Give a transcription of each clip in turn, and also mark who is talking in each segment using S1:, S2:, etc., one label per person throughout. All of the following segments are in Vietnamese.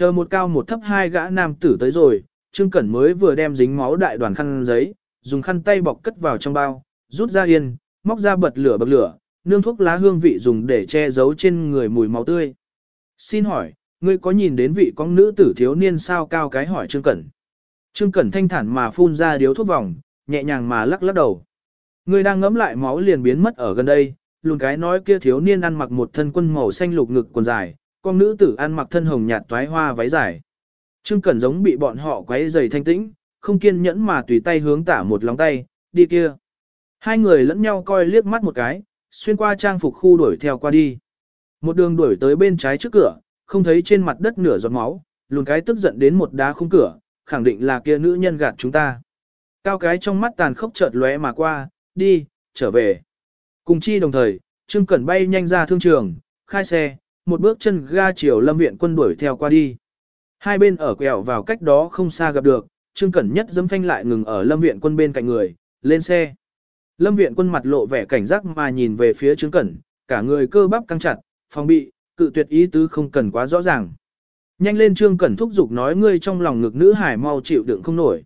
S1: Chờ một cao một thấp hai gã nam tử tới rồi, Trương Cẩn mới vừa đem dính máu đại đoàn khăn giấy, dùng khăn tay bọc cất vào trong bao, rút ra yên, móc ra bật lửa bật lửa, nương thuốc lá hương vị dùng để che giấu trên người mùi máu tươi. Xin hỏi, ngươi có nhìn đến vị con nữ tử thiếu niên sao cao cái hỏi Trương Cẩn. Trương Cẩn thanh thản mà phun ra điếu thuốc vòng, nhẹ nhàng mà lắc lắc đầu. Ngươi đang ngấm lại máu liền biến mất ở gần đây, luôn cái nói kia thiếu niên ăn mặc một thân quân màu xanh lục ngực quần dài, con nữ tử ăn mặc thân hồng nhạt toái hoa váy dài. Trương Cẩn giống bị bọn họ quấy rầy thanh tĩnh, không kiên nhẫn mà tùy tay hướng tả một lòng tay, đi kia. Hai người lẫn nhau coi liếc mắt một cái, xuyên qua trang phục khu đuổi theo qua đi. Một đường đuổi tới bên trái trước cửa, không thấy trên mặt đất nửa giọt máu, lùn cái tức giận đến một đá khung cửa, khẳng định là kia nữ nhân gạt chúng ta. Cao cái trong mắt tàn khốc chợt lóe mà qua, đi, trở về. Cùng chi đồng thời, Trương Cẩn bay nhanh ra thương trường, khai xe, một bước chân ga chiều lâm viện quân đuổi theo qua đi. Hai bên ở quẹo vào cách đó không xa gặp được, Trương Cẩn nhất dấm phanh lại ngừng ở lâm viện quân bên cạnh người, lên xe. Lâm viện quân mặt lộ vẻ cảnh giác mà nhìn về phía Trương Cẩn, cả người cơ bắp căng chặt, phòng bị, cự tuyệt ý tứ không cần quá rõ ràng. Nhanh lên Trương Cẩn thúc giục nói ngươi trong lòng ngực nữ hải mau chịu đựng không nổi.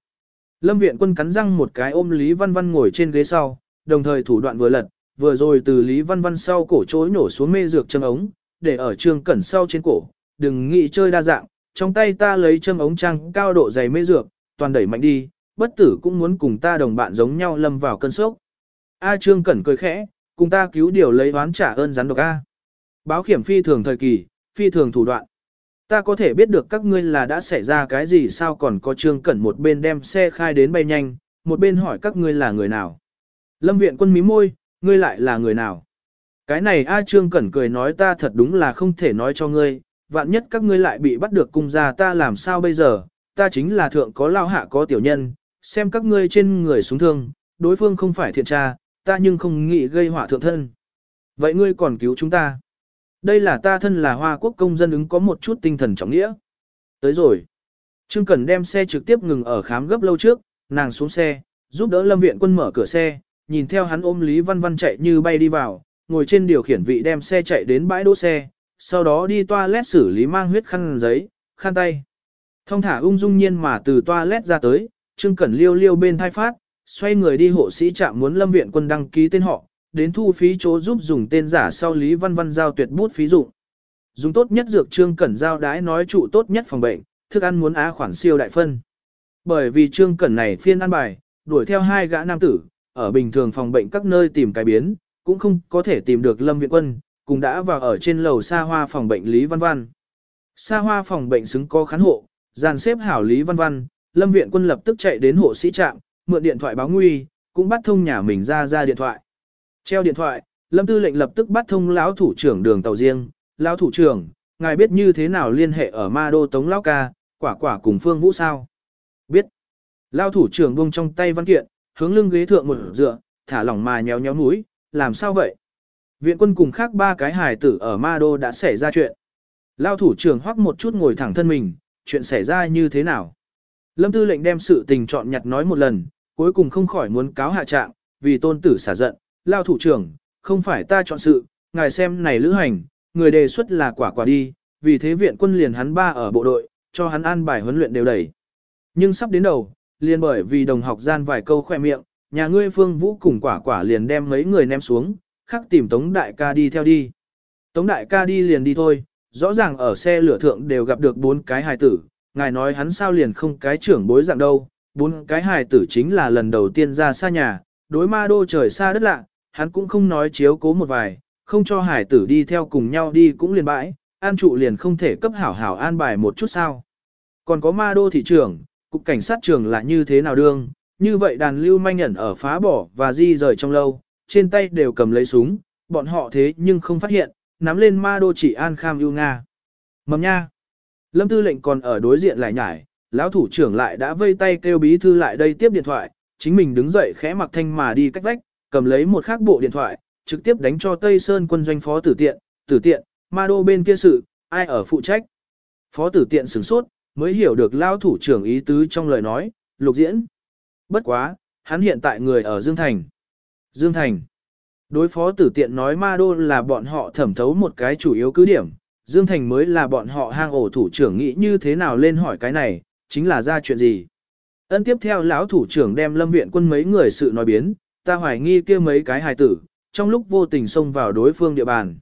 S1: Lâm viện quân cắn răng một cái ôm Lý Văn Văn ngồi trên ghế sau, đồng thời thủ đoạn vừa lật, vừa rồi từ Lý Văn Văn sau cổ chối nổ xuống mê dược chân ống, để ở Trương Cẩn sau trên cổ, đừng nghĩ chơi đa dạng, trong tay ta lấy châm ống trăng cao độ dày mê dược, toàn đẩy mạnh đi, bất tử cũng muốn cùng ta đồng bạn giống nhau lâm vào cơn sốc. A Trương Cẩn cười khẽ, cùng ta cứu điều lấy oán trả ơn rắn độc A. Báo khiểm phi thường thời kỳ, phi thường thủ đoạn. Ta có thể biết được các ngươi là đã xảy ra cái gì sao còn có Trương Cẩn một bên đem xe khai đến bay nhanh, một bên hỏi các ngươi là người nào. Lâm viện quân mí môi, ngươi lại là người nào? Cái này A Trương Cẩn cười nói ta thật đúng là không thể nói cho ngươi, vạn nhất các ngươi lại bị bắt được cung ra ta làm sao bây giờ, ta chính là thượng có lao hạ có tiểu nhân, xem các ngươi trên người xuống thương, đối phương không phải thiện tra, ta nhưng không nghĩ gây họa thượng thân. Vậy ngươi còn cứu chúng ta? Đây là ta thân là Hoa Quốc công dân ứng có một chút tinh thần trọng nghĩa. Tới rồi. Trương Cẩn đem xe trực tiếp ngừng ở khám gấp lâu trước, nàng xuống xe, giúp đỡ Lâm Viện Quân mở cửa xe, nhìn theo hắn ôm Lý Văn Văn chạy như bay đi vào, ngồi trên điều khiển vị đem xe chạy đến bãi đỗ xe, sau đó đi toilet xử lý mang huyết khăn giấy, khăn tay. Thông thả ung dung nhiên mà từ toilet ra tới, Trương Cẩn liêu liêu bên thai phát, xoay người đi hộ sĩ trạm muốn Lâm Viện Quân đăng ký tên họ, đến thu phí chỗ giúp dùng tên giả sau Lý Văn Văn giao tuyệt bút phí dụng. Dùng tốt nhất dược Trương Cẩn giao đái nói trụ tốt nhất phòng bệnh, thức ăn muốn á khoản siêu đại phân. Bởi vì Trương Cẩn này phiên ăn bài, đuổi theo hai gã nam tử, ở bình thường phòng bệnh các nơi tìm cái biến, cũng không có thể tìm được Lâm Viện Quân, cũng đã vào ở trên lầu xa hoa phòng bệnh Lý Văn Văn. Xa hoa phòng bệnh xứng có khán hộ, dàn xếp hảo Lý Văn Văn, Lâm Viện Quân lập tức chạy đến hộ sĩ trạm, mượn điện thoại báo nguy, cũng bắt thông nhà mình ra ra điện thoại. Treo điện thoại, Lâm Tư lệnh lập tức bắt thông lão thủ trưởng đường tàu riêng, lão thủ trưởng, ngài biết như thế nào liên hệ ở ma đô tống lão ca, quả quả cùng phương vũ sao? Biết. Lão thủ trưởng buông trong tay văn kiện, hướng lưng ghế thượng một dựa, thả lỏng mà nhéo nhéo mũi, làm sao vậy? Viện quân cùng khác ba cái hài tử ở ma đô đã xảy ra chuyện. Lão thủ trưởng hoắc một chút ngồi thẳng thân mình, chuyện xảy ra như thế nào? Lâm tư lệnh đem sự tình chọn nhặt nói một lần, cuối cùng không khỏi muốn cáo hạ trạng, vì tôn tử xả giận, lao thủ trưởng, không phải ta chọn sự, ngài xem này lữ hành, người đề xuất là quả quả đi, vì thế viện quân liền hắn ba ở bộ đội, cho hắn an bài huấn luyện đều đẩy. Nhưng sắp đến đầu, liền bởi vì đồng học gian vài câu khoe miệng, nhà ngươi phương vũ cùng quả quả liền đem mấy người ném xuống, khắc tìm Tống Đại ca đi theo đi. Tống Đại ca đi liền đi thôi, rõ ràng ở xe lửa thượng đều gặp được bốn cái hài tử, ngài nói hắn sao liền không cái trưởng bối dạng đâu, bốn cái hài tử chính là lần đầu tiên ra xa nhà, đối ma đô trời xa đất lạ, hắn cũng không nói chiếu cố một vài, không cho hài tử đi theo cùng nhau đi cũng liền bãi, an trụ liền không thể cấp hảo hảo an bài một chút sao. Còn có ma đô thị trưởng, cục cảnh sát trưởng là như thế nào đương, như vậy đàn lưu manh nhận ở phá bỏ và di rời trong lâu, trên tay đều cầm lấy súng, bọn họ thế nhưng không phát hiện, nắm lên ma đô chỉ an kham yêu Nga. Mầm nha! Lâm tư lệnh còn ở đối diện lại nhải, lão thủ trưởng lại đã vây tay kêu bí thư lại đây tiếp điện thoại, chính mình đứng dậy khẽ mặc thanh mà đi cách vách, cầm lấy một khác bộ điện thoại, trực tiếp đánh cho Tây Sơn quân doanh phó tử tiện, tử tiện, ma đô bên kia sự, ai ở phụ trách. Phó tử tiện sửng sốt, mới hiểu được lao thủ trưởng ý tứ trong lời nói, lục diễn. Bất quá, hắn hiện tại người ở Dương Thành. Dương Thành. Đối phó tử tiện nói ma đô là bọn họ thẩm thấu một cái chủ yếu cứ điểm, Dương Thành mới là bọn họ hang ổ thủ trưởng nghĩ như thế nào lên hỏi cái này, chính là ra chuyện gì. Ân tiếp theo lão thủ trưởng đem lâm viện quân mấy người sự nói biến, ta hoài nghi kia mấy cái hài tử, trong lúc vô tình xông vào đối phương địa bàn.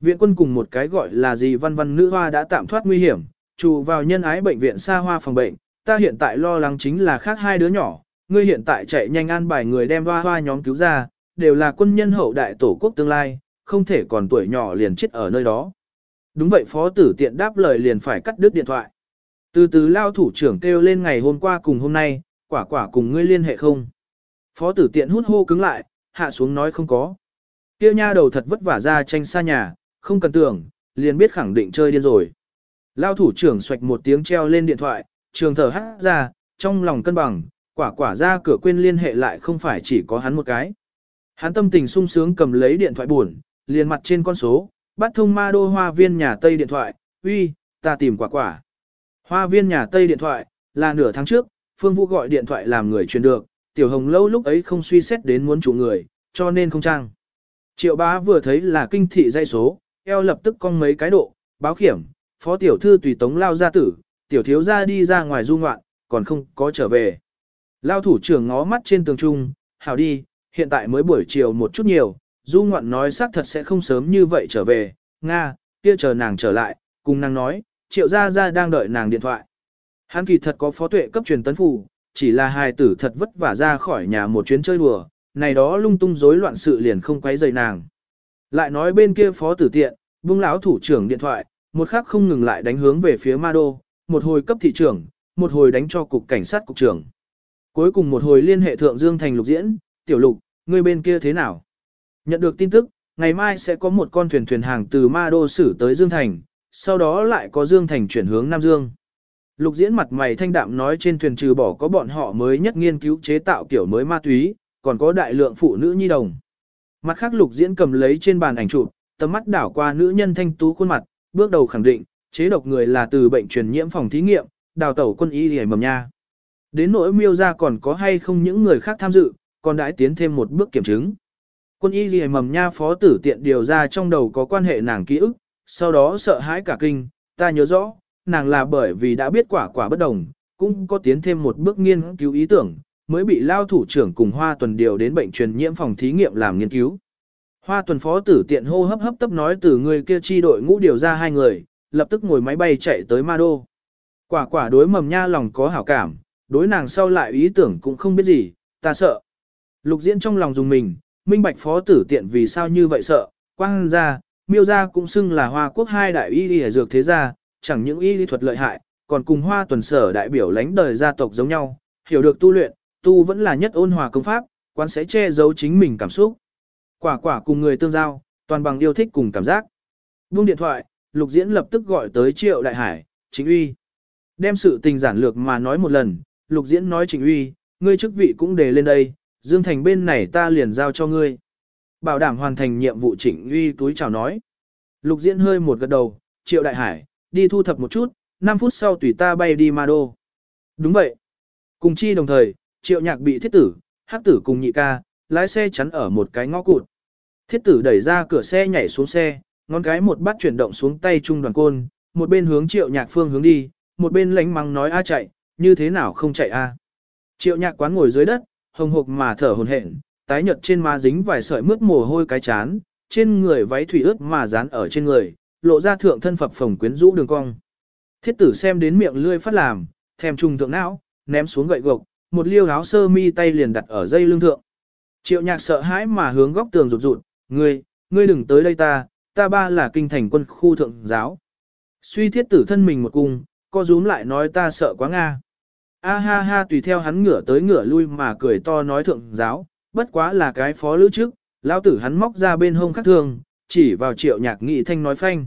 S1: Viện quân cùng một cái gọi là gì văn văn nữ hoa đã tạm thoát nguy hiểm, trụ vào nhân ái bệnh viện xa hoa phòng bệnh, ta hiện tại lo lắng chính là khác hai đứa nhỏ, ngươi hiện tại chạy nhanh an bài người đem hoa hoa nhóm cứu ra, đều là quân nhân hậu đại tổ quốc tương lai, không thể còn tuổi nhỏ liền chết ở nơi đó. Đúng vậy phó tử tiện đáp lời liền phải cắt đứt điện thoại. Từ từ lao thủ trưởng kêu lên ngày hôm qua cùng hôm nay, quả quả cùng ngươi liên hệ không. Phó tử tiện hút hô cứng lại, hạ xuống nói không có. Kêu nha đầu thật vất vả ra tranh xa nhà, không cần tưởng, liền biết khẳng định chơi điên rồi. Lao thủ trưởng xoạch một tiếng treo lên điện thoại, trường thở hát ra, trong lòng cân bằng, quả quả ra cửa quên liên hệ lại không phải chỉ có hắn một cái. Hắn tâm tình sung sướng cầm lấy điện thoại buồn, liền mặt trên con số, bắt thông ma đô hoa viên nhà Tây điện thoại, uy, ta tìm quả quả. Hoa viên nhà Tây điện thoại, là nửa tháng trước, Phương Vũ gọi điện thoại làm người truyền được, Tiểu Hồng lâu lúc ấy không suy xét đến muốn chủ người, cho nên không trang. Triệu bá vừa thấy là kinh thị dây số, eo lập tức cong mấy cái độ, báo khiểm, phó tiểu thư tùy tống lao gia tử, tiểu thiếu gia đi ra ngoài du ngoạn, còn không có trở về. Lao thủ trưởng ngó mắt trên tường trung, hảo đi, hiện tại mới buổi chiều một chút nhiều, du ngoạn nói xác thật sẽ không sớm như vậy trở về, Nga, kia chờ nàng trở lại, cùng nàng nói, triệu gia gia đang đợi nàng điện thoại. Hắn kỳ thật có phó tuệ cấp truyền tấn phủ, chỉ là hài tử thật vất vả ra khỏi nhà một chuyến chơi đùa, này đó lung tung rối loạn sự liền không quấy rầy nàng. Lại nói bên kia phó tử tiện, buông lão thủ trưởng điện thoại, một khắc không ngừng lại đánh hướng về phía ma đô, một hồi cấp thị trưởng, một hồi đánh cho cục cảnh sát cục trưởng. Cuối cùng một hồi liên hệ thượng Dương Thành lục diễn, tiểu lục, người bên kia thế nào? Nhận được tin tức, ngày mai sẽ có một con thuyền thuyền hàng từ ma đô xử tới Dương Thành, sau đó lại có Dương Thành chuyển hướng Nam Dương. Lục diễn mặt mày thanh đạm nói trên thuyền trừ bỏ có bọn họ mới nhất nghiên cứu chế tạo kiểu mới ma túy, còn có đại lượng phụ nữ nhi đồng. Mặt khác lục diễn cầm lấy trên bàn ảnh chụp, tầm mắt đảo qua nữ nhân thanh tú khuôn mặt, bước đầu khẳng định, chế độc người là từ bệnh truyền nhiễm phòng thí nghiệm, đào tẩu quân y hề mầm nha. Đến nỗi miêu ra còn có hay không những người khác tham dự, còn đãi tiến thêm một bước kiểm chứng. Quân y ghi mầm nha phó tử tiện điều ra trong đầu có quan hệ nàng ký ức, sau đó sợ hãi cả kinh, ta nhớ rõ, nàng là bởi vì đã biết quả quả bất đồng, cũng có tiến thêm một bước nghiên cứu ý tưởng, mới bị lao thủ trưởng cùng Hoa Tuần điều đến bệnh truyền nhiễm phòng thí nghiệm làm nghiên cứu. Hoa Tuần phó tử tiện hô hấp hấp tấp nói từ người kia chi đội ngũ điều ra hai người, lập tức ngồi máy bay chạy tới Ma Đô. Quả quả đối mầm nha lòng có hảo cảm, đối nàng sau lại ý tưởng cũng không biết gì, ta sợ. Lục diễn trong lòng dùng mình, minh bạch phó tử tiện vì sao như vậy sợ, quang ra, miêu ra cũng xưng là hoa quốc hai đại y y dược thế gia, chẳng những y lý thuật lợi hại, còn cùng hoa tuần sở đại biểu lãnh đời gia tộc giống nhau, hiểu được tu luyện, tu vẫn là nhất ôn hòa công pháp, quán sẽ che giấu chính mình cảm xúc. Quả quả cùng người tương giao, toàn bằng yêu thích cùng cảm giác. Buông điện thoại, lục diễn lập tức gọi tới triệu đại hải, chính uy. Đem sự tình giản lược mà nói một lần, lục diễn nói Trình uy, ngươi chức vị cũng đề lên đây, dương thành bên này ta liền giao cho ngươi. Bảo đảm hoàn thành nhiệm vụ chỉnh uy túi chào nói. Lục diễn hơi một gật đầu, triệu đại hải, đi thu thập một chút, 5 phút sau tùy ta bay đi ma đô. Đúng vậy. Cùng chi đồng thời, triệu nhạc bị thiết tử, hắc tử cùng nhị ca, lái xe chắn ở một cái ngõ cụt. Thiết tử đẩy ra cửa xe nhảy xuống xe, ngón cái một bắt chuyển động xuống tay trung đoàn côn, một bên hướng triệu nhạc phương hướng đi, một bên lánh mắng nói a chạy, như thế nào không chạy a. Triệu nhạc quán ngồi dưới đất, hồng hộc mà thở hồn hển, tái nhợt trên má dính vài sợi mướt mồ hôi cái chán, trên người váy thủy ướt mà dán ở trên người, lộ ra thượng thân phập phồng quyến rũ đường cong. Thiết tử xem đến miệng lươi phát làm, thèm trùng thượng não, ném xuống gậy gộc, một liêu áo sơ mi tay liền đặt ở dây lưng thượng. Triệu nhạc sợ hãi mà hướng góc tường rụt rụt, ngươi, ngươi đừng tới đây ta, ta ba là kinh thành quân khu thượng giáo. Suy thiết tử thân mình một cung, co rúm lại nói ta sợ quá Nga. A ha ha tùy theo hắn ngửa tới ngửa lui mà cười to nói thượng giáo, bất quá là cái phó lữ trước, lão tử hắn móc ra bên hông khắc thường, chỉ vào triệu nhạc nghị thanh nói phanh.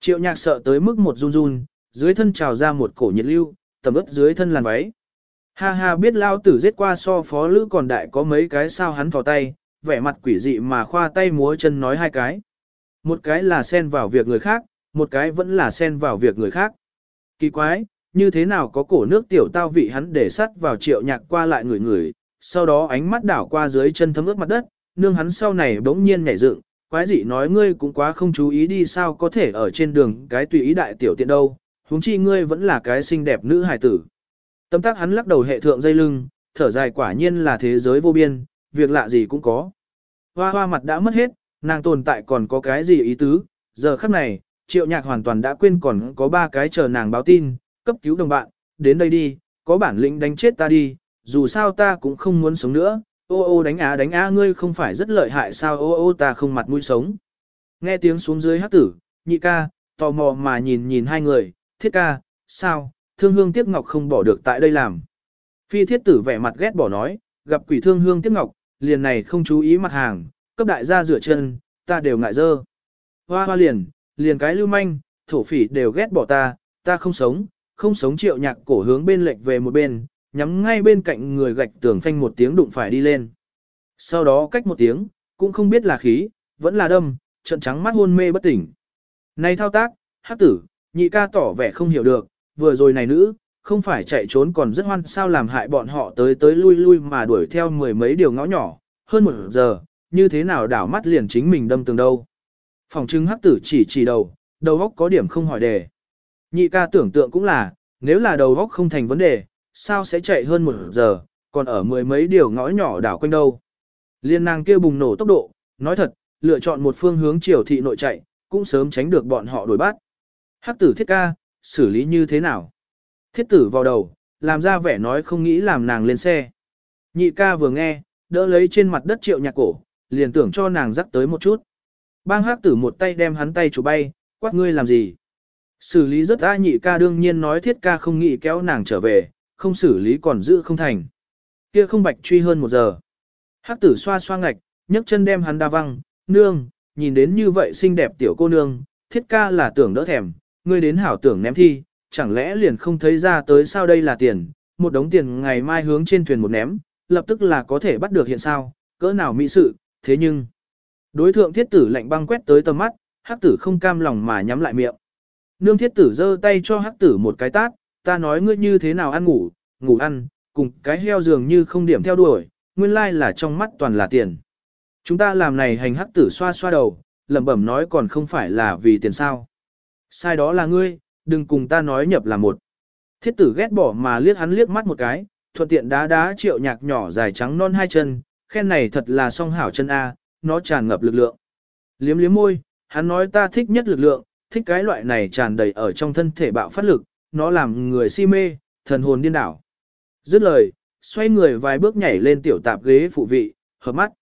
S1: Triệu nhạc sợ tới mức một run run, dưới thân trào ra một cổ nhiệt lưu, tầm ướt dưới thân làn váy. Ha ha biết lao tử giết qua so phó lữ còn đại có mấy cái sao hắn thò tay, vẻ mặt quỷ dị mà khoa tay múa chân nói hai cái. Một cái là xen vào việc người khác, một cái vẫn là xen vào việc người khác. Kỳ quái, như thế nào có cổ nước tiểu tao vị hắn để sắt vào triệu nhạc qua lại người người, sau đó ánh mắt đảo qua dưới chân thấm ướt mặt đất, nương hắn sau này bỗng nhiên nhảy dựng, quái dị nói ngươi cũng quá không chú ý đi sao có thể ở trên đường cái tùy ý đại tiểu tiện đâu, huống chi ngươi vẫn là cái xinh đẹp nữ hài tử. Tâm tác hắn lắc đầu hệ thượng dây lưng, thở dài quả nhiên là thế giới vô biên, việc lạ gì cũng có. Hoa hoa mặt đã mất hết, nàng tồn tại còn có cái gì ý tứ, giờ khắc này, triệu nhạc hoàn toàn đã quên còn có ba cái chờ nàng báo tin, cấp cứu đồng bạn, đến đây đi, có bản lĩnh đánh chết ta đi, dù sao ta cũng không muốn sống nữa, ô ô đánh á đánh á ngươi không phải rất lợi hại sao ô ô ta không mặt mũi sống. Nghe tiếng xuống dưới hát tử, nhị ca, tò mò mà nhìn nhìn hai người, thiết ca, sao, thương hương tiếc ngọc không bỏ được tại đây làm. Phi thiết tử vẻ mặt ghét bỏ nói, gặp quỷ thương hương tiếc ngọc, liền này không chú ý mặt hàng, cấp đại gia rửa chân, ta đều ngại dơ. Hoa hoa liền, liền cái lưu manh, thổ phỉ đều ghét bỏ ta, ta không sống, không sống triệu nhạc cổ hướng bên lệch về một bên, nhắm ngay bên cạnh người gạch tường phanh một tiếng đụng phải đi lên. Sau đó cách một tiếng, cũng không biết là khí, vẫn là đâm, trận trắng mắt hôn mê bất tỉnh. Này thao tác, hát tử, nhị ca tỏ vẻ không hiểu được, vừa rồi này nữ, không phải chạy trốn còn rất hoan sao làm hại bọn họ tới tới lui lui mà đuổi theo mười mấy điều ngõ nhỏ, hơn một giờ, như thế nào đảo mắt liền chính mình đâm tường đâu. Phòng trưng hắc tử chỉ chỉ đầu, đầu góc có điểm không hỏi đề. Nhị ca tưởng tượng cũng là, nếu là đầu góc không thành vấn đề, sao sẽ chạy hơn một giờ, còn ở mười mấy điều ngõ nhỏ đảo quanh đâu. Liên nàng kia bùng nổ tốc độ, nói thật, lựa chọn một phương hướng chiều thị nội chạy, cũng sớm tránh được bọn họ đuổi bắt. Hắc tử thiết ca, xử lý như thế nào? Thiết tử vào đầu, làm ra vẻ nói không nghĩ làm nàng lên xe. Nhị ca vừa nghe, đỡ lấy trên mặt đất triệu nhạc cổ, liền tưởng cho nàng dắt tới một chút. Bang hắc tử một tay đem hắn tay chủ bay, quát ngươi làm gì? Xử lý rất a nhị ca đương nhiên nói thiết ca không nghĩ kéo nàng trở về, không xử lý còn giữ không thành. Kia không bạch truy hơn một giờ. Hắc tử xoa xoa ngạch, nhấc chân đem hắn đa văng, nương, nhìn đến như vậy xinh đẹp tiểu cô nương, thiết ca là tưởng đỡ thèm, ngươi đến hảo tưởng ném thi, chẳng lẽ liền không thấy ra tới sao đây là tiền, một đống tiền ngày mai hướng trên thuyền một ném, lập tức là có thể bắt được hiện sao, cỡ nào mỹ sự, thế nhưng... Đối thượng thiết tử lạnh băng quét tới tầm mắt, hắc tử không cam lòng mà nhắm lại miệng. Nương thiết tử giơ tay cho hắc tử một cái tát, ta nói ngươi như thế nào ăn ngủ, ngủ ăn, cùng cái heo dường như không điểm theo đuổi, nguyên lai là trong mắt toàn là tiền. Chúng ta làm này hành hắc tử xoa xoa đầu, lẩm bẩm nói còn không phải là vì tiền sao. Sai đó là ngươi, đừng cùng ta nói nhập là một. Thiết tử ghét bỏ mà liếc hắn liếc mắt một cái, thuận tiện đá đá triệu nhạc nhỏ dài trắng non hai chân, khen này thật là song hảo chân A, nó tràn ngập lực lượng. Liếm liếm môi, hắn nói ta thích nhất lực lượng, thích cái loại này tràn đầy ở trong thân thể bạo phát lực, nó làm người si mê, thần hồn điên đảo. Dứt lời, xoay người vài bước nhảy lên tiểu tạp ghế phụ vị, hợp mắt.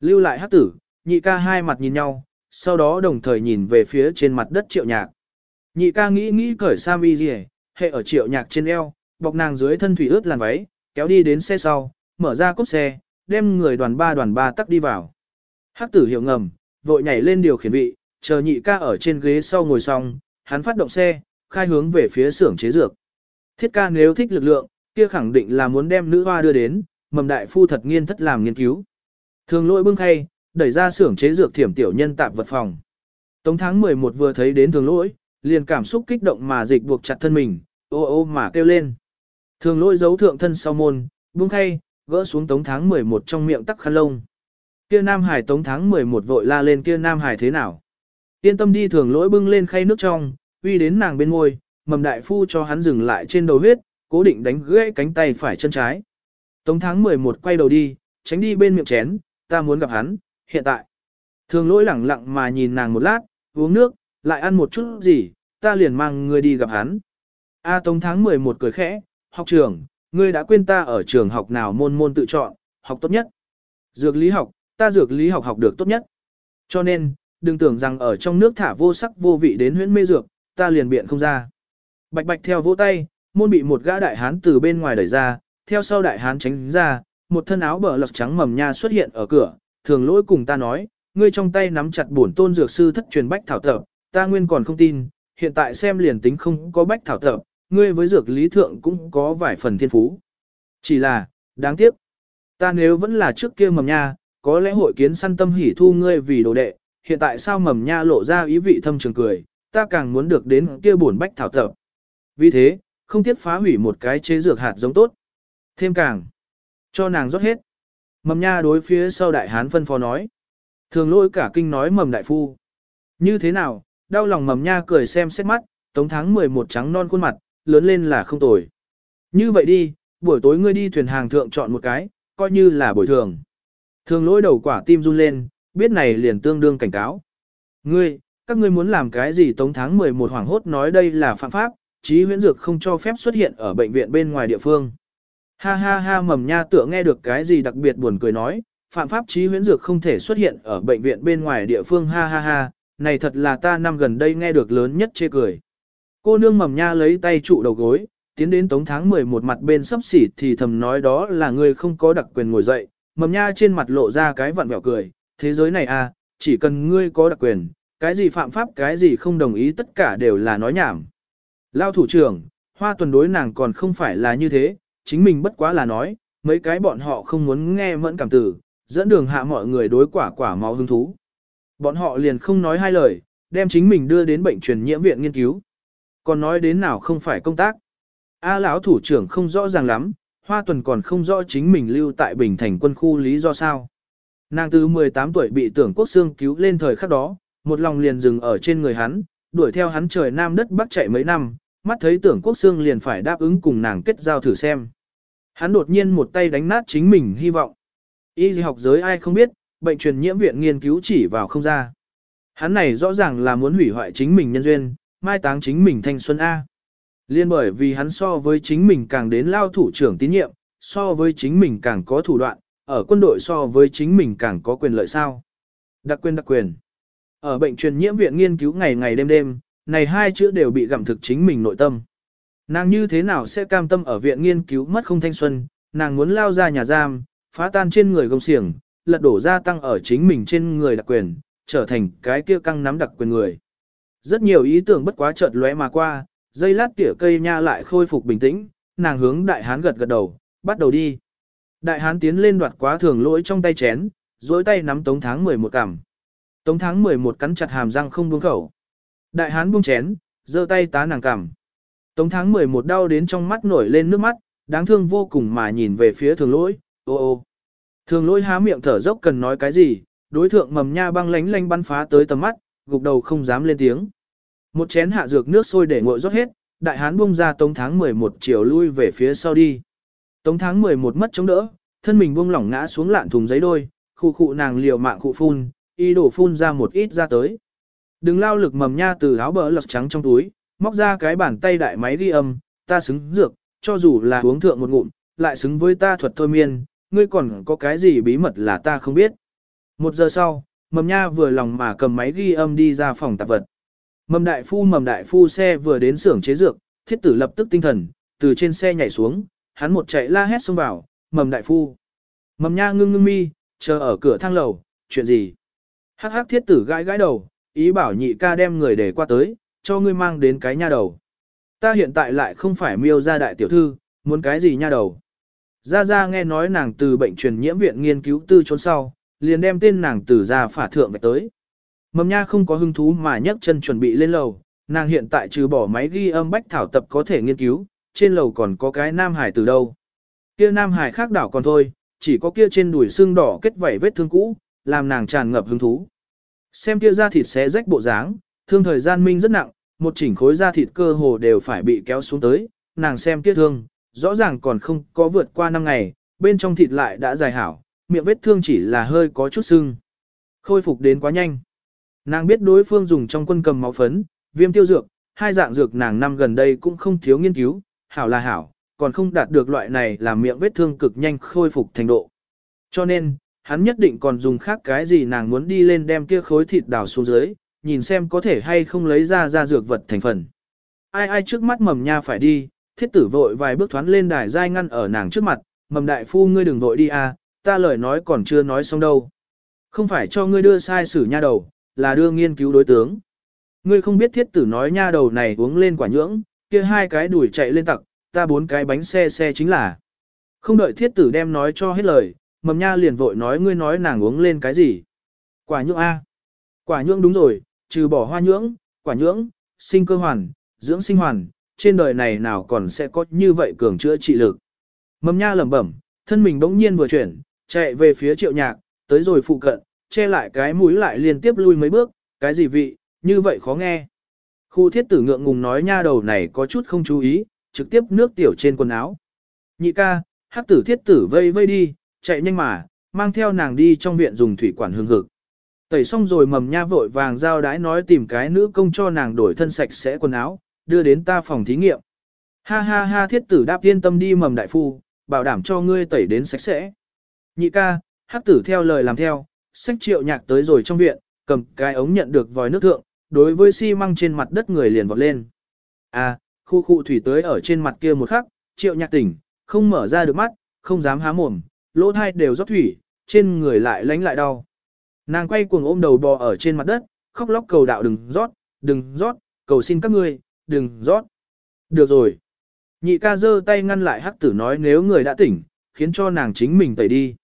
S1: Lưu lại hát tử, nhị ca hai mặt nhìn nhau, sau đó đồng thời nhìn về phía trên mặt đất triệu nhạc. Nhị ca nghĩ nghĩ cởi sam y gì hệ ở triệu nhạc trên eo, bọc nàng dưới thân thủy ướt làn váy, kéo đi đến xe sau, mở ra cốp xe, đem người đoàn ba đoàn ba tắc đi vào. Hắc tử hiểu ngầm, vội nhảy lên điều khiển vị, chờ nhị ca ở trên ghế sau ngồi xong, hắn phát động xe, khai hướng về phía xưởng chế dược. Thiết ca nếu thích lực lượng, kia khẳng định là muốn đem nữ hoa đưa đến, mầm đại phu thật nghiên thất làm nghiên cứu. Thường lỗi bưng khay, đẩy ra xưởng chế dược thiểm tiểu nhân tạp vật phòng. Tống tháng 11 vừa thấy đến thường lỗi, liền cảm xúc kích động mà dịch buộc chặt thân mình, ô ô mà kêu lên. Thường lỗi giấu thượng thân sau môn, buông khay, gỡ xuống tống tháng 11 trong miệng tắc khăn lông. Kia Nam Hải tống tháng 11 vội la lên kia Nam Hải thế nào. Yên tâm đi thường lỗi bưng lên khay nước trong, uy đến nàng bên ngôi, mầm đại phu cho hắn dừng lại trên đầu huyết, cố định đánh gãy cánh tay phải chân trái. Tống tháng 11 quay đầu đi, tránh đi bên miệng chén, ta muốn gặp hắn, hiện tại. Thường lỗi lẳng lặng mà nhìn nàng một lát, uống nước, lại ăn một chút gì, ta liền mang ngươi đi gặp hắn. A Tống tháng 11 cười khẽ, học trưởng, ngươi đã quên ta ở trường học nào môn môn tự chọn, học tốt nhất. Dược lý học, ta dược lý học học được tốt nhất. Cho nên, đừng tưởng rằng ở trong nước thả vô sắc vô vị đến huyễn mê dược, ta liền biện không ra. Bạch bạch theo vỗ tay, môn bị một gã đại hán từ bên ngoài đẩy ra, theo sau đại hán tránh ra, một thân áo bờ lật trắng mầm nha xuất hiện ở cửa, thường lỗi cùng ta nói, ngươi trong tay nắm chặt bổn tôn dược sư thất truyền bách thảo tập, ta nguyên còn không tin, hiện tại xem liền tính không có bách thảo tập, ngươi với dược lý thượng cũng có vài phần thiên phú. Chỉ là, đáng tiếc, ta nếu vẫn là trước kia mầm nha, có lẽ hội kiến săn tâm hỉ thu ngươi vì đồ đệ, hiện tại sao mầm nha lộ ra ý vị thâm trường cười, ta càng muốn được đến kia buồn bách thảo tập. Vì thế, không tiếc phá hủy một cái chế dược hạt giống tốt. Thêm càng, cho nàng rót hết. Mầm nha đối phía sau đại hán phân phó nói. Thường lỗi cả kinh nói mầm đại phu. Như thế nào, đau lòng mầm nha cười xem xét mắt, tống tháng 11 trắng non khuôn mặt, lớn lên là không tồi. Như vậy đi, buổi tối ngươi đi thuyền hàng thượng chọn một cái, coi như là bồi thường. Thường lỗi đầu quả tim run lên, biết này liền tương đương cảnh cáo. Ngươi, các ngươi muốn làm cái gì tống tháng 11 hoàng hốt nói đây là phạm pháp, trí huyễn dược không cho phép xuất hiện ở bệnh viện bên ngoài địa phương. Ha ha ha mầm nha tựa nghe được cái gì đặc biệt buồn cười nói, phạm pháp trí huyễn dược không thể xuất hiện ở bệnh viện bên ngoài địa phương ha ha ha, này thật là ta năm gần đây nghe được lớn nhất chê cười. Cô nương mầm nha lấy tay trụ đầu gối, tiến đến tống tháng 11 mặt bên sắp xỉ thì thầm nói đó là người không có đặc quyền ngồi dậy, mầm nha trên mặt lộ ra cái vặn vẹo cười, thế giới này à, chỉ cần ngươi có đặc quyền, cái gì phạm pháp cái gì không đồng ý tất cả đều là nói nhảm. Lao thủ trưởng, hoa tuần đối nàng còn không phải là như thế, chính mình bất quá là nói, mấy cái bọn họ không muốn nghe mẫn cảm tử, dẫn đường hạ mọi người đối quả quả máu hứng thú. Bọn họ liền không nói hai lời, đem chính mình đưa đến bệnh truyền nhiễm viện nghiên cứu. Còn nói đến nào không phải công tác. A lão thủ trưởng không rõ ràng lắm, Hoa Tuần còn không rõ chính mình lưu tại Bình Thành quân khu lý do sao. Nàng từ 18 tuổi bị tưởng quốc xương cứu lên thời khắc đó, một lòng liền dừng ở trên người hắn, đuổi theo hắn trời nam đất bắc chạy mấy năm, mắt thấy tưởng quốc xương liền phải đáp ứng cùng nàng kết giao thử xem. Hắn đột nhiên một tay đánh nát chính mình hy vọng. Y học giới ai không biết, bệnh truyền nhiễm viện nghiên cứu chỉ vào không ra. Hắn này rõ ràng là muốn hủy hoại chính mình nhân duyên, mai táng chính mình thanh xuân A. Liên bởi vì hắn so với chính mình càng đến lao thủ trưởng tín nhiệm, so với chính mình càng có thủ đoạn, ở quân đội so với chính mình càng có quyền lợi sao. Đặc quyền đặc quyền. Ở bệnh truyền nhiễm viện nghiên cứu ngày ngày đêm đêm, này hai chữ đều bị gặm thực chính mình nội tâm. Nàng như thế nào sẽ cam tâm ở viện nghiên cứu mất không thanh xuân, nàng muốn lao ra nhà giam, phá tan trên người gông xiềng, lật đổ gia tăng ở chính mình trên người đặc quyền, trở thành cái kia căng nắm đặc quyền người. Rất nhiều ý tưởng bất quá chợt lóe mà qua, dây lát tỉa cây nha lại khôi phục bình tĩnh, nàng hướng đại hán gật gật đầu, bắt đầu đi. Đại hán tiến lên đoạt quá thường lỗi trong tay chén, duỗi tay nắm tống tháng 11 cằm. Tống tháng 11 cắn chặt hàm răng không buông khẩu. Đại hán buông chén, giơ tay tá nàng cằm. Tống tháng 11 đau đến trong mắt nổi lên nước mắt, đáng thương vô cùng mà nhìn về phía thường lỗi, ô ô. Thường lỗi há miệng thở dốc cần nói cái gì, đối thượng mầm nha băng lánh lanh bắn phá tới tầm mắt, gục đầu không dám lên tiếng. Một chén hạ dược nước sôi để nguội rót hết, đại hán bung ra tống tháng 11 chiều lui về phía sau đi. Tống tháng 11 mất chống đỡ, thân mình buông lỏng ngã xuống lạn thùng giấy đôi, khu khụ nàng liều mạng khụ phun, y đổ phun ra một ít ra tới. Đừng lao lực mầm nha từ áo bờ lật trắng trong túi, móc ra cái bàn tay đại máy ghi âm, ta xứng dược, cho dù là uống thượng một ngụm, lại xứng với ta thuật thôi miên, ngươi còn có cái gì bí mật là ta không biết. Một giờ sau, mầm nha vừa lòng mà cầm máy ghi âm đi ra phòng tạp vật. Mầm đại phu mầm đại phu xe vừa đến xưởng chế dược, thiết tử lập tức tinh thần, từ trên xe nhảy xuống, hắn một chạy la hét xông vào, mầm đại phu. Mầm nha ngưng ngưng mi, chờ ở cửa thang lầu, chuyện gì? Hắc hắc thiết tử gãi gãi đầu, ý bảo nhị ca đem người để qua tới, cho ngươi mang đến cái nha đầu. Ta hiện tại lại không phải miêu gia đại tiểu thư, muốn cái gì nha đầu. Gia Gia nghe nói nàng từ bệnh truyền nhiễm viện nghiên cứu tư trốn sau, liền đem tên nàng từ ra phả thượng về tới. Mầm nha không có hứng thú mà nhấc chân chuẩn bị lên lầu, nàng hiện tại trừ bỏ máy ghi âm bách thảo tập có thể nghiên cứu, trên lầu còn có cái nam hải từ đâu. Kia nam hải khác đảo còn thôi, chỉ có kia trên đùi xương đỏ kết vảy vết thương cũ, làm nàng tràn ngập hứng thú. Xem kia da thịt xé rách bộ dáng, thương thời gian minh rất nặng, một chỉnh khối da thịt cơ hồ đều phải bị kéo xuống tới, nàng xem kia thương, rõ ràng còn không có vượt qua năm ngày, bên trong thịt lại đã dài hảo, miệng vết thương chỉ là hơi có chút sưng. Khôi phục đến quá nhanh. Nàng biết đối phương dùng trong quân cầm máu phấn, viêm tiêu dược, hai dạng dược nàng năm gần đây cũng không thiếu nghiên cứu, hảo là hảo, còn không đạt được loại này làm miệng vết thương cực nhanh khôi phục thành độ. Cho nên, hắn nhất định còn dùng khác cái gì nàng muốn đi lên đem kia khối thịt đào xuống dưới, nhìn xem có thể hay không lấy ra ra dược vật thành phần. Ai ai trước mắt mầm nha phải đi, thiết tử vội vài bước thoán lên đài dai ngăn ở nàng trước mặt, mầm đại phu ngươi đừng vội đi à, ta lời nói còn chưa nói xong đâu. Không phải cho ngươi đưa sai sử nha đầu, là đưa nghiên cứu đối tướng. Ngươi không biết thiết tử nói nha đầu này uống lên quả nhưỡng, kia hai cái đuổi chạy lên tặc, ta bốn cái bánh xe xe chính là. Không đợi thiết tử đem nói cho hết lời, mầm nha liền vội nói ngươi nói nàng uống lên cái gì. Quả nhưỡng A. Quả nhưỡng đúng rồi, trừ bỏ hoa nhưỡng, quả nhưỡng, sinh cơ hoàn, dưỡng sinh hoàn, trên đời này nào còn sẽ có như vậy cường chữa trị lực. Mầm nha lẩm bẩm, thân mình bỗng nhiên vừa chuyển, chạy về phía triệu nhạc, tới rồi phụ cận, che lại cái mũi lại liên tiếp lui mấy bước, cái gì vị, như vậy khó nghe. Khu thiết tử ngượng ngùng nói nha đầu này có chút không chú ý, trực tiếp nước tiểu trên quần áo. Nhị ca, hắc tử thiết tử vây vây đi, chạy nhanh mà, mang theo nàng đi trong viện dùng thủy quản hương hực. Tẩy xong rồi mầm nha vội vàng giao đái nói tìm cái nữ công cho nàng đổi thân sạch sẽ quần áo, đưa đến ta phòng thí nghiệm. Ha ha ha thiết tử đáp yên tâm đi mầm đại phu, bảo đảm cho ngươi tẩy đến sạch sẽ. Nhị ca, hắc tử theo lời làm theo, sách triệu nhạc tới rồi trong viện, cầm cái ống nhận được vòi nước thượng, đối với xi măng trên mặt đất người liền vọt lên. À, khu khu thủy tới ở trên mặt kia một khắc, triệu nhạc tỉnh, không mở ra được mắt, không dám há mồm, lỗ thai đều rót thủy, trên người lại lánh lại đau. Nàng quay cuồng ôm đầu bò ở trên mặt đất, khóc lóc cầu đạo đừng rót, đừng rót, cầu xin các ngươi, đừng rót. Được rồi. Nhị ca giơ tay ngăn lại hắc tử nói nếu người đã tỉnh, khiến cho nàng chính mình tẩy đi.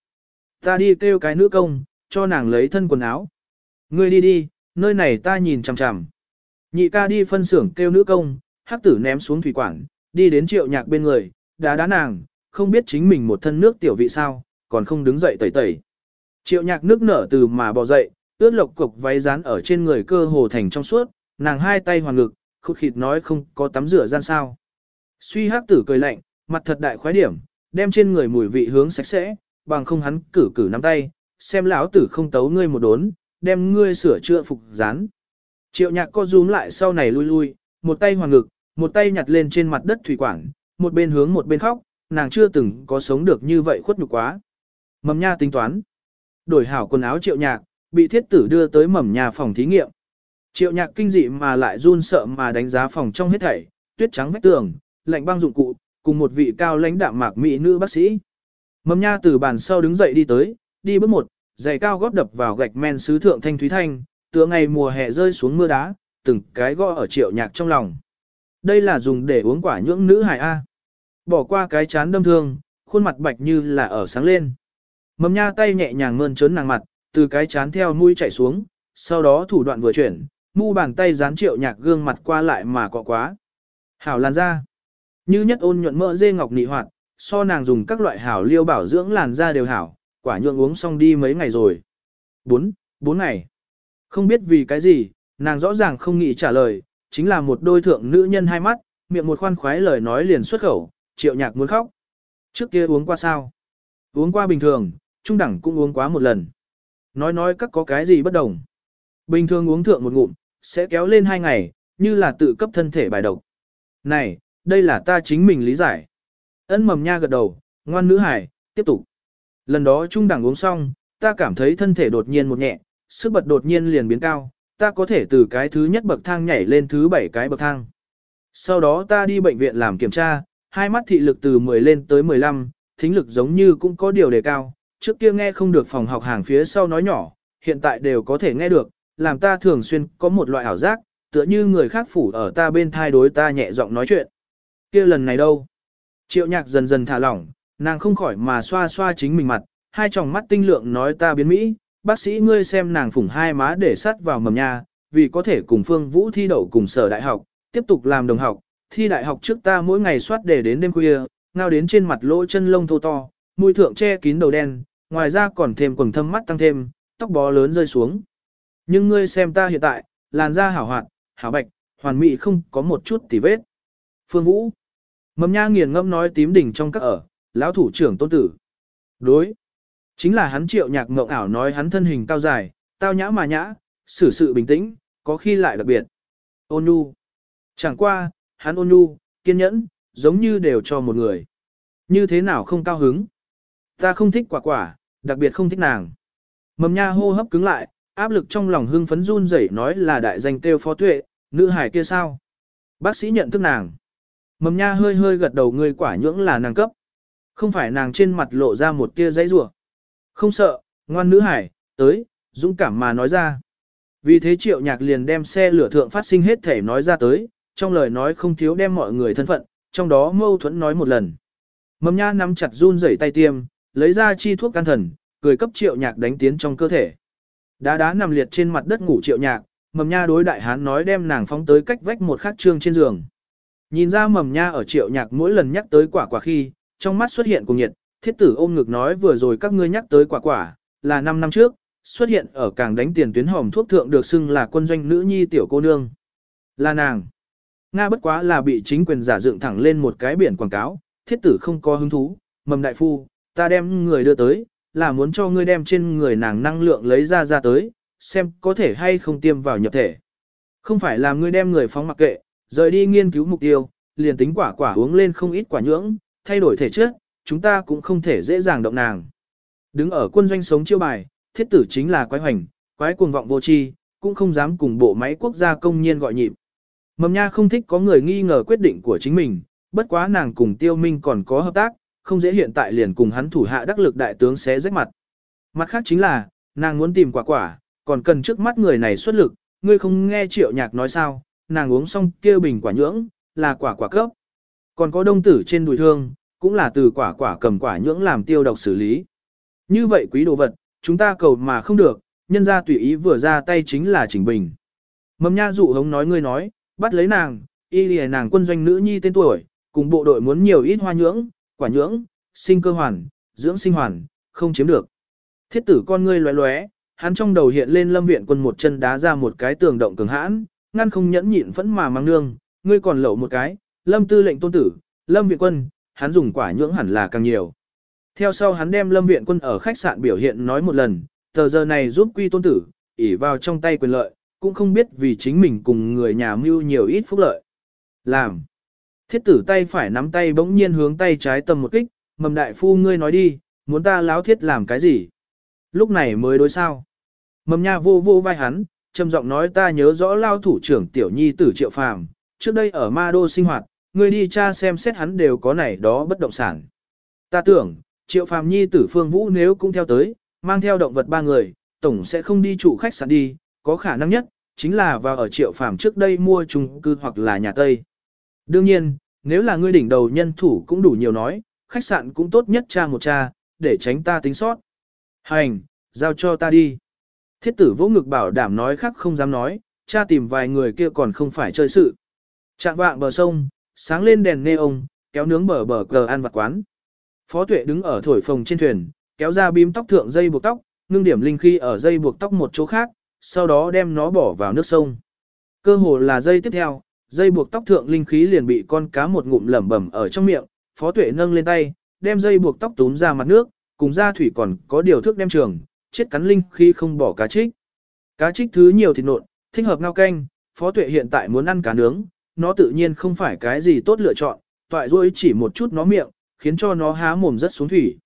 S1: Ta đi kêu cái nữ công, cho nàng lấy thân quần áo. Ngươi đi đi, nơi này ta nhìn chằm chằm. Nhị ca đi phân xưởng kêu nữ công, hắc tử ném xuống thủy quản, đi đến triệu nhạc bên người, đá đá nàng, không biết chính mình một thân nước tiểu vị sao, còn không đứng dậy tẩy tẩy. Triệu nhạc nước nở từ mà bò dậy, ướt lộc cục váy dán ở trên người cơ hồ thành trong suốt, nàng hai tay hoàn ngực, khụt khịt nói không có tắm rửa gian sao. Suy hắc tử cười lạnh, mặt thật đại khoái điểm, đem trên người mùi vị hướng sạch sẽ, bằng không hắn cử cử nắm tay, xem lão tử không tấu ngươi một đốn, đem ngươi sửa chữa phục dán. Triệu nhạc co rúm lại sau này lui lui, một tay hoàn ngực, một tay nhặt lên trên mặt đất thủy quản, một bên hướng một bên khóc, nàng chưa từng có sống được như vậy khuất nhục quá. Mầm nha tính toán. Đổi hảo quần áo triệu nhạc, bị thiết tử đưa tới mầm nhà phòng thí nghiệm. Triệu nhạc kinh dị mà lại run sợ mà đánh giá phòng trong hết thảy, tuyết trắng vách tường, lạnh băng dụng cụ, cùng một vị cao lãnh đạm mạc mỹ nữ bác sĩ. Mầm nha từ bàn sau đứng dậy đi tới, đi bước một, giày cao góp đập vào gạch men sứ thượng thanh thúy thanh, tựa ngày mùa hè rơi xuống mưa đá, từng cái gõ ở triệu nhạc trong lòng. Đây là dùng để uống quả nhưỡng nữ hài A. Bỏ qua cái chán đâm thương, khuôn mặt bạch như là ở sáng lên. Mầm nha tay nhẹ nhàng mơn trớn nàng mặt, từ cái chán theo mũi chạy xuống, sau đó thủ đoạn vừa chuyển, mu bàn tay dán triệu nhạc gương mặt qua lại mà cọ quá. Hảo làn da. Như nhất ôn nhuận mỡ dê ngọc nị hoạt, so nàng dùng các loại hảo liêu bảo dưỡng làn da đều hảo, quả nhượng uống xong đi mấy ngày rồi. Bốn, bốn ngày. Không biết vì cái gì, nàng rõ ràng không nghĩ trả lời, chính là một đôi thượng nữ nhân hai mắt, miệng một khoan khoái lời nói liền xuất khẩu, triệu nhạc muốn khóc. Trước kia uống qua sao? Uống qua bình thường, trung đẳng cũng uống quá một lần. Nói nói các có cái gì bất đồng. Bình thường uống thượng một ngụm, sẽ kéo lên hai ngày, như là tự cấp thân thể bài độc. Này, đây là ta chính mình lý giải. Ân mầm nha gật đầu, ngoan nữ hải, tiếp tục. Lần đó trung đẳng uống xong, ta cảm thấy thân thể đột nhiên một nhẹ, sức bật đột nhiên liền biến cao, ta có thể từ cái thứ nhất bậc thang nhảy lên thứ bảy cái bậc thang. Sau đó ta đi bệnh viện làm kiểm tra, hai mắt thị lực từ 10 lên tới 15, thính lực giống như cũng có điều đề cao, trước kia nghe không được phòng học hàng phía sau nói nhỏ, hiện tại đều có thể nghe được, làm ta thường xuyên có một loại ảo giác, tựa như người khác phủ ở ta bên thai đối ta nhẹ giọng nói chuyện. kia lần này đâu? Triệu nhạc dần dần thả lỏng, nàng không khỏi mà xoa xoa chính mình mặt, hai tròng mắt tinh lượng nói ta biến Mỹ, bác sĩ ngươi xem nàng phủng hai má để sắt vào mầm nha, vì có thể cùng Phương Vũ thi đậu cùng sở đại học, tiếp tục làm đồng học, thi đại học trước ta mỗi ngày soát để đến đêm khuya, ngao đến trên mặt lỗ chân lông thô to, mũi thượng che kín đầu đen, ngoài ra còn thêm quầng thâm mắt tăng thêm, tóc bó lớn rơi xuống. Nhưng ngươi xem ta hiện tại, làn da hảo hoạt, hảo bạch, hoàn mỹ không có một chút tì vết. Phương Vũ. Mầm nha nghiền ngâm nói tím đỉnh trong các ở, lão thủ trưởng tôn tử. Đối. Chính là hắn triệu nhạc ngộng ảo nói hắn thân hình cao dài, tao nhã mà nhã, xử sự bình tĩnh, có khi lại đặc biệt. Ôn nhu. Chẳng qua, hắn ôn nhu, kiên nhẫn, giống như đều cho một người. Như thế nào không cao hứng? Ta không thích quả quả, đặc biệt không thích nàng. Mầm nha hô hấp cứng lại, áp lực trong lòng hưng phấn run rẩy nói là đại danh kêu phó tuệ, nữ hải kia sao? Bác sĩ nhận thức nàng. Mầm nha hơi hơi gật đầu người quả nhưỡng là nàng cấp. Không phải nàng trên mặt lộ ra một tia giấy rủa Không sợ, ngoan nữ hải, tới, dũng cảm mà nói ra. Vì thế triệu nhạc liền đem xe lửa thượng phát sinh hết thể nói ra tới, trong lời nói không thiếu đem mọi người thân phận, trong đó mâu thuẫn nói một lần. Mầm nha nắm chặt run rẩy tay tiêm, lấy ra chi thuốc can thần, cười cấp triệu nhạc đánh tiến trong cơ thể. Đá đá nằm liệt trên mặt đất ngủ triệu nhạc, mầm nha đối đại hán nói đem nàng phóng tới cách vách một khắc trương trên giường. Nhìn ra mầm nha ở triệu nhạc mỗi lần nhắc tới quả quả khi, trong mắt xuất hiện cùng nhiệt, thiết tử ôm ngực nói vừa rồi các ngươi nhắc tới quả quả, là 5 năm trước, xuất hiện ở càng đánh tiền tuyến hòm thuốc thượng được xưng là quân doanh nữ nhi tiểu cô nương. Là nàng. Nga bất quá là bị chính quyền giả dựng thẳng lên một cái biển quảng cáo, thiết tử không có hứng thú, mầm đại phu, ta đem người đưa tới, là muốn cho ngươi đem trên người nàng năng lượng lấy ra ra tới, xem có thể hay không tiêm vào nhập thể. Không phải là ngươi đem người phóng mặc kệ, rời đi nghiên cứu mục tiêu, liền tính quả quả uống lên không ít quả nhưỡng, thay đổi thể chất, chúng ta cũng không thể dễ dàng động nàng. Đứng ở quân doanh sống chiêu bài, thiết tử chính là quái hoành, quái cuồng vọng vô tri, cũng không dám cùng bộ máy quốc gia công nhiên gọi nhịp. Mầm nha không thích có người nghi ngờ quyết định của chính mình, bất quá nàng cùng tiêu minh còn có hợp tác, không dễ hiện tại liền cùng hắn thủ hạ đắc lực đại tướng xé rách mặt. Mặt khác chính là, nàng muốn tìm quả quả, còn cần trước mắt người này xuất lực, ngươi không nghe triệu nhạc nói sao, nàng uống xong kia bình quả nhưỡng, là quả quả cấp. Còn có đông tử trên đùi thương, cũng là từ quả quả cầm quả nhưỡng làm tiêu độc xử lý. Như vậy quý đồ vật, chúng ta cầu mà không được, nhân ra tùy ý vừa ra tay chính là chỉnh bình. Mầm nha dụ hống nói ngươi nói, bắt lấy nàng, y lìa nàng quân doanh nữ nhi tên tuổi, cùng bộ đội muốn nhiều ít hoa nhưỡng, quả nhưỡng, sinh cơ hoàn, dưỡng sinh hoàn, không chiếm được. Thiết tử con ngươi loé loé, hắn trong đầu hiện lên lâm viện quân một chân đá ra một cái tường động cường hãn, ngăn không nhẫn nhịn vẫn mà mang nương, ngươi còn lẩu một cái, lâm tư lệnh tôn tử, lâm viện quân, hắn dùng quả nhưỡng hẳn là càng nhiều. Theo sau hắn đem lâm viện quân ở khách sạn biểu hiện nói một lần, tờ giờ này giúp quy tôn tử, ỉ vào trong tay quyền lợi, cũng không biết vì chính mình cùng người nhà mưu nhiều ít phúc lợi. Làm. Thiết tử tay phải nắm tay bỗng nhiên hướng tay trái tầm một kích, mầm đại phu ngươi nói đi, muốn ta láo thiết làm cái gì? Lúc này mới đối sao. Mầm nha vô vô vai hắn, trầm giọng nói ta nhớ rõ lao thủ trưởng tiểu nhi tử triệu phàm, trước đây ở ma đô sinh hoạt, ngươi đi cha xem xét hắn đều có này đó bất động sản. Ta tưởng, triệu phàm nhi tử phương vũ nếu cũng theo tới, mang theo động vật ba người, tổng sẽ không đi trụ khách sạn đi, có khả năng nhất, chính là vào ở triệu phàm trước đây mua chung cư hoặc là nhà Tây. Đương nhiên, nếu là ngươi đỉnh đầu nhân thủ cũng đủ nhiều nói, khách sạn cũng tốt nhất cha một cha, để tránh ta tính sót. Hành, giao cho ta đi. Thiết tử vỗ ngực bảo đảm nói khác không dám nói, cha tìm vài người kia còn không phải chơi sự. Trạng vạng bờ sông, sáng lên đèn neon, kéo nướng bờ bờ cờ ăn vặt quán. Phó tuệ đứng ở thổi phồng trên thuyền, kéo ra bím tóc thượng dây buộc tóc, ngưng điểm linh khí ở dây buộc tóc một chỗ khác, sau đó đem nó bỏ vào nước sông. Cơ hồ là dây tiếp theo, dây buộc tóc thượng linh khí liền bị con cá một ngụm lẩm bẩm ở trong miệng, phó tuệ nâng lên tay, đem dây buộc tóc túm ra mặt nước, cùng ra thủy còn có điều thước đem trường, chết cắn linh khi không bỏ cá trích. Cá trích thứ nhiều thịt nộn, thích hợp ngao canh, phó tuệ hiện tại muốn ăn cá nướng, nó tự nhiên không phải cái gì tốt lựa chọn, toại rối chỉ một chút nó miệng, khiến cho nó há mồm rất xuống thủy.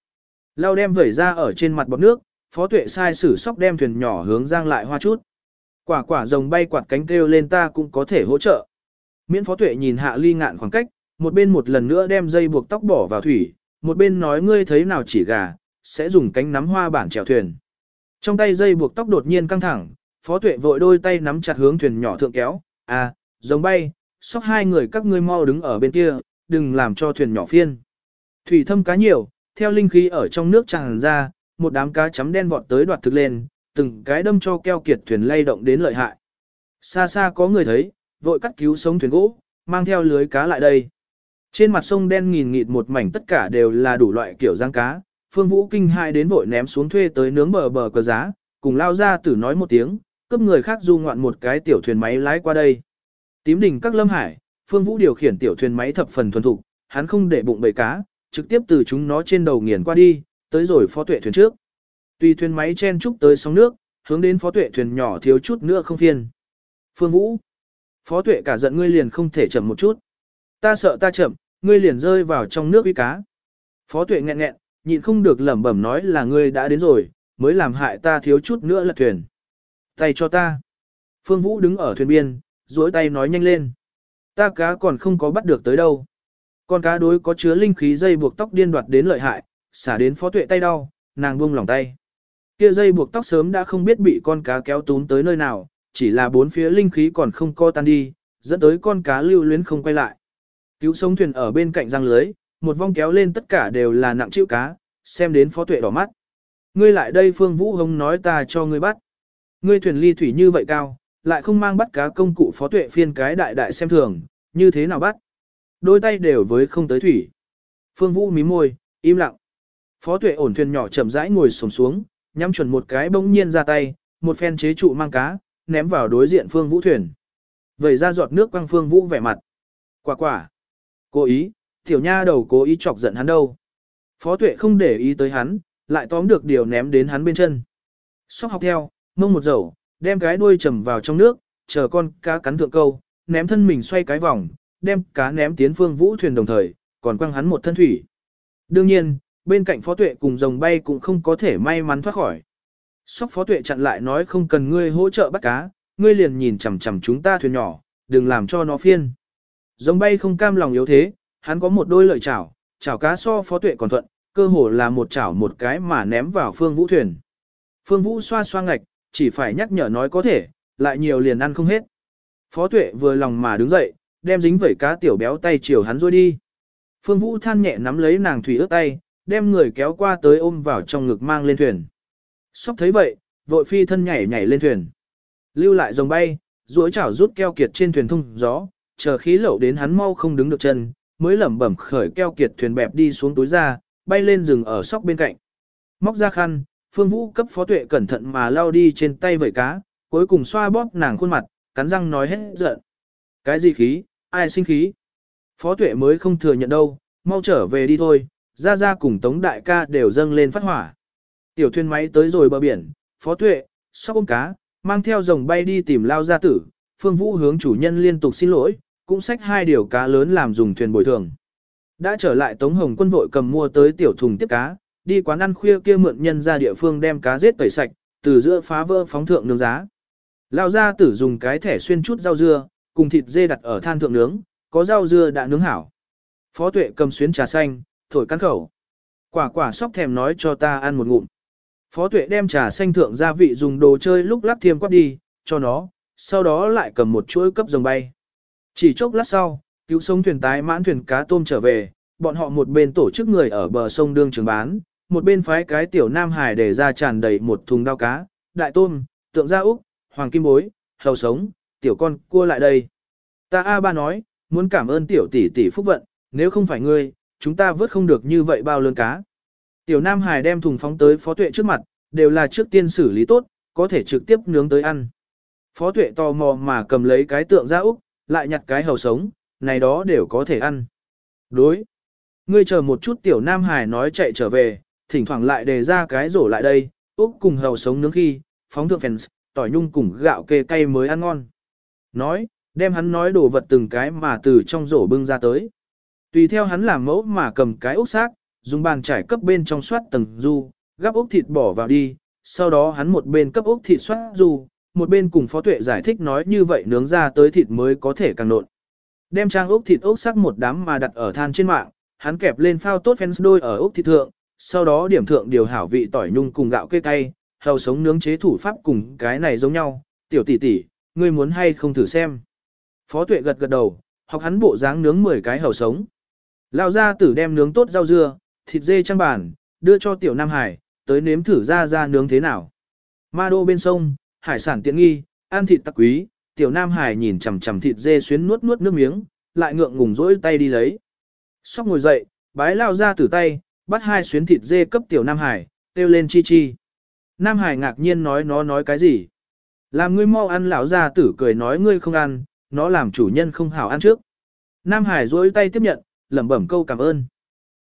S1: Lao đem vẩy ra ở trên mặt bọt nước, phó tuệ sai sử sóc đem thuyền nhỏ hướng giang lại hoa chút. Quả quả rồng bay quạt cánh kêu lên ta cũng có thể hỗ trợ. Miễn phó tuệ nhìn hạ ly ngạn khoảng cách, một bên một lần nữa đem dây buộc tóc bỏ vào thủy, một bên nói ngươi thấy nào chỉ gà, sẽ dùng cánh nắm hoa bản chèo thuyền. Trong tay dây buộc tóc đột nhiên căng thẳng, phó tuệ vội đôi tay nắm chặt hướng thuyền nhỏ thượng kéo, à, giống bay, sóc hai người các ngươi mau đứng ở bên kia, đừng làm cho thuyền nhỏ phiên. Thủy thâm cá nhiều, theo linh khí ở trong nước tràn ra, một đám cá chấm đen vọt tới đoạt thực lên, từng cái đâm cho keo kiệt thuyền lay động đến lợi hại. Xa xa có người thấy, vội cắt cứu sống thuyền gỗ, mang theo lưới cá lại đây. Trên mặt sông đen nghìn nghịt một mảnh tất cả đều là đủ loại kiểu giang cá, Phương Vũ kinh hai đến vội ném xuống thuê tới nướng bờ bờ cờ giá, cùng lao ra tử nói một tiếng, cấp người khác du ngoạn một cái tiểu thuyền máy lái qua đây. Tím đỉnh các lâm hải, Phương Vũ điều khiển tiểu thuyền máy thập phần thuần thục, hắn không để bụng bầy cá, trực tiếp từ chúng nó trên đầu nghiền qua đi, tới rồi phó tuệ thuyền trước. Tùy thuyền máy chen trúc tới sóng nước, hướng đến phó tuệ thuyền nhỏ thiếu chút nữa không phiên. Phương Vũ, phó tuệ cả giận ngươi liền không thể chậm một chút. Ta sợ ta chậm, ngươi liền rơi vào trong nước uy cá. Phó tuệ nghẹn nghẹn, nhịn không được lẩm bẩm nói là ngươi đã đến rồi, mới làm hại ta thiếu chút nữa lật thuyền. Tay cho ta. Phương Vũ đứng ở thuyền biên, duỗi tay nói nhanh lên. Ta cá còn không có bắt được tới đâu. Con cá đối có chứa linh khí dây buộc tóc điên đoạt đến lợi hại, xả đến phó tuệ tay đau, nàng buông lỏng tay. Kia dây buộc tóc sớm đã không biết bị con cá kéo tún tới nơi nào, chỉ là bốn phía linh khí còn không co tan đi, dẫn tới con cá lưu luyến không quay lại. Cứu sống thuyền ở bên cạnh răng lưới, một vong kéo lên tất cả đều là nặng chịu cá, xem đến phó tuệ đỏ mắt. Ngươi lại đây Phương Vũ Hồng nói ta cho ngươi bắt. Ngươi thuyền ly thủy như vậy cao, lại không mang bắt cá công cụ phó tuệ phiên cái đại đại xem thường, như thế nào bắt. Đôi tay đều với không tới thủy. Phương Vũ mím môi, im lặng. Phó tuệ ổn thuyền nhỏ chậm rãi ngồi sổng xuống, nhắm chuẩn một cái bỗng nhiên ra tay, một phen chế trụ mang cá, ném vào đối diện Phương Vũ thuyền. Vẩy ra giọt nước quăng Phương Vũ vẻ mặt. Quả quả. Cố ý, tiểu nha đầu cố ý chọc giận hắn đâu. Phó tuệ không để ý tới hắn, lại tóm được điều ném đến hắn bên chân. Sóc học theo, mông một dầu, đem cái đuôi chầm vào trong nước, chờ con cá cắn thượng câu, ném thân mình xoay cái vòng, đem cá ném tiến phương vũ thuyền đồng thời, còn quăng hắn một thân thủy. Đương nhiên, bên cạnh phó tuệ cùng rồng bay cũng không có thể may mắn thoát khỏi. Sóc phó tuệ chặn lại nói không cần ngươi hỗ trợ bắt cá, ngươi liền nhìn chằm chằm chúng ta thuyền nhỏ, đừng làm cho nó phiên. Rồng bay không cam lòng yếu thế, hắn có một đôi lợi chảo, chảo cá so phó tuệ còn thuận, cơ hồ là một chảo một cái mà ném vào phương vũ thuyền. Phương vũ xoa xoa ngạch, chỉ phải nhắc nhở nói có thể, lại nhiều liền ăn không hết. Phó tuệ vừa lòng mà đứng dậy, đem dính vẩy cá tiểu béo tay chiều hắn rồi đi. Phương Vũ than nhẹ nắm lấy nàng thủy ướt tay, đem người kéo qua tới ôm vào trong ngực mang lên thuyền. Sóc thấy vậy, vội phi thân nhảy nhảy lên thuyền. Lưu lại dòng bay, duỗi chảo rút keo kiệt trên thuyền thông gió, chờ khí lậu đến hắn mau không đứng được chân, mới lẩm bẩm khởi keo kiệt thuyền bẹp đi xuống túi ra, bay lên rừng ở sóc bên cạnh. Móc ra khăn, Phương Vũ cấp phó tuệ cẩn thận mà lao đi trên tay vẩy cá, cuối cùng xoa bóp nàng khuôn mặt, cắn răng nói hết giận. Cái gì khí, ai sinh khí? Phó tuệ mới không thừa nhận đâu, mau trở về đi thôi, ra ra cùng tống đại ca đều dâng lên phát hỏa. Tiểu thuyền máy tới rồi bờ biển, phó tuệ, sóc ôm cá, mang theo rồng bay đi tìm lao gia tử, phương vũ hướng chủ nhân liên tục xin lỗi, cũng xách hai điều cá lớn làm dùng thuyền bồi thường. Đã trở lại Tống Hồng quân vội cầm mua tới tiểu thùng tiếp cá, đi quán ăn khuya kia mượn nhân ra địa phương đem cá giết tẩy sạch, từ giữa phá vỡ phóng thượng nướng giá. Lao gia tử dùng cái thẻ xuyên chút rau dưa, cùng thịt dê đặt ở than thượng nướng, có rau dưa đã nướng hảo. Phó tuệ cầm xuyến trà xanh, thổi cắn khẩu. Quả quả sóc thèm nói cho ta ăn một ngụm. Phó tuệ đem trà xanh thượng gia vị dùng đồ chơi lúc lắc thiêm quát đi, cho nó, sau đó lại cầm một chuỗi cấp rồng bay. Chỉ chốc lát sau, cứu sống thuyền tái mãn thuyền cá tôm trở về, bọn họ một bên tổ chức người ở bờ sông đương trường bán, một bên phái cái tiểu nam hải để ra tràn đầy một thùng đao cá, đại tôm, tượng gia úc, hoàng kim bối, hầu sống, tiểu con cua lại đây. Ta A ba nói, muốn cảm ơn tiểu tỷ tỷ phúc vận, nếu không phải ngươi, chúng ta vớt không được như vậy bao lớn cá. Tiểu Nam Hải đem thùng phóng tới Phó Tuệ trước mặt, đều là trước tiên xử lý tốt, có thể trực tiếp nướng tới ăn. Phó Tuệ tò mò mà cầm lấy cái tượng ra Úc, lại nhặt cái hầu sống, này đó đều có thể ăn. Đối. Ngươi chờ một chút Tiểu Nam Hải nói chạy trở về, thỉnh thoảng lại đề ra cái rổ lại đây, Úc cùng hầu sống nướng khi, phóng thượng phèn, tỏi nhung cùng gạo kê cay mới ăn ngon. Nói, đem hắn nói đồ vật từng cái mà từ trong rổ bưng ra tới. Tùy theo hắn làm mẫu mà cầm cái ốc xác, dùng bàn trải cấp bên trong soát tầng du, gắp ốc thịt bỏ vào đi, sau đó hắn một bên cấp ốc thịt soát du, một bên cùng phó tuệ giải thích nói như vậy nướng ra tới thịt mới có thể càng nộn. Đem trang ốc thịt ốc sắc một đám mà đặt ở than trên mạng, hắn kẹp lên phao tốt fans đôi ở ốc thịt thượng, sau đó điểm thượng điều hảo vị tỏi nhung cùng gạo kê cay, hầu sống nướng chế thủ pháp cùng cái này giống nhau, tiểu tỷ tỷ, ngươi muốn hay không thử xem. Phó tuệ gật gật đầu, học hắn bộ dáng nướng 10 cái hầu sống. Lao ra tử đem nướng tốt rau dưa, thịt dê trang bản, đưa cho tiểu Nam Hải, tới nếm thử ra ra nướng thế nào. Ma đô bên sông, hải sản tiện nghi, ăn thịt tặc quý, tiểu Nam Hải nhìn chằm chằm thịt dê xuyến nuốt nuốt nước miếng, lại ngượng ngùng rỗi tay đi lấy. Sóc ngồi dậy, bái lao ra tử tay, bắt hai xuyến thịt dê cấp tiểu Nam Hải, kêu lên chi chi. Nam Hải ngạc nhiên nói nó nói cái gì. Làm ngươi mau ăn lão gia tử cười nói ngươi không ăn, nó làm chủ nhân không hảo ăn trước. Nam Hải duỗi tay tiếp nhận, lẩm bẩm câu cảm ơn.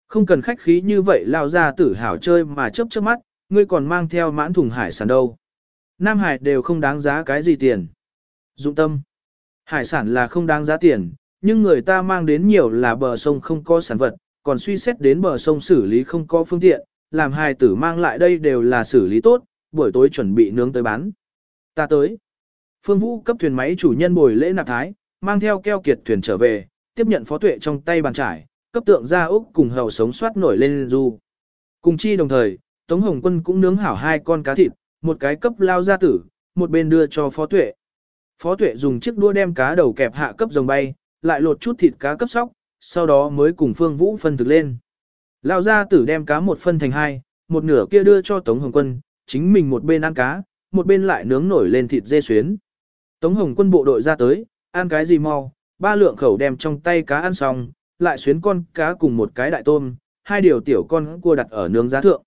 S1: Không cần khách khí như vậy lão gia tử hảo chơi mà chớp chớp mắt, ngươi còn mang theo mãn thùng hải sản đâu. Nam Hải đều không đáng giá cái gì tiền. Dụng tâm. Hải sản là không đáng giá tiền, nhưng người ta mang đến nhiều là bờ sông không có sản vật, còn suy xét đến bờ sông xử lý không có phương tiện, làm hài tử mang lại đây đều là xử lý tốt, buổi tối chuẩn bị nướng tới bán. Ta tới. Phương Vũ cấp thuyền máy chủ nhân bồi lễ nạp thái, mang theo keo kiệt thuyền trở về, tiếp nhận phó tuệ trong tay bàn trải, cấp tượng ra Úc cùng hầu sống soát nổi lên du. Cùng chi đồng thời, Tống Hồng Quân cũng nướng hảo hai con cá thịt, một cái cấp lao gia tử, một bên đưa cho phó tuệ. Phó tuệ dùng chiếc đua đem cá đầu kẹp hạ cấp rồng bay, lại lột chút thịt cá cấp sóc, sau đó mới cùng Phương Vũ phân thực lên. Lão gia tử đem cá một phân thành hai, một nửa kia đưa cho Tống Hồng Quân, chính mình một bên ăn cá, một bên lại nướng nổi lên thịt dê xuyến. Tống Hồng Quân bộ đội ra tới, ăn cái gì mau, ba lượng khẩu đem trong tay cá ăn xong, lại xuyến con cá cùng một cái đại tôm, hai điều tiểu con cua đặt ở nướng giá thượng.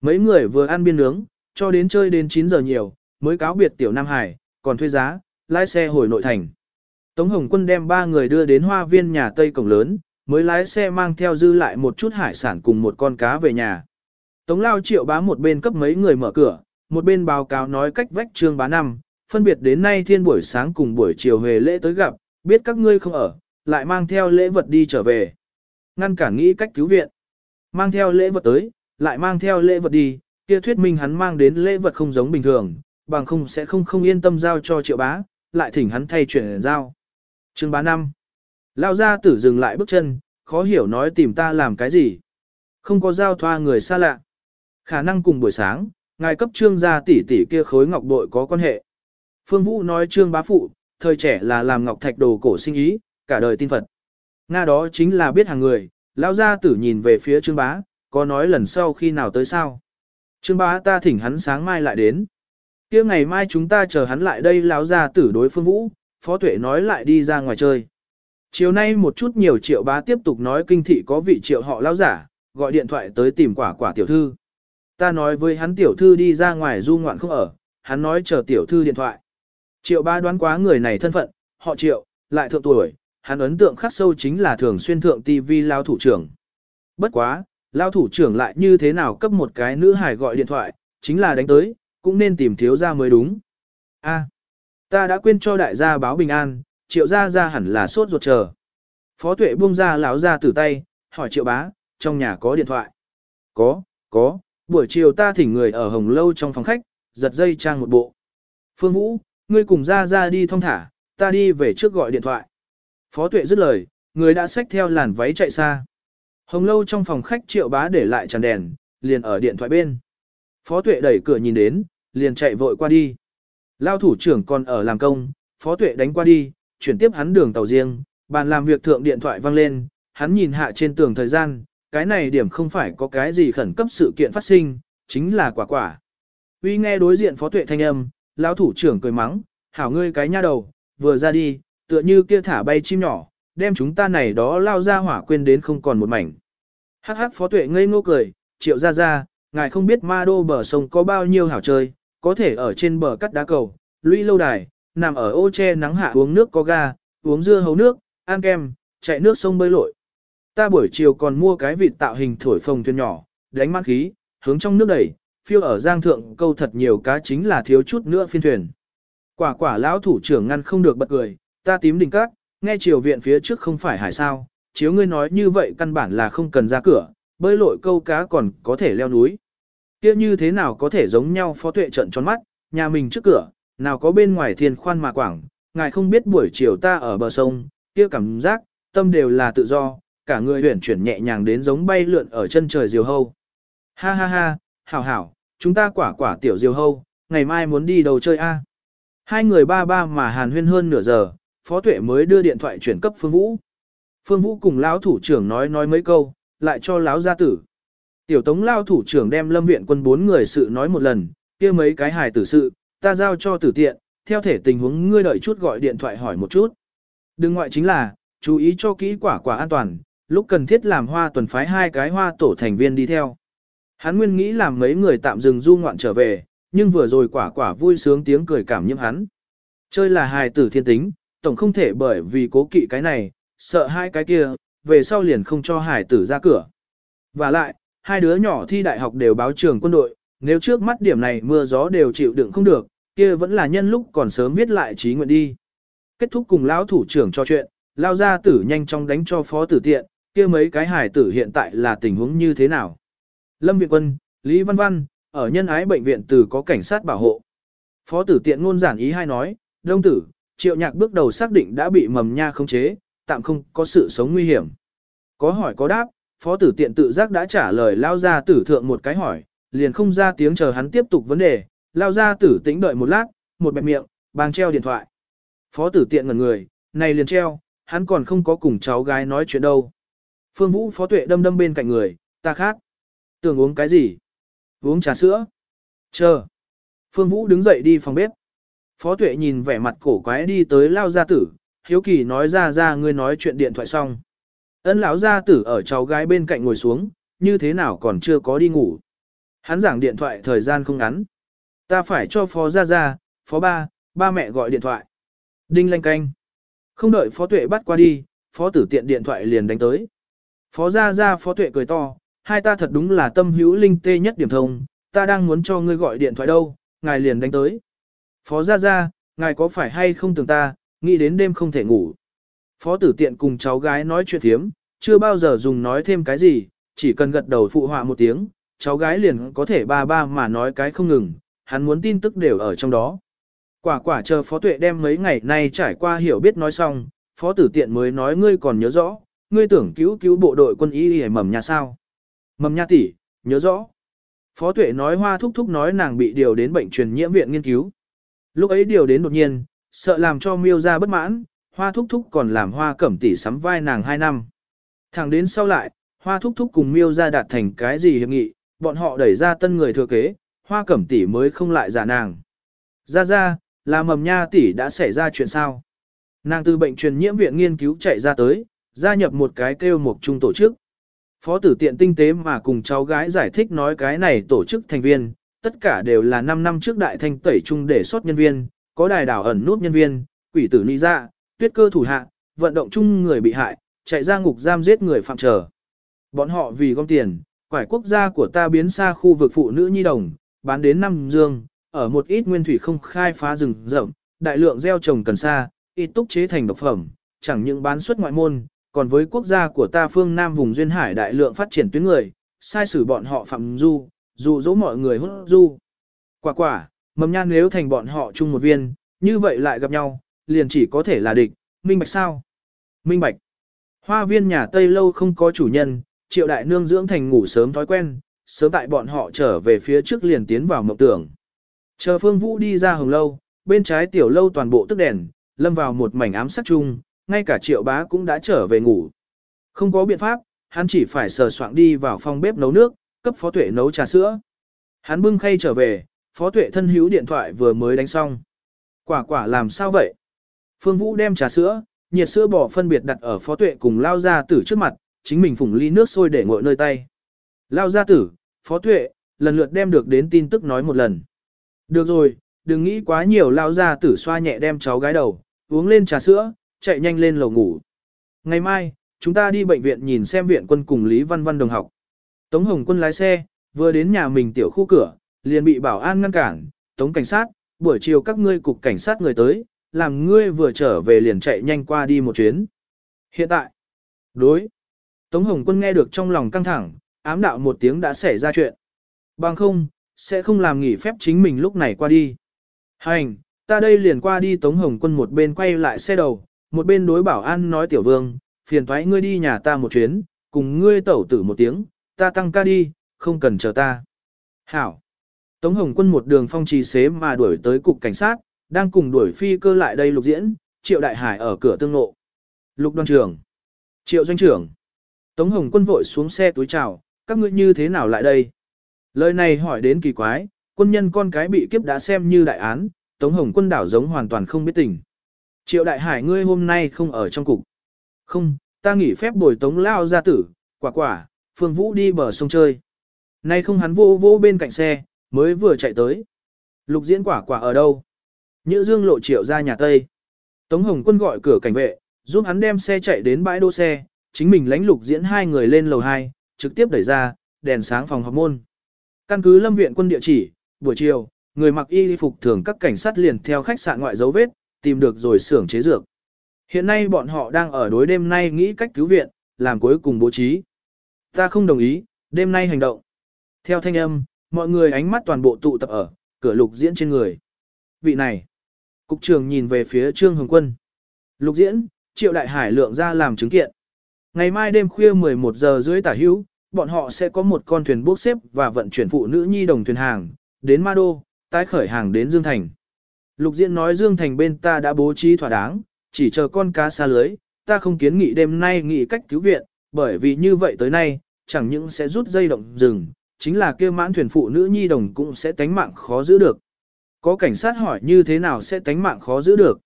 S1: Mấy người vừa ăn biên nướng, cho đến chơi đến 9 giờ nhiều, mới cáo biệt tiểu Nam Hải, còn thuê giá, lái xe hồi nội thành. Tống Hồng Quân đem ba người đưa đến hoa viên nhà Tây Cổng lớn, mới lái xe mang theo dư lại một chút hải sản cùng một con cá về nhà. Tống Lao triệu bá một bên cấp mấy người mở cửa, một bên báo cáo nói cách vách trương bá năm, phân biệt đến nay thiên buổi sáng cùng buổi chiều về lễ tới gặp, biết các ngươi không ở, lại mang theo lễ vật đi trở về. Ngăn cản nghĩ cách cứu viện. Mang theo lễ vật tới, lại mang theo lễ vật đi, kia thuyết minh hắn mang đến lễ vật không giống bình thường, bằng không sẽ không không yên tâm giao cho triệu bá, lại thỉnh hắn thay chuyển giao. Trương bá năm. Lao ra tử dừng lại bước chân, khó hiểu nói tìm ta làm cái gì. Không có giao thoa người xa lạ. Khả năng cùng buổi sáng, ngài cấp trương gia tỷ tỷ kia khối ngọc bội có quan hệ. Phương Vũ nói trương bá phụ, thời trẻ là làm ngọc thạch đồ cổ sinh ý, cả đời tin Phật. Nga đó chính là biết hàng người, lão gia tử nhìn về phía trương bá, có nói lần sau khi nào tới sao. Trương bá ta thỉnh hắn sáng mai lại đến. kia ngày mai chúng ta chờ hắn lại đây lão gia tử đối phương vũ, phó tuệ nói lại đi ra ngoài chơi. Chiều nay một chút nhiều triệu bá tiếp tục nói kinh thị có vị triệu họ lao giả, gọi điện thoại tới tìm quả quả tiểu thư. Ta nói với hắn tiểu thư đi ra ngoài du ngoạn không ở, hắn nói chờ tiểu thư điện thoại. Triệu bá đoán quá người này thân phận, họ triệu, lại thượng tuổi, hắn ấn tượng khắc sâu chính là thường xuyên thượng TV lao thủ trưởng. Bất quá, lao thủ trưởng lại như thế nào cấp một cái nữ hài gọi điện thoại, chính là đánh tới, cũng nên tìm thiếu gia mới đúng. A, ta đã quên cho đại gia báo bình an, triệu gia gia hẳn là sốt ruột chờ. Phó tuệ buông ra lão ra từ tay, hỏi triệu bá, trong nhà có điện thoại. Có, có, buổi chiều ta thỉnh người ở hồng lâu trong phòng khách, giật dây trang một bộ. Phương Vũ, ngươi cùng ra ra đi thong thả, ta đi về trước gọi điện thoại. Phó tuệ dứt lời, người đã xách theo làn váy chạy xa. Hồng lâu trong phòng khách triệu bá để lại tràn đèn, liền ở điện thoại bên. Phó tuệ đẩy cửa nhìn đến, liền chạy vội qua đi. Lao thủ trưởng còn ở làm công, phó tuệ đánh qua đi, chuyển tiếp hắn đường tàu riêng, bàn làm việc thượng điện thoại vang lên, hắn nhìn hạ trên tường thời gian, cái này điểm không phải có cái gì khẩn cấp sự kiện phát sinh, chính là quả quả. Uy nghe đối diện phó tuệ thanh âm, lão thủ trưởng cười mắng, hảo ngươi cái nha đầu, vừa ra đi, tựa như kia thả bay chim nhỏ, đem chúng ta này đó lao ra hỏa quên đến không còn một mảnh. Hắc hắc phó tuệ ngây ngô cười, triệu ra ra, ngài không biết ma đô bờ sông có bao nhiêu hảo chơi, có thể ở trên bờ cắt đá cầu, lũy lâu đài, nằm ở ô che nắng hạ uống nước có ga, uống dưa hấu nước, ăn kem, chạy nước sông bơi lội. Ta buổi chiều còn mua cái vịt tạo hình thổi phồng thuyền nhỏ, đánh mắt khí, hướng trong nước đẩy, phiêu ở giang thượng câu thật nhiều cá chính là thiếu chút nữa phiên thuyền. Quả quả lão thủ trưởng ngăn không được bật cười, ta tím đỉnh cát, nghe chiều viện phía trước không phải hải sao, chiếu ngươi nói như vậy căn bản là không cần ra cửa, bơi lội câu cá còn có thể leo núi. Kia như thế nào có thể giống nhau phó tuệ trận tròn mắt, nhà mình trước cửa, nào có bên ngoài thiên khoan mà quảng, ngài không biết buổi chiều ta ở bờ sông, kia cảm giác, tâm đều là tự do, cả người huyển chuyển nhẹ nhàng đến giống bay lượn ở chân trời diều hâu. Ha ha ha, hảo hảo, chúng ta quả quả tiểu diều hâu, ngày mai muốn đi đâu chơi a? Hai người ba ba mà hàn huyên hơn nửa giờ, Phó Tuệ mới đưa điện thoại chuyển cấp Phương Vũ. Phương Vũ cùng lão thủ trưởng nói nói mấy câu, lại cho lão gia tử. Tiểu Tống Lao thủ trưởng đem Lâm viện quân bốn người sự nói một lần, kia mấy cái hài tử sự, ta giao cho tử tiện, theo thể tình huống ngươi đợi chút gọi điện thoại hỏi một chút. Đừng ngoại chính là, chú ý cho kỹ quả quả an toàn, lúc cần thiết làm hoa tuần phái hai cái hoa tổ thành viên đi theo. Hắn nguyên nghĩ làm mấy người tạm dừng du ngoạn trở về, nhưng vừa rồi quả quả vui sướng tiếng cười cảm nhiễm hắn. Chơi là hài tử thiên tính, tổng không thể bởi vì cố kỵ cái này, sợ hai cái kia, về sau liền không cho hài tử ra cửa. Và lại, hai đứa nhỏ thi đại học đều báo trường quân đội, nếu trước mắt điểm này mưa gió đều chịu đựng không được, kia vẫn là nhân lúc còn sớm viết lại trí nguyện đi. Kết thúc cùng lão thủ trưởng cho chuyện, lao ra tử nhanh chóng đánh cho phó tử tiện, kia mấy cái hải tử hiện tại là tình huống như thế nào. Lâm Viện Quân, Lý Văn Văn, ở nhân ái bệnh viện từ có cảnh sát bảo hộ. Phó tử tiện ngôn giản ý hai nói, đông tử, triệu nhạc bước đầu xác định đã bị mầm nha khống chế, tạm không có sự sống nguy hiểm. Có hỏi có đáp, phó tử tiện tự giác đã trả lời lao ra tử thượng một cái hỏi, liền không ra tiếng chờ hắn tiếp tục vấn đề, lao ra tử tĩnh đợi một lát, một bẹp miệng, bang treo điện thoại. Phó tử tiện ngẩn người, này liền treo, hắn còn không có cùng cháu gái nói chuyện đâu. Phương Vũ phó tuệ đâm đâm bên cạnh người, ta khác, Tưởng uống cái gì? Uống trà sữa. Chờ. Phương Vũ đứng dậy đi phòng bếp. Phó tuệ nhìn vẻ mặt cổ quái đi tới lao gia tử, hiếu kỳ nói ra ra ngươi nói chuyện điện thoại xong. Ân lão gia tử ở cháu gái bên cạnh ngồi xuống, như thế nào còn chưa có đi ngủ. Hắn giảng điện thoại thời gian không ngắn. Ta phải cho phó gia gia, phó ba, ba mẹ gọi điện thoại. Đinh lanh canh. Không đợi phó tuệ bắt qua đi, phó tử tiện điện thoại liền đánh tới. Phó gia gia phó tuệ cười to, hai ta thật đúng là tâm hữu linh tê nhất điểm thông, ta đang muốn cho ngươi gọi điện thoại đâu, ngài liền đánh tới. Phó gia gia, ngài có phải hay không tưởng ta, nghĩ đến đêm không thể ngủ. Phó tử tiện cùng cháu gái nói chuyện thiếm, chưa bao giờ dùng nói thêm cái gì, chỉ cần gật đầu phụ họa một tiếng, cháu gái liền có thể ba ba mà nói cái không ngừng, hắn muốn tin tức đều ở trong đó. Quả quả chờ phó tuệ đem mấy ngày nay trải qua hiểu biết nói xong, phó tử tiện mới nói ngươi còn nhớ rõ, ngươi tưởng cứu cứu bộ đội quân y hề mầm nhà sao. Mầm nhà tỷ, nhớ rõ. Phó tuệ nói hoa thúc thúc nói nàng bị điều đến bệnh truyền nhiễm viện nghiên cứu. Lúc ấy điều đến đột nhiên, sợ làm cho miêu ra bất mãn, hoa thúc thúc còn làm hoa cẩm tỷ sắm vai nàng 2 năm. Thẳng đến sau lại, hoa thúc thúc cùng miêu ra đạt thành cái gì hiệp nghị, bọn họ đẩy ra tân người thừa kế, hoa cẩm tỷ mới không lại giả nàng. Ra ra, là mầm nha tỷ đã xảy ra chuyện sao? Nàng từ bệnh truyền nhiễm viện nghiên cứu chạy ra tới, gia nhập một cái kêu một trung tổ chức. Phó tử tiện tinh tế mà cùng cháu gái giải thích nói cái này tổ chức thành viên, tất cả đều là 5 năm trước đại thanh tẩy trung để xuất nhân viên, có đài đảo ẩn nút nhân viên, quỷ tử ni ra, tuyết cơ thủ hạ, vận động chung người bị hại, chạy ra ngục giam giết người phạm trở. Bọn họ vì gom tiền, quải quốc gia của ta biến xa khu vực phụ nữ nhi đồng, bán đến năm dương, ở một ít nguyên thủy không khai phá rừng rậm, đại lượng gieo trồng cần sa, ít túc chế thành độc phẩm, chẳng những bán xuất ngoại môn, còn với quốc gia của ta phương Nam vùng duyên hải đại lượng phát triển tuyến người, sai sử bọn họ phạm du, dụ dỗ mọi người hút du. Quả quả, mầm nhan nếu thành bọn họ chung một viên, như vậy lại gặp nhau, liền chỉ có thể là địch, minh bạch sao? Minh bạch. Hoa viên nhà Tây lâu không có chủ nhân, triệu đại nương dưỡng thành ngủ sớm thói quen, sớm tại bọn họ trở về phía trước liền tiến vào mộng tưởng. Chờ phương vũ đi ra hồng lâu, bên trái tiểu lâu toàn bộ tức đèn, lâm vào một mảnh ám sát chung, ngay cả triệu bá cũng đã trở về ngủ. Không có biện pháp, hắn chỉ phải sờ soạng đi vào phòng bếp nấu nước, cấp phó tuệ nấu trà sữa. Hắn bưng khay trở về, phó tuệ thân hữu điện thoại vừa mới đánh xong. Quả quả làm sao vậy? Phương Vũ đem trà sữa, nhiệt sữa bò phân biệt đặt ở phó tuệ cùng lao Gia tử trước mặt, chính mình phủng ly nước sôi để ngội nơi tay. Lao Gia tử, phó tuệ, lần lượt đem được đến tin tức nói một lần. Được rồi, đừng nghĩ quá nhiều lao Gia tử xoa nhẹ đem cháu gái đầu, uống lên trà sữa, chạy nhanh lên lầu ngủ. Ngày mai, chúng ta đi bệnh viện nhìn xem viện quân cùng Lý Văn Văn đồng học. Tống Hồng quân lái xe, vừa đến nhà mình tiểu khu cửa, liền bị bảo an ngăn cản, Tống cảnh sát, buổi chiều các ngươi cục cảnh sát người tới, làm ngươi vừa trở về liền chạy nhanh qua đi một chuyến. Hiện tại, đối, Tống Hồng quân nghe được trong lòng căng thẳng, ám đạo một tiếng đã xảy ra chuyện. Bằng không, sẽ không làm nghỉ phép chính mình lúc này qua đi. Hành, ta đây liền qua đi Tống Hồng quân một bên quay lại xe đầu, một bên đối bảo an nói tiểu vương, phiền thoái ngươi đi nhà ta một chuyến, cùng ngươi tẩu tử một tiếng, ta tăng ca đi, không cần chờ ta. Hảo. Tống Hồng quân một đường phong trì xế mà đuổi tới cục cảnh sát, đang cùng đuổi phi cơ lại đây lục diễn, triệu đại hải ở cửa tương ngộ. Lục đoàn trưởng. Triệu doanh trưởng. Tống Hồng quân vội xuống xe túi chào, các ngươi như thế nào lại đây? Lời này hỏi đến kỳ quái, quân nhân con cái bị kiếp đã xem như đại án, Tống Hồng quân đảo giống hoàn toàn không biết tình. Triệu đại hải ngươi hôm nay không ở trong cục. Không, ta nghỉ phép bồi Tống lao gia tử, quả quả, Phương Vũ đi bờ sông chơi. Nay không hắn vô vô bên cạnh xe, mới vừa chạy tới. Lục diễn quả quả ở đâu? Nhữ dương lộ triệu ra nhà Tây. Tống Hồng quân gọi cửa cảnh vệ, giúp hắn đem xe chạy đến bãi đỗ xe, chính mình lánh lục diễn hai người lên lầu 2, trực tiếp đẩy ra, đèn sáng phòng học môn. Căn cứ lâm viện quân địa chỉ, buổi chiều, người mặc y phục thường các cảnh sát liền theo khách sạn ngoại dấu vết, tìm được rồi xưởng chế dược. Hiện nay bọn họ đang ở đối đêm nay nghĩ cách cứu viện, làm cuối cùng bố trí. Ta không đồng ý, đêm nay hành động. Theo thanh âm, mọi người ánh mắt toàn bộ tụ tập ở, cửa lục diễn trên người. Vị này, cục trưởng nhìn về phía Trương Hồng Quân. Lục diễn, triệu đại hải lượng ra làm chứng kiện. Ngày mai đêm khuya 11 giờ dưới tả hữu, bọn họ sẽ có một con thuyền bốc xếp và vận chuyển phụ nữ nhi đồng thuyền hàng, đến Ma Đô, tái khởi hàng đến Dương Thành. Lục Diễn nói Dương Thành bên ta đã bố trí thỏa đáng, chỉ chờ con cá xa lưới, ta không kiến nghị đêm nay nghị cách cứu viện, bởi vì như vậy tới nay, chẳng những sẽ rút dây động rừng, chính là kêu mãn thuyền phụ nữ nhi đồng cũng sẽ tánh mạng khó giữ được. Có cảnh sát hỏi như thế nào sẽ tánh mạng khó giữ được.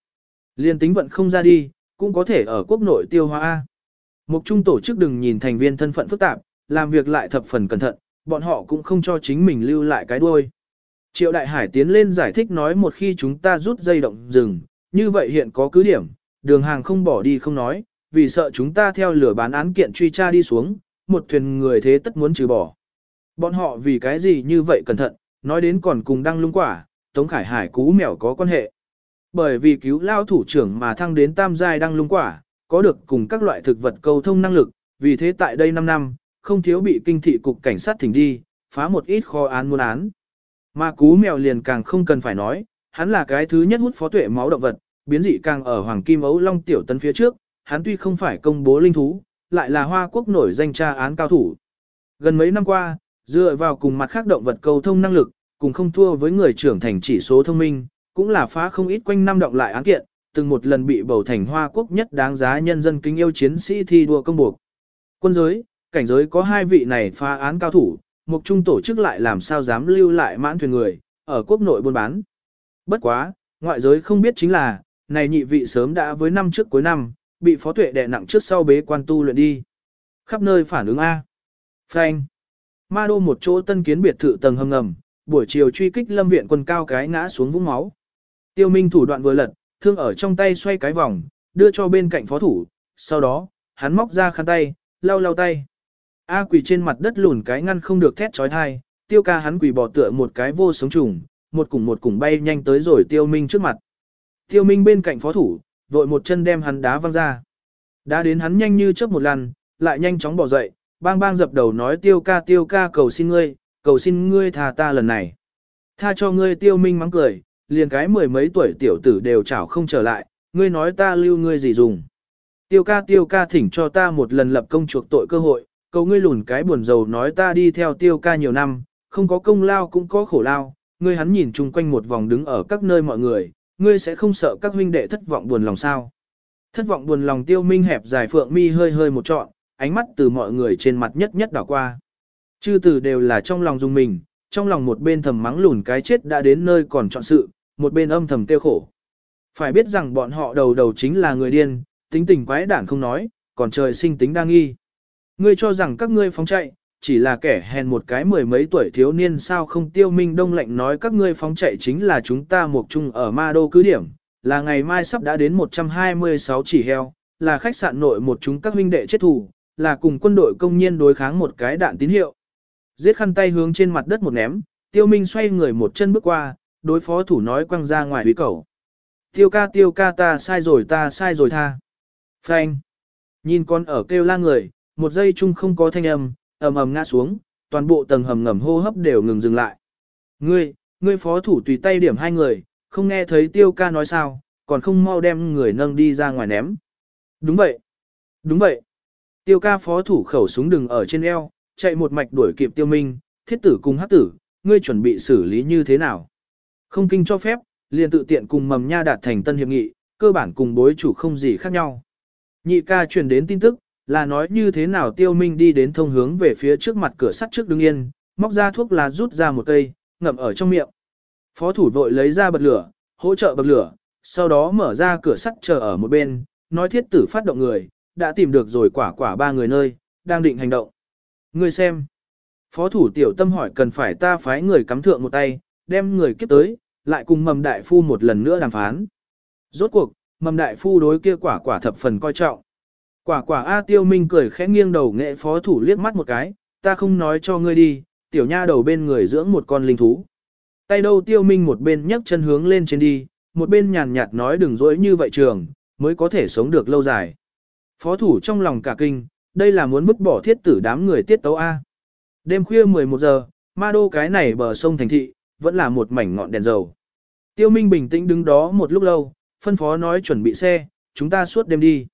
S1: Liên tính vận không ra đi, cũng có thể ở quốc nội tiêu hóa A. Mục trung tổ chức đừng nhìn thành viên thân phận phức tạp, làm việc lại thập phần cẩn thận, bọn họ cũng không cho chính mình lưu lại cái đuôi. Triệu Đại Hải tiến lên giải thích nói một khi chúng ta rút dây động rừng, như vậy hiện có cứ điểm, đường hàng không bỏ đi không nói, vì sợ chúng ta theo lửa bán án kiện truy tra đi xuống, một thuyền người thế tất muốn trừ bỏ. Bọn họ vì cái gì như vậy cẩn thận, nói đến còn cùng đăng lung quả, Tống Khải Hải cú mèo có quan hệ. Bởi vì cứu lao thủ trưởng mà thăng đến tam giai đăng lung quả, có được cùng các loại thực vật cầu thông năng lực, vì thế tại đây 5 năm, không thiếu bị kinh thị cục cảnh sát thỉnh đi, phá một ít kho án muôn án. Mà cú mèo liền càng không cần phải nói, hắn là cái thứ nhất hút phó tuệ máu động vật, biến dị càng ở Hoàng Kim Ấu Long Tiểu Tấn phía trước, hắn tuy không phải công bố linh thú, lại là hoa quốc nổi danh tra án cao thủ. Gần mấy năm qua, dựa vào cùng mặt khác động vật cầu thông năng lực, cùng không thua với người trưởng thành chỉ số thông minh, cũng là phá không ít quanh năm động lại án kiện, từng một lần bị bầu thành hoa quốc nhất đáng giá nhân dân kính yêu chiến sĩ thi đua công buộc. Quân giới, cảnh giới có hai vị này phá án cao thủ, một trung tổ chức lại làm sao dám lưu lại mãn thuyền người, ở quốc nội buôn bán. Bất quá, ngoại giới không biết chính là, này nhị vị sớm đã với năm trước cuối năm, bị phó tuệ đè nặng trước sau bế quan tu luyện đi. Khắp nơi phản ứng A. frank Ma đô một chỗ tân kiến biệt thự tầng hầm ngầm, buổi chiều truy kích lâm viện quân cao cái ngã xuống vũng máu. Tiêu Minh thủ đoạn vừa lật, thương ở trong tay xoay cái vòng, đưa cho bên cạnh phó thủ, sau đó, hắn móc ra khăn tay, lau lau tay. A quỳ trên mặt đất lùn cái ngăn không được thét chói tai, tiêu ca hắn quỳ bỏ tựa một cái vô sống trùng, một cùng một cùng bay nhanh tới rồi tiêu minh trước mặt. Tiêu minh bên cạnh phó thủ, vội một chân đem hắn đá văng ra. Đá đến hắn nhanh như chớp một lần, lại nhanh chóng bỏ dậy, bang bang dập đầu nói tiêu ca tiêu ca cầu xin ngươi, cầu xin ngươi tha ta lần này. Tha cho ngươi tiêu minh mắng cười, liền cái mười mấy tuổi tiểu tử đều chảo không trở lại, ngươi nói ta lưu ngươi gì dùng. Tiêu ca tiêu ca thỉnh cho ta một lần lập công chuộc tội cơ hội, cầu ngươi lùn cái buồn giàu nói ta đi theo tiêu ca nhiều năm, không có công lao cũng có khổ lao, ngươi hắn nhìn chung quanh một vòng đứng ở các nơi mọi người, ngươi sẽ không sợ các huynh đệ thất vọng buồn lòng sao. Thất vọng buồn lòng tiêu minh hẹp dài phượng mi hơi hơi một trọn, ánh mắt từ mọi người trên mặt nhất nhất đảo qua. Chư tử đều là trong lòng dùng mình, trong lòng một bên thầm mắng lùn cái chết đã đến nơi còn chọn sự, một bên âm thầm tiêu khổ. Phải biết rằng bọn họ đầu đầu chính là người điên, tính tình quái đản không nói, còn trời sinh tính đa nghi. Ngươi cho rằng các ngươi phóng chạy, chỉ là kẻ hèn một cái mười mấy tuổi thiếu niên sao không tiêu minh đông lạnh nói các ngươi phóng chạy chính là chúng ta một chung ở ma đô cứ điểm, là ngày mai sắp đã đến 126 chỉ heo, là khách sạn nội một chúng các huynh đệ chết thủ, là cùng quân đội công nhân đối kháng một cái đạn tín hiệu. Giết khăn tay hướng trên mặt đất một ném, tiêu minh xoay người một chân bước qua, đối phó thủ nói quăng ra ngoài hủy cầu. Tiêu ca tiêu ca ta sai rồi ta sai rồi tha. Phanh. Nhìn con ở kêu la người, một giây chung không có thanh âm, ầm ầm ngã xuống, toàn bộ tầng hầm ngầm hô hấp đều ngừng dừng lại. Ngươi, ngươi phó thủ tùy tay điểm hai người, không nghe thấy tiêu ca nói sao, còn không mau đem người nâng đi ra ngoài ném. Đúng vậy. Đúng vậy. Tiêu ca phó thủ khẩu súng đừng ở trên eo, chạy một mạch đuổi kịp tiêu minh, thiết tử cùng hắc tử, ngươi chuẩn bị xử lý như thế nào? Không kinh cho phép, liền tự tiện cùng mầm nha đạt thành tân hiệp nghị, cơ bản cùng bối chủ không gì khác nhau. Nhị ca truyền đến tin tức, là nói như thế nào tiêu minh đi đến thông hướng về phía trước mặt cửa sắt trước đứng yên, móc ra thuốc lá rút ra một cây, ngậm ở trong miệng. Phó thủ vội lấy ra bật lửa, hỗ trợ bật lửa, sau đó mở ra cửa sắt chờ ở một bên, nói thiết tử phát động người, đã tìm được rồi quả quả ba người nơi, đang định hành động. Ngươi xem. Phó thủ tiểu tâm hỏi cần phải ta phái người cắm thượng một tay, đem người kiếp tới, lại cùng mầm đại phu một lần nữa đàm phán. Rốt cuộc, mầm đại phu đối kia quả quả thập phần coi trọng. Quả quả A tiêu minh cười khẽ nghiêng đầu nghệ phó thủ liếc mắt một cái, ta không nói cho ngươi đi, tiểu nha đầu bên người dưỡng một con linh thú. Tay đâu tiêu minh một bên nhấc chân hướng lên trên đi, một bên nhàn nhạt nói đừng dối như vậy trường, mới có thể sống được lâu dài. Phó thủ trong lòng cả kinh, đây là muốn vứt bỏ thiết tử đám người tiết tấu A. Đêm khuya 11 giờ, ma đô cái này bờ sông thành thị, vẫn là một mảnh ngọn đèn dầu. Tiêu Minh bình tĩnh đứng đó một lúc lâu, phân phó nói chuẩn bị xe, chúng ta suốt đêm đi.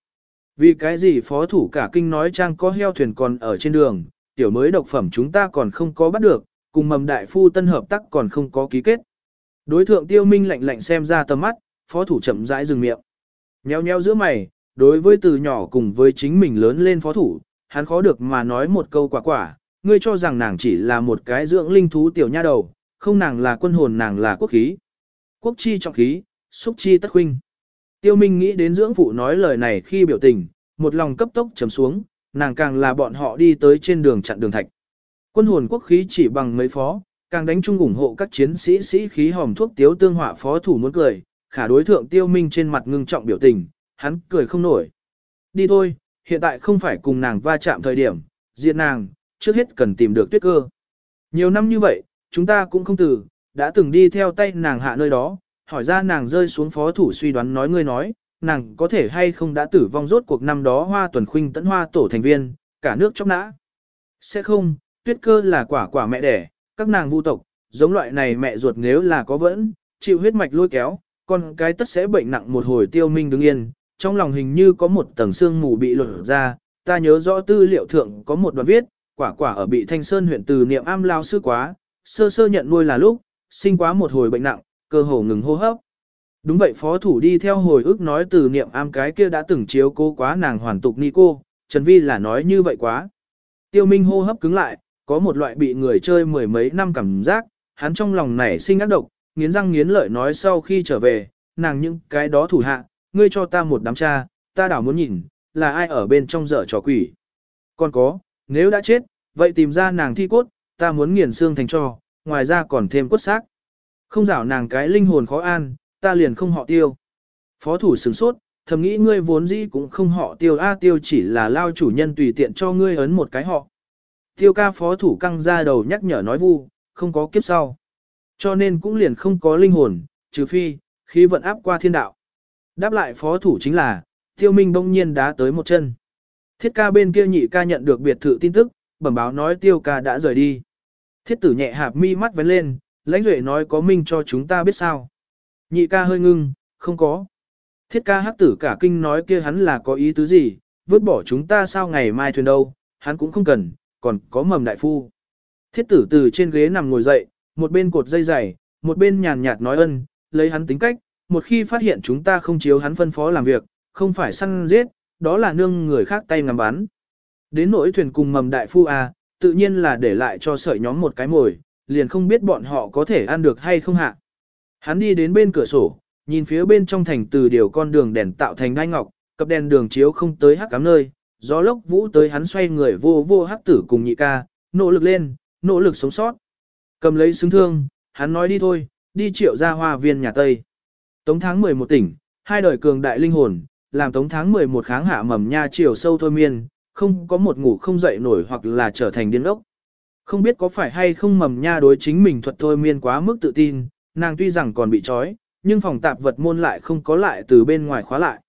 S1: Vì cái gì phó thủ cả kinh nói trang có heo thuyền còn ở trên đường, tiểu mới độc phẩm chúng ta còn không có bắt được, cùng mầm đại phu tân hợp tác còn không có ký kết. Đối thượng tiêu minh lạnh lạnh xem ra tầm mắt, phó thủ chậm rãi dừng miệng. Nheo nheo giữa mày, đối với từ nhỏ cùng với chính mình lớn lên phó thủ, hắn khó được mà nói một câu quả quả, ngươi cho rằng nàng chỉ là một cái dưỡng linh thú tiểu nha đầu, không nàng là quân hồn nàng là quốc khí. Quốc chi trọng khí, xúc chi tất huynh. Tiêu Minh nghĩ đến dưỡng phụ nói lời này khi biểu tình, một lòng cấp tốc trầm xuống, nàng càng là bọn họ đi tới trên đường chặn đường thạch. Quân hồn quốc khí chỉ bằng mấy phó, Càng đánh chung ủng hộ các chiến sĩ sĩ khí hòm thuốc tiếu tương họa phó thủ muốn cười, khả đối thượng tiêu minh trên mặt ngưng trọng biểu tình, hắn cười không nổi. Đi thôi, hiện tại không phải cùng nàng va chạm thời điểm, diệt nàng, trước hết cần tìm được tuyết cơ. Nhiều năm như vậy, chúng ta cũng không từ, đã từng đi theo tay nàng hạ nơi đó, hỏi ra nàng rơi xuống phó thủ suy đoán nói ngươi nói, nàng có thể hay không đã tử vong rốt cuộc năm đó hoa tuần khuynh tẫn hoa tổ thành viên, cả nước chóc nã. Sẽ không, tuyết cơ là quả quả mẹ đẻ, các nàng vu tộc, giống loại này mẹ ruột nếu là có vẫn, chịu huyết mạch lôi kéo, con cái tất sẽ bệnh nặng một hồi tiêu minh đứng yên, trong lòng hình như có một tầng xương mù bị lột ra, ta nhớ rõ tư liệu thượng có một đoạn viết, quả quả ở bị thanh sơn huyện từ niệm am lao sư quá, sơ sơ nhận nuôi là lúc, sinh quá một hồi bệnh nặng, cơ hồ ngừng hô hấp. Đúng vậy phó thủ đi theo hồi ức nói từ niệm am cái kia đã từng chiếu cố quá nàng hoàn tục ni cô, Trần Vi là nói như vậy quá. Tiêu Minh hô hấp cứng lại, có một loại bị người chơi mười mấy năm cảm giác, hắn trong lòng nảy sinh ác độc, nghiến răng nghiến lợi nói sau khi trở về, nàng những cái đó thủ hạ, ngươi cho ta một đám cha, ta đảo muốn nhìn, là ai ở bên trong dở trò quỷ. Còn có, nếu đã chết, vậy tìm ra nàng thi cốt, ta muốn nghiền xương thành cho, ngoài ra còn thêm cốt xác. Không rảo nàng cái linh hồn khó an, ta liền không họ tiêu. Phó thủ sửng sốt, thầm nghĩ ngươi vốn dĩ cũng không họ tiêu a tiêu chỉ là lao chủ nhân tùy tiện cho ngươi ấn một cái họ. Tiêu ca phó thủ căng ra đầu nhắc nhở nói vu, không có kiếp sau. Cho nên cũng liền không có linh hồn, trừ phi, khí vận áp qua thiên đạo. Đáp lại phó thủ chính là, tiêu minh bỗng nhiên đá tới một chân. Thiết ca bên kia nhị ca nhận được biệt thự tin tức, bẩm báo nói tiêu ca đã rời đi. Thiết tử nhẹ hạp mi mắt vén lên, lãnh duệ nói có minh cho chúng ta biết sao. Nhị ca hơi ngưng, không có. Thiết ca hắc tử cả kinh nói kia hắn là có ý tứ gì, vứt bỏ chúng ta sao ngày mai thuyền đâu, hắn cũng không cần, còn có mầm đại phu. Thiết tử từ trên ghế nằm ngồi dậy, một bên cột dây dày, một bên nhàn nhạt nói ân, lấy hắn tính cách, một khi phát hiện chúng ta không chiếu hắn phân phó làm việc, không phải săn giết, đó là nương người khác tay ngắm bắn. Đến nỗi thuyền cùng mầm đại phu à, tự nhiên là để lại cho sợi nhóm một cái mồi, liền không biết bọn họ có thể ăn được hay không hạ. Hắn đi đến bên cửa sổ, nhìn phía bên trong thành từ điều con đường đèn tạo thành đai ngọc, cặp đèn đường chiếu không tới hắc cám nơi, gió lốc vũ tới hắn xoay người vô vô hắc tử cùng nhị ca, nỗ lực lên, nỗ lực sống sót. Cầm lấy xứng thương, hắn nói đi thôi, đi triệu ra hoa viên nhà Tây. Tống tháng 11 tỉnh, hai đời cường đại linh hồn, làm tống tháng 11 kháng hạ mầm nha chiều sâu thôi miên, không có một ngủ không dậy nổi hoặc là trở thành điên ốc. Không biết có phải hay không mầm nha đối chính mình thuật thôi miên quá mức tự tin, nàng tuy rằng còn bị trói, nhưng phòng tạp vật môn lại không có lại từ bên ngoài khóa lại.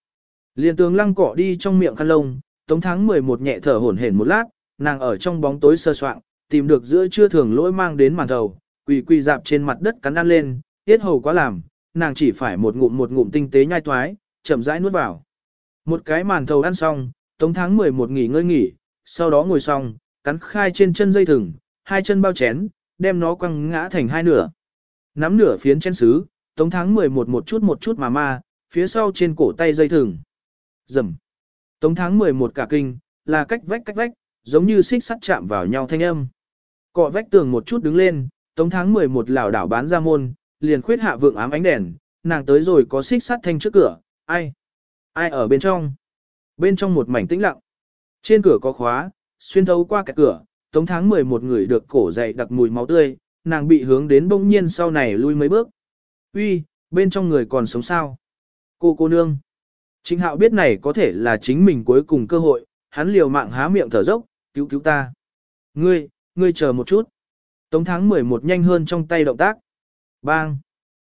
S1: Liên tướng lăng cỏ đi trong miệng khăn lông, tống tháng 11 nhẹ thở hổn hển một lát, nàng ở trong bóng tối sơ soạn, tìm được giữa chưa thường lỗi mang đến màn thầu, quỳ quỳ dạp trên mặt đất cắn ăn lên, tiết hầu quá làm, nàng chỉ phải một ngụm một ngụm tinh tế nhai toái, chậm rãi nuốt vào. Một cái màn thầu ăn xong, tống tháng 11 nghỉ ngơi nghỉ, sau đó ngồi xong, cắn khai trên chân dây thừng, hai chân bao chén, đem nó quăng ngã thành hai nửa. Nắm nửa phiến chén sứ, tống tháng 11 một chút một chút mà ma, phía sau trên cổ tay dây thừng. Rầm. Tống tháng 11 cả kinh, là cách vách cách vách, giống như xích sắt chạm vào nhau thanh âm. Cọ vách tường một chút đứng lên, tống tháng 11 lảo đảo bán ra môn, liền khuyết hạ vượng ám ánh đèn, nàng tới rồi có xích sắt thanh trước cửa, ai? Ai ở bên trong? Bên trong một mảnh tĩnh lặng. Trên cửa có khóa, xuyên thấu qua cái cửa, tống tháng 11 người được cổ dậy đặc mùi máu tươi, nàng bị hướng đến bỗng nhiên sau này lui mấy bước. Uy, bên trong người còn sống sao? Cô cô nương. Trịnh hạo biết này có thể là chính mình cuối cùng cơ hội, hắn liều mạng há miệng thở dốc, cứu cứu ta. Ngươi, ngươi chờ một chút. Tống tháng 11 nhanh hơn trong tay động tác. Bang.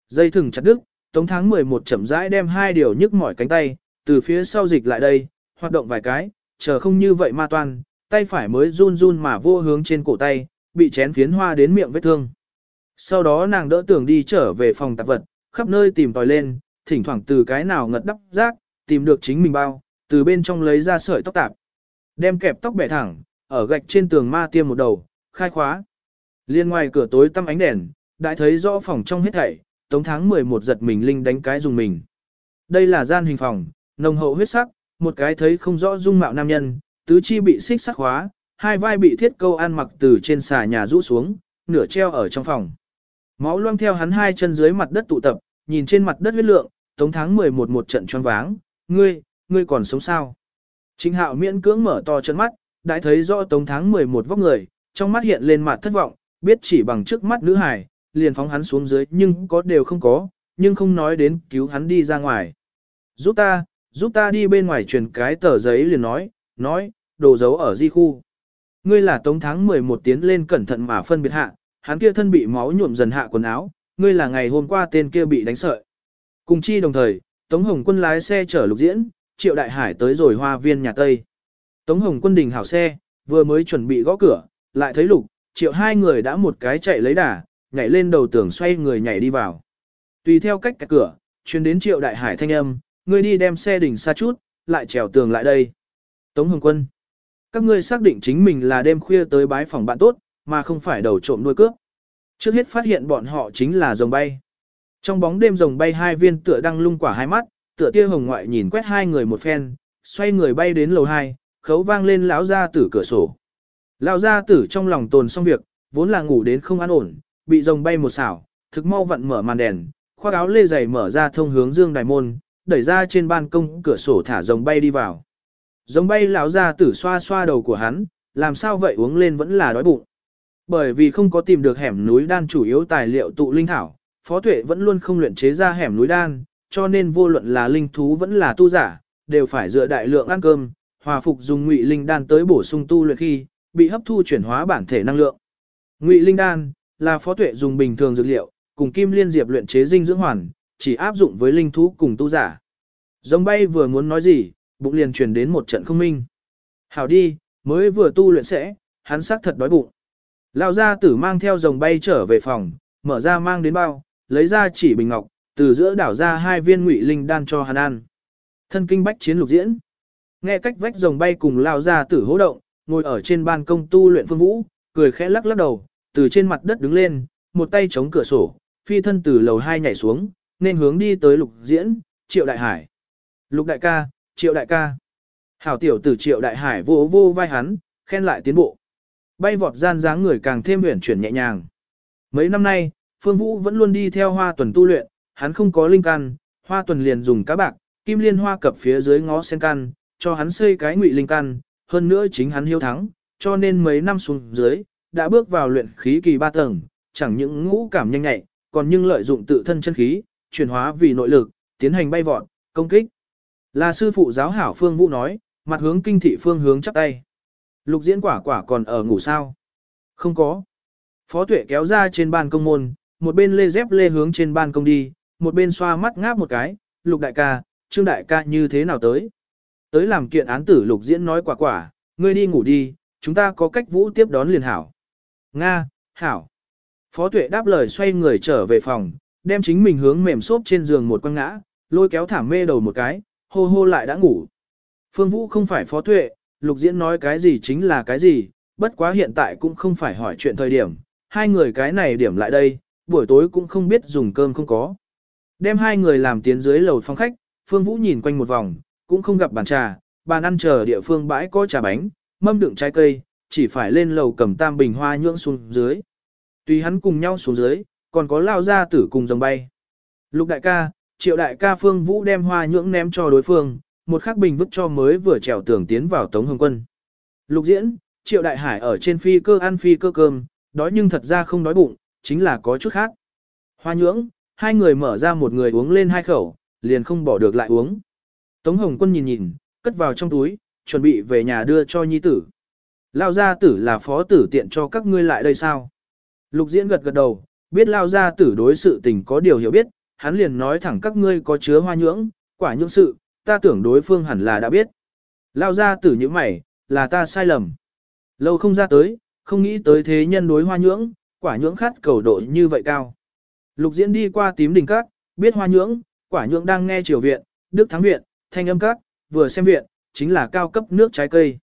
S1: Dây thừng chặt đứt, tống tháng 11 chậm rãi đem hai điều nhức mỏi cánh tay, từ phía sau dịch lại đây, hoạt động vài cái, chờ không như vậy ma toan, tay phải mới run run mà vô hướng trên cổ tay, bị chén phiến hoa đến miệng vết thương. Sau đó nàng đỡ tưởng đi trở về phòng tạp vật, khắp nơi tìm tòi lên, thỉnh thoảng từ cái nào ngật đắp rác, tìm được chính mình bao, từ bên trong lấy ra sợi tóc tạp. Đem kẹp tóc bẻ thẳng, ở gạch trên tường ma tiêm một đầu, khai khóa. Liên ngoài cửa tối tăm ánh đèn, đã thấy rõ phòng trong hết thảy, tống tháng 11 giật mình linh đánh cái dùng mình. Đây là gian hình phòng, nồng hậu huyết sắc, một cái thấy không rõ dung mạo nam nhân, tứ chi bị xích sắc hóa hai vai bị thiết câu ăn mặc từ trên xà nhà rũ xuống, nửa treo ở trong phòng. Máu loang theo hắn hai chân dưới mặt đất tụ tập, nhìn trên mặt đất huyết lượng, tống tháng 11 một trận choáng váng, ngươi, ngươi còn sống sao? chính hạo miễn cưỡng mở to chân mắt, đã thấy rõ tống tháng 11 vóc người, trong mắt hiện lên mặt thất vọng, biết chỉ bằng trước mắt nữ hải, liền phóng hắn xuống dưới nhưng có đều không có, nhưng không nói đến cứu hắn đi ra ngoài. Giúp ta, giúp ta đi bên ngoài truyền cái tờ giấy liền nói, nói, đồ dấu ở di khu. Ngươi là tống tháng 11 tiến lên cẩn thận mà phân biệt hạ, hắn kia thân bị máu nhuộm dần hạ quần áo, ngươi là ngày hôm qua tên kia bị đánh sợi. Cùng chi đồng thời, Tống Hồng quân lái xe chở lục diễn, Triệu Đại Hải tới rồi hoa viên nhà Tây. Tống Hồng quân đình hảo xe, vừa mới chuẩn bị gõ cửa, lại thấy lục, Triệu hai người đã một cái chạy lấy đà, nhảy lên đầu tường xoay người nhảy đi vào. Tùy theo cách cạch cửa, chuyên đến Triệu Đại Hải thanh âm, ngươi đi đem xe đỉnh xa chút, lại trèo tường lại đây. Tống Hồng quân. Các ngươi xác định chính mình là đêm khuya tới bái phòng bạn tốt, mà không phải đầu trộm nuôi cướp. Trước hết phát hiện bọn họ chính là rồng bay. Trong bóng đêm rồng bay hai viên tựa đang lung quả hai mắt, tựa tia hồng ngoại nhìn quét hai người một phen, xoay người bay đến lầu hai, khấu vang lên lão gia tử cửa sổ. Lão gia tử trong lòng tồn xong việc, vốn là ngủ đến không an ổn, bị rồng bay một xảo, thực mau vặn mở màn đèn, khoác áo lê dày mở ra thông hướng dương đài môn, đẩy ra trên ban công cửa sổ thả rồng bay đi vào. Rồng bay lão ra tử xoa xoa đầu của hắn, làm sao vậy uống lên vẫn là đói bụng. Bởi vì không có tìm được hẻm núi đan chủ yếu tài liệu tụ linh thảo, Phó Tuệ vẫn luôn không luyện chế ra hẻm núi đan, cho nên vô luận là linh thú vẫn là tu giả, đều phải dựa đại lượng ăn cơm, hòa phục dùng ngụy linh đan tới bổ sung tu luyện khi bị hấp thu chuyển hóa bản thể năng lượng. Ngụy linh đan là Phó Tuệ dùng bình thường dược liệu, cùng kim liên diệp luyện chế dinh dưỡng hoàn, chỉ áp dụng với linh thú cùng tu giả. Giống bay vừa muốn nói gì, bụng liền truyền đến một trận không minh. Hảo đi, mới vừa tu luyện sẽ, hắn xác thật đói bụng. Lão gia tử mang theo rồng bay trở về phòng, mở ra mang đến bao, lấy ra chỉ bình ngọc, từ giữa đảo ra hai viên ngụy linh đan cho hắn ăn. Thân kinh bách chiến lục diễn. Nghe cách vách rồng bay cùng lão gia tử hỗ động, ngồi ở trên ban công tu luyện phương vũ, cười khẽ lắc lắc đầu, từ trên mặt đất đứng lên, một tay chống cửa sổ, phi thân từ lầu hai nhảy xuống, nên hướng đi tới lục diễn, triệu đại hải. Lục đại ca, triệu đại ca. Hảo tiểu tử triệu đại hải vô vô vai hắn, khen lại tiến bộ. Bay vọt gian dáng người càng thêm uyển chuyển nhẹ nhàng. Mấy năm nay, Phương Vũ vẫn luôn đi theo hoa tuần tu luyện, hắn không có linh căn, hoa tuần liền dùng cá bạc, kim liên hoa cập phía dưới ngó sen căn, cho hắn xây cái ngụy linh căn, hơn nữa chính hắn hiếu thắng, cho nên mấy năm xuống dưới, đã bước vào luyện khí kỳ ba tầng, chẳng những ngũ cảm nhanh nhạy, còn nhưng lợi dụng tự thân chân khí, chuyển hóa vì nội lực, tiến hành bay vọt, công kích. Là sư phụ giáo hảo Phương Vũ nói, mặt hướng kinh thị phương hướng chắp tay. Lục diễn quả quả còn ở ngủ sao? Không có. Phó tuệ kéo ra trên ban công môn, một bên lê dép lê hướng trên ban công đi, một bên xoa mắt ngáp một cái, lục đại ca, trương đại ca như thế nào tới. Tới làm kiện án tử lục diễn nói quả quả, ngươi đi ngủ đi, chúng ta có cách vũ tiếp đón liền hảo. Nga, hảo. Phó tuệ đáp lời xoay người trở về phòng, đem chính mình hướng mềm xốp trên giường một quăng ngã, lôi kéo thảm mê đầu một cái, hô hô lại đã ngủ. Phương Vũ không phải phó tuệ, lục diễn nói cái gì chính là cái gì, bất quá hiện tại cũng không phải hỏi chuyện thời điểm, hai người cái này điểm lại đây, buổi tối cũng không biết dùng cơm không có. Đem hai người làm tiến dưới lầu phòng khách, Phương Vũ nhìn quanh một vòng, cũng không gặp bàn trà, bàn ăn chờ địa phương bãi có trà bánh, mâm đựng trái cây, chỉ phải lên lầu cầm tam bình hoa nhưỡng xuống dưới. Tùy hắn cùng nhau xuống dưới, còn có lao ra tử cùng dòng bay. Lục đại ca, triệu đại ca Phương Vũ đem hoa nhưỡng ném cho đối phương, một khắc bình vứt cho mới vừa trèo tường tiến vào Tống Hồng Quân. Lục diễn, triệu đại hải ở trên phi cơ ăn phi cơ cơm, đói nhưng thật ra không đói bụng, chính là có chút khác. Hoa nhưỡng, hai người mở ra một người uống lên hai khẩu, liền không bỏ được lại uống. Tống Hồng Quân nhìn nhìn, cất vào trong túi, chuẩn bị về nhà đưa cho nhi tử. Lao gia tử là phó tử tiện cho các ngươi lại đây sao? Lục diễn gật gật đầu, biết Lao gia tử đối sự tình có điều hiểu biết, hắn liền nói thẳng các ngươi có chứa hoa nhưỡng, quả nhưỡng sự, ta tưởng đối phương hẳn là đã biết. Lao gia tử như mày, là ta sai lầm. Lâu không ra tới, không nghĩ tới thế nhân đối hoa nhưỡng, quả nhưỡng khát cầu độ như vậy cao. Lục diễn đi qua tím đình các, biết hoa nhưỡng, quả nhưỡng đang nghe triều viện, đức thắng viện, thanh âm các, vừa xem viện, chính là cao cấp nước trái cây.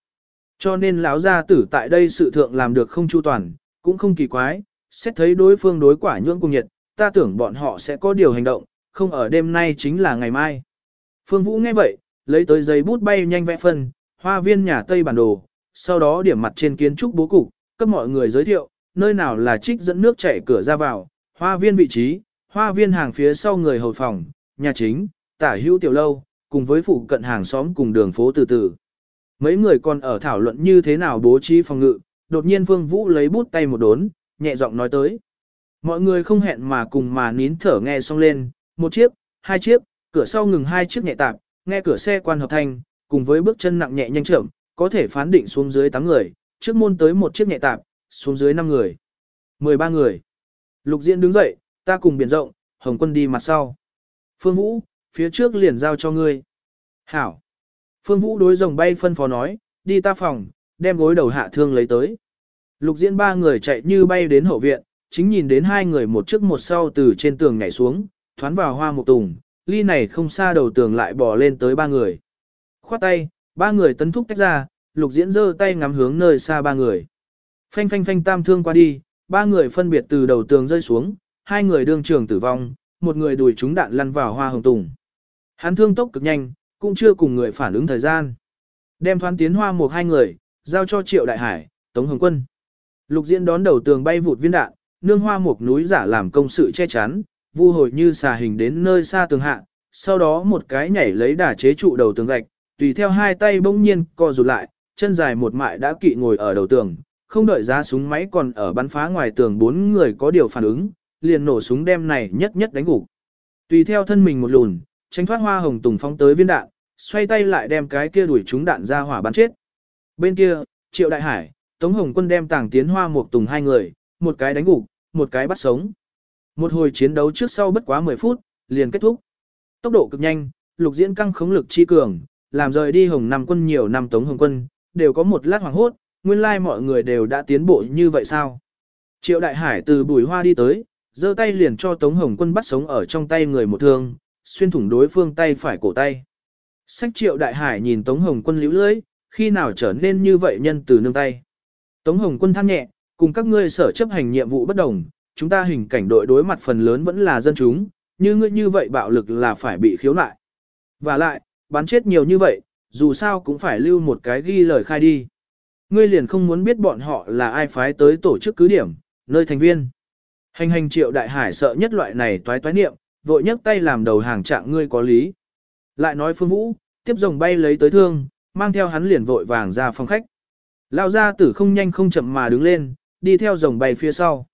S1: Cho nên lão gia tử tại đây sự thượng làm được không chu toàn, cũng không kỳ quái, xét thấy đối phương đối quả nhưỡng cùng nhiệt, ta tưởng bọn họ sẽ có điều hành động, không ở đêm nay chính là ngày mai. Phương Vũ nghe vậy, lấy tới giấy bút bay nhanh vẽ phân, hoa viên nhà Tây bản đồ, sau đó điểm mặt trên kiến trúc bố cục, cấp mọi người giới thiệu, nơi nào là trích dẫn nước chảy cửa ra vào, hoa viên vị trí, hoa viên hàng phía sau người hầu phòng, nhà chính, tả hữu tiểu lâu, cùng với phụ cận hàng xóm cùng đường phố từ từ. Mấy người còn ở thảo luận như thế nào bố trí phòng ngự, đột nhiên Phương Vũ lấy bút tay một đốn, nhẹ giọng nói tới. Mọi người không hẹn mà cùng mà nín thở nghe xong lên, một chiếc, hai chiếc, cửa sau ngừng hai chiếc nhẹ tạp, nghe cửa xe quan hợp thanh, cùng với bước chân nặng nhẹ nhanh chậm, có thể phán định xuống dưới 8 người, trước môn tới một chiếc nhẹ tạp, xuống dưới 5 người. 13 người. Lục Diễn đứng dậy, ta cùng biển rộng, Hồng Quân đi mặt sau. Phương Vũ, phía trước liền giao cho ngươi. Hảo. Phương Vũ đối rồng bay phân phó nói, đi ta phòng, đem gối đầu hạ thương lấy tới. Lục Diễn ba người chạy như bay đến hậu viện, chính nhìn đến hai người một trước một sau từ trên tường nhảy xuống, thoán vào hoa một tùng, ly này không xa đầu tường lại bò lên tới ba người. Khoát tay, ba người tấn thúc tách ra, lục diễn giơ tay ngắm hướng nơi xa ba người. Phanh phanh phanh tam thương qua đi, ba người phân biệt từ đầu tường rơi xuống, hai người đương trường tử vong, một người đùi trúng đạn lăn vào hoa hồng tùng. Hắn thương tốc cực nhanh, cũng chưa cùng người phản ứng thời gian. Đem thoán tiến hoa một hai người, giao cho triệu đại hải, tống hồng quân. Lục diễn đón đầu tường bay vụt viên đạn, nương hoa một núi giả làm công sự che chắn, vu hồi như xà hình đến nơi xa tường hạ, sau đó một cái nhảy lấy đà chế trụ đầu tường gạch, tùy theo hai tay bỗng nhiên co rụt lại, chân dài một mại đã kỵ ngồi ở đầu tường, không đợi ra súng máy còn ở bắn phá ngoài tường bốn người có điều phản ứng, liền nổ súng đem này nhất nhất đánh gục. Tùy theo thân mình một lùn, tránh thoát hoa hồng tùng phóng tới viên đạn, xoay tay lại đem cái kia đuổi chúng đạn ra hỏa bắn chết. Bên kia, Triệu Đại Hải, Tống Hồng Quân đem tàng tiến hoa một tùng hai người, một cái đánh gục, một cái bắt sống. Một hồi chiến đấu trước sau bất quá 10 phút, liền kết thúc. Tốc độ cực nhanh, lục diễn căng khống lực chi cường, làm rời đi hồng năm quân nhiều năm tống hồng quân, đều có một lát hoàng hốt, nguyên lai mọi người đều đã tiến bộ như vậy sao. Triệu đại hải từ bùi hoa đi tới, giơ tay liền cho tống hồng quân bắt sống ở trong tay người một thương, xuyên thủng đối phương tay phải cổ tay. Sách triệu đại hải nhìn tống hồng quân liễu lưỡi, khi nào trở nên như vậy nhân từ nương tay. Tống hồng quân than nhẹ, cùng các ngươi sở chấp hành nhiệm vụ bất đồng, chúng ta hình cảnh đội đối mặt phần lớn vẫn là dân chúng, như ngươi như vậy bạo lực là phải bị khiếu nại. Và lại, bắn chết nhiều như vậy, dù sao cũng phải lưu một cái ghi lời khai đi. Ngươi liền không muốn biết bọn họ là ai phái tới tổ chức cứ điểm, nơi thành viên. Hành hành triệu đại hải sợ nhất loại này toái toái niệm, vội nhấc tay làm đầu hàng trạng ngươi có lý. Lại nói phương vũ, tiếp rồng bay lấy tới thương, mang theo hắn liền vội vàng ra phòng khách. Lao ra tử không nhanh không chậm mà đứng lên, đi theo rồng bay phía sau.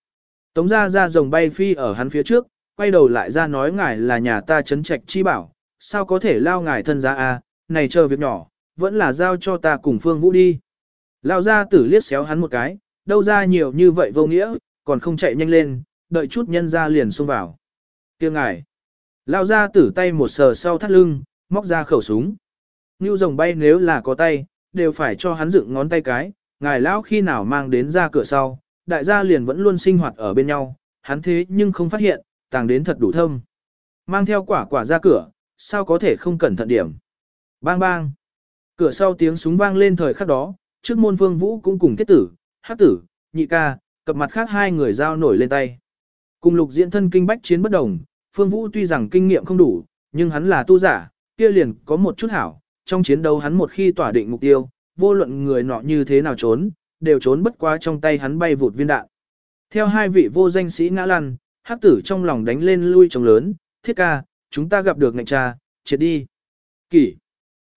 S1: Tống ra ra rồng bay phi ở hắn phía trước, quay đầu lại ra nói ngài là nhà ta chấn trạch chi bảo, sao có thể lao ngài thân ra a? này chờ việc nhỏ, vẫn là giao cho ta cùng Phương Vũ đi. Lao ra tử liếc xéo hắn một cái, đâu ra nhiều như vậy vô nghĩa, còn không chạy nhanh lên, đợi chút nhân ra liền xông vào kia ngài. Lao ra tử tay một sờ sau thắt lưng, móc ra khẩu súng. Như rồng bay nếu là có tay, đều phải cho hắn dựng ngón tay cái, ngài lão khi nào mang đến ra cửa sau, đại gia liền vẫn luôn sinh hoạt ở bên nhau, hắn thế nhưng không phát hiện, tàng đến thật đủ thâm. Mang theo quả quả ra cửa, sao có thể không cẩn thận điểm. Bang bang. Cửa sau tiếng súng vang lên thời khắc đó, trước môn vương vũ cũng cùng thiết tử, hát tử, nhị ca, cặp mặt khác hai người giao nổi lên tay. Cùng lục diễn thân kinh bách chiến bất đồng, phương vũ tuy rằng kinh nghiệm không đủ, nhưng hắn là tu giả, kia liền có một chút hảo, trong chiến đấu hắn một khi tỏa định mục tiêu, vô luận người nọ như thế nào trốn, đều trốn bất quá trong tay hắn bay vụt viên đạn. Theo hai vị vô danh sĩ ngã lăn, hắc tử trong lòng đánh lên lui trống lớn, thiết ca, chúng ta gặp được ngạnh cha, triệt đi. Kỷ.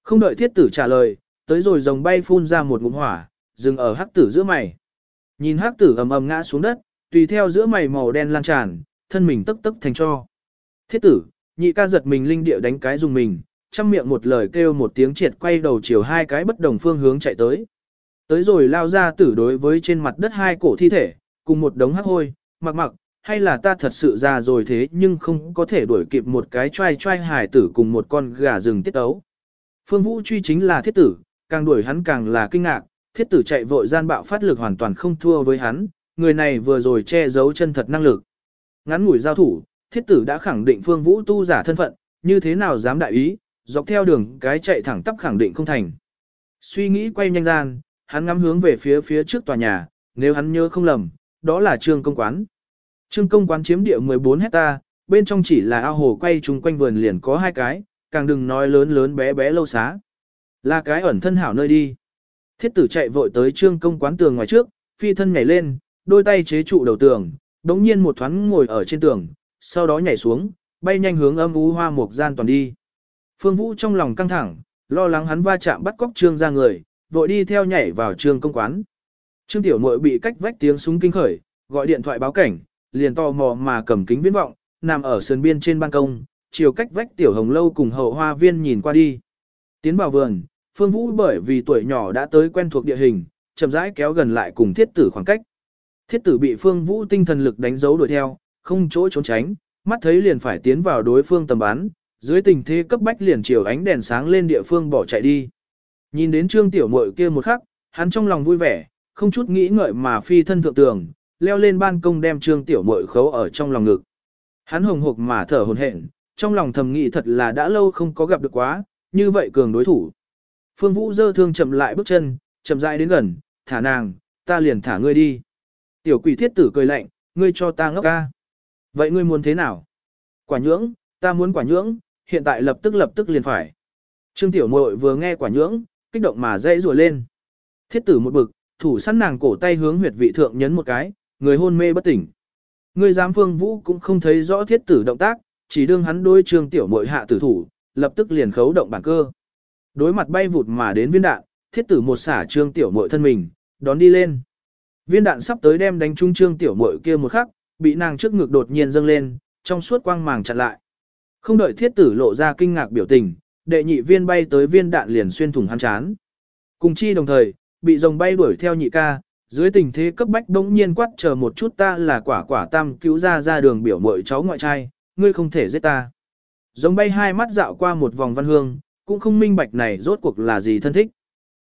S1: Không đợi thiết tử trả lời, tới rồi rồng bay phun ra một ngụm hỏa, dừng ở hắc tử giữa mày. Nhìn hắc tử ầm ầm ngã xuống đất, tùy theo giữa mày màu đen lan tràn, thân mình tức tức thành cho. Thiết tử, nhị ca giật mình linh địa đánh cái dùng mình, chăm miệng một lời kêu một tiếng triệt quay đầu chiều hai cái bất đồng phương hướng chạy tới. Tới rồi lao ra tử đối với trên mặt đất hai cổ thi thể, cùng một đống hắc hôi, mặc mặc, hay là ta thật sự già rồi thế nhưng không có thể đuổi kịp một cái trai trai hải tử cùng một con gà rừng tiết ấu. Phương Vũ truy chính là thiết tử, càng đuổi hắn càng là kinh ngạc, thiết tử chạy vội gian bạo phát lực hoàn toàn không thua với hắn, người này vừa rồi che giấu chân thật năng lực. Ngắn ngủi giao thủ, thiết tử đã khẳng định Phương Vũ tu giả thân phận, như thế nào dám đại ý, dọc theo đường cái chạy thẳng tắp khẳng định không thành. Suy nghĩ quay nhanh gian, hắn ngắm hướng về phía phía trước tòa nhà, nếu hắn nhớ không lầm, đó là trương công quán. Trương công quán chiếm địa 14 hecta, bên trong chỉ là ao hồ quay chung quanh vườn liền có hai cái, càng đừng nói lớn lớn bé bé lâu xá. Là cái ẩn thân hảo nơi đi. Thiết tử chạy vội tới trương công quán tường ngoài trước, phi thân nhảy lên, đôi tay chế trụ đầu tường, đống nhiên một thoáng ngồi ở trên tường, sau đó nhảy xuống, bay nhanh hướng âm u hoa mục gian toàn đi. Phương Vũ trong lòng căng thẳng, lo lắng hắn va chạm bắt cóc trương ra người, vội đi theo nhảy vào trương công quán. Trương tiểu muội bị cách vách tiếng súng kinh khởi, gọi điện thoại báo cảnh, liền tò mò mà cầm kính viễn vọng, nằm ở sườn biên trên ban công, chiều cách vách tiểu hồng lâu cùng hậu hoa viên nhìn qua đi. Tiến vào vườn, Phương Vũ bởi vì tuổi nhỏ đã tới quen thuộc địa hình, chậm rãi kéo gần lại cùng thiết tử khoảng cách. Thiết tử bị Phương Vũ tinh thần lực đánh dấu đuổi theo, không chỗ trốn tránh, mắt thấy liền phải tiến vào đối phương tầm bắn, dưới tình thế cấp bách liền chiều ánh đèn sáng lên địa phương bỏ chạy đi. Nhìn đến Trương Tiểu Muội kia một khắc, hắn trong lòng vui vẻ, không chút nghĩ ngợi mà phi thân thượng tường, leo lên ban công đem Trương Tiểu Muội khấu ở trong lòng ngực. Hắn hồng hộc mà thở hổn hển, trong lòng thầm nghĩ thật là đã lâu không có gặp được quá, như vậy cường đối thủ. Phương Vũ dơ thương chậm lại bước chân, chậm rãi đến gần, thả nàng, ta liền thả ngươi đi. Tiểu quỷ thiết tử cười lạnh, ngươi cho ta ngốc ca. Vậy ngươi muốn thế nào? Quả nhưỡng, ta muốn quả nhưỡng, hiện tại lập tức lập tức liền phải. Trương Tiểu Muội vừa nghe quả nhưỡng, kích động mà dãy rùa lên. Thiết tử một bực, thủ sẵn nàng cổ tay hướng huyệt vị thượng nhấn một cái, người hôn mê bất tỉnh. Người giám phương vũ cũng không thấy rõ thiết tử động tác, chỉ đương hắn đôi trương tiểu muội hạ tử thủ, lập tức liền khấu động bản cơ. Đối mặt bay vụt mà đến viên đạn, thiết tử một xả trương tiểu muội thân mình, đón đi lên. Viên đạn sắp tới đem đánh trung trương tiểu muội kia một khắc, bị nàng trước ngực đột nhiên dâng lên, trong suốt quang màng chặn lại. Không đợi thiết tử lộ ra kinh ngạc biểu tình, đệ nhị viên bay tới viên đạn liền xuyên thủng hắn chán. Cùng chi đồng thời, bị rồng bay đuổi theo nhị ca, dưới tình thế cấp bách đống nhiên quát chờ một chút ta là quả quả tam cứu ra ra đường biểu mội cháu ngoại trai, ngươi không thể giết ta. Rồng bay hai mắt dạo qua một vòng văn hương, cũng không minh bạch này rốt cuộc là gì thân thích.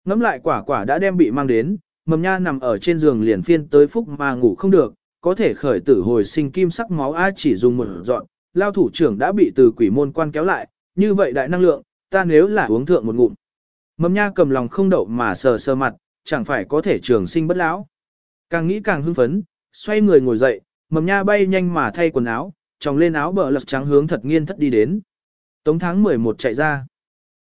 S1: Ngắm lại quả quả đã đem bị mang đến, mầm nha nằm ở trên giường liền phiên tới phúc mà ngủ không được, có thể khởi tử hồi sinh kim sắc máu A chỉ dùng một dọn, lao thủ trưởng đã bị từ quỷ môn quan kéo lại, như vậy đại năng lượng, ta nếu là uống thượng một ngụm. Mầm nha cầm lòng không đậu mà sờ sờ mặt, chẳng phải có thể trường sinh bất lão. Càng nghĩ càng hưng phấn, xoay người ngồi dậy, mầm nha bay nhanh mà thay quần áo, tròng lên áo bờ lật trắng hướng thật nghiên thất đi đến. Tống tháng 11 chạy ra.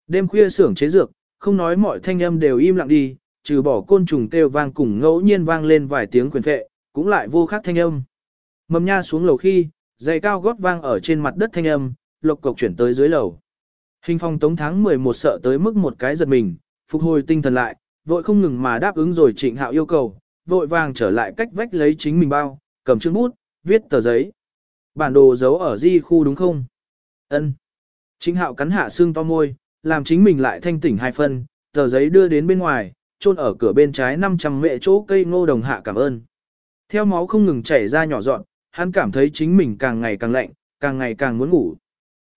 S1: Đêm khuya xưởng chế dược, không nói mọi thanh âm đều im lặng đi, trừ bỏ côn trùng kêu vang cùng ngẫu nhiên vang lên vài tiếng quyền phệ, cũng lại vô khác thanh âm. Mầm nha xuống lầu khi, giày cao gót vang ở trên mặt đất thanh âm, lộc cộc chuyển tới dưới lầu. Hình phong tống tháng 11 sợ tới mức một cái giật mình, phục hồi tinh thần lại, vội không ngừng mà đáp ứng rồi trịnh hạo yêu cầu, vội vàng trở lại cách vách lấy chính mình bao, cầm chương bút, viết tờ giấy. Bản đồ giấu ở di khu đúng không? Ân. Trịnh hạo cắn hạ xương to môi, làm chính mình lại thanh tỉnh hai phân, tờ giấy đưa đến bên ngoài, chôn ở cửa bên trái 500 mệ chỗ cây ngô đồng hạ cảm ơn. Theo máu không ngừng chảy ra nhỏ dọn, hắn cảm thấy chính mình càng ngày càng lạnh, càng ngày càng muốn ngủ.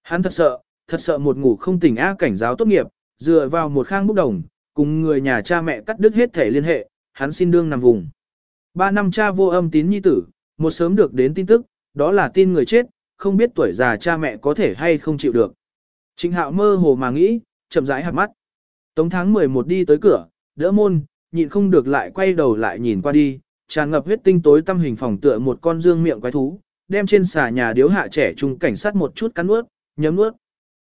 S1: Hắn thật sợ, thật sợ một ngủ không tỉnh á cảnh giáo tốt nghiệp, dựa vào một khang bốc đồng, cùng người nhà cha mẹ cắt đứt hết thể liên hệ, hắn xin đương nằm vùng. Ba năm cha vô âm tín nhi tử, một sớm được đến tin tức, đó là tin người chết, không biết tuổi già cha mẹ có thể hay không chịu được. Trịnh hạo mơ hồ mà nghĩ, chậm rãi hạt mắt. Tống tháng 11 đi tới cửa, đỡ môn, nhịn không được lại quay đầu lại nhìn qua đi, tràn ngập huyết tinh tối tâm hình phòng tựa một con dương miệng quái thú, đem trên xà nhà điếu hạ trẻ trung cảnh sát một chút cắn nuốt, nhấm nuốt.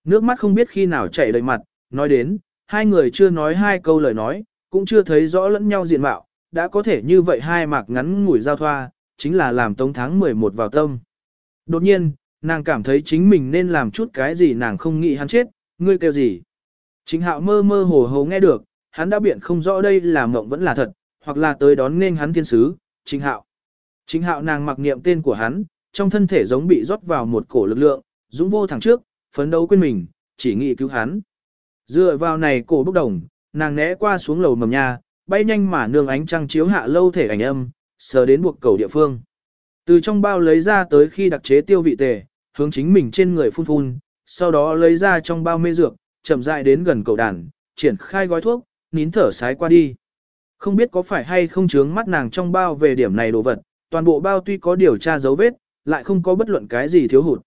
S1: Nước mắt không biết khi nào chảy đầy mặt, nói đến, hai người chưa nói hai câu lời nói, cũng chưa thấy rõ lẫn nhau diện mạo, đã có thể như vậy hai mạc ngắn ngủi giao thoa, chính là làm tống tháng 11 vào tâm. Đột nhiên, nàng cảm thấy chính mình nên làm chút cái gì nàng không nghĩ hắn chết, ngươi kêu gì. Chính hạo mơ mơ hồ hồ nghe được, hắn đã biện không rõ đây là mộng vẫn là thật, hoặc là tới đón nên hắn thiên sứ, chính hạo. Chính hạo nàng mặc niệm tên của hắn, trong thân thể giống bị rót vào một cổ lực lượng, dũng vô thẳng trước, phấn đấu quên mình, chỉ nghĩ cứu hắn. Dựa vào này cổ bốc đồng, nàng né qua xuống lầu mầm nhà, bay nhanh mà nương ánh trăng chiếu hạ lâu thể ảnh âm, sờ đến buộc cầu địa phương. Từ trong bao lấy ra tới khi đặc chế tiêu vị tề, hướng chính mình trên người phun phun, sau đó lấy ra trong bao mê dược, chậm rãi đến gần cầu đàn, triển khai gói thuốc, nín thở sái qua đi. Không biết có phải hay không chướng mắt nàng trong bao về điểm này đồ vật, toàn bộ bao tuy có điều tra dấu vết, lại không có bất luận cái gì thiếu hụt.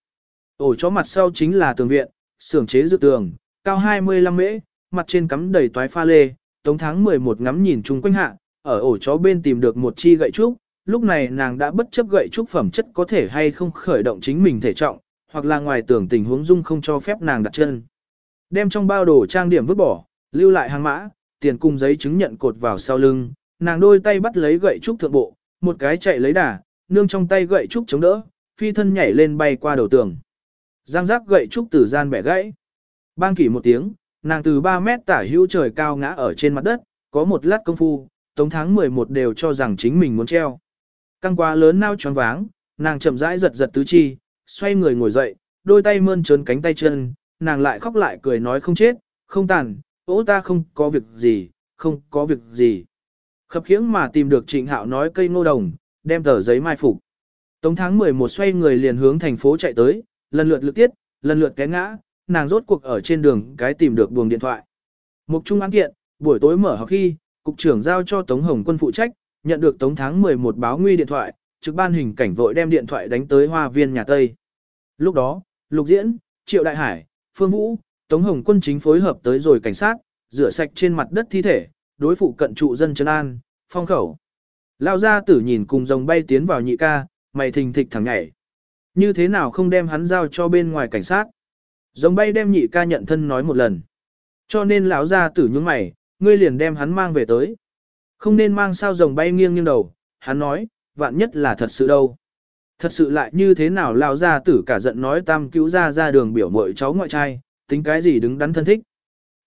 S1: Ổ chó mặt sau chính là tường viện, xưởng chế dự tường, cao 25 mễ, mặt trên cắm đầy toái pha lê, tống tháng 11 ngắm nhìn chung quanh hạ, ở ổ chó bên tìm được một chi gậy trúc, lúc này nàng đã bất chấp gậy trúc phẩm chất có thể hay không khởi động chính mình thể trọng, hoặc là ngoài tưởng tình huống dung không cho phép nàng đặt chân. Đem trong bao đồ trang điểm vứt bỏ, lưu lại hàng mã, tiền cùng giấy chứng nhận cột vào sau lưng, nàng đôi tay bắt lấy gậy trúc thượng bộ, một cái chạy lấy đà, nương trong tay gậy trúc chống đỡ, phi thân nhảy lên bay qua đầu tường. Giang giác gậy trúc từ gian bẻ gãy. Bang kỷ một tiếng, nàng từ 3 mét tả hữu trời cao ngã ở trên mặt đất, có một lát công phu, tống tháng 11 đều cho rằng chính mình muốn treo. căng quá lớn nao choáng váng, nàng chậm rãi giật giật tứ chi, xoay người ngồi dậy, đôi tay mơn trớn cánh tay chân, nàng lại khóc lại cười nói không chết, không tàn, ô ta không có việc gì, không có việc gì. Khập khiễng mà tìm được trịnh hạo nói cây ngô đồng, đem tờ giấy mai phục. Tống tháng 11 xoay người liền hướng thành phố chạy tới, lần lượt lực tiết, lần lượt té ngã, nàng rốt cuộc ở trên đường cái tìm được buồng điện thoại. Mục trung án kiện, buổi tối mở học khi, cục trưởng giao cho Tống Hồng Quân phụ trách, nhận được Tống tháng 11 báo nguy điện thoại, trực ban hình cảnh vội đem điện thoại đánh tới hoa viên nhà Tây. Lúc đó, Lục Diễn, Triệu Đại Hải, Phương Vũ, Tống Hồng Quân chính phối hợp tới rồi cảnh sát, rửa sạch trên mặt đất thi thể, đối phụ cận trụ dân trấn an, phong khẩu. Lao ra tử nhìn cùng rồng bay tiến vào nhị ca, mày thình thịch thẳng nhảy. Như thế nào không đem hắn giao cho bên ngoài cảnh sát? Rồng bay đem nhị ca nhận thân nói một lần. Cho nên lão ra tử nhướng mày, ngươi liền đem hắn mang về tới. Không nên mang sao rồng bay nghiêng nghiêng đầu, hắn nói, vạn nhất là thật sự đâu. Thật sự lại như thế nào lão ra tử cả giận nói tam cứu ra ra đường biểu mội cháu ngoại trai, tính cái gì đứng đắn thân thích.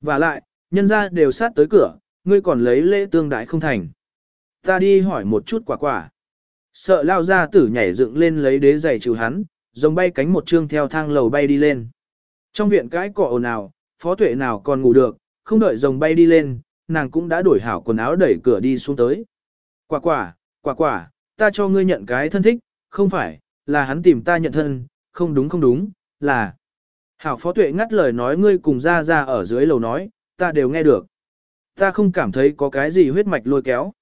S1: Và lại, nhân ra đều sát tới cửa, ngươi còn lấy lễ tương đại không thành. Ta đi hỏi một chút quả quả. Sợ lao ra tử nhảy dựng lên lấy đế giày trừ hắn, giống bay cánh một chương theo thang lầu bay đi lên. Trong viện cái cọ ồn ào, phó tuệ nào còn ngủ được, không đợi rồng bay đi lên, nàng cũng đã đổi hảo quần áo đẩy cửa đi xuống tới. Quả quả, quả quả, ta cho ngươi nhận cái thân thích, không phải, là hắn tìm ta nhận thân, không đúng không đúng, là. Hảo phó tuệ ngắt lời nói ngươi cùng ra ra ở dưới lầu nói, ta đều nghe được. Ta không cảm thấy có cái gì huyết mạch lôi kéo.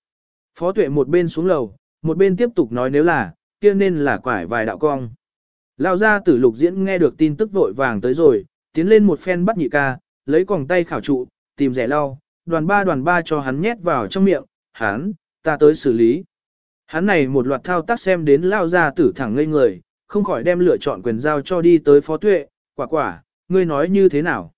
S1: Phó tuệ một bên xuống lầu, một bên tiếp tục nói nếu là, kia nên là quải vài đạo cong. Lao ra tử lục diễn nghe được tin tức vội vàng tới rồi, tiến lên một phen bắt nhị ca, lấy còng tay khảo trụ, tìm rẻ lau, đoàn ba đoàn ba cho hắn nhét vào trong miệng, hắn, ta tới xử lý. Hắn này một loạt thao tác xem đến lao ra tử thẳng ngây người, không khỏi đem lựa chọn quyền giao cho đi tới phó tuệ, quả quả, ngươi nói như thế nào.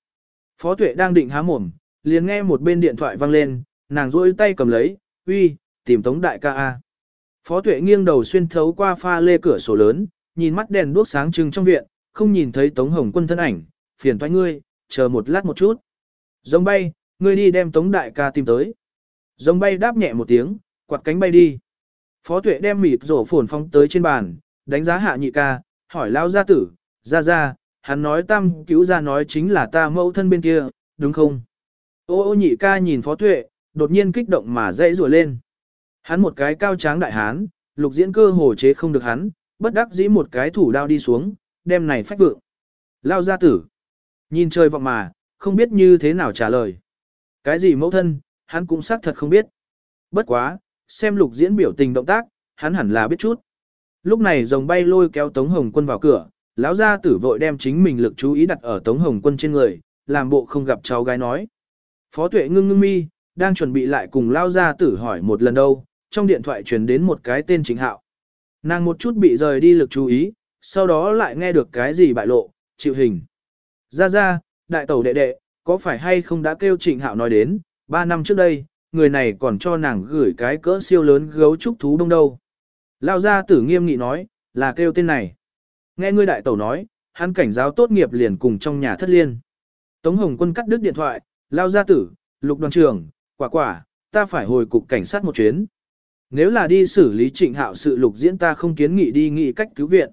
S1: Phó tuệ đang định há mồm, liền nghe một bên điện thoại vang lên, nàng rôi tay cầm lấy, uy, tìm tống đại ca A. Phó tuệ nghiêng đầu xuyên thấu qua pha lê cửa sổ lớn, nhìn mắt đèn đuốc sáng trưng trong viện, không nhìn thấy tống hồng quân thân ảnh, phiền thoái ngươi, chờ một lát một chút. Dông bay, ngươi đi đem tống đại ca tìm tới. Dông bay đáp nhẹ một tiếng, quạt cánh bay đi. Phó tuệ đem mịt rổ phồn phong tới trên bàn, đánh giá hạ nhị ca, hỏi lao gia tử, ra ra, hắn nói tam cứu ra nói chính là ta mẫu thân bên kia, đúng không? Ô ô nhị ca nhìn phó tuệ, đột nhiên kích động mà dãy rùa lên. Hắn một cái cao tráng đại hán, lục diễn cơ hồ chế không được hắn, bất đắc dĩ một cái thủ đao đi xuống, đem này phách vượng. Lao ra tử. Nhìn trời vọng mà, không biết như thế nào trả lời. Cái gì mẫu thân, hắn cũng xác thật không biết. Bất quá, xem lục diễn biểu tình động tác, hắn hẳn là biết chút. Lúc này rồng bay lôi kéo Tống Hồng Quân vào cửa, lão gia tử vội đem chính mình lực chú ý đặt ở Tống Hồng Quân trên người, làm bộ không gặp cháu gái nói. Phó tuệ ngưng ngưng mi, đang chuẩn bị lại cùng lão gia tử hỏi một lần đâu, trong điện thoại truyền đến một cái tên chính hạo. Nàng một chút bị rời đi lực chú ý, sau đó lại nghe được cái gì bại lộ, chịu hình. Ra ra, đại tẩu đệ đệ, có phải hay không đã kêu trịnh hạo nói đến, ba năm trước đây, người này còn cho nàng gửi cái cỡ siêu lớn gấu trúc thú đông đâu. Lao gia tử nghiêm nghị nói, là kêu tên này. Nghe ngươi đại tẩu nói, hắn cảnh giáo tốt nghiệp liền cùng trong nhà thất liên. Tống Hồng Quân cắt đứt điện thoại, Lao ra tử, lục đoàn trưởng, quả quả, ta phải hồi cục cảnh sát một chuyến. Nếu là đi xử lý trịnh hạo sự lục diễn ta không kiến nghị đi nghị cách cứu viện.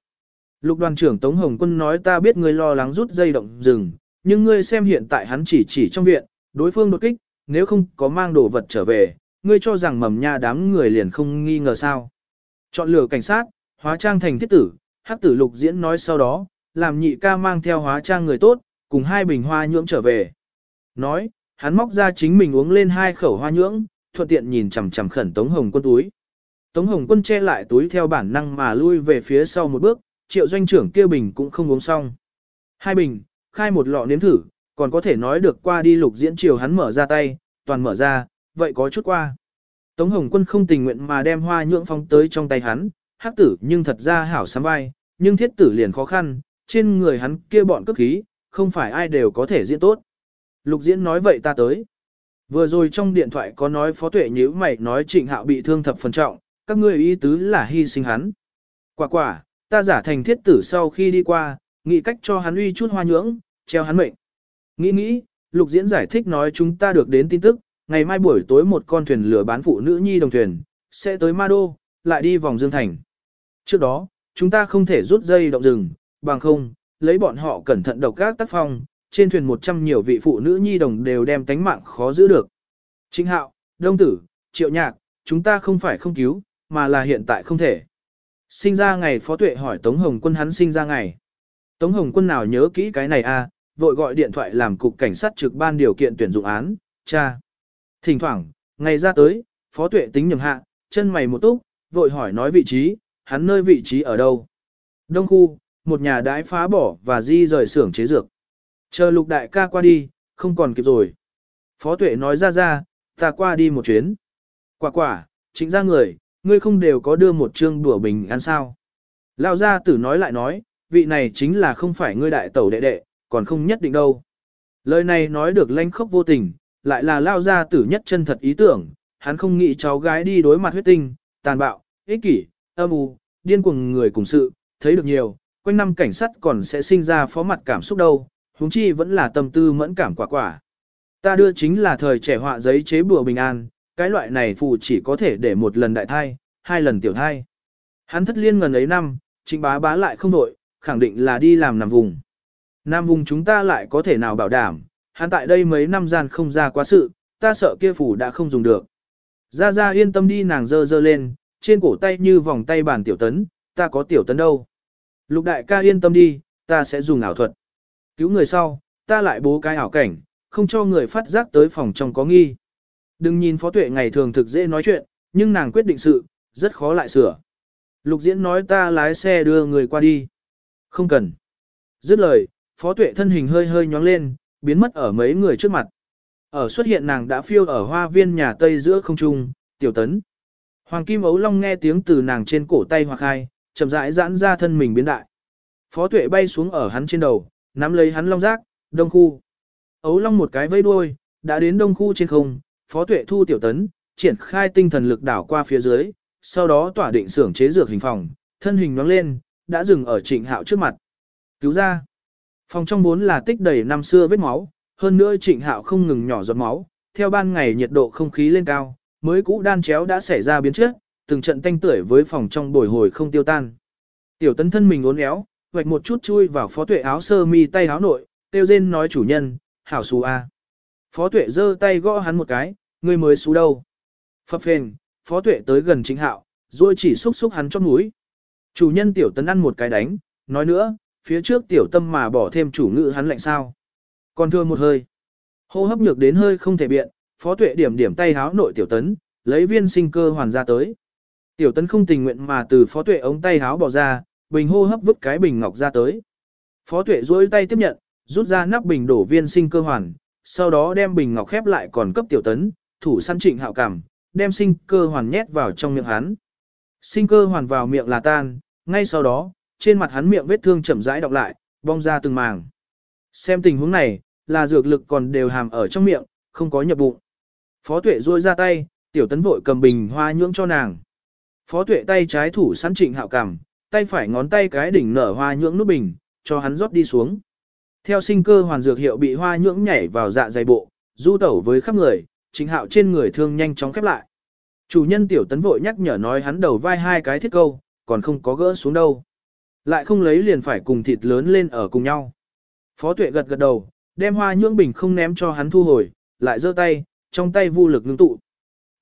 S1: Lục đoàn trưởng Tống Hồng Quân nói ta biết ngươi lo lắng rút dây động rừng, nhưng ngươi xem hiện tại hắn chỉ chỉ trong viện, đối phương đột kích, nếu không có mang đồ vật trở về, ngươi cho rằng mầm nha đám người liền không nghi ngờ sao. Chọn lựa cảnh sát, hóa trang thành thiết tử, hắc tử lục diễn nói sau đó, làm nhị ca mang theo hóa trang người tốt, cùng hai bình hoa nhưỡng trở về. Nói, hắn móc ra chính mình uống lên hai khẩu hoa nhưỡng, thuận tiện nhìn chằm chằm khẩn Tống Hồng quân túi. Tống Hồng quân che lại túi theo bản năng mà lui về phía sau một bước, triệu doanh trưởng kia bình cũng không uống xong. Hai bình, khai một lọ nếm thử, còn có thể nói được qua đi lục diễn chiều hắn mở ra tay, toàn mở ra, vậy có chút qua. Tống Hồng Quân không tình nguyện mà đem hoa nhưỡng phong tới trong tay hắn, hắc tử nhưng thật ra hảo sắm vai, nhưng thiết tử liền khó khăn, trên người hắn kia bọn cướp khí, không phải ai đều có thể diễn tốt. Lục diễn nói vậy ta tới. Vừa rồi trong điện thoại có nói phó tuệ nhíu mày nói trịnh hạo bị thương thập phần trọng, các ngươi ý tứ là hy sinh hắn. Quả quả, ta giả thành thiết tử sau khi đi qua, nghĩ cách cho hắn uy chút hoa nhưỡng, treo hắn mệnh. Nghĩ nghĩ, lục diễn giải thích nói chúng ta được đến tin tức, ngày mai buổi tối một con thuyền lửa bán phụ nữ nhi đồng thuyền, sẽ tới Ma Đô, lại đi vòng Dương Thành. Trước đó, chúng ta không thể rút dây động rừng, bằng không, lấy bọn họ cẩn thận độc các tác phong, trên thuyền 100 nhiều vị phụ nữ nhi đồng đều đem tánh mạng khó giữ được. Chính hạo, đông tử, triệu nhạc, chúng ta không phải không cứu, mà là hiện tại không thể. Sinh ra ngày Phó Tuệ hỏi Tống Hồng Quân hắn sinh ra ngày. Tống Hồng Quân nào nhớ kỹ cái này a? À, vội gọi điện thoại làm cục cảnh sát trực ban điều kiện tuyển dụng án, cha. Thỉnh thoảng, ngày ra tới, Phó Tuệ tính nhầm hạ, chân mày một túc, vội hỏi nói vị trí, hắn nơi vị trí ở đâu. Đông khu, một nhà đãi phá bỏ và di rời xưởng chế dược. Chờ lục đại ca qua đi, không còn kịp rồi. Phó Tuệ nói ra ra, ta qua đi một chuyến. Quả quả, chính ra người, ngươi không đều có đưa một chương đùa bình ăn sao. Lao gia tử nói lại nói, vị này chính là không phải ngươi đại tẩu đệ đệ, còn không nhất định đâu. Lời này nói được lanh khốc vô tình, lại là lao gia tử nhất chân thật ý tưởng, hắn không nghĩ cháu gái đi đối mặt huyết tinh, tàn bạo, ích kỷ, âm u, điên cuồng người cùng sự, thấy được nhiều, quanh năm cảnh sát còn sẽ sinh ra phó mặt cảm xúc đâu, huống chi vẫn là tâm tư mẫn cảm quả quả. Ta đưa chính là thời trẻ họa giấy chế bùa bình an, cái loại này phù chỉ có thể để một lần đại thai, hai lần tiểu thai. Hắn thất liên ngần ấy năm, trịnh bá bá lại không đổi, khẳng định là đi làm nằm vùng. Nam vùng chúng ta lại có thể nào bảo đảm, hắn tại đây mấy năm gian không ra quá sự, ta sợ kia phủ đã không dùng được. Ra ra yên tâm đi nàng dơ dơ lên, trên cổ tay như vòng tay bàn tiểu tấn, ta có tiểu tấn đâu. Lục đại ca yên tâm đi, ta sẽ dùng ảo thuật. Cứu người sau, ta lại bố cái ảo cảnh, không cho người phát giác tới phòng trong có nghi. Đừng nhìn phó tuệ ngày thường thực dễ nói chuyện, nhưng nàng quyết định sự, rất khó lại sửa. Lục diễn nói ta lái xe đưa người qua đi. Không cần. Dứt lời, phó tuệ thân hình hơi hơi nhóng lên, biến mất ở mấy người trước mặt. Ở xuất hiện nàng đã phiêu ở hoa viên nhà Tây giữa không trung, tiểu tấn. Hoàng Kim Ấu Long nghe tiếng từ nàng trên cổ tay hoặc hai, chậm rãi giãn ra thân mình biến đại. Phó tuệ bay xuống ở hắn trên đầu, nắm lấy hắn long giác, đông khu. Ấu Long một cái vây đuôi, đã đến đông khu trên không, phó tuệ thu tiểu tấn, triển khai tinh thần lực đảo qua phía dưới, sau đó tỏa định xưởng chế dược hình phòng, thân hình nhoáng lên, đã dừng ở trịnh hạo trước mặt. Cứu ra. Phòng trong bốn là tích đầy năm xưa vết máu, hơn nữa trịnh hạo không ngừng nhỏ giọt máu, theo ban ngày nhiệt độ không khí lên cao, mới cũ đan chéo đã xảy ra biến chất, từng trận tanh tưởi với phòng trong bồi hồi không tiêu tan. Tiểu tấn thân mình uốn éo, vạch một chút chui vào phó tuệ áo sơ mi tay áo nội, tiêu rên nói chủ nhân, hảo xú a. Phó tuệ giơ tay gõ hắn một cái, ngươi mới xú đâu. Phập phền, phó tuệ tới gần chính hạo, rồi chỉ xúc xúc hắn chót mũi. Chủ nhân tiểu tấn ăn một cái đánh, nói nữa, phía trước tiểu tâm mà bỏ thêm chủ ngữ hắn lạnh sao. Còn thương một hơi. Hô hấp nhược đến hơi không thể biện, phó tuệ điểm điểm tay háo nội tiểu tấn, lấy viên sinh cơ hoàn ra tới. Tiểu tấn không tình nguyện mà từ phó tuệ ống tay háo bỏ ra, bình hô hấp vứt cái bình ngọc ra tới. Phó tuệ duỗi tay tiếp nhận, rút ra nắp bình đổ viên sinh cơ hoàn, sau đó đem bình ngọc khép lại còn cấp tiểu tấn, thủ săn trịnh hạo cảm, đem sinh cơ hoàn nhét vào trong miệng hắn. Sinh cơ hoàn vào miệng là tan, ngay sau đó, trên mặt hắn miệng vết thương chậm rãi đọc lại, bong ra từng màng. Xem tình huống này, là dược lực còn đều hàm ở trong miệng, không có nhập bụng. Phó tuệ duỗi ra tay, tiểu tấn vội cầm bình hoa nhưỡng cho nàng. Phó tuệ tay trái thủ sẵn trịnh hạo cảm, tay phải ngón tay cái đỉnh nở hoa nhưỡng nút bình, cho hắn rót đi xuống. Theo sinh cơ hoàn dược hiệu bị hoa nhưỡng nhảy vào dạ dày bộ, du tẩu với khắp người, trịnh hạo trên người thương nhanh chóng khép lại. Chủ nhân tiểu tấn vội nhắc nhở nói hắn đầu vai hai cái thiết câu, còn không có gỡ xuống đâu. Lại không lấy liền phải cùng thịt lớn lên ở cùng nhau. Phó tuệ gật gật đầu, đem hoa nhưỡng bình không ném cho hắn thu hồi, lại giơ tay, trong tay vu lực ngưng tụ.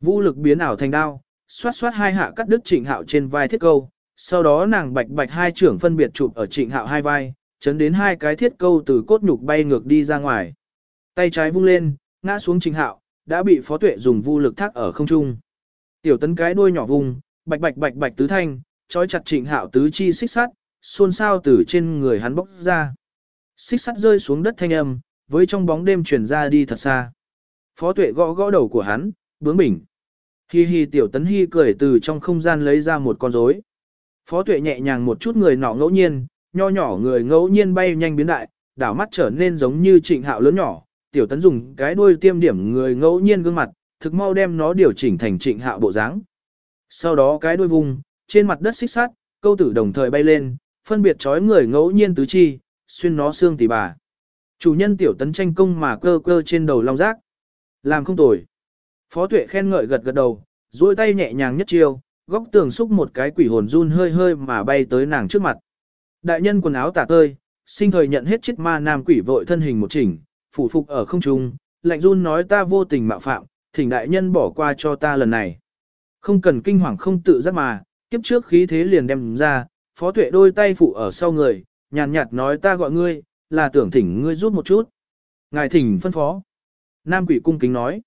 S1: Vu lực biến ảo thành đao, xoát xoát hai hạ cắt đứt trịnh hạo trên vai thiết câu, sau đó nàng bạch bạch hai trưởng phân biệt chụp ở trịnh hạo hai vai, chấn đến hai cái thiết câu từ cốt nhục bay ngược đi ra ngoài. Tay trái vung lên, ngã xuống trịnh hạo, đã bị phó tuệ dùng vu lực thác ở không trung. Tiểu tấn cái đuôi nhỏ vùng, bạch bạch bạch bạch tứ thanh, trói chặt trịnh hạo tứ chi xích sắt, xôn xao từ trên người hắn bốc ra. Xích sắt rơi xuống đất thanh âm, với trong bóng đêm truyền ra đi thật xa. Phó tuệ gõ gõ đầu của hắn, bướng bỉnh. Hi hi tiểu tấn hi cười từ trong không gian lấy ra một con rối. Phó tuệ nhẹ nhàng một chút người nọ ngẫu nhiên, nho nhỏ người ngẫu nhiên bay nhanh biến đại, đảo mắt trở nên giống như trịnh hạo lớn nhỏ. Tiểu tấn dùng cái đuôi tiêm điểm người ngẫu nhiên gương mặt, thực mau đem nó điều chỉnh thành trịnh hạo bộ dáng. Sau đó cái đuôi vùng, trên mặt đất xích sắt, câu tử đồng thời bay lên, phân biệt trói người ngẫu nhiên tứ chi, xuyên nó xương tỉ bà. Chủ nhân tiểu tấn tranh công mà cơ cơ trên đầu long rác. Làm không tồi. Phó tuệ khen ngợi gật gật đầu, duỗi tay nhẹ nhàng nhất chiêu, góc tường xúc một cái quỷ hồn run hơi hơi mà bay tới nàng trước mặt. Đại nhân quần áo tả tơi, sinh thời nhận hết chiếc ma nam quỷ vội thân hình một chỉnh, phủ phục ở không trung, lạnh run nói ta vô tình mạo phạm, thỉnh đại nhân bỏ qua cho ta lần này. Không cần kinh hoàng không tự giác mà, kiếp trước khí thế liền đem ra, phó tuệ đôi tay phụ ở sau người, nhàn nhạt nói ta gọi ngươi, là tưởng thỉnh ngươi giúp một chút. Ngài thỉnh phân phó. Nam quỷ cung kính nói.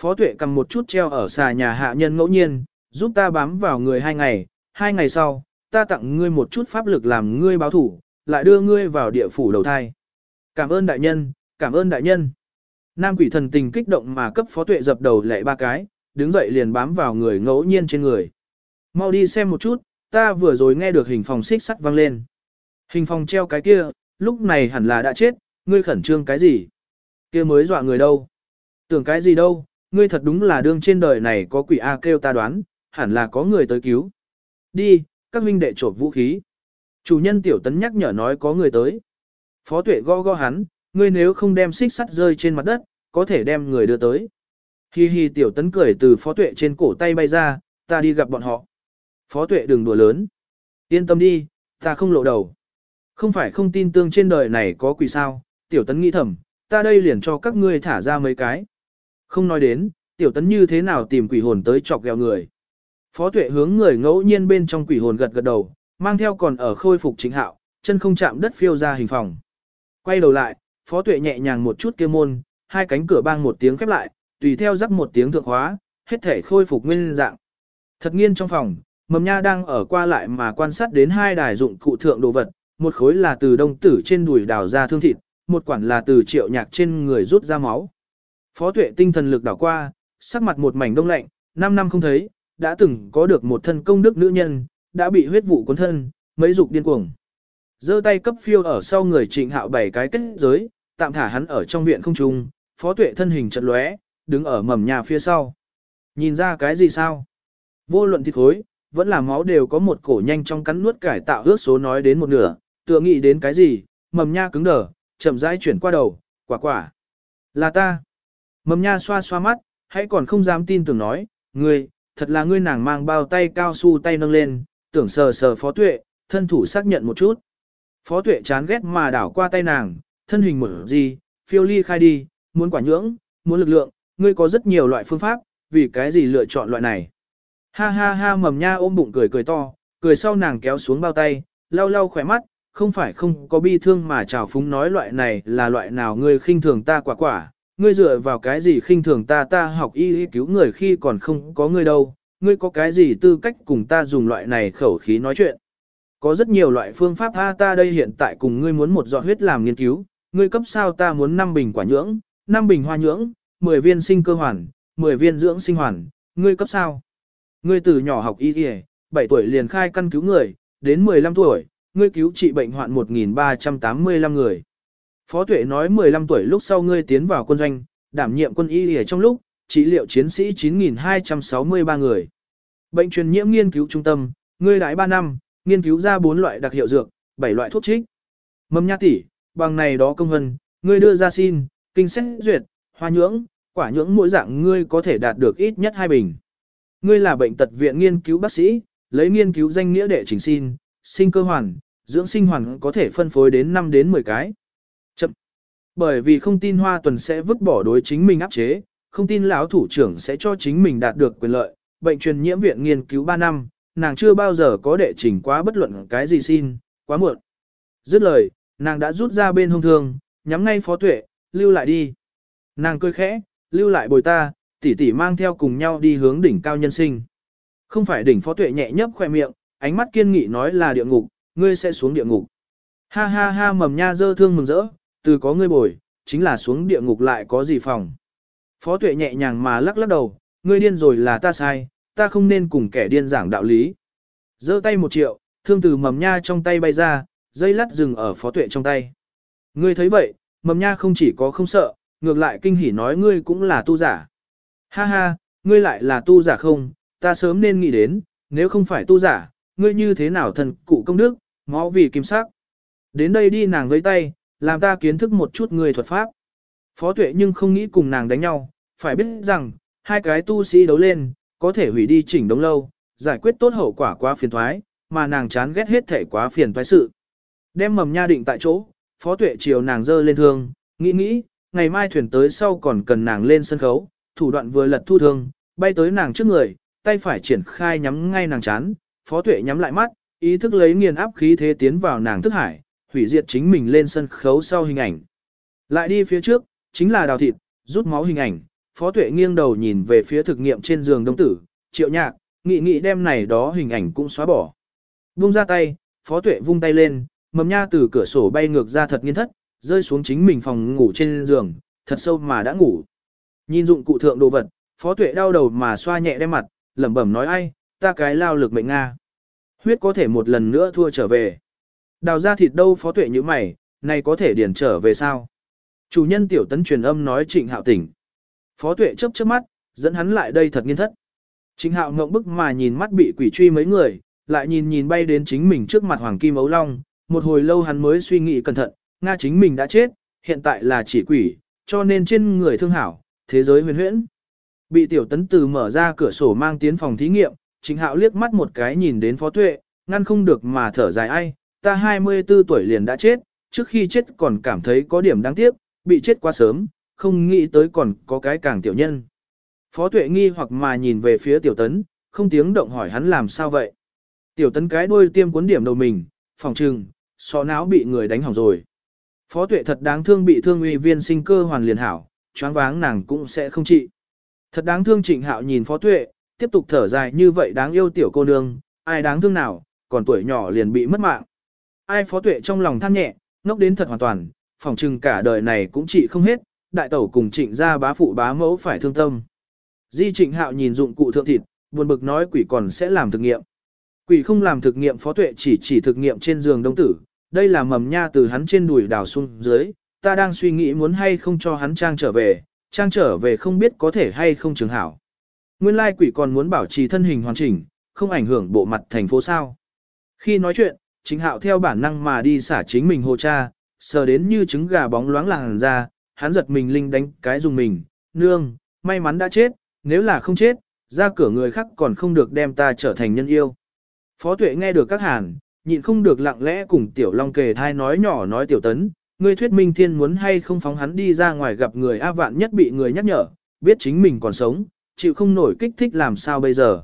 S1: Phó tuệ cầm một chút treo ở xà nhà hạ nhân ngẫu nhiên, giúp ta bám vào người hai ngày, hai ngày sau, ta tặng ngươi một chút pháp lực làm ngươi báo thủ, lại đưa ngươi vào địa phủ đầu thai. Cảm ơn đại nhân, cảm ơn đại nhân. Nam quỷ thần tình kích động mà cấp phó tuệ dập đầu lệ ba cái, đứng dậy liền bám vào người ngẫu nhiên trên người. Mau đi xem một chút, ta vừa rồi nghe được hình phòng xích sắt vang lên. Hình phòng treo cái kia, lúc này hẳn là đã chết, ngươi khẩn trương cái gì? Kia mới dọa người đâu? Tưởng cái gì đâu, ngươi thật đúng là đương trên đời này có quỷ A kêu ta đoán, hẳn là có người tới cứu. Đi, các huynh đệ trộm vũ khí. Chủ nhân tiểu tấn nhắc nhở nói có người tới. Phó tuệ go go hắn, ngươi nếu không đem xích sắt rơi trên mặt đất, có thể đem người đưa tới. Hi hi tiểu tấn cười từ phó tuệ trên cổ tay bay ra, ta đi gặp bọn họ. Phó tuệ đừng đùa lớn. Yên tâm đi, ta không lộ đầu. Không phải không tin tương trên đời này có quỷ sao, tiểu tấn nghĩ thầm, ta đây liền cho các ngươi thả ra mấy cái. Không nói đến, tiểu tấn như thế nào tìm quỷ hồn tới chọc ghẹo người. Phó tuệ hướng người ngẫu nhiên bên trong quỷ hồn gật gật đầu, mang theo còn ở khôi phục chính hạo, chân không chạm đất phiêu ra hình phòng. Quay đầu lại, phó tuệ nhẹ nhàng một chút kia môn, hai cánh cửa bang một tiếng khép lại, tùy theo rắc một tiếng thượng hóa, hết thể khôi phục nguyên dạng. Thật nghiên trong phòng, mầm nha đang ở qua lại mà quan sát đến hai đài dụng cụ thượng đồ vật, một khối là từ đông tử trên đùi đào ra thương thịt, một quản là từ triệu nhạc trên người rút ra máu. Phó tuệ tinh thần lực đảo qua, sắc mặt một mảnh đông lạnh, 5 năm không thấy, đã từng có được một thân công đức nữ nhân, đã bị huyết vụ cuốn thân, mấy dục điên cuồng. giơ tay cấp phiêu ở sau người trịnh hạo bảy cái kết giới, tạm thả hắn ở trong viện không trung, phó tuệ thân hình chật lóe, đứng ở mầm nhà phía sau. Nhìn ra cái gì sao? Vô luận thịt khối, vẫn là máu đều có một cổ nhanh trong cắn nuốt cải tạo ước số nói đến một nửa, tựa nghĩ đến cái gì, mầm nha cứng đờ, chậm rãi chuyển qua đầu, quả quả. Là ta. Mầm nha xoa xoa mắt, hãy còn không dám tin tưởng nói, ngươi, thật là ngươi nàng mang bao tay cao su tay nâng lên, tưởng sờ sờ phó tuệ, thân thủ xác nhận một chút. Phó tuệ chán ghét mà đảo qua tay nàng, thân hình mở gì, phiêu ly khai đi, muốn quả nhưỡng, muốn lực lượng, ngươi có rất nhiều loại phương pháp, vì cái gì lựa chọn loại này. Ha ha ha mầm nha ôm bụng cười cười to, cười sau nàng kéo xuống bao tay, lau lau khỏe mắt, không phải không có bi thương mà trào phúng nói loại này là loại nào ngươi khinh thường ta quả quả, ngươi dựa vào cái gì khinh thường ta ta học y, y cứu người khi còn không có ngươi đâu, ngươi có cái gì tư cách cùng ta dùng loại này khẩu khí nói chuyện. Có rất nhiều loại phương pháp ha ta đây hiện tại cùng ngươi muốn một giọt huyết làm nghiên cứu, ngươi cấp sao ta muốn 5 bình quả nhưỡng, 5 bình hoa nhưỡng, 10 viên sinh cơ hoàn, 10 viên dưỡng sinh hoàn, ngươi cấp sao? Ngươi từ nhỏ học y y, 7 tuổi liền khai căn cứu người, đến 15 tuổi, ngươi cứu trị bệnh hoạn 1.385 người. Phó Tuệ nói 15 tuổi lúc sau ngươi tiến vào quân doanh, đảm nhiệm quân y ở trong lúc, trị liệu chiến sĩ 9.263 người. Bệnh truyền nhiễm nghiên cứu trung tâm, ngươi đãi 3 năm, nghiên cứu ra 4 loại đặc hiệu dược, 7 loại thuốc trích. Mâm nha tỷ, bằng này đó công vân, ngươi đưa ra xin, kinh xét duyệt, hoa nhưỡng, quả nhưỡng mỗi dạng ngươi có thể đạt được ít nhất 2 bình. Ngươi là bệnh tật viện nghiên cứu bác sĩ, lấy nghiên cứu danh nghĩa đệ trình xin, sinh cơ hoàn, dưỡng sinh hoàn có thể phân phối đến 5 đến 10 cái. Chậm. Bởi vì không tin hoa tuần sẽ vứt bỏ đối chính mình áp chế, không tin lão thủ trưởng sẽ cho chính mình đạt được quyền lợi, bệnh truyền nhiễm viện nghiên cứu 3 năm, nàng chưa bao giờ có đệ trình quá bất luận cái gì xin, quá muộn. Dứt lời, nàng đã rút ra bên hông thương, nhắm ngay phó tuệ, lưu lại đi. Nàng cười khẽ, lưu lại bồi ta, tỷ tỷ mang theo cùng nhau đi hướng đỉnh cao nhân sinh. Không phải đỉnh phó tuệ nhẹ nhấp khoe miệng, ánh mắt kiên nghị nói là địa ngục, ngươi sẽ xuống địa ngục. Ha ha ha mầm nha dơ thương mừng rỡ, từ có ngươi bồi, chính là xuống địa ngục lại có gì phòng. Phó tuệ nhẹ nhàng mà lắc lắc đầu, ngươi điên rồi là ta sai, ta không nên cùng kẻ điên giảng đạo lý. Dơ tay một triệu, thương từ mầm nha trong tay bay ra, dây lắt dừng ở phó tuệ trong tay. Ngươi thấy vậy, mầm nha không chỉ có không sợ, ngược lại kinh hỉ nói ngươi cũng là tu giả. Ha ha, ngươi lại là tu giả không, ta sớm nên nghĩ đến, nếu không phải tu giả, ngươi như thế nào thần cụ công đức, máu vì kim sắc. Đến đây đi nàng với tay, làm ta kiến thức một chút người thuật pháp. Phó tuệ nhưng không nghĩ cùng nàng đánh nhau, phải biết rằng, hai cái tu sĩ đấu lên, có thể hủy đi chỉnh đống lâu, giải quyết tốt hậu quả quá phiền thoái, mà nàng chán ghét hết thể quá phiền thoái sự. Đem mầm nha định tại chỗ, phó tuệ chiều nàng dơ lên thương, nghĩ nghĩ, ngày mai thuyền tới sau còn cần nàng lên sân khấu, thủ đoạn vừa lật thu thương, bay tới nàng trước người, tay phải triển khai nhắm ngay nàng chán, phó tuệ nhắm lại mắt, ý thức lấy nghiền áp khí thế tiến vào nàng thức hải, hủy diệt chính mình lên sân khấu sau hình ảnh. Lại đi phía trước, chính là đào thịt, rút máu hình ảnh, phó tuệ nghiêng đầu nhìn về phía thực nghiệm trên giường đông tử, triệu nhạc, nghị nghị đem này đó hình ảnh cũng xóa bỏ. Vung ra tay, phó tuệ vung tay lên, mầm nha từ cửa sổ bay ngược ra thật nghiên thất, rơi xuống chính mình phòng ngủ trên giường, thật sâu mà đã ngủ. Nhìn dụng cụ thượng đồ vật, phó tuệ đau đầu mà xoa nhẹ đem mặt, lẩm bẩm nói ai, ta cái lao lực mệnh Nga. Huyết có thể một lần nữa thua trở về. Đào ra thịt đâu phó tuệ như mày, này có thể điền trở về sao? Chủ nhân tiểu tấn truyền âm nói trịnh hạo tỉnh. Phó tuệ chớp chớp mắt, dẫn hắn lại đây thật nghiên thất. Trịnh hạo ngộng bức mà nhìn mắt bị quỷ truy mấy người, lại nhìn nhìn bay đến chính mình trước mặt hoàng kim ấu long, một hồi lâu hắn mới suy nghĩ cẩn thận, Nga chính mình đã chết, hiện tại là chỉ quỷ, cho nên trên người thương hảo, thế giới huyền huyễn. Bị tiểu tấn từ mở ra cửa sổ mang tiến phòng thí nghiệm, chính hạo liếc mắt một cái nhìn đến phó tuệ, ngăn không được mà thở dài ai, ta 24 tuổi liền đã chết, trước khi chết còn cảm thấy có điểm đáng tiếc, bị chết quá sớm, không nghĩ tới còn có cái càng tiểu nhân. Phó tuệ nghi hoặc mà nhìn về phía tiểu tấn, không tiếng động hỏi hắn làm sao vậy. Tiểu tấn cái đuôi tiêm cuốn điểm đầu mình, phòng trừng, sọ não bị người đánh hỏng rồi. Phó tuệ thật đáng thương bị thương uy viên sinh cơ hoàn liền hảo, choáng váng nàng cũng sẽ không trị. Thật đáng thương trịnh hạo nhìn phó tuệ, tiếp tục thở dài như vậy đáng yêu tiểu cô nương, ai đáng thương nào, còn tuổi nhỏ liền bị mất mạng. Ai phó tuệ trong lòng than nhẹ, ngốc đến thật hoàn toàn, phòng trừng cả đời này cũng trị không hết, đại tẩu cùng trịnh gia bá phụ bá mẫu phải thương tâm. Di trịnh hạo nhìn dụng cụ thượng thịt, buồn bực nói quỷ còn sẽ làm thực nghiệm. Quỷ không làm thực nghiệm phó tuệ chỉ chỉ thực nghiệm trên giường đông tử, đây là mầm nha từ hắn trên đùi đào xuống dưới, ta đang suy nghĩ muốn hay không cho hắn trang trở về, trang trở về không biết có thể hay không trường hảo. Nguyên lai quỷ còn muốn bảo trì thân hình hoàn chỉnh, không ảnh hưởng bộ mặt thành phố sao. Khi nói chuyện, chính hạo theo bản năng mà đi xả chính mình hồ cha, sờ đến như trứng gà bóng loáng làng ra, hắn giật mình linh đánh cái dùng mình, nương, may mắn đã chết, nếu là không chết, ra cửa người khác còn không được đem ta trở thành nhân yêu. Phó tuệ nghe được các hàn, nhịn không được lặng lẽ cùng tiểu long kề thai nói nhỏ nói tiểu tấn, ngươi thuyết minh thiên muốn hay không phóng hắn đi ra ngoài gặp người A vạn nhất bị người nhắc nhở, biết chính mình còn sống, chịu không nổi kích thích làm sao bây giờ.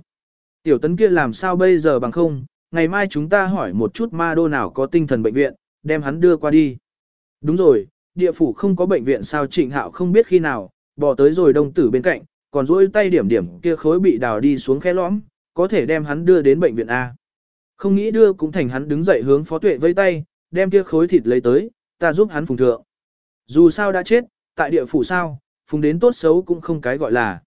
S1: Tiểu tấn kia làm sao bây giờ bằng không, ngày mai chúng ta hỏi một chút ma đô nào có tinh thần bệnh viện, đem hắn đưa qua đi. Đúng rồi, địa phủ không có bệnh viện sao trịnh hạo không biết khi nào, bỏ tới rồi đông tử bên cạnh, còn duỗi tay điểm điểm kia khối bị đào đi xuống khe lõm, có thể đem hắn đưa đến bệnh viện A. Không nghĩ đưa cũng thành hắn đứng dậy hướng phó tuệ vây tay, đem kia khối thịt lấy tới, ta giúp hắn phùng thượng. Dù sao đã chết, tại địa phủ sao, phùng đến tốt xấu cũng không cái gọi là.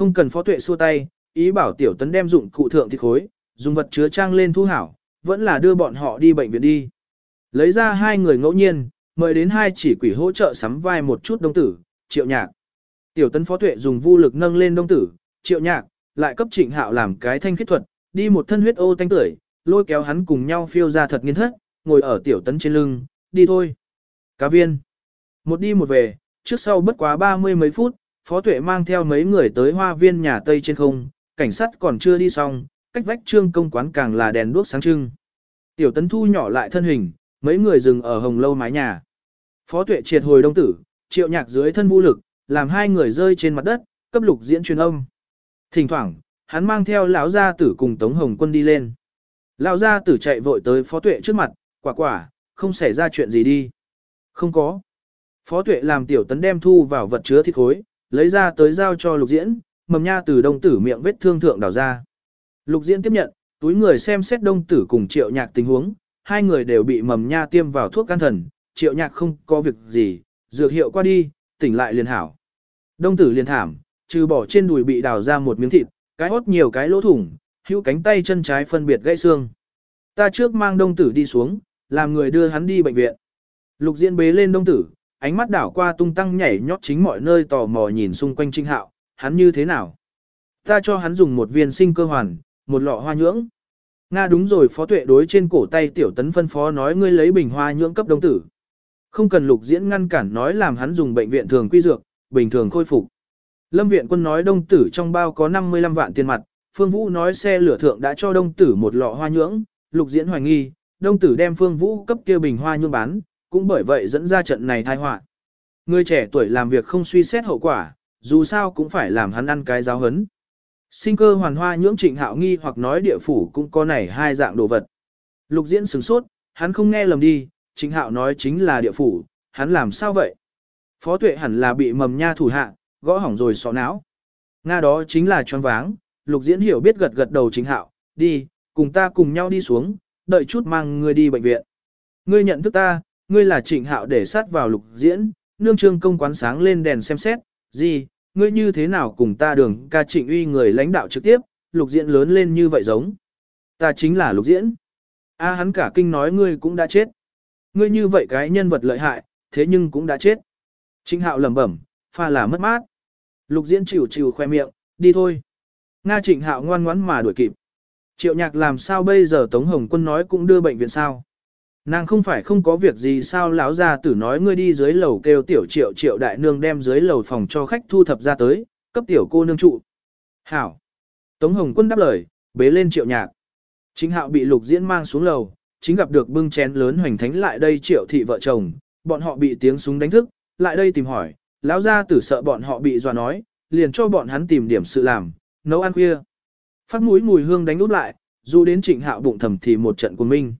S1: Không cần phó tuệ xua tay, ý bảo tiểu tấn đem dụng cụ thượng thịt khối, dùng vật chứa trang lên thu hảo, vẫn là đưa bọn họ đi bệnh viện đi. Lấy ra hai người ngẫu nhiên, mời đến hai chỉ quỷ hỗ trợ sắm vai một chút đông tử, triệu nhạc. Tiểu tấn phó tuệ dùng vô lực nâng lên đông tử, triệu nhạc, lại cấp trịnh hạo làm cái thanh khiết thuật, đi một thân huyết ô tanh tưởi, lôi kéo hắn cùng nhau phiêu ra thật nghiên thất, ngồi ở tiểu tấn trên lưng, đi thôi. Cá viên. Một đi một về, trước sau bất quá ba mươi mấy phút, phó tuệ mang theo mấy người tới hoa viên nhà Tây trên không, cảnh sát còn chưa đi xong, cách vách trương công quán càng là đèn đuốc sáng trưng. Tiểu tấn thu nhỏ lại thân hình, mấy người dừng ở hồng lâu mái nhà. Phó tuệ triệt hồi đông tử, triệu nhạc dưới thân vũ lực, làm hai người rơi trên mặt đất, cấp lục diễn truyền âm. Thỉnh thoảng, hắn mang theo lão gia tử cùng Tống Hồng Quân đi lên. Lão gia tử chạy vội tới Phó Tuệ trước mặt, quả quả, không xảy ra chuyện gì đi. Không có. Phó Tuệ làm tiểu tấn đem thu vào vật chứa thịt khối, lấy ra tới giao cho lục diễn, mầm nha từ đông tử miệng vết thương thượng đào ra. Lục diễn tiếp nhận, túi người xem xét đông tử cùng triệu nhạc tình huống, hai người đều bị mầm nha tiêm vào thuốc can thần, triệu nhạc không có việc gì, dược hiệu qua đi, tỉnh lại liền hảo. Đông tử liền thảm, trừ bỏ trên đùi bị đào ra một miếng thịt, cái hốt nhiều cái lỗ thủng, hữu cánh tay chân trái phân biệt gãy xương. Ta trước mang đông tử đi xuống, làm người đưa hắn đi bệnh viện. Lục diễn bế lên đông tử, ánh mắt đảo qua tung tăng nhảy nhót chính mọi nơi tò mò nhìn xung quanh trinh hạo, hắn như thế nào? Ta cho hắn dùng một viên sinh cơ hoàn, một lọ hoa nhưỡng. Nga đúng rồi phó tuệ đối trên cổ tay tiểu tấn phân phó nói ngươi lấy bình hoa nhưỡng cấp đông tử. Không cần lục diễn ngăn cản nói làm hắn dùng bệnh viện thường quy dược, bình thường khôi phục. Lâm viện quân nói đông tử trong bao có 55 vạn tiền mặt, Phương Vũ nói xe lửa thượng đã cho đông tử một lọ hoa nhưỡng, lục diễn hoài nghi, đông tử đem Phương Vũ cấp kia bình hoa nhưỡng bán, cũng bởi vậy dẫn ra trận này tai họa. Người trẻ tuổi làm việc không suy xét hậu quả, dù sao cũng phải làm hắn ăn cái giáo hấn. Sinh cơ hoàn hoa nhưỡng trịnh hạo nghi hoặc nói địa phủ cũng có này hai dạng đồ vật. Lục diễn sửng sốt, hắn không nghe lầm đi, trịnh hạo nói chính là địa phủ, hắn làm sao vậy? Phó tuệ hẳn là bị mầm nha thủ hạ, gõ hỏng rồi sọ não. Nga đó chính là choáng váng, lục diễn hiểu biết gật gật đầu trịnh hạo, đi, cùng ta cùng nhau đi xuống, đợi chút mang ngươi đi bệnh viện. Ngươi nhận thức ta, ngươi là trịnh hạo để sát vào lục diễn, nương trương công quán sáng lên đèn xem xét, gì, ngươi như thế nào cùng ta đường ca trịnh uy người lãnh đạo trực tiếp, lục diễn lớn lên như vậy giống. Ta chính là lục diễn. A hắn cả kinh nói ngươi cũng đã chết. Ngươi như vậy cái nhân vật lợi hại, thế nhưng cũng đã chết. Trịnh hạo lẩm bẩm, pha là mất mát. Lục diễn chịu chịu khoe miệng, đi thôi. Nga trịnh hạo ngoan ngoãn mà đuổi kịp. Triệu nhạc làm sao bây giờ Tống Hồng Quân nói cũng đưa bệnh viện sao. Nàng không phải không có việc gì sao lão gia tử nói ngươi đi dưới lầu kêu tiểu triệu triệu đại nương đem dưới lầu phòng cho khách thu thập ra tới, cấp tiểu cô nương trụ. Hảo. Tống Hồng Quân đáp lời, bế lên triệu nhạc. Chính hạo bị lục diễn mang xuống lầu, chính gặp được bưng chén lớn hoành thánh lại đây triệu thị vợ chồng, bọn họ bị tiếng súng đánh thức, lại đây tìm hỏi, lão gia tử sợ bọn họ bị dọa nói, liền cho bọn hắn tìm điểm sự làm, nấu ăn khuya. Phát mũi mùi hương đánh úp lại, dù đến trịnh hạo bụng thầm thì một trận của minh.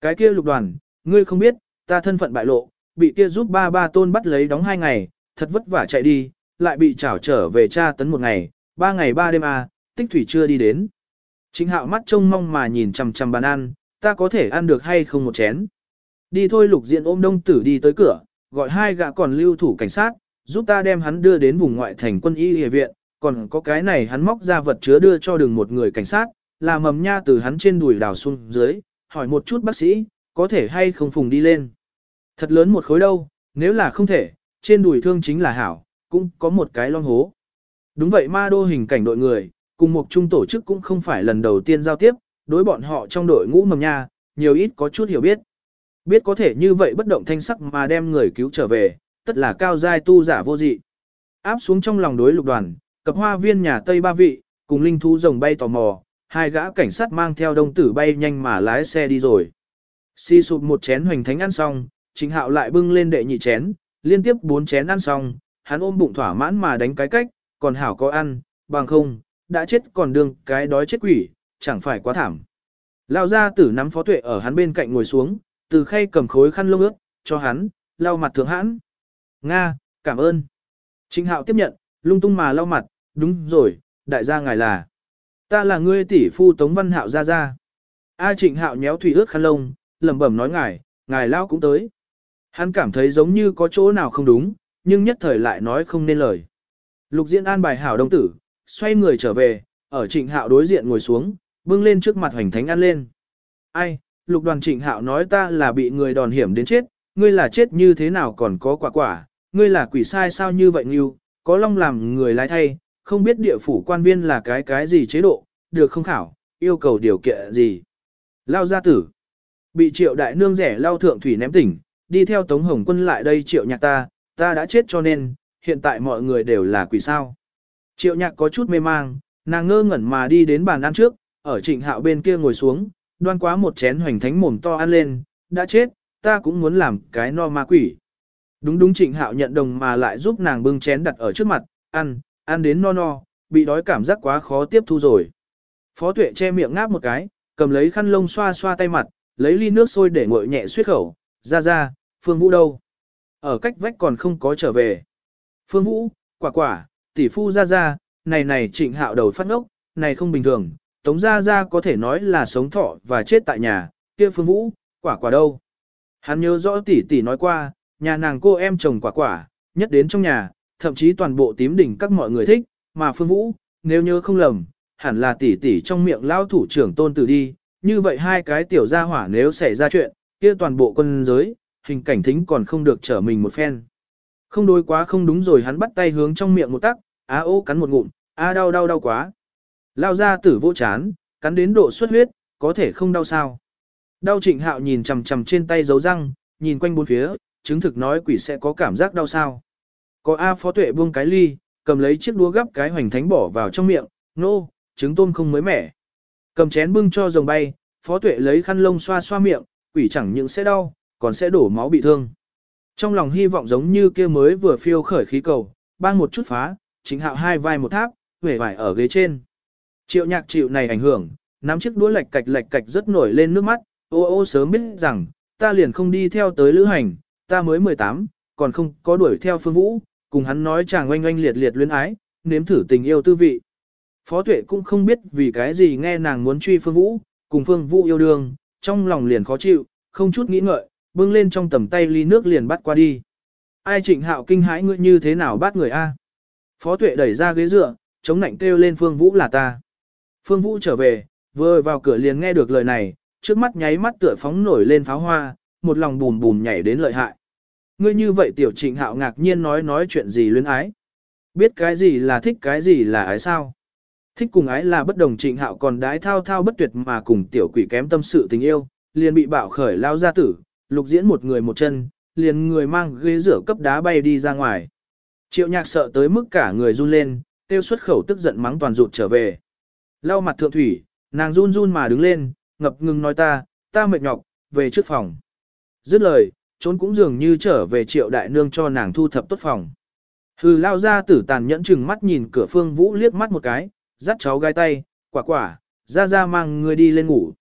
S1: Cái kia lục đoàn, ngươi không biết, ta thân phận bại lộ, bị kia giúp ba ba tôn bắt lấy đóng hai ngày, thật vất vả chạy đi, lại bị trảo trở về cha tấn một ngày, ba ngày ba đêm à, tích thủy chưa đi đến. Chính hạo mắt trông mong mà nhìn chằm chằm bàn ăn, ta có thể ăn được hay không một chén. Đi thôi lục diện ôm đông tử đi tới cửa, gọi hai gã còn lưu thủ cảnh sát, giúp ta đem hắn đưa đến vùng ngoại thành quân y y viện, còn có cái này hắn móc ra vật chứa đưa cho đường một người cảnh sát, là mầm nha từ hắn trên đùi đào xuống dưới, hỏi một chút bác sĩ, có thể hay không phùng đi lên. Thật lớn một khối đâu, nếu là không thể, trên đùi thương chính là hảo, cũng có một cái long hố. Đúng vậy ma đô hình cảnh đội người, cùng một trung tổ chức cũng không phải lần đầu tiên giao tiếp, đối bọn họ trong đội ngũ mầm nha, nhiều ít có chút hiểu biết. Biết có thể như vậy bất động thanh sắc mà đem người cứu trở về, tất là cao giai tu giả vô dị. Áp xuống trong lòng đối lục đoàn, cập hoa viên nhà Tây ba vị, cùng linh thú rồng bay tò mò, hai gã cảnh sát mang theo đông tử bay nhanh mà lái xe đi rồi. Si sụp một chén hoành thánh ăn xong, Trịnh hạo lại bưng lên đệ nhị chén, liên tiếp bốn chén ăn xong, hắn ôm bụng thỏa mãn mà đánh cái cách, còn hảo có ăn, bằng không, đã chết còn đương cái đói chết quỷ, chẳng phải quá thảm. Lao ra tử nắm phó tuệ ở hắn bên cạnh ngồi xuống, từ khay cầm khối khăn lông ướt, cho hắn, lau mặt thượng hãn. Nga, cảm ơn. Trịnh hạo tiếp nhận, lung tung mà lau mặt, đúng rồi, đại gia ngài là. Ta là ngươi tỷ phu Tống Văn Hạo ra ra. A trịnh hạo nhéo thủy ướt khăn lông, lẩm bẩm nói ngài, ngài lao cũng tới. Hắn cảm thấy giống như có chỗ nào không đúng, nhưng nhất thời lại nói không nên lời. Lục diễn an bài hảo đông tử, xoay người trở về, ở trịnh hạo đối diện ngồi xuống, bưng lên trước mặt hoành thánh ăn lên. Ai, lục đoàn trịnh hạo nói ta là bị người đòn hiểm đến chết, ngươi là chết như thế nào còn có quả quả, ngươi là quỷ sai sao như vậy nghiêu, có long làm người lái thay, không biết địa phủ quan viên là cái cái gì chế độ, được không khảo, yêu cầu điều kiện gì. Lao gia tử, bị triệu đại nương rẻ lao thượng thủy ném tỉnh, đi theo Tống Hồng quân lại đây triệu nhạc ta, ta đã chết cho nên, hiện tại mọi người đều là quỷ sao. Triệu nhạc có chút mê mang, nàng ngơ ngẩn mà đi đến bàn ăn trước, ở trịnh hạo bên kia ngồi xuống, đoan quá một chén hoành thánh mồm to ăn lên, đã chết, ta cũng muốn làm cái no ma quỷ. Đúng đúng trịnh hạo nhận đồng mà lại giúp nàng bưng chén đặt ở trước mặt, ăn, ăn đến no no, bị đói cảm giác quá khó tiếp thu rồi. Phó tuệ che miệng ngáp một cái, cầm lấy khăn lông xoa xoa tay mặt, lấy ly nước sôi để nguội nhẹ suyết khẩu, ra ra, phương vũ đâu? Ở cách vách còn không có trở về. Phương vũ, quả quả, tỷ phu ra ra, này này trịnh hạo đầu phát ngốc, này không bình thường, tống ra ra có thể nói là sống thọ và chết tại nhà, kia phương vũ, quả quả đâu? Hắn nhớ rõ tỷ tỷ nói qua, nhà nàng cô em chồng quả quả, nhất đến trong nhà, thậm chí toàn bộ tím đỉnh các mọi người thích, mà Phương Vũ, nếu nhớ không lầm, hẳn là tỷ tỷ trong miệng lao thủ trưởng tôn tử đi, như vậy hai cái tiểu gia hỏa nếu xảy ra chuyện, kia toàn bộ quân giới, hình cảnh thính còn không được trở mình một phen. Không đối quá không đúng rồi hắn bắt tay hướng trong miệng một tắc, á ô cắn một ngụm, a đau đau đau quá. Lao ra tử vô chán, cắn đến độ xuất huyết, có thể không đau sao. Đau trịnh hạo nhìn chằm chằm trên tay dấu răng, nhìn quanh bốn phía, chứng thực nói quỷ sẽ có cảm giác đau sao. Có A phó tuệ buông cái ly, cầm lấy chiếc đũa gắp cái hoành thánh bỏ vào trong miệng, nô, trứng tôm không mới mẻ. Cầm chén bưng cho rồng bay, phó tuệ lấy khăn lông xoa xoa miệng, quỷ chẳng những sẽ đau, còn sẽ đổ máu bị thương. Trong lòng hy vọng giống như kia mới vừa phiêu khởi khí cầu, bang một chút phá, chính hạo hai vai một tháp, vẻ vải ở ghế trên. Triệu nhạc chịu này ảnh hưởng, nắm chiếc đũa lệch cạch lệch cạch rất nổi lên nước mắt, ô ô sớm biết rằng, ta liền không đi theo tới lữ hành, ta mới 18, còn không có đuổi theo phương vũ, cùng hắn nói chàng oanh oanh liệt liệt luyến ái, nếm thử tình yêu tư vị. Phó tuệ cũng không biết vì cái gì nghe nàng muốn truy phương vũ, cùng phương vũ yêu đương, trong lòng liền khó chịu, không chút nghĩ ngợi, bưng lên trong tầm tay ly nước liền bắt qua đi. Ai trịnh hạo kinh hãi ngươi như thế nào bắt người a? Phó tuệ đẩy ra ghế dựa, chống nạnh kêu lên phương vũ là ta. Phương vũ trở về, vừa vào cửa liền nghe được lời này, trước mắt nháy mắt tựa phóng nổi lên pháo hoa, một lòng bùm bùm nhảy đến lợi hại. Ngươi như vậy tiểu trịnh hạo ngạc nhiên nói nói chuyện gì luyến ái. Biết cái gì là thích cái gì là ái sao. Thích cùng ái là bất đồng trịnh hạo còn đái thao thao bất tuyệt mà cùng tiểu quỷ kém tâm sự tình yêu, liền bị bạo khởi lao ra tử, lục diễn một người một chân, liền người mang ghế rửa cấp đá bay đi ra ngoài. Triệu nhạc sợ tới mức cả người run lên, tiêu xuất khẩu tức giận mắng toàn rụt trở về. Lau mặt thượng thủy, nàng run run mà đứng lên, ngập ngừng nói ta, ta mệt nhọc, về trước phòng. Dứt lời, trốn cũng dường như trở về triệu đại nương cho nàng thu thập tốt phòng. Hừ lao ra tử tàn nhẫn chừng mắt nhìn cửa phương vũ liếc mắt một cái, dắt cháu gai tay, quả quả, ra ra mang người đi lên ngủ.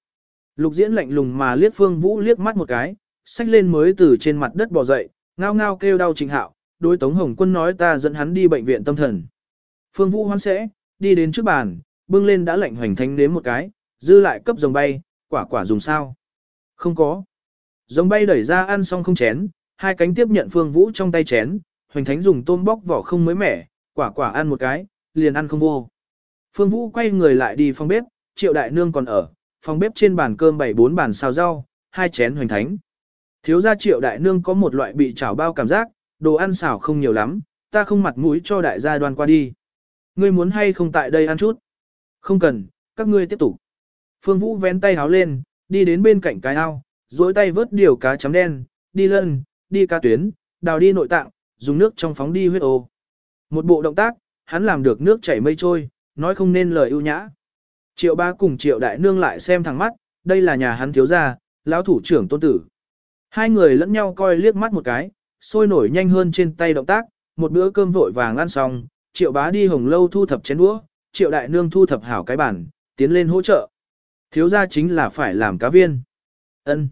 S1: Lục diễn lạnh lùng mà liếc phương vũ liếc mắt một cái, xách lên mới từ trên mặt đất bò dậy, ngao ngao kêu đau trình hạo, đối tống hồng quân nói ta dẫn hắn đi bệnh viện tâm thần. Phương vũ hoan sẽ, đi đến trước bàn, bưng lên đã lạnh hoành thánh đến một cái, dư lại cấp rồng bay, quả quả dùng sao? Không có giống bay đẩy ra ăn xong không chén, hai cánh tiếp nhận phương vũ trong tay chén, hoành thánh dùng tôm bóc vỏ không mới mẻ, quả quả ăn một cái, liền ăn không vô. Phương vũ quay người lại đi phòng bếp, triệu đại nương còn ở, phòng bếp trên bàn cơm bày bốn bàn xào rau, hai chén hoành thánh. Thiếu gia triệu đại nương có một loại bị chảo bao cảm giác, đồ ăn xào không nhiều lắm, ta không mặt mũi cho đại gia đoan qua đi. Ngươi muốn hay không tại đây ăn chút? Không cần, các ngươi tiếp tục. Phương Vũ vén tay háo lên, đi đến bên cạnh cái ao, duỗi tay vớt điều cá chấm đen, đi lân, đi cá tuyến, đào đi nội tạng, dùng nước trong phóng đi huyết ô. Một bộ động tác, hắn làm được nước chảy mây trôi, nói không nên lời ưu nhã. Triệu ba cùng triệu đại nương lại xem thẳng mắt, đây là nhà hắn thiếu gia, lão thủ trưởng tôn tử. Hai người lẫn nhau coi liếc mắt một cái, sôi nổi nhanh hơn trên tay động tác, một bữa cơm vội vàng ăn xong, triệu bá đi hồng lâu thu thập chén đũa, triệu đại nương thu thập hảo cái bản, tiến lên hỗ trợ. Thiếu gia chính là phải làm cá viên. ân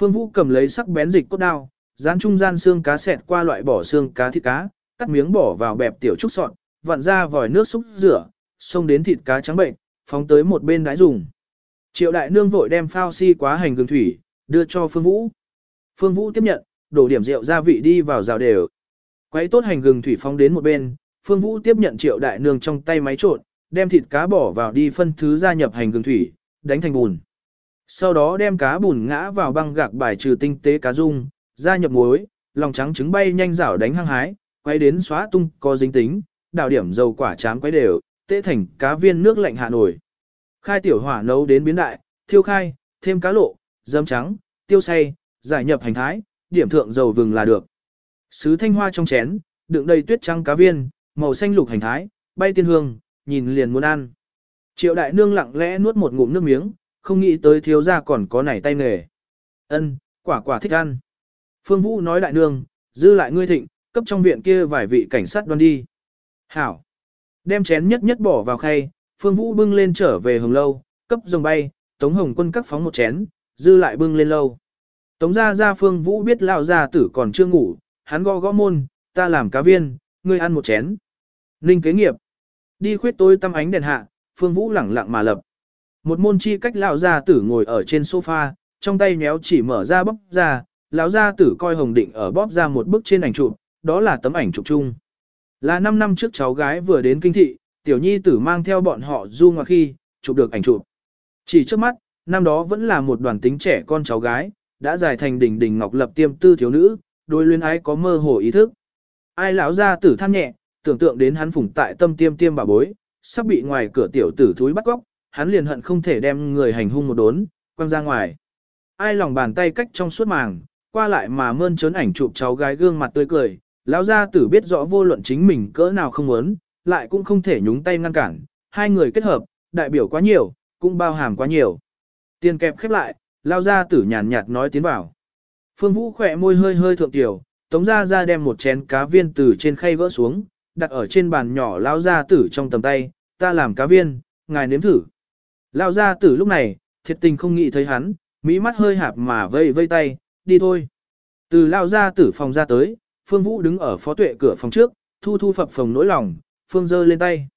S1: Phương Vũ cầm lấy sắc bén dịch cốt đao, dán trung gian xương cá sẹt qua loại bỏ xương cá thịt cá, cắt miếng bỏ vào bẹp tiểu trúc sọn, vặn ra vòi nước xúc rửa, xông đến thịt cá trắng bệnh, phóng tới một bên đái dùng. Triệu đại nương vội đem phao si quá hành gừng thủy, đưa cho Phương Vũ. Phương Vũ tiếp nhận, đổ điểm rượu gia vị đi vào rào đều. Quấy tốt hành gừng thủy phóng đến một bên, Phương Vũ tiếp nhận triệu đại nương trong tay máy trộn, đem thịt cá bỏ vào đi phân thứ gia nhập hành gừng thủy, đánh thành bùn. Sau đó đem cá bùn ngã vào băng gạc bài trừ tinh tế cá dung, gia nhập muối, lòng trắng trứng bay nhanh rảo đánh hăng hái, quay đến xóa tung có dính tính, đảo điểm dầu quả chám quấy đều, tễ thành cá viên nước lạnh hạ nổi. Khai tiểu hỏa nấu đến biến đại, thiêu khai, thêm cá lộ, dấm trắng, tiêu say, giải nhập hành thái, điểm thượng dầu vừng là được. Sứ thanh hoa trong chén, đựng đầy tuyết trắng cá viên, màu xanh lục hành thái, bay tiên hương, nhìn liền muốn ăn. Triệu đại nương lặng lẽ nuốt một ngụm nước miếng, không nghĩ tới thiếu gia còn có nảy tay nghề. Ân, quả quả thích ăn. Phương Vũ nói đại nương, dư lại ngươi thịnh, cấp trong viện kia vài vị cảnh sát đoan đi. Hảo. Đem chén nhất nhất bỏ vào khay, Phương Vũ bưng lên trở về hồng lâu, cấp rồng bay, Tống Hồng quân cắt phóng một chén, dư lại bưng lên lâu. Tống gia gia Phương Vũ biết lão gia tử còn chưa ngủ, hắn gõ gõ môn, ta làm cá viên, ngươi ăn một chén. Ninh kế nghiệp. Đi khuyết tôi tâm ánh đèn hạ, Phương Vũ lẳng lặng mà lập. Một môn chi cách lão gia tử ngồi ở trên sofa, trong tay nhéo chỉ mở ra bóp ra, lão gia tử coi Hồng Định ở bóp ra một bức trên ảnh chụp, đó là tấm ảnh chụp chung. Là 5 năm trước cháu gái vừa đến kinh thị, tiểu nhi tử mang theo bọn họ du ngoại khi, chụp được ảnh chụp. Chỉ trước mắt, năm đó vẫn là một đoàn tính trẻ con cháu gái, đã dài thành đỉnh đỉnh ngọc lập tiêm tư thiếu nữ, đôi luyến ái có mơ hồ ý thức. Ai lão gia tử than nhẹ, tưởng tượng đến hắn phủng tại tâm tiêm tiêm bà bối, sắp bị ngoài cửa tiểu tử thúi bắt góc, hắn liền hận không thể đem người hành hung một đốn, quăng ra ngoài. Ai lòng bàn tay cách trong suốt màng, qua lại mà mơn trớn ảnh chụp cháu gái gương mặt tươi cười, lão gia tử biết rõ vô luận chính mình cỡ nào không muốn, lại cũng không thể nhúng tay ngăn cản, hai người kết hợp, đại biểu quá nhiều, cũng bao hàm quá nhiều. Tiền kẹp khép lại, lão gia tử nhàn nhạt nói tiến vào. Phương Vũ khỏe môi hơi hơi thượng tiểu, tống ra ra đem một chén cá viên từ trên khay vỡ xuống, đặt ở trên bàn nhỏ lão gia tử trong tầm tay, ta làm cá viên, ngài nếm thử. Lao ra tử lúc này, thiệt tình không nghĩ thấy hắn, mỹ mắt hơi hạp mà vây vây tay, đi thôi. Từ lao ra tử phòng ra tới, Phương Vũ đứng ở phó tuệ cửa phòng trước, thu thu phập phòng nỗi lòng, Phương giơ lên tay.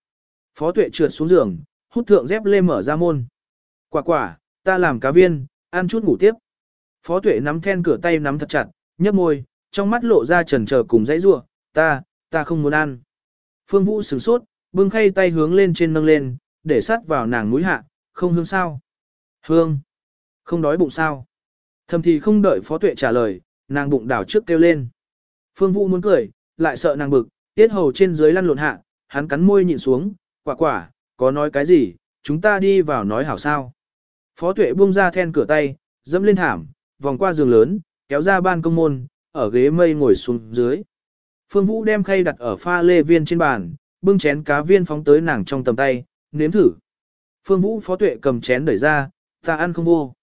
S1: Phó tuệ trượt xuống giường, hút thượng dép lê mở ra môn. Quả quả, ta làm cá viên, ăn chút ngủ tiếp. Phó tuệ nắm then cửa tay nắm thật chặt, nhấp môi, trong mắt lộ ra trần chờ cùng dãy rua, ta, ta không muốn ăn. Phương Vũ sửng sốt, bưng khay tay hướng lên trên nâng lên, để sát vào nàng mũi hạ, không hương sao. Hương, không đói bụng sao. Thầm thì không đợi phó tuệ trả lời, nàng bụng đảo trước kêu lên. Phương Vũ muốn cười, lại sợ nàng bực, tiết hầu trên dưới lăn lộn hạ, hắn cắn môi nhìn xuống, quả quả, có nói cái gì, chúng ta đi vào nói hảo sao. Phó tuệ buông ra then cửa tay, dẫm lên thảm, vòng qua giường lớn, kéo ra ban công môn, ở ghế mây ngồi xuống dưới. Phương Vũ đem khay đặt ở pha lê viên trên bàn, bưng chén cá viên phóng tới nàng trong tầm tay, nếm thử. Phương Vũ phó tuệ cầm chén đẩy ra, ta ăn không vô.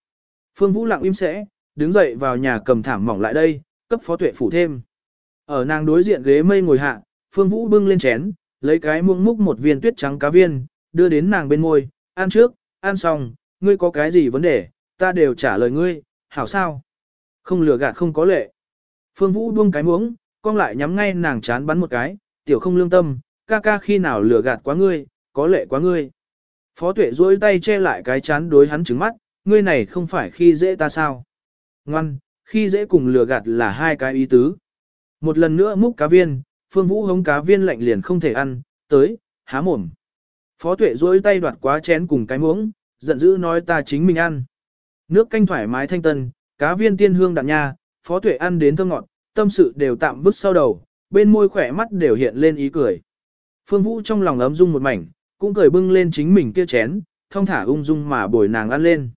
S1: Phương Vũ lặng im sẽ, đứng dậy vào nhà cầm thảm mỏng lại đây, cấp phó tuệ phủ thêm. Ở nàng đối diện ghế mây ngồi hạ, Phương Vũ bưng lên chén, lấy cái muỗng múc một viên tuyết trắng cá viên, đưa đến nàng bên môi, ăn trước, ăn xong, ngươi có cái gì vấn đề, ta đều trả lời ngươi, hảo sao? Không lừa gạt không có lệ. Phương Vũ buông cái muỗng, con lại nhắm ngay nàng chán bắn một cái, tiểu không lương tâm, ca ca khi nào lừa gạt quá ngươi, có lệ quá ngươi. Phó tuệ duỗi tay che lại cái chán đối hắn trứng mắt, ngươi này không phải khi dễ ta sao? Ngoan, khi dễ cùng lừa gạt là hai cái ý tứ. Một lần nữa múc cá viên, Phương Vũ hống cá viên lạnh liền không thể ăn, tới, há mồm. Phó tuệ duỗi tay đoạt quá chén cùng cái muỗng, giận dữ nói ta chính mình ăn. Nước canh thoải mái thanh tân, cá viên tiên hương đạm nha, phó tuệ ăn đến thơm ngọt, tâm sự đều tạm vứt sau đầu, bên môi khỏe mắt đều hiện lên ý cười. Phương Vũ trong lòng ấm dung một mảnh, cũng cười bưng lên chính mình kia chén, thông thả ung dung mà bồi nàng ăn lên.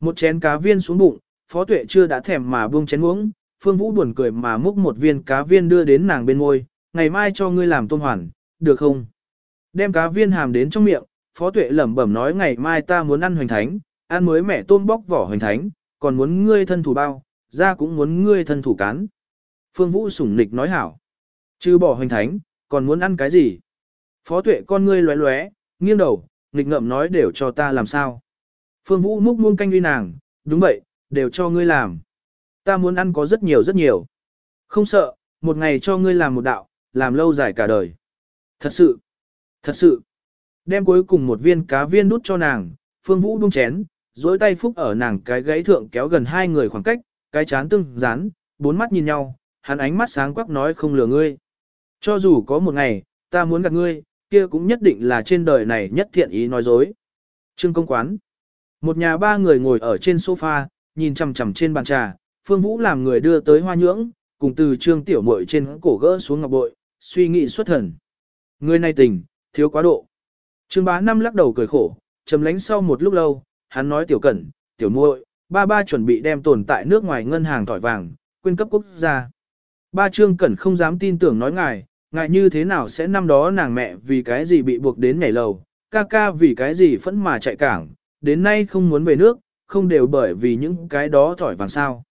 S1: Một chén cá viên xuống bụng, phó tuệ chưa đã thèm mà buông chén uống, Phương Vũ buồn cười mà múc một viên cá viên đưa đến nàng bên môi, ngày mai cho ngươi làm tôm hoàn, được không? Đem cá viên hàm đến trong miệng, Phó Tuệ lẩm bẩm nói ngày mai ta muốn ăn hoành thánh, ăn mới mẹ tôm bóc vỏ hoành thánh, còn muốn ngươi thân thủ bao, ra cũng muốn ngươi thân thủ cán. Phương Vũ sủng nịch nói hảo. Chứ bỏ hoành thánh, còn muốn ăn cái gì? Phó Tuệ con ngươi lóe lóe, nghiêng đầu, nghịch ngợm nói đều cho ta làm sao. Phương Vũ múc muông canh uy nàng, đúng vậy, đều cho ngươi làm. Ta muốn ăn có rất nhiều rất nhiều. Không sợ, một ngày cho ngươi làm một đạo, làm lâu dài cả đời. Thật sự, thật sự. Đem cuối cùng một viên cá viên đút cho nàng, Phương Vũ đung chén, dối tay phúc ở nàng cái gáy thượng kéo gần hai người khoảng cách, cái chán tương dán, bốn mắt nhìn nhau, hắn ánh mắt sáng quắc nói không lừa ngươi. Cho dù có một ngày, ta muốn gặp ngươi, kia cũng nhất định là trên đời này nhất thiện ý nói dối. Trương công quán. Một nhà ba người ngồi ở trên sofa, nhìn chằm chằm trên bàn trà, Phương Vũ làm người đưa tới hoa nhưỡng, cùng từ trương tiểu muội trên cổ gỡ xuống ngọc bội, suy nghĩ xuất thần. Người này tình, thiếu quá độ. Trương bá năm lắc đầu cười khổ, trầm lánh sau một lúc lâu, hắn nói tiểu cẩn, tiểu muội, ba ba chuẩn bị đem tồn tại nước ngoài ngân hàng thỏi vàng, quyên cấp quốc gia. Ba trương cẩn không dám tin tưởng nói ngài, Ngại như thế nào sẽ năm đó nàng mẹ vì cái gì bị buộc đến nhảy lầu, ca ca vì cái gì phẫn mà chạy cảng, đến nay không muốn về nước, không đều bởi vì những cái đó thỏi vàng sao.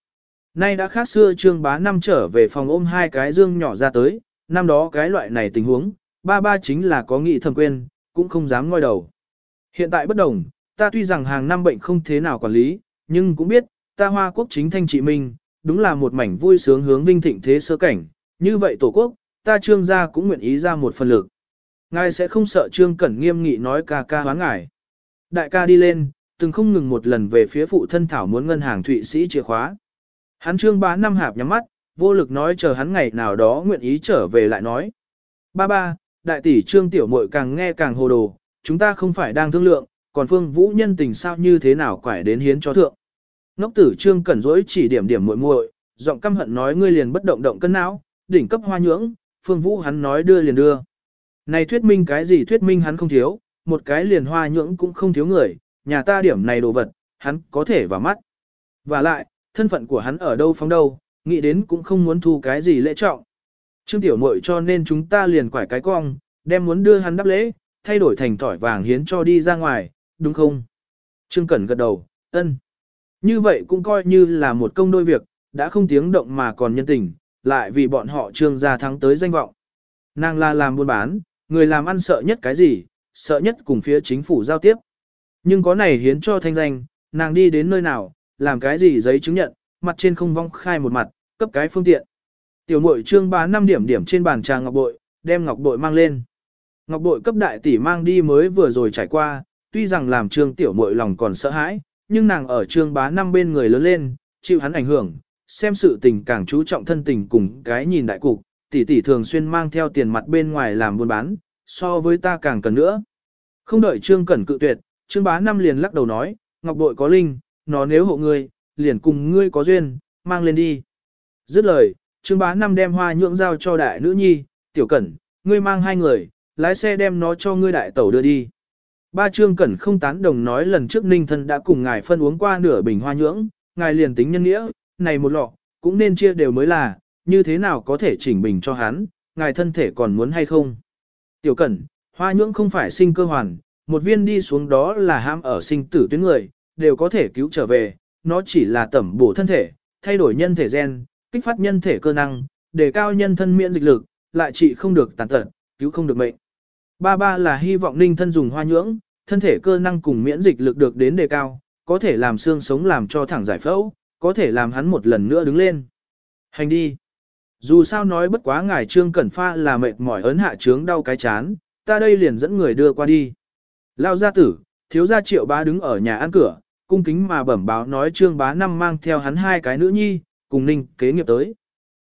S1: Nay đã khác xưa trương bá năm trở về phòng ôm hai cái dương nhỏ ra tới, năm đó cái loại này tình huống, ba ba chính là có nghị thầm quên, cũng không dám ngoi đầu. Hiện tại bất đồng, ta tuy rằng hàng năm bệnh không thế nào quản lý, nhưng cũng biết, ta hoa quốc chính thanh trị minh, đúng là một mảnh vui sướng hướng vinh thịnh thế sơ cảnh, như vậy tổ quốc, ta trương gia cũng nguyện ý ra một phần lực. Ngài sẽ không sợ trương cẩn nghiêm nghị nói ca ca hoán ngài. Đại ca đi lên, từng không ngừng một lần về phía phụ thân thảo muốn ngân hàng thụy sĩ chìa khóa. Hắn trương bá năm hạp nhắm mắt, vô lực nói chờ hắn ngày nào đó nguyện ý trở về lại nói. Ba ba, đại tỷ trương tiểu muội càng nghe càng hồ đồ, chúng ta không phải đang thương lượng, còn phương vũ nhân tình sao như thế nào quải đến hiến cho thượng. Ngốc tử trương cẩn dỗi chỉ điểm điểm muội muội, giọng căm hận nói ngươi liền bất động động cân não, đỉnh cấp hoa nhưỡng, phương vũ hắn nói đưa liền đưa. Này thuyết minh cái gì thuyết minh hắn không thiếu, một cái liền hoa nhưỡng cũng không thiếu người, nhà ta điểm này đồ vật, hắn có thể vào mắt. Và lại, thân phận của hắn ở đâu phóng đâu, nghĩ đến cũng không muốn thu cái gì lễ trọng. Trương tiểu muội cho nên chúng ta liền quải cái cong, đem muốn đưa hắn đáp lễ, thay đổi thành tỏi vàng hiến cho đi ra ngoài, đúng không? Trương Cẩn gật đầu, ân. Như vậy cũng coi như là một công đôi việc, đã không tiếng động mà còn nhân tình, lại vì bọn họ trương gia thắng tới danh vọng. Nàng là làm buôn bán, người làm ăn sợ nhất cái gì, sợ nhất cùng phía chính phủ giao tiếp. Nhưng có này hiến cho thanh danh, nàng đi đến nơi nào, làm cái gì giấy chứng nhận, mặt trên không vong khai một mặt, cấp cái phương tiện. Tiểu muội trương bá 5 điểm điểm trên bàn trà ngọc bội, đem ngọc bội mang lên. Ngọc bội cấp đại tỷ mang đi mới vừa rồi trải qua, tuy rằng làm trương tiểu muội lòng còn sợ hãi, nhưng nàng ở trương bá năm bên người lớn lên, chịu hắn ảnh hưởng, xem sự tình càng chú trọng thân tình cùng cái nhìn đại cục, tỷ tỷ thường xuyên mang theo tiền mặt bên ngoài làm buôn bán, so với ta càng cần nữa. Không đợi trương cẩn cự tuyệt, trương bá năm liền lắc đầu nói, ngọc bội có linh, nó nếu hộ ngươi, liền cùng ngươi có duyên, mang lên đi. Dứt lời, trương bá năm đem hoa nhượng giao cho đại nữ nhi, tiểu cẩn, ngươi mang hai người, lái xe đem nó cho ngươi đại tẩu đưa đi. Ba trương cẩn không tán đồng nói lần trước ninh thân đã cùng ngài phân uống qua nửa bình hoa nhưỡng, ngài liền tính nhân nghĩa, này một lọ, cũng nên chia đều mới là, như thế nào có thể chỉnh bình cho hắn, ngài thân thể còn muốn hay không. Tiểu cẩn, hoa nhưỡng không phải sinh cơ hoàn, một viên đi xuống đó là ham ở sinh tử tuyến người, đều có thể cứu trở về, nó chỉ là tẩm bổ thân thể, thay đổi nhân thể gen, kích phát nhân thể cơ năng, đề cao nhân thân miễn dịch lực, lại trị không được tàn tật, cứu không được mệnh. Ba ba là hy vọng ninh thân dùng hoa nhưỡng, thân thể cơ năng cùng miễn dịch lực được đến đề cao, có thể làm xương sống làm cho thẳng giải phẫu, có thể làm hắn một lần nữa đứng lên. Hành đi. Dù sao nói bất quá ngài trương cẩn pha là mệt mỏi ấn hạ trướng đau cái chán, ta đây liền dẫn người đưa qua đi. Lao gia tử, thiếu gia triệu bá đứng ở nhà ăn cửa, cung kính mà bẩm báo nói trương bá năm mang theo hắn hai cái nữ nhi, cùng ninh kế nghiệp tới.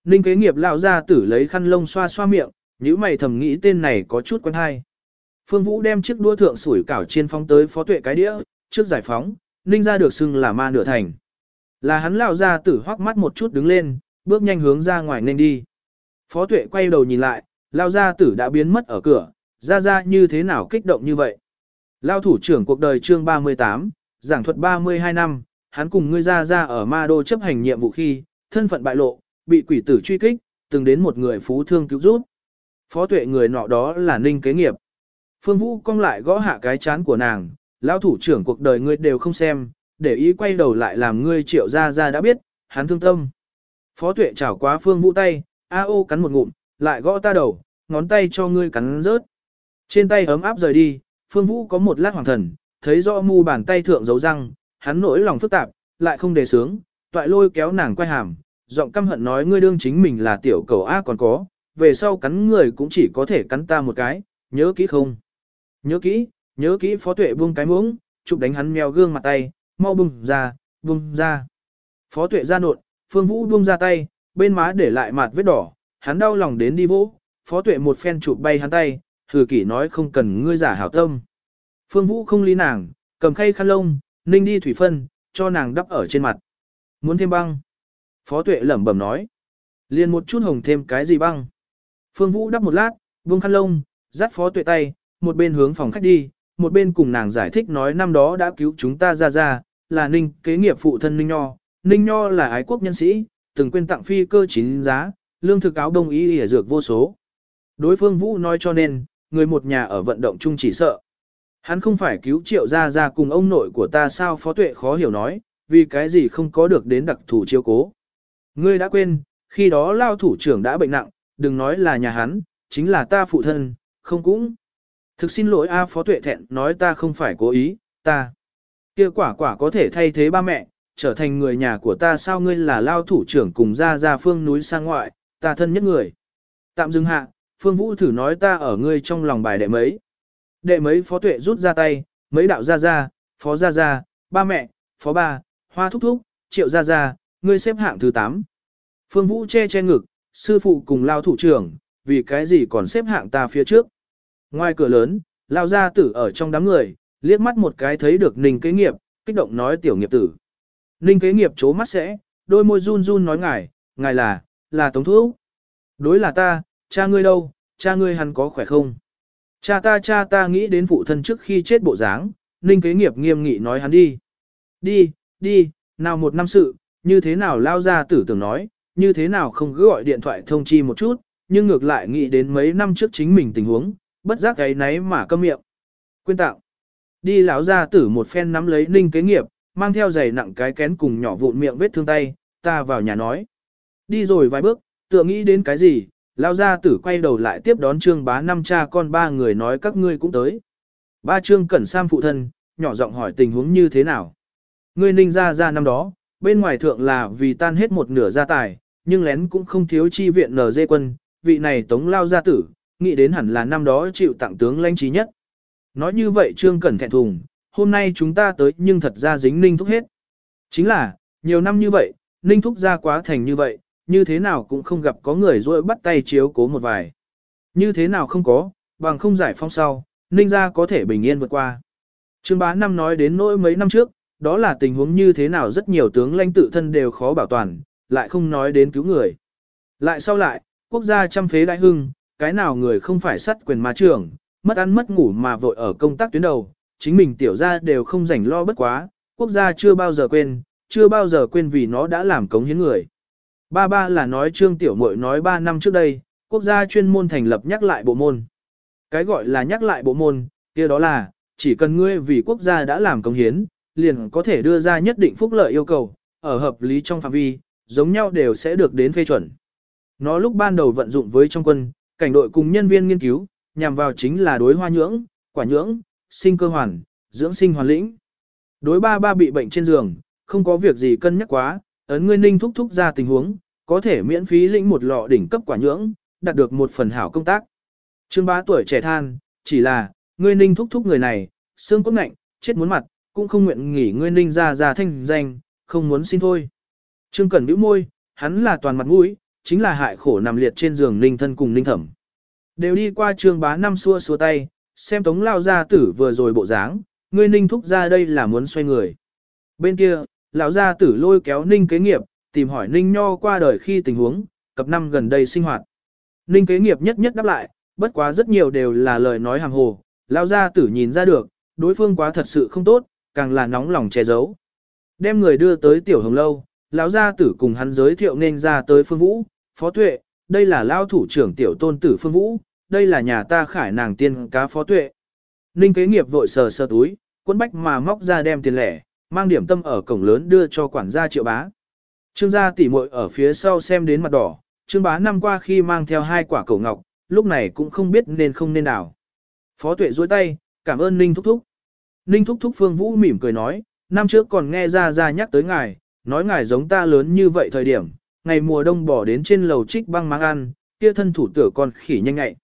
S1: Ninh kế nghiệp lão gia tử lấy khăn lông xoa xoa miệng, nhíu mày thầm nghĩ tên này có chút quen hay. Phương Vũ đem chiếc đua thượng sủi cảo chiên phóng tới phó tuệ cái đĩa, trước giải phóng, ninh ra được xưng là ma nửa thành. Là hắn lao ra tử hoắc mắt một chút đứng lên, bước nhanh hướng ra ngoài nên đi. Phó tuệ quay đầu nhìn lại, lao gia tử đã biến mất ở cửa, ra ra như thế nào kích động như vậy. Lao thủ trưởng cuộc đời chương 38, giảng thuật 32 năm, hắn cùng ngươi ra ra ở ma đô chấp hành nhiệm vụ khi, thân phận bại lộ, bị quỷ tử truy kích, từng đến một người phú thương cứu giúp. Phó tuệ người nọ đó là ninh kế nghiệp. Phương Vũ cong lại gõ hạ cái chán của nàng, lao thủ trưởng cuộc đời ngươi đều không xem, để ý quay đầu lại làm ngươi triệu ra ra đã biết, hắn thương tâm. Phó tuệ chảo quá Phương Vũ tay, a ô cắn một ngụm, lại gõ ta đầu, ngón tay cho ngươi cắn rớt. Trên tay ấm áp rời đi, Phương Vũ có một lát hoàng thần, thấy rõ mu bàn tay thượng dấu răng, hắn nỗi lòng phức tạp, lại không đề sướng, toại lôi kéo nàng quay hàm, giọng căm hận nói ngươi đương chính mình là tiểu cầu A còn có, về sau cắn người cũng chỉ có thể cắn ta một cái, nhớ kỹ không? Nhớ kỹ, nhớ kỹ phó tuệ buông cái muỗng, chụp đánh hắn mèo gương mặt tay, mau bung ra, bung ra. Phó tuệ ra nột, phương vũ bung ra tay, bên má để lại mặt vết đỏ, hắn đau lòng đến đi vỗ, phó tuệ một phen chụp bay hắn tay, thử kỷ nói không cần ngươi giả hảo tâm. Phương vũ không lý nàng, cầm khay khăn lông, ninh đi thủy phân, cho nàng đắp ở trên mặt. Muốn thêm băng. Phó tuệ lẩm bẩm nói. Liền một chút hồng thêm cái gì băng. Phương vũ đắp một lát, buông khăn lông, dắt phó tuệ tay, một bên hướng phòng khách đi, một bên cùng nàng giải thích nói năm đó đã cứu chúng ta ra ra, là Ninh, kế nghiệp phụ thân Ninh Nho. Ninh Nho là ái quốc nhân sĩ, từng quên tặng phi cơ chín giá, lương thực áo đông y ỉa dược vô số. Đối phương Vũ nói cho nên, người một nhà ở vận động chung chỉ sợ. Hắn không phải cứu triệu ra ra cùng ông nội của ta sao phó tuệ khó hiểu nói, vì cái gì không có được đến đặc thủ chiếu cố. Ngươi đã quên, khi đó lao thủ trưởng đã bệnh nặng, đừng nói là nhà hắn, chính là ta phụ thân, không cũng. Thực xin lỗi A Phó Tuệ thẹn nói ta không phải cố ý, ta kia quả quả có thể thay thế ba mẹ, trở thành người nhà của ta sao ngươi là lao thủ trưởng cùng ra ra phương núi sang ngoại, ta thân nhất người. Tạm dừng hạ, Phương Vũ thử nói ta ở ngươi trong lòng bài đệ mấy. Đệ mấy Phó Tuệ rút ra tay, mấy đạo ra ra, Phó ra ra, ba mẹ, Phó ba, Hoa thúc thúc, Triệu ra ra, ngươi xếp hạng thứ 8. Phương Vũ che che ngực, sư phụ cùng lao thủ trưởng, vì cái gì còn xếp hạng ta phía trước. Ngoài cửa lớn, lao gia tử ở trong đám người, liếc mắt một cái thấy được Ninh kế nghiệp, kích động nói tiểu nghiệp tử. Ninh kế nghiệp chố mắt sẽ, đôi môi run run nói ngài, ngài là, là tống thuốc. Đối là ta, cha ngươi đâu, cha ngươi hắn có khỏe không? Cha ta cha ta nghĩ đến phụ thân trước khi chết bộ dáng, Ninh kế nghiệp nghiêm nghị nói hắn đi. Đi, đi, nào một năm sự, như thế nào lao ra tử tưởng nói, như thế nào không cứ gọi điện thoại thông chi một chút, nhưng ngược lại nghĩ đến mấy năm trước chính mình tình huống, bất giác cái náy mà câm miệng. Quyên tạo. Đi lão ra tử một phen nắm lấy ninh kế nghiệp, mang theo giày nặng cái kén cùng nhỏ vụn miệng vết thương tay, ta vào nhà nói. Đi rồi vài bước, tựa nghĩ đến cái gì, lão gia tử quay đầu lại tiếp đón trương bá năm cha con ba người nói các ngươi cũng tới. Ba trương cẩn sam phụ thân, nhỏ giọng hỏi tình huống như thế nào. Ngươi ninh ra ra năm đó, bên ngoài thượng là vì tan hết một nửa gia tài, nhưng lén cũng không thiếu chi viện nở dê quân, vị này tống lao gia tử, nghĩ đến hẳn là năm đó chịu tặng tướng lãnh trí nhất. Nói như vậy Trương Cẩn thẹn thùng, hôm nay chúng ta tới nhưng thật ra dính Ninh Thúc hết. Chính là, nhiều năm như vậy, Ninh Thúc ra quá thành như vậy, như thế nào cũng không gặp có người rỗi bắt tay chiếu cố một vài. Như thế nào không có, bằng không giải phong sau, Ninh ra có thể bình yên vượt qua. Trương Bá Năm nói đến nỗi mấy năm trước, đó là tình huống như thế nào rất nhiều tướng lãnh tự thân đều khó bảo toàn, lại không nói đến cứu người. Lại sau lại, quốc gia trăm phế đại hưng, cái nào người không phải sắt quyền ma trưởng, mất ăn mất ngủ mà vội ở công tác tuyến đầu, chính mình tiểu gia đều không rảnh lo bất quá, quốc gia chưa bao giờ quên, chưa bao giờ quên vì nó đã làm cống hiến người. Ba ba là nói trương tiểu muội nói ba năm trước đây, quốc gia chuyên môn thành lập nhắc lại bộ môn. Cái gọi là nhắc lại bộ môn, kia đó là, chỉ cần ngươi vì quốc gia đã làm cống hiến, liền có thể đưa ra nhất định phúc lợi yêu cầu, ở hợp lý trong phạm vi, giống nhau đều sẽ được đến phê chuẩn. Nó lúc ban đầu vận dụng với trong quân, cảnh đội cùng nhân viên nghiên cứu, nhằm vào chính là đối hoa nhưỡng, quả nhưỡng, sinh cơ hoàn, dưỡng sinh hoàn lĩnh. Đối ba ba bị bệnh trên giường, không có việc gì cân nhắc quá, ấn ngươi ninh thúc thúc ra tình huống, có thể miễn phí lĩnh một lọ đỉnh cấp quả nhưỡng, đạt được một phần hảo công tác. Trương bá tuổi trẻ than, chỉ là, ngươi ninh thúc thúc người này, xương cốt ngạnh, chết muốn mặt, cũng không nguyện nghỉ ngươi ninh ra ra thanh danh, không muốn xin thôi. Trương Cẩn bĩu môi, hắn là toàn mặt mũi, chính là hại khổ nằm liệt trên giường ninh thân cùng ninh thẩm. Đều đi qua trường bá năm xua xua tay, xem tống lao gia tử vừa rồi bộ dáng, ngươi ninh thúc ra đây là muốn xoay người. Bên kia, lão gia tử lôi kéo ninh kế nghiệp, tìm hỏi ninh nho qua đời khi tình huống, cập năm gần đây sinh hoạt. Ninh kế nghiệp nhất nhất đáp lại, bất quá rất nhiều đều là lời nói hàng hồ, lão gia tử nhìn ra được, đối phương quá thật sự không tốt, càng là nóng lòng che giấu. Đem người đưa tới tiểu hồng lâu, lão gia tử cùng hắn giới thiệu nên ra tới phương vũ, phó tuệ, đây là lao thủ trưởng tiểu tôn tử phương vũ, đây là nhà ta khải nàng tiên cá phó tuệ. Ninh kế nghiệp vội sờ sờ túi, quấn bách mà móc ra đem tiền lẻ, mang điểm tâm ở cổng lớn đưa cho quản gia triệu bá. Trương gia tỉ muội ở phía sau xem đến mặt đỏ, trương bá năm qua khi mang theo hai quả cầu ngọc, lúc này cũng không biết nên không nên nào. Phó tuệ duỗi tay, cảm ơn Ninh thúc thúc. Ninh thúc thúc phương vũ mỉm cười nói, năm trước còn nghe ra ra nhắc tới ngài, nói ngài giống ta lớn như vậy thời điểm, ngày mùa đông bỏ đến trên lầu trích băng mang ăn, kia thân thủ tử còn khỉ nhanh ngại.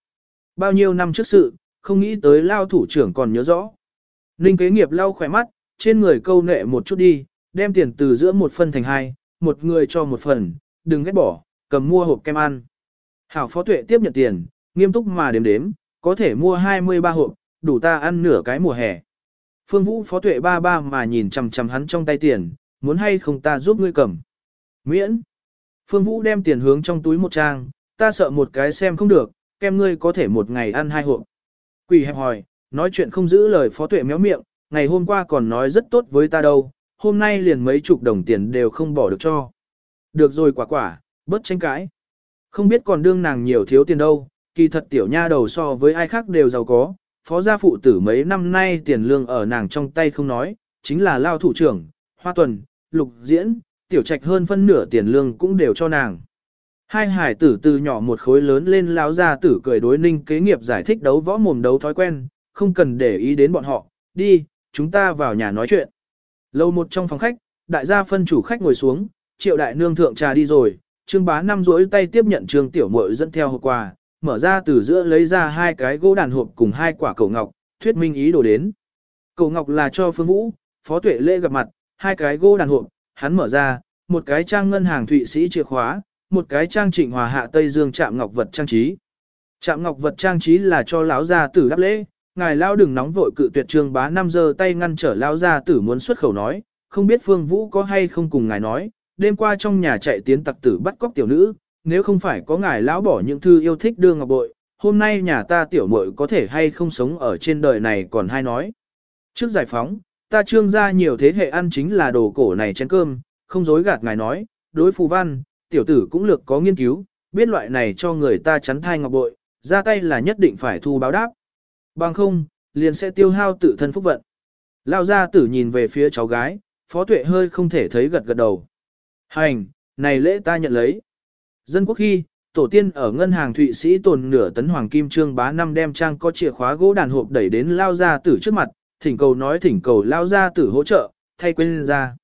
S1: Bao nhiêu năm trước sự, không nghĩ tới lao thủ trưởng còn nhớ rõ. Ninh kế nghiệp lau khỏe mắt, trên người câu nệ một chút đi, đem tiền từ giữa một phân thành hai, một người cho một phần, đừng ghét bỏ, cầm mua hộp kem ăn. Hảo phó tuệ tiếp nhận tiền, nghiêm túc mà đếm đếm, có thể mua 23 hộp, đủ ta ăn nửa cái mùa hè. Phương Vũ phó tuệ ba ba mà nhìn chằm chằm hắn trong tay tiền, muốn hay không ta giúp ngươi cầm. Miễn. Phương Vũ đem tiền hướng trong túi một trang, ta sợ một cái xem không được, kem ngươi có thể một ngày ăn hai hộp. Quỷ hẹp hỏi, nói chuyện không giữ lời phó tuệ méo miệng, ngày hôm qua còn nói rất tốt với ta đâu, hôm nay liền mấy chục đồng tiền đều không bỏ được cho. Được rồi quả quả, bớt tranh cãi. Không biết còn đương nàng nhiều thiếu tiền đâu, kỳ thật tiểu nha đầu so với ai khác đều giàu có, phó gia phụ tử mấy năm nay tiền lương ở nàng trong tay không nói, chính là lao thủ trưởng, hoa tuần, lục diễn, tiểu trạch hơn phân nửa tiền lương cũng đều cho nàng. Hai hải tử từ nhỏ một khối lớn lên lão gia tử cười đối ninh kế nghiệp giải thích đấu võ mồm đấu thói quen, không cần để ý đến bọn họ, đi, chúng ta vào nhà nói chuyện. Lâu một trong phòng khách, đại gia phân chủ khách ngồi xuống, triệu đại nương thượng trà đi rồi, trương bá năm rỗi tay tiếp nhận trương tiểu muội dẫn theo hộp quà, mở ra từ giữa lấy ra hai cái gỗ đàn hộp cùng hai quả cầu ngọc, thuyết minh ý đồ đến. Cầu ngọc là cho phương vũ, phó tuệ lễ gặp mặt, hai cái gỗ đàn hộp, hắn mở ra, một cái trang ngân hàng thụy sĩ chìa khóa, một cái trang trịnh hòa hạ Tây Dương chạm ngọc vật trang trí. Chạm ngọc vật trang trí là cho lão gia tử đáp lễ, ngài lão đừng nóng vội cự tuyệt trương bá năm giờ tay ngăn trở lão gia tử muốn xuất khẩu nói, không biết Phương Vũ có hay không cùng ngài nói, đêm qua trong nhà chạy tiến tặc tử bắt cóc tiểu nữ, nếu không phải có ngài lão bỏ những thư yêu thích đưa ngọc bội, hôm nay nhà ta tiểu muội có thể hay không sống ở trên đời này còn hay nói. Trước giải phóng, ta trương gia nhiều thế hệ ăn chính là đồ cổ này chén cơm, không dối gạt ngài nói, đối phù văn, tiểu tử cũng lược có nghiên cứu, biết loại này cho người ta chắn thai ngọc bội, ra tay là nhất định phải thu báo đáp. Bằng không, liền sẽ tiêu hao tự thân phúc vận. Lao gia tử nhìn về phía cháu gái, phó tuệ hơi không thể thấy gật gật đầu. Hành, này lễ ta nhận lấy. Dân quốc khi, tổ tiên ở ngân hàng Thụy Sĩ tồn nửa tấn hoàng kim trương bá năm đem trang có chìa khóa gỗ đàn hộp đẩy đến Lao gia tử trước mặt, thỉnh cầu nói thỉnh cầu Lao gia tử hỗ trợ, thay quên ra.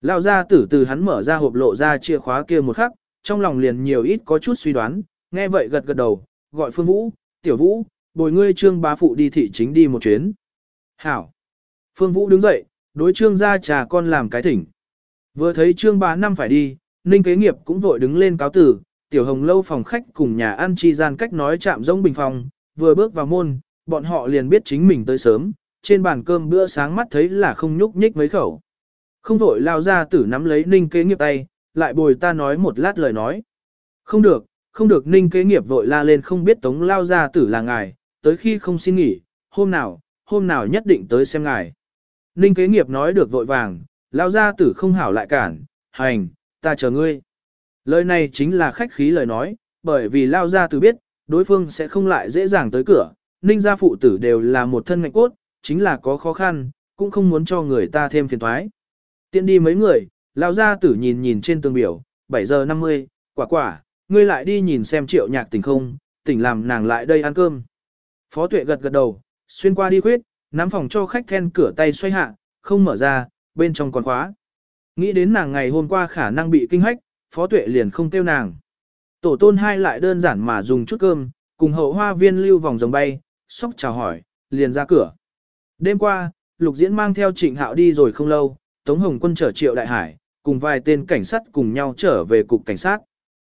S1: Lao gia tử từ hắn mở ra hộp lộ ra chìa khóa kia một khắc, trong lòng liền nhiều ít có chút suy đoán, nghe vậy gật gật đầu, gọi Phương Vũ, Tiểu Vũ, bồi ngươi trương bá phụ đi thị chính đi một chuyến. Hảo. Phương Vũ đứng dậy, đối trương gia trà con làm cái thỉnh. Vừa thấy trương bá năm phải đi, Ninh kế nghiệp cũng vội đứng lên cáo tử, tiểu hồng lâu phòng khách cùng nhà ăn chi gian cách nói chạm rỗng bình phòng, vừa bước vào môn, bọn họ liền biết chính mình tới sớm, trên bàn cơm bữa sáng mắt thấy là không nhúc nhích mấy khẩu. Không vội lao ra tử nắm lấy ninh kế nghiệp tay, lại bồi ta nói một lát lời nói. Không được, không được ninh kế nghiệp vội la lên không biết tống lao ra tử là ngài, tới khi không xin nghỉ, hôm nào, hôm nào nhất định tới xem ngài. Ninh kế nghiệp nói được vội vàng, lao ra tử không hảo lại cản, hành, ta chờ ngươi. Lời này chính là khách khí lời nói, bởi vì lao ra tử biết, đối phương sẽ không lại dễ dàng tới cửa, ninh gia phụ tử đều là một thân ngạnh cốt, chính là có khó khăn, cũng không muốn cho người ta thêm phiền thoái. Tiện đi mấy người, lao ra tử nhìn nhìn trên tường biểu, 7 giờ 50, quả quả, ngươi lại đi nhìn xem triệu nhạc tỉnh không, tỉnh làm nàng lại đây ăn cơm. Phó tuệ gật gật đầu, xuyên qua đi khuyết, nắm phòng cho khách then cửa tay xoay hạ, không mở ra, bên trong còn khóa. Nghĩ đến nàng ngày hôm qua khả năng bị kinh hách, phó tuệ liền không tiêu nàng. Tổ tôn hai lại đơn giản mà dùng chút cơm, cùng hậu hoa viên lưu vòng rồng bay, sóc chào hỏi, liền ra cửa. Đêm qua, lục diễn mang theo trịnh hạo đi rồi không lâu, Tống Hồng quân chở triệu đại hải, cùng vài tên cảnh sát cùng nhau trở về cục cảnh sát.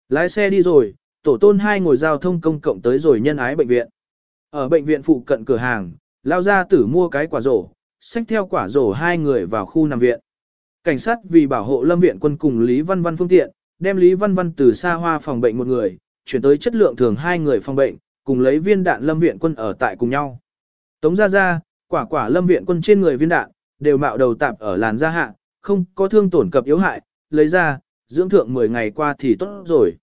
S1: Lái xe đi rồi, tổ tôn hai ngồi giao thông công cộng tới rồi nhân ái bệnh viện. Ở bệnh viện phụ cận cửa hàng, lao ra tử mua cái quả rổ, xách theo quả rổ hai người vào khu nằm viện. Cảnh sát vì bảo hộ lâm viện quân cùng Lý Văn Văn phương tiện, đem Lý Văn Văn từ xa hoa phòng bệnh một người, chuyển tới chất lượng thường hai người phòng bệnh, cùng lấy viên đạn lâm viện quân ở tại cùng nhau. Tống ra ra, quả quả lâm viện quân trên người viên đạn, đều mạo đầu tạp ở làn da hạ, không có thương tổn cập yếu hại, lấy ra, dưỡng thượng 10 ngày qua thì tốt rồi.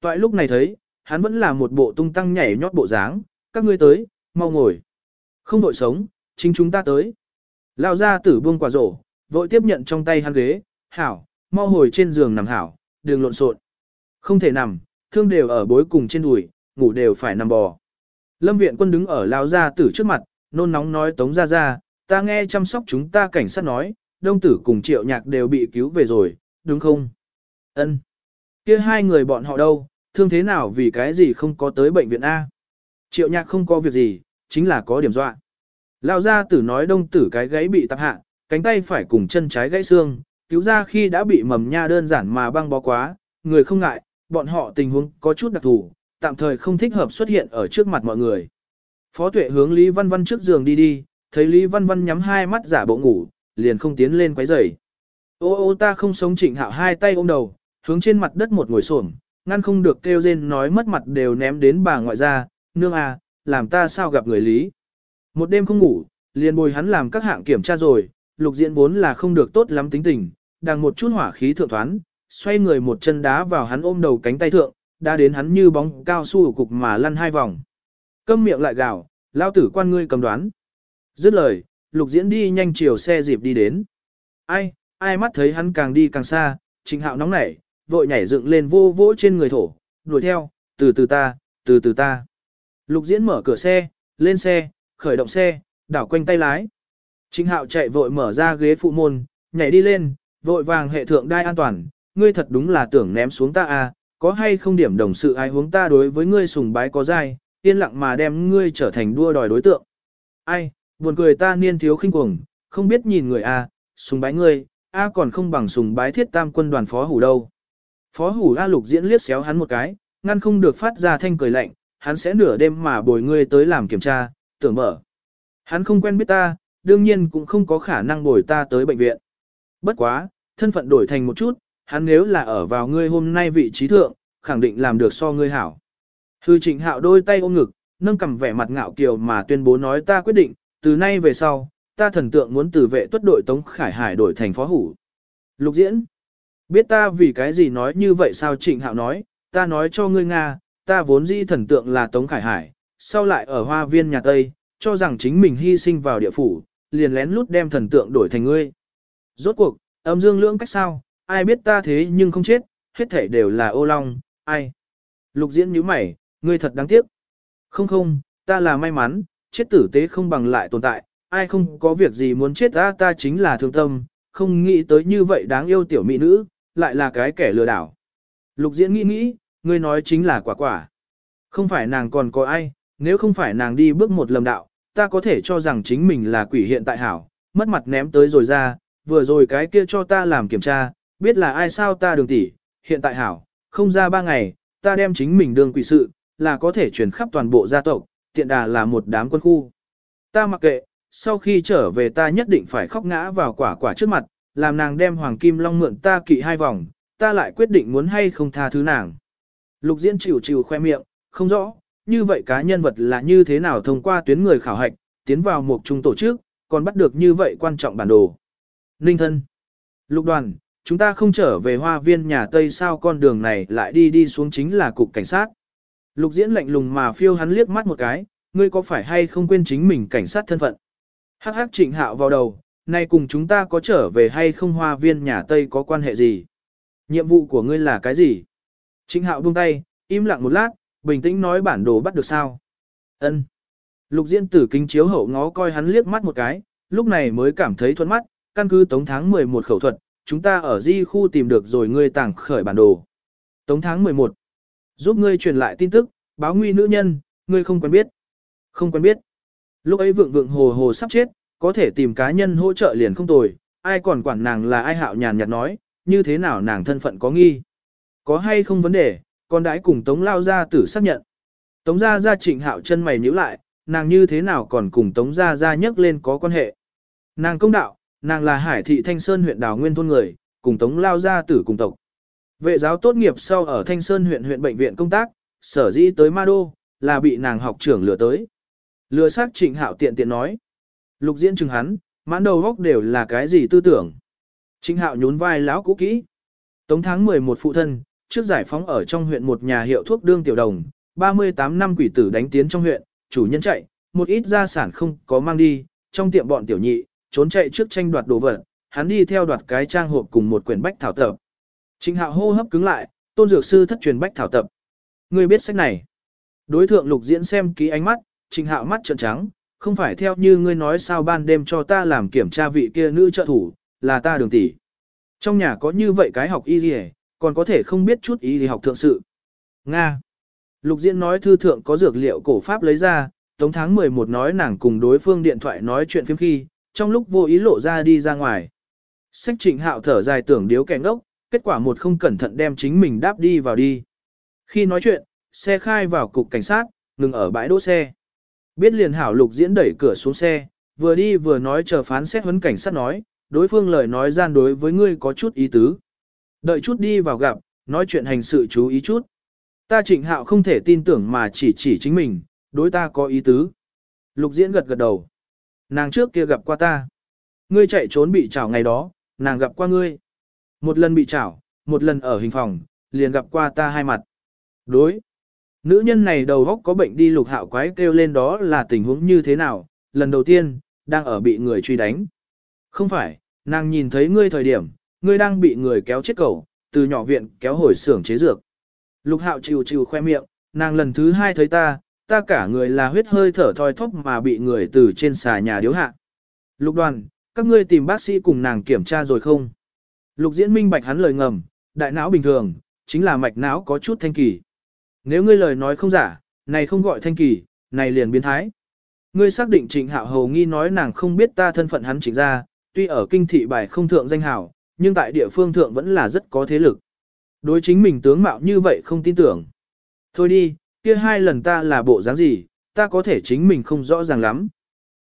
S1: Toại lúc này thấy, hắn vẫn là một bộ tung tăng nhảy nhót bộ dáng, các ngươi tới, mau ngồi. Không vội sống, chính chúng ta tới. Lao ra tử buông quả rổ, vội tiếp nhận trong tay hắn ghế, hảo, mau hồi trên giường nằm hảo, đừng lộn xộn. Không thể nằm, thương đều ở bối cùng trên đùi, ngủ đều phải nằm bò. Lâm viện quân đứng ở lao gia tử trước mặt, nôn nóng nói tống ra ra, ta nghe chăm sóc chúng ta cảnh sát nói, đông tử cùng triệu nhạc đều bị cứu về rồi, đúng không? Ân. kia hai người bọn họ đâu, thương thế nào vì cái gì không có tới bệnh viện A? Triệu nhạc không có việc gì, chính là có điểm dọa. Lao gia tử nói đông tử cái gãy bị tạp hạ, cánh tay phải cùng chân trái gãy xương, cứu ra khi đã bị mầm nha đơn giản mà băng bó quá, người không ngại, bọn họ tình huống có chút đặc thù, tạm thời không thích hợp xuất hiện ở trước mặt mọi người. Phó tuệ hướng Lý Văn Văn trước giường đi đi, thấy Lý Văn Văn nhắm hai mắt giả bộ ngủ, liền không tiến lên quấy rầy. Ô ô ta không sống trịnh hạo hai tay ôm đầu, hướng trên mặt đất một ngồi xổm, ngăn không được kêu rên nói mất mặt đều ném đến bà ngoại ra, nương à, làm ta sao gặp người Lý. Một đêm không ngủ, liền bồi hắn làm các hạng kiểm tra rồi, lục diễn vốn là không được tốt lắm tính tình, đang một chút hỏa khí thượng thoán, xoay người một chân đá vào hắn ôm đầu cánh tay thượng, đã đến hắn như bóng cao su ở cục mà lăn hai vòng. Câm miệng lại gào, lao tử quan ngươi cầm đoán. Dứt lời, lục diễn đi nhanh chiều xe dịp đi đến. Ai, ai mắt thấy hắn càng đi càng xa, trịnh hạo nóng nảy, vội nhảy dựng lên vô vỗ trên người thổ, đuổi theo, từ từ ta, từ từ ta. Lục diễn mở cửa xe, lên xe, khởi động xe, đảo quanh tay lái. Trịnh hạo chạy vội mở ra ghế phụ môn, nhảy đi lên, vội vàng hệ thượng đai an toàn, ngươi thật đúng là tưởng ném xuống ta à, có hay không điểm đồng sự ai hướng ta đối với ngươi sùng bái có dai, yên lặng mà đem ngươi trở thành đua đòi đối tượng. Ai, buồn cười ta niên thiếu khinh cuồng, không biết nhìn người a, à, sùng bái ngươi, a còn không bằng sùng bái thiết tam quân đoàn phó hủ đâu. Phó hủ A lục diễn liếc xéo hắn một cái, ngăn không được phát ra thanh cười lạnh, hắn sẽ nửa đêm mà bồi ngươi tới làm kiểm tra, tưởng mở. Hắn không quen biết ta, đương nhiên cũng không có khả năng bồi ta tới bệnh viện. Bất quá, thân phận đổi thành một chút, hắn nếu là ở vào ngươi hôm nay vị trí thượng, khẳng định làm được so ngươi hảo. Hư trịnh hạo đôi tay ôm ngực, nâng cầm vẻ mặt ngạo kiều mà tuyên bố nói ta quyết định, từ nay về sau, ta thần tượng muốn từ vệ tuất đội Tống Khải Hải đổi thành phó hủ. Lục diễn, biết ta vì cái gì nói như vậy sao trịnh hạo nói, ta nói cho ngươi Nga, ta vốn dĩ thần tượng là Tống Khải Hải, sau lại ở hoa viên nhà Tây, cho rằng chính mình hy sinh vào địa phủ, liền lén lút đem thần tượng đổi thành ngươi. Rốt cuộc, âm dương lưỡng cách sao, ai biết ta thế nhưng không chết, hết thể đều là ô long, ai. Lục diễn nhíu mày, ngươi thật đáng tiếc. Không không, ta là may mắn, chết tử tế không bằng lại tồn tại, ai không có việc gì muốn chết ta ta chính là thương tâm, không nghĩ tới như vậy đáng yêu tiểu mỹ nữ, lại là cái kẻ lừa đảo. Lục diễn nghĩ nghĩ, ngươi nói chính là quả quả. Không phải nàng còn có ai, nếu không phải nàng đi bước một lầm đạo, ta có thể cho rằng chính mình là quỷ hiện tại hảo, mất mặt ném tới rồi ra, vừa rồi cái kia cho ta làm kiểm tra, biết là ai sao ta đường tỷ, hiện tại hảo, không ra ba ngày, ta đem chính mình đường quỷ sự, là có thể chuyển khắp toàn bộ gia tộc, tiện đà là một đám quân khu. Ta mặc kệ, sau khi trở về ta nhất định phải khóc ngã vào quả quả trước mặt, làm nàng đem hoàng kim long mượn ta kỵ hai vòng, ta lại quyết định muốn hay không tha thứ nàng. Lục diễn chịu chịu khoe miệng, không rõ, như vậy cá nhân vật là như thế nào thông qua tuyến người khảo hạch, tiến vào một trung tổ chức, còn bắt được như vậy quan trọng bản đồ. Ninh thân. Lục đoàn, chúng ta không trở về hoa viên nhà Tây sao con đường này lại đi đi xuống chính là cục cảnh sát. Lục diễn lạnh lùng mà phiêu hắn liếc mắt một cái, ngươi có phải hay không quên chính mình cảnh sát thân phận. Hắc hắc trịnh hạo vào đầu, nay cùng chúng ta có trở về hay không hoa viên nhà Tây có quan hệ gì? Nhiệm vụ của ngươi là cái gì? Trịnh hạo buông tay, im lặng một lát, bình tĩnh nói bản đồ bắt được sao? Ân. Lục diễn tử kính chiếu hậu ngó coi hắn liếc mắt một cái, lúc này mới cảm thấy thuận mắt, căn cứ tống tháng 11 khẩu thuật, chúng ta ở di khu tìm được rồi ngươi tàng khởi bản đồ. Tống tháng 11. Giúp ngươi truyền lại tin tức, báo nguy nữ nhân, ngươi không quen biết. Không quen biết. Lúc ấy vượng vượng hồ hồ sắp chết, có thể tìm cá nhân hỗ trợ liền không tồi, ai còn quản nàng là ai hạo nhàn nhạt nói, như thế nào nàng thân phận có nghi. Có hay không vấn đề, con đãi cùng Tống Lao Gia tử xác nhận. Tống Gia Gia trịnh hạo chân mày nhíu lại, nàng như thế nào còn cùng Tống Gia Gia nhắc lên có quan hệ. Nàng công đạo, nàng là Hải thị Thanh Sơn huyện đảo nguyên thôn người, cùng Tống Lao Gia tử cùng tộc. Vệ giáo tốt nghiệp sau ở Thanh Sơn huyện huyện bệnh viện công tác, sở dĩ tới Ma Đô, là bị nàng học trưởng lừa tới. Lừa xác trịnh hạo tiện tiện nói. Lục diễn chừng hắn, mãn đầu góc đều là cái gì tư tưởng. Trịnh hạo nhún vai lão cũ kỹ. Tống tháng 11 phụ thân, trước giải phóng ở trong huyện một nhà hiệu thuốc đương tiểu đồng, 38 năm quỷ tử đánh tiến trong huyện, chủ nhân chạy, một ít gia sản không có mang đi, trong tiệm bọn tiểu nhị, trốn chạy trước tranh đoạt đồ vật, hắn đi theo đoạt cái trang hộp cùng một quyển bách thảo tập. Trịnh hạo hô hấp cứng lại, tôn dược sư thất truyền bách thảo tập. Ngươi biết sách này. Đối thượng lục diễn xem ký ánh mắt, trịnh hạo mắt trợn trắng, không phải theo như ngươi nói sao ban đêm cho ta làm kiểm tra vị kia nữ trợ thủ, là ta đường tỷ. Trong nhà có như vậy cái học y gì còn có thể không biết chút y gì học thượng sự. Nga. Lục diễn nói thư thượng có dược liệu cổ pháp lấy ra, tống tháng 11 nói nàng cùng đối phương điện thoại nói chuyện phim khi, trong lúc vô ý lộ ra đi ra ngoài. Sách trịnh hạo thở dài tưởng điếu kẻ ngốc, kết quả một không cẩn thận đem chính mình đáp đi vào đi. Khi nói chuyện, xe khai vào cục cảnh sát, ngừng ở bãi đỗ xe. Biết liền hảo lục diễn đẩy cửa xuống xe, vừa đi vừa nói chờ phán xét huấn cảnh sát nói, đối phương lời nói gian đối với ngươi có chút ý tứ. Đợi chút đi vào gặp, nói chuyện hành sự chú ý chút. Ta trịnh hạo không thể tin tưởng mà chỉ chỉ chính mình, đối ta có ý tứ. Lục diễn gật gật đầu. Nàng trước kia gặp qua ta. Ngươi chạy trốn bị trảo ngày đó, nàng gặp qua ngươi. Một lần bị trảo, một lần ở hình phòng, liền gặp qua ta hai mặt. Đối. Nữ nhân này đầu góc có bệnh đi lục hạo quái kêu lên đó là tình huống như thế nào, lần đầu tiên, đang ở bị người truy đánh. Không phải, nàng nhìn thấy ngươi thời điểm, ngươi đang bị người kéo chết cầu, từ nhỏ viện kéo hồi xưởng chế dược. Lục hạo chịu chịu khoe miệng, nàng lần thứ hai thấy ta, ta cả người là huyết hơi thở thoi thóp mà bị người từ trên xà nhà điếu hạ. Lục đoàn, các ngươi tìm bác sĩ cùng nàng kiểm tra rồi không? Lục diễn minh bạch hắn lời ngầm, đại não bình thường, chính là mạch não có chút thanh kỳ. Nếu ngươi lời nói không giả, này không gọi thanh kỳ, này liền biến thái. Ngươi xác định trịnh hạo hầu nghi nói nàng không biết ta thân phận hắn trịnh ra, tuy ở kinh thị bài không thượng danh hảo, nhưng tại địa phương thượng vẫn là rất có thế lực. Đối chính mình tướng mạo như vậy không tin tưởng. Thôi đi, kia hai lần ta là bộ dáng gì, ta có thể chính mình không rõ ràng lắm.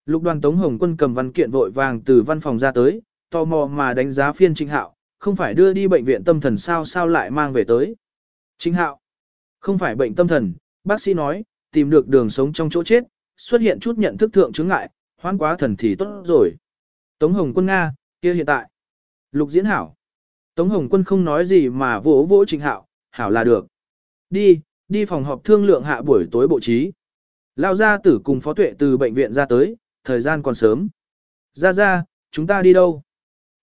S1: Lục đoàn Tống Hồng Quân cầm văn kiện vội vàng từ văn phòng ra tới, tò mò mà đánh giá phiên Trịnh Hạo, không phải đưa đi bệnh viện tâm thần sao sao lại mang về tới. Chính Hạo, không phải bệnh tâm thần, bác sĩ nói, tìm được đường sống trong chỗ chết, xuất hiện chút nhận thức thượng chứng ngại, hoan quá thần thì tốt rồi. Tống Hồng Quân Nga, kia hiện tại. Lục diễn hảo. Tống Hồng Quân không nói gì mà vỗ vỗ Trình Hạo, hảo là được. Đi, đi phòng họp thương lượng hạ buổi tối bộ trí. Lao gia tử cùng phó tuệ từ bệnh viện ra tới, thời gian còn sớm. Ra ra, chúng ta đi đâu?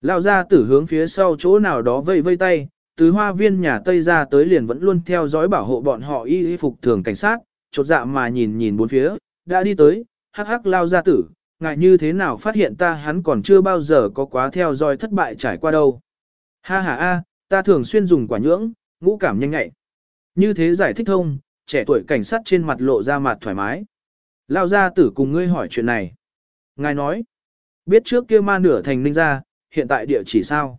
S1: Lao gia tử hướng phía sau chỗ nào đó vây vây tay, từ hoa viên nhà Tây ra tới liền vẫn luôn theo dõi bảo hộ bọn họ y y phục thường cảnh sát, chột dạ mà nhìn nhìn bốn phía, đã đi tới, hắc hắc lao gia tử, ngại như thế nào phát hiện ta hắn còn chưa bao giờ có quá theo dõi thất bại trải qua đâu. Ha ha a, ta thường xuyên dùng quả nhưỡng, ngũ cảm nhanh nhạy. Như thế giải thích thông, trẻ tuổi cảnh sát trên mặt lộ ra mặt thoải mái. Lao gia tử cùng ngươi hỏi chuyện này. Ngài nói, biết trước kia ma nửa thành ninh ra, hiện tại địa chỉ sao?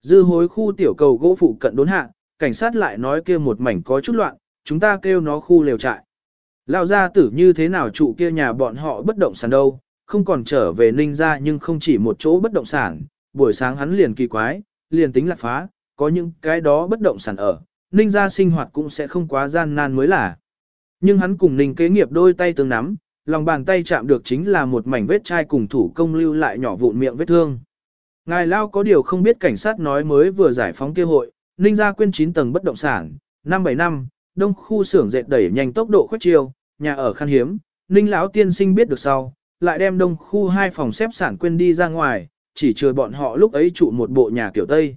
S1: Dư hối khu tiểu cầu gỗ phụ cận đốn hạ, cảnh sát lại nói kia một mảnh có chút loạn, chúng ta kêu nó khu lều trại. Lao gia tử như thế nào trụ kia nhà bọn họ bất động sản đâu, không còn trở về ninh ra nhưng không chỉ một chỗ bất động sản, buổi sáng hắn liền kỳ quái, liền tính lạc phá, có những cái đó bất động sản ở, ninh ra sinh hoạt cũng sẽ không quá gian nan mới là. Nhưng hắn cùng ninh kế nghiệp đôi tay tương nắm, lòng bàn tay chạm được chính là một mảnh vết chai cùng thủ công lưu lại nhỏ vụn miệng vết thương. Ngài Lao có điều không biết cảnh sát nói mới vừa giải phóng kia hội, ninh gia quyên 9 tầng bất động sản, năm 7 năm, đông khu xưởng dệt đẩy nhanh tốc độ khuếch chiêu, nhà ở khan hiếm, ninh lão tiên sinh biết được sau, lại đem đông khu hai phòng xếp sản quên đi ra ngoài, chỉ chừa bọn họ lúc ấy trụ một bộ nhà kiểu Tây.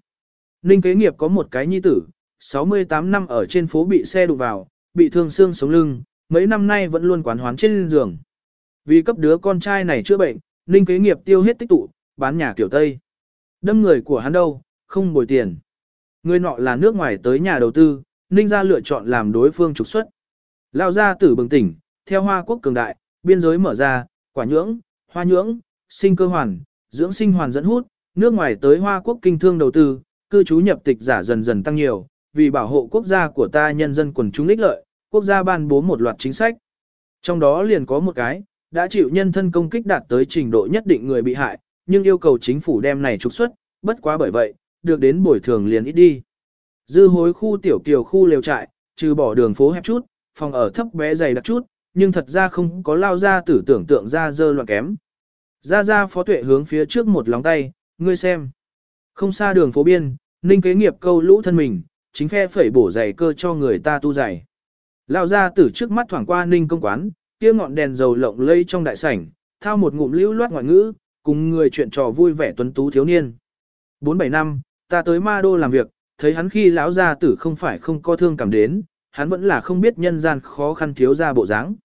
S1: Ninh kế nghiệp có một cái nhi tử, 68 năm ở trên phố bị xe đụng vào, bị thương xương sống lưng, mấy năm nay vẫn luôn quán hoán trên giường. Vì cấp đứa con trai này chữa bệnh, Ninh kế nghiệp tiêu hết tích tụ, bán nhà kiểu Tây. Đâm người của hắn đâu, không bồi tiền. Người nọ là nước ngoài tới nhà đầu tư, Ninh ra lựa chọn làm đối phương trục xuất. Lao ra tử bừng tỉnh, theo hoa quốc cường đại, biên giới mở ra, quả nhưỡng, hoa nhưỡng, sinh cơ hoàn, dưỡng sinh hoàn dẫn hút, nước ngoài tới hoa quốc kinh thương đầu tư, cư trú nhập tịch giả dần dần tăng nhiều, vì bảo hộ quốc gia của ta nhân dân quần chúng ích lợi, quốc gia ban bố một loạt chính sách. Trong đó liền có một cái, đã chịu nhân thân công kích đạt tới trình độ nhất định người bị hại, nhưng yêu cầu chính phủ đem này trục xuất, bất quá bởi vậy, được đến bồi thường liền ít đi. Dư hối khu tiểu kiều khu lều trại, trừ bỏ đường phố hẹp chút, phòng ở thấp bé dày đặc chút, nhưng thật ra không có lao ra tử tưởng tượng ra dơ loạn kém. Ra ra phó tuệ hướng phía trước một lóng tay, ngươi xem. Không xa đường phố biên, ninh kế nghiệp câu lũ thân mình, chính phe phẩy bổ giày cơ cho người ta tu giày. Lao ra tử trước mắt thoảng qua ninh công quán, kia ngọn đèn dầu lộng lây trong đại sảnh, thao một ngụm lưu loát ngoại ngữ, cùng người chuyện trò vui vẻ tuấn tú thiếu niên. Bốn bảy năm, ta tới ma đô làm việc, thấy hắn khi lão gia tử không phải không có thương cảm đến, hắn vẫn là không biết nhân gian khó khăn thiếu ra bộ dáng.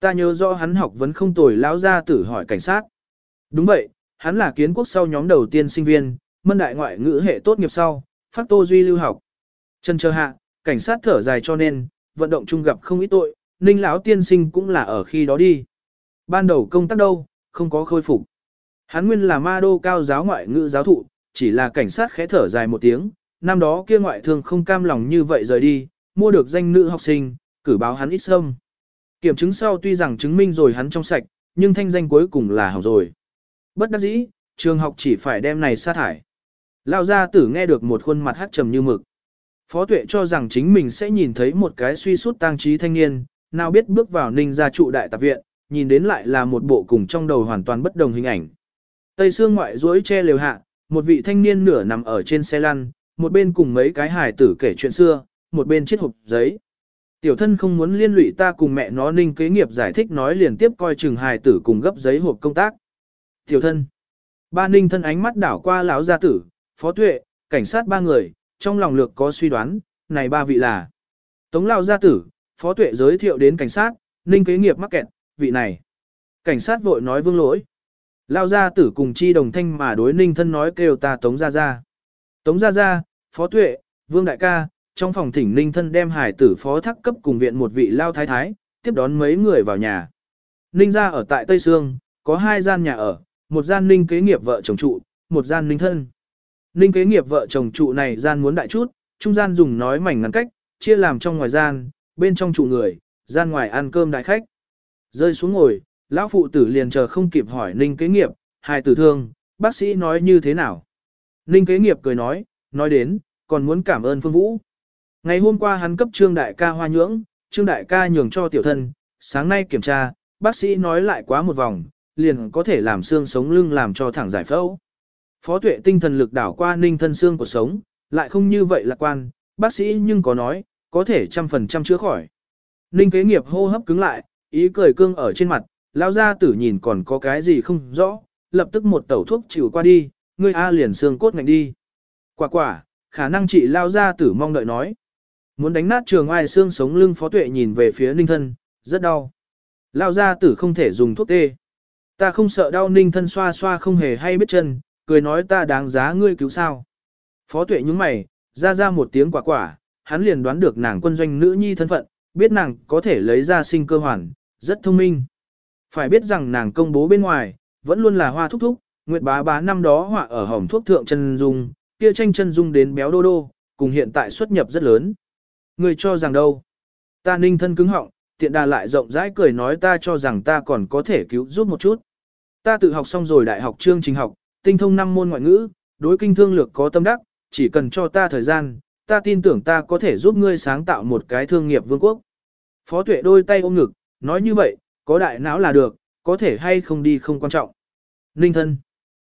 S1: Ta nhớ rõ hắn học vẫn không tồi lão gia tử hỏi cảnh sát. Đúng vậy, hắn là kiến quốc sau nhóm đầu tiên sinh viên, mân đại ngoại ngữ hệ tốt nghiệp sau, phát tô duy lưu học. Chân chờ hạ, cảnh sát thở dài cho nên, vận động chung gặp không ít tội, ninh lão tiên sinh cũng là ở khi đó đi. Ban đầu công tác đâu, không có khôi phục. Hắn nguyên là ma đô cao giáo ngoại ngữ giáo thụ, chỉ là cảnh sát khẽ thở dài một tiếng, năm đó kia ngoại thương không cam lòng như vậy rời đi, mua được danh nữ học sinh, cử báo hắn ít sâm. Kiểm chứng sau tuy rằng chứng minh rồi hắn trong sạch, nhưng thanh danh cuối cùng là hỏng rồi. Bất đắc dĩ, trường học chỉ phải đem này sát thải. Lao gia tử nghe được một khuôn mặt hát trầm như mực. Phó tuệ cho rằng chính mình sẽ nhìn thấy một cái suy sút tang trí thanh niên, nào biết bước vào ninh gia trụ đại tạp viện, nhìn đến lại là một bộ cùng trong đầu hoàn toàn bất đồng hình ảnh. Tây xương ngoại duỗi che lều hạ, một vị thanh niên nửa nằm ở trên xe lăn, một bên cùng mấy cái hài tử kể chuyện xưa, một bên chiếc hộp giấy. Tiểu thân không muốn liên lụy ta cùng mẹ nó ninh kế nghiệp giải thích nói liền tiếp coi chừng hài tử cùng gấp giấy hộp công tác. Tiểu thân. Ba ninh thân ánh mắt đảo qua lão gia tử, phó tuệ, cảnh sát ba người, trong lòng lược có suy đoán, này ba vị là. Tống lão gia tử, phó tuệ giới thiệu đến cảnh sát, ninh kế nghiệp mắc kẹt, vị này. Cảnh sát vội nói vương lỗi. Lao gia tử cùng chi đồng thanh mà đối ninh thân nói kêu ta tống gia gia. Tống gia gia, phó tuệ, vương đại ca, trong phòng thỉnh ninh thân đem hải tử phó thắc cấp cùng viện một vị lao thái thái, tiếp đón mấy người vào nhà. Ninh gia ở tại Tây Sương, có hai gian nhà ở, một gian ninh kế nghiệp vợ chồng trụ, một gian ninh thân. Ninh kế nghiệp vợ chồng trụ này gian muốn đại chút, trung gian dùng nói mảnh ngắn cách, chia làm trong ngoài gian, bên trong trụ người, gian ngoài ăn cơm đại khách. Rơi xuống ngồi, lão phụ tử liền chờ không kịp hỏi ninh kế nghiệp, hai tử thương, bác sĩ nói như thế nào. Ninh kế nghiệp cười nói, nói đến, còn muốn cảm ơn Phương Vũ. Ngày hôm qua hắn cấp trương đại ca hoa nhưỡng, trương đại ca nhường cho tiểu thân, sáng nay kiểm tra, bác sĩ nói lại quá một vòng, liền có thể làm xương sống lưng làm cho thẳng giải phẫu. Phó tuệ tinh thần lực đảo qua ninh thân xương của sống, lại không như vậy lạc quan, bác sĩ nhưng có nói, có thể trăm phần trăm chữa khỏi. Ninh kế nghiệp hô hấp cứng lại, ý cười cương ở trên mặt, lao ra tử nhìn còn có cái gì không rõ, lập tức một tẩu thuốc chịu qua đi, ngươi A liền xương cốt ngạnh đi. Quả quả, khả năng chị lao ra tử mong đợi nói. Muốn đánh nát trường ai xương sống lưng phó tuệ nhìn về phía ninh thân, rất đau. Lao ra tử không thể dùng thuốc tê. Ta không sợ đau ninh thân xoa xoa không hề hay biết chân, cười nói ta đáng giá ngươi cứu sao. Phó tuệ nhúng mày, ra ra một tiếng quả quả, hắn liền đoán được nàng quân doanh nữ nhi thân phận, biết nàng có thể lấy ra sinh cơ hoàn, rất thông minh. Phải biết rằng nàng công bố bên ngoài, vẫn luôn là hoa thúc thúc, Nguyệt bá bá năm đó họa ở hỏng thuốc thượng chân dung, kia tranh chân dung đến béo đô đô, cùng hiện tại xuất nhập rất lớn. Người cho rằng đâu? Ta ninh thân cứng họng, tiện đà lại rộng rãi cười nói ta cho rằng ta còn có thể cứu giúp một chút. Ta tự học xong rồi đại học chương trình học, tinh thông năm môn ngoại ngữ, đối kinh thương lược có tâm đắc, chỉ cần cho ta thời gian, ta tin tưởng ta có thể giúp ngươi sáng tạo một cái thương nghiệp vương quốc. Phó tuệ đôi tay ôm ngực, nói như vậy, có đại não là được, có thể hay không đi không quan trọng. Ninh thân.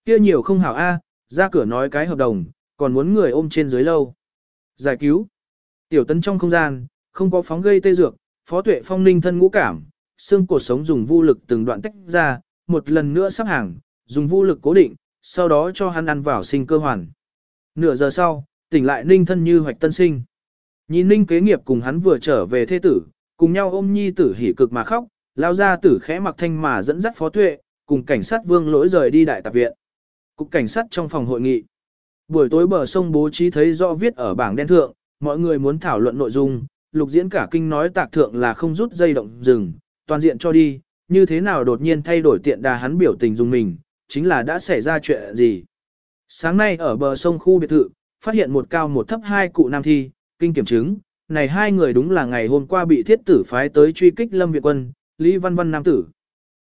S1: kia nhiều không hảo A, ra cửa nói cái hợp đồng, còn muốn người ôm trên dưới lâu. Giải cứu. Tiểu tấn trong không gian, không có phóng gây tê dược, phó tuệ phong ninh thân ngũ cảm, xương cột sống dùng vô lực từng đoạn tách ra, một lần nữa sắp hàng, dùng vô lực cố định, sau đó cho hắn ăn vào sinh cơ hoàn. Nửa giờ sau, tỉnh lại ninh thân như hoạch tân sinh. Nhìn ninh kế nghiệp cùng hắn vừa trở về thế tử, cùng nhau ôm nhi tử hỉ cực mà khóc, lao ra tử khẽ mặc thanh mà dẫn dắt phó tuệ, cùng cảnh sát vương lỗi rời đi đại tạp viện. Cục cảnh sát trong phòng hội nghị. Buổi tối bờ sông bố trí thấy rõ viết ở bảng đen thượng, mọi người muốn thảo luận nội dung, lục diễn cả kinh nói tạc thượng là không rút dây động rừng, toàn diện cho đi, như thế nào đột nhiên thay đổi tiện đà hắn biểu tình dùng mình, chính là đã xảy ra chuyện gì. Sáng nay ở bờ sông khu biệt thự, phát hiện một cao một thấp hai cụ nam thi, kinh kiểm chứng, này hai người đúng là ngày hôm qua bị thiết tử phái tới truy kích Lâm Việt Quân, Lý Văn Văn Nam Tử.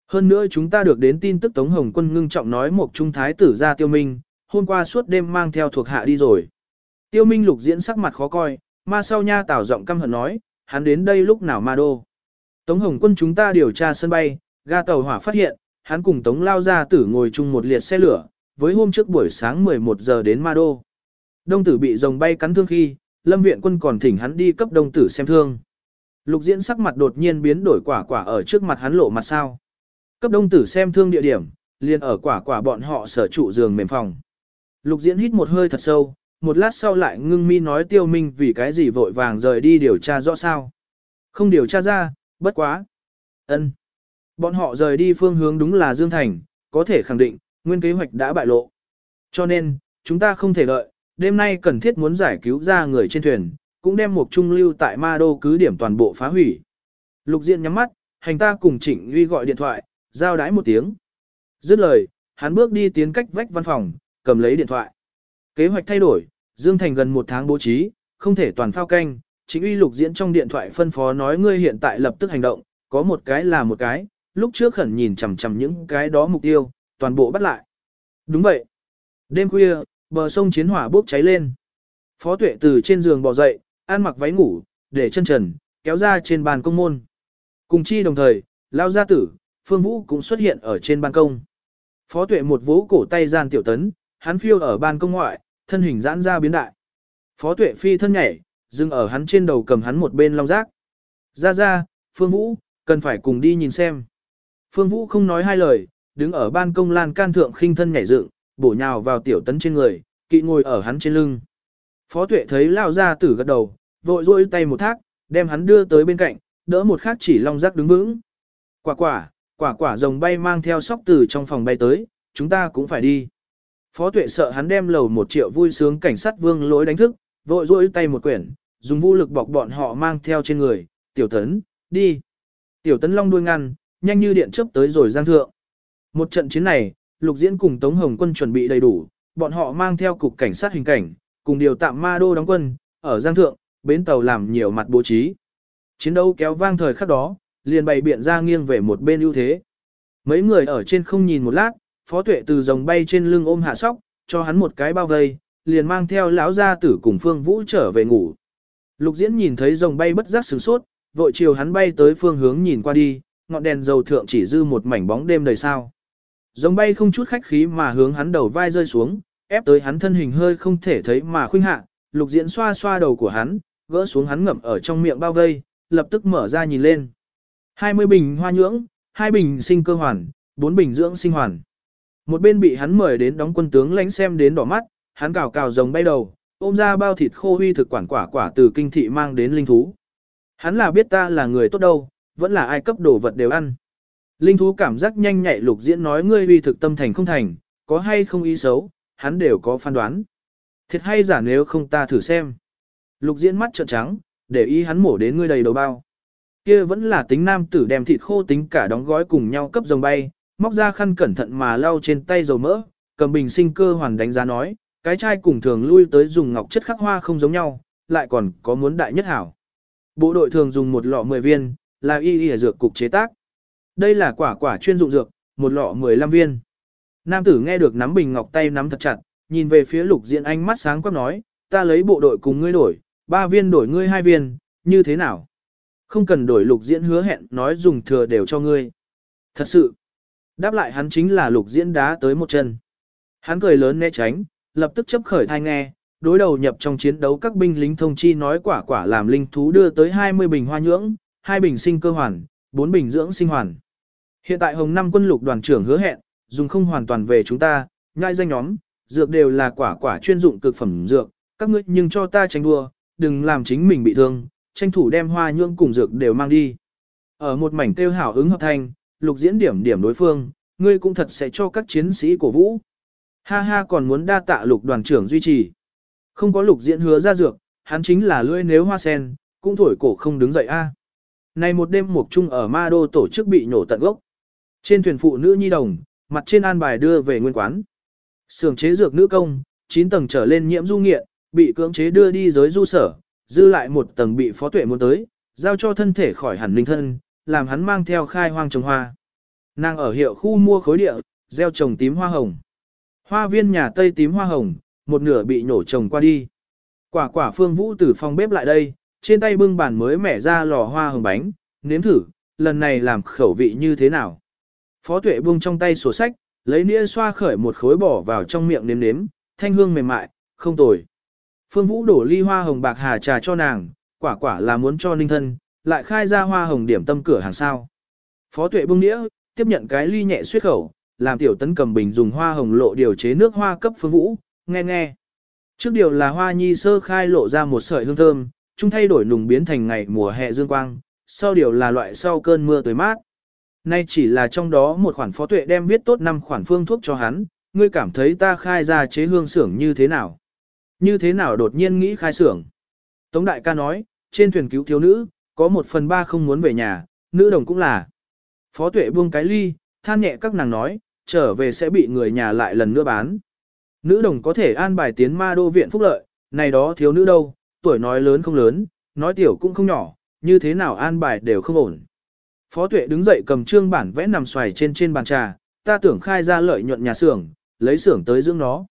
S1: Hơn nữa chúng ta được đến tin tức Tống Hồng Quân ngưng trọng nói một trung thái tử ra tiêu minh, hôm qua suốt đêm mang theo thuộc hạ đi rồi. Tiêu minh lục diễn sắc mặt khó coi, ma sau nha tảo giọng căm hận nói, hắn đến đây lúc nào ma đô. Tống Hồng Quân chúng ta điều tra sân bay, ga tàu hỏa phát hiện, hắn cùng Tống Lao Gia Tử ngồi chung một liệt xe lửa, với hôm trước buổi sáng 11 giờ đến Ma Đô. Đông tử bị rồng bay cắn thương khi, Lâm Viện Quân còn thỉnh hắn đi cấp đông tử xem thương. Lục diễn sắc mặt đột nhiên biến đổi quả quả ở trước mặt hắn lộ mặt sao. Cấp đông tử xem thương địa điểm, liền ở quả quả bọn họ sở trụ giường mềm phòng. Lục diễn hít một hơi thật sâu, một lát sau lại ngưng mi nói tiêu minh vì cái gì vội vàng rời đi điều tra rõ sao. Không điều tra ra, bất quá. ân Bọn họ rời đi phương hướng đúng là Dương Thành, có thể khẳng định, nguyên kế hoạch đã bại lộ. Cho nên, chúng ta không thể đợi, đêm nay cần thiết muốn giải cứu ra người trên thuyền, cũng đem một trung lưu tại ma đô cứ điểm toàn bộ phá hủy. Lục Diện nhắm mắt, hành ta cùng Trịnh Uy gọi điện thoại, giao đái một tiếng. Dứt lời, hắn bước đi tiến cách vách văn phòng, cầm lấy điện thoại. Kế hoạch thay đổi, Dương Thành gần một tháng bố trí, không thể toàn phao canh. Trịnh Uy Lục Diễn trong điện thoại phân phó nói ngươi hiện tại lập tức hành động, có một cái là một cái, lúc trước khẩn nhìn chằm chằm những cái đó mục tiêu, toàn bộ bắt lại. Đúng vậy. Đêm khuya, bờ sông chiến hỏa bốc cháy lên. Phó tuệ từ trên giường bò dậy, ăn mặc váy ngủ, để chân trần, kéo ra trên bàn công môn. Cùng chi đồng thời, lao gia tử, phương vũ cũng xuất hiện ở trên ban công. Phó tuệ một vỗ cổ tay gian tiểu tấn, hắn phiêu ở ban công ngoại, thân hình giãn ra biến đại. Phó tuệ phi thân nhảy, dừng ở hắn trên đầu cầm hắn một bên long rác. Ra ra, phương vũ, cần phải cùng đi nhìn xem. Phương vũ không nói hai lời, đứng ở ban công lan can thượng khinh thân nhảy dựng, bổ nhào vào tiểu tấn trên người, kỵ ngồi ở hắn trên lưng. Phó tuệ thấy lao ra tử gật đầu, vội rôi tay một thác, đem hắn đưa tới bên cạnh, đỡ một khác chỉ long rắc đứng vững. Quả quả, quả quả rồng bay mang theo sóc từ trong phòng bay tới, chúng ta cũng phải đi. Phó tuệ sợ hắn đem lầu một triệu vui sướng cảnh sát vương lỗi đánh thức, vội rôi tay một quyển, dùng vũ lực bọc bọn họ mang theo trên người, tiểu tấn, đi. Tiểu tấn long đuôi ngăn, nhanh như điện chớp tới rồi giang thượng. Một trận chiến này, lục diễn cùng Tống Hồng quân chuẩn bị đầy đủ, bọn họ mang theo cục cảnh sát hình cảnh, cùng điều tạm ma đô đóng quân, ở giang thượng, bến tàu làm nhiều mặt bố trí. Chiến đấu kéo vang thời khắc đó, liền bày biện ra nghiêng về một bên ưu thế. Mấy người ở trên không nhìn một lát, phó tuệ từ rồng bay trên lưng ôm hạ sóc, cho hắn một cái bao vây, liền mang theo lão gia tử cùng phương vũ trở về ngủ. Lục diễn nhìn thấy rồng bay bất giác sửng sốt, vội chiều hắn bay tới phương hướng nhìn qua đi, ngọn đèn dầu thượng chỉ dư một mảnh bóng đêm đầy sao. Rồng bay không chút khách khí mà hướng hắn đầu vai rơi xuống, ép tới hắn thân hình hơi không thể thấy mà khuynh hạ, lục diễn xoa xoa đầu của hắn, gỡ xuống hắn ngậm ở trong miệng bao vây, lập tức mở ra nhìn lên. 20 bình hoa nhưỡng, hai bình sinh cơ hoàn, bốn bình dưỡng sinh hoàn. Một bên bị hắn mời đến đóng quân tướng lãnh xem đến đỏ mắt, hắn cào cào rồng bay đầu, ôm ra bao thịt khô huy thực quản quả quả từ kinh thị mang đến linh thú. Hắn là biết ta là người tốt đâu, vẫn là ai cấp đồ vật đều ăn. Linh thú cảm giác nhanh nhạy lục diễn nói ngươi huy thực tâm thành không thành, có hay không ý xấu, hắn đều có phán đoán. Thiệt hay giả nếu không ta thử xem. Lục diễn mắt trợn trắng, để ý hắn mổ đến ngươi đầy đầu bao. Kia vẫn là tính nam tử đem thịt khô tính cả đóng gói cùng nhau cấp rồng bay, móc ra khăn cẩn thận mà lau trên tay dầu mỡ, cầm bình sinh cơ hoàn đánh giá nói, cái chai cùng thường lui tới dùng ngọc chất khắc hoa không giống nhau, lại còn có muốn đại nhất hảo. Bộ đội thường dùng một lọ 10 viên, là y y dược cục chế tác. Đây là quả quả chuyên dụng dược, một lọ 15 viên. Nam tử nghe được nắm bình ngọc tay nắm thật chặt, nhìn về phía lục diện ánh mắt sáng quắc nói, ta lấy bộ đội cùng ngươi đổi, ba viên đổi ngươi hai viên, như thế nào? Không cần đổi lục diễn hứa hẹn nói dùng thừa đều cho ngươi. Thật sự, đáp lại hắn chính là lục diễn đá tới một chân. Hắn cười lớn né tránh, lập tức chấp khởi thai nghe, đối đầu nhập trong chiến đấu các binh lính thông chi nói quả quả làm linh thú đưa tới 20 bình hoa nhưỡng, hai bình sinh cơ hoàn, bốn bình dưỡng sinh hoàn. Hiện tại Hồng Năm quân lục đoàn trưởng hứa hẹn, dùng không hoàn toàn về chúng ta, nhai danh nhóm, dược đều là quả quả chuyên dụng cực phẩm dược, các ngươi nhưng cho ta tránh đua, đừng làm chính mình bị thương, tranh thủ đem hoa nhưỡng cùng dược đều mang đi. Ở một mảnh tiêu hảo ứng hợp thành, lục diễn điểm điểm đối phương, ngươi cũng thật sẽ cho các chiến sĩ cổ vũ. Ha ha còn muốn đa tạ lục đoàn trưởng duy trì. Không có lục diễn hứa ra dược, hắn chính là lưỡi nếu hoa sen, cũng thổi cổ không đứng dậy a. Này một đêm mục chung ở ma đô tổ chức bị nhổ tận gốc. Trên thuyền phụ nữ nhi đồng, mặt trên an bài đưa về nguyên quán. Sưởng chế dược nữ công, 9 tầng trở lên nhiễm du nghiện, bị cưỡng chế đưa đi giới du sở, dư lại một tầng bị phó tuệ muốn tới, giao cho thân thể khỏi hẳn linh thân, làm hắn mang theo khai hoang trồng hoa. Nàng ở hiệu khu mua khối địa, gieo trồng tím hoa hồng. Hoa viên nhà Tây tím hoa hồng, một nửa bị nổ trồng qua đi. Quả quả phương vũ từ phòng bếp lại đây, trên tay bưng bàn mới mẻ ra lò hoa hồng bánh, nếm thử, lần này làm khẩu vị như thế nào. Phó tuệ buông trong tay sổ sách, lấy nĩa xoa khởi một khối bỏ vào trong miệng nếm nếm, thanh hương mềm mại, không tồi. Phương Vũ đổ ly hoa hồng bạc hà trà cho nàng, quả quả là muốn cho ninh thân, lại khai ra hoa hồng điểm tâm cửa hàng sao. Phó tuệ buông nĩa, tiếp nhận cái ly nhẹ suyết khẩu, làm tiểu tấn cầm bình dùng hoa hồng lộ điều chế nước hoa cấp Phương Vũ, nghe nghe. Trước điều là hoa nhi sơ khai lộ ra một sợi hương thơm, chung thay đổi nùng biến thành ngày mùa hè dương quang, sau điều là loại sau cơn mưa tới mát. Nay chỉ là trong đó một khoản phó tuệ đem viết tốt năm khoản phương thuốc cho hắn, ngươi cảm thấy ta khai ra chế hương xưởng như thế nào? Như thế nào đột nhiên nghĩ khai xưởng? Tống đại ca nói, trên thuyền cứu thiếu nữ, có một phần ba không muốn về nhà, nữ đồng cũng là. Phó tuệ buông cái ly, than nhẹ các nàng nói, trở về sẽ bị người nhà lại lần nữa bán. Nữ đồng có thể an bài tiến ma đô viện phúc lợi, này đó thiếu nữ đâu, tuổi nói lớn không lớn, nói tiểu cũng không nhỏ, như thế nào an bài đều không ổn. Phó tuệ đứng dậy cầm trương bản vẽ nằm xoài trên trên bàn trà, ta tưởng khai ra lợi nhuận nhà xưởng, lấy xưởng tới dưỡng nó.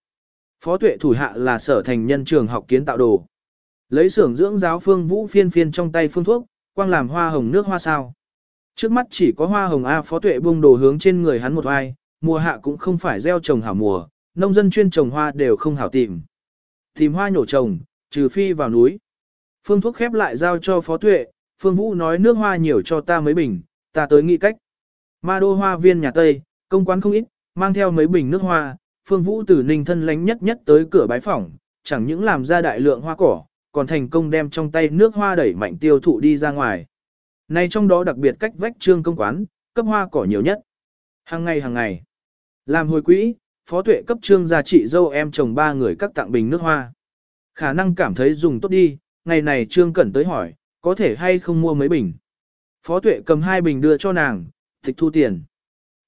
S1: Phó tuệ thủ hạ là sở thành nhân trường học kiến tạo đồ. Lấy xưởng dưỡng giáo phương vũ phiên phiên trong tay phương thuốc, quang làm hoa hồng nước hoa sao. Trước mắt chỉ có hoa hồng A phó tuệ buông đồ hướng trên người hắn một ai, mùa hạ cũng không phải gieo trồng hảo mùa, nông dân chuyên trồng hoa đều không hảo tìm. Tìm hoa nhổ trồng, trừ phi vào núi. Phương thuốc khép lại giao cho phó tuệ, phương vũ nói nước hoa nhiều cho ta mấy bình, ta tới nghĩ cách. Ma đô hoa viên nhà Tây, công quán không ít, mang theo mấy bình nước hoa, phương vũ từ ninh thân lánh nhất nhất tới cửa bái phỏng, chẳng những làm ra đại lượng hoa cỏ, còn thành công đem trong tay nước hoa đẩy mạnh tiêu thụ đi ra ngoài. Này trong đó đặc biệt cách vách trương công quán, cấp hoa cỏ nhiều nhất. Hàng ngày hàng ngày. Làm hồi quỹ, phó tuệ cấp trương gia trị dâu em chồng ba người các tặng bình nước hoa. Khả năng cảm thấy dùng tốt đi, ngày này trương cẩn tới hỏi, có thể hay không mua mấy bình. Phó tuệ cầm hai bình đưa cho nàng, tịch thu tiền.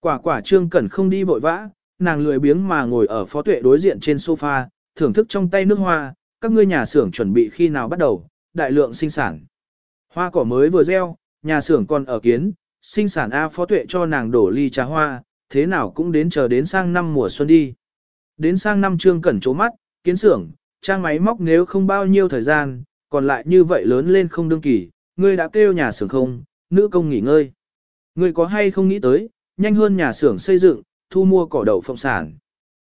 S1: Quả quả trương cẩn không đi vội vã, nàng lười biếng mà ngồi ở phó tuệ đối diện trên sofa, thưởng thức trong tay nước hoa, các ngươi nhà xưởng chuẩn bị khi nào bắt đầu, đại lượng sinh sản. Hoa cỏ mới vừa gieo, nhà xưởng còn ở kiến, sinh sản A phó tuệ cho nàng đổ ly trà hoa, thế nào cũng đến chờ đến sang năm mùa xuân đi. Đến sang năm trương cẩn trố mắt, kiến xưởng, trang máy móc nếu không bao nhiêu thời gian, còn lại như vậy lớn lên không đương kỳ, ngươi đã kêu nhà xưởng không, nữ công nghỉ ngơi. Ngươi có hay không nghĩ tới, nhanh hơn nhà xưởng xây dựng, thu mua cỏ đậu phộng sản.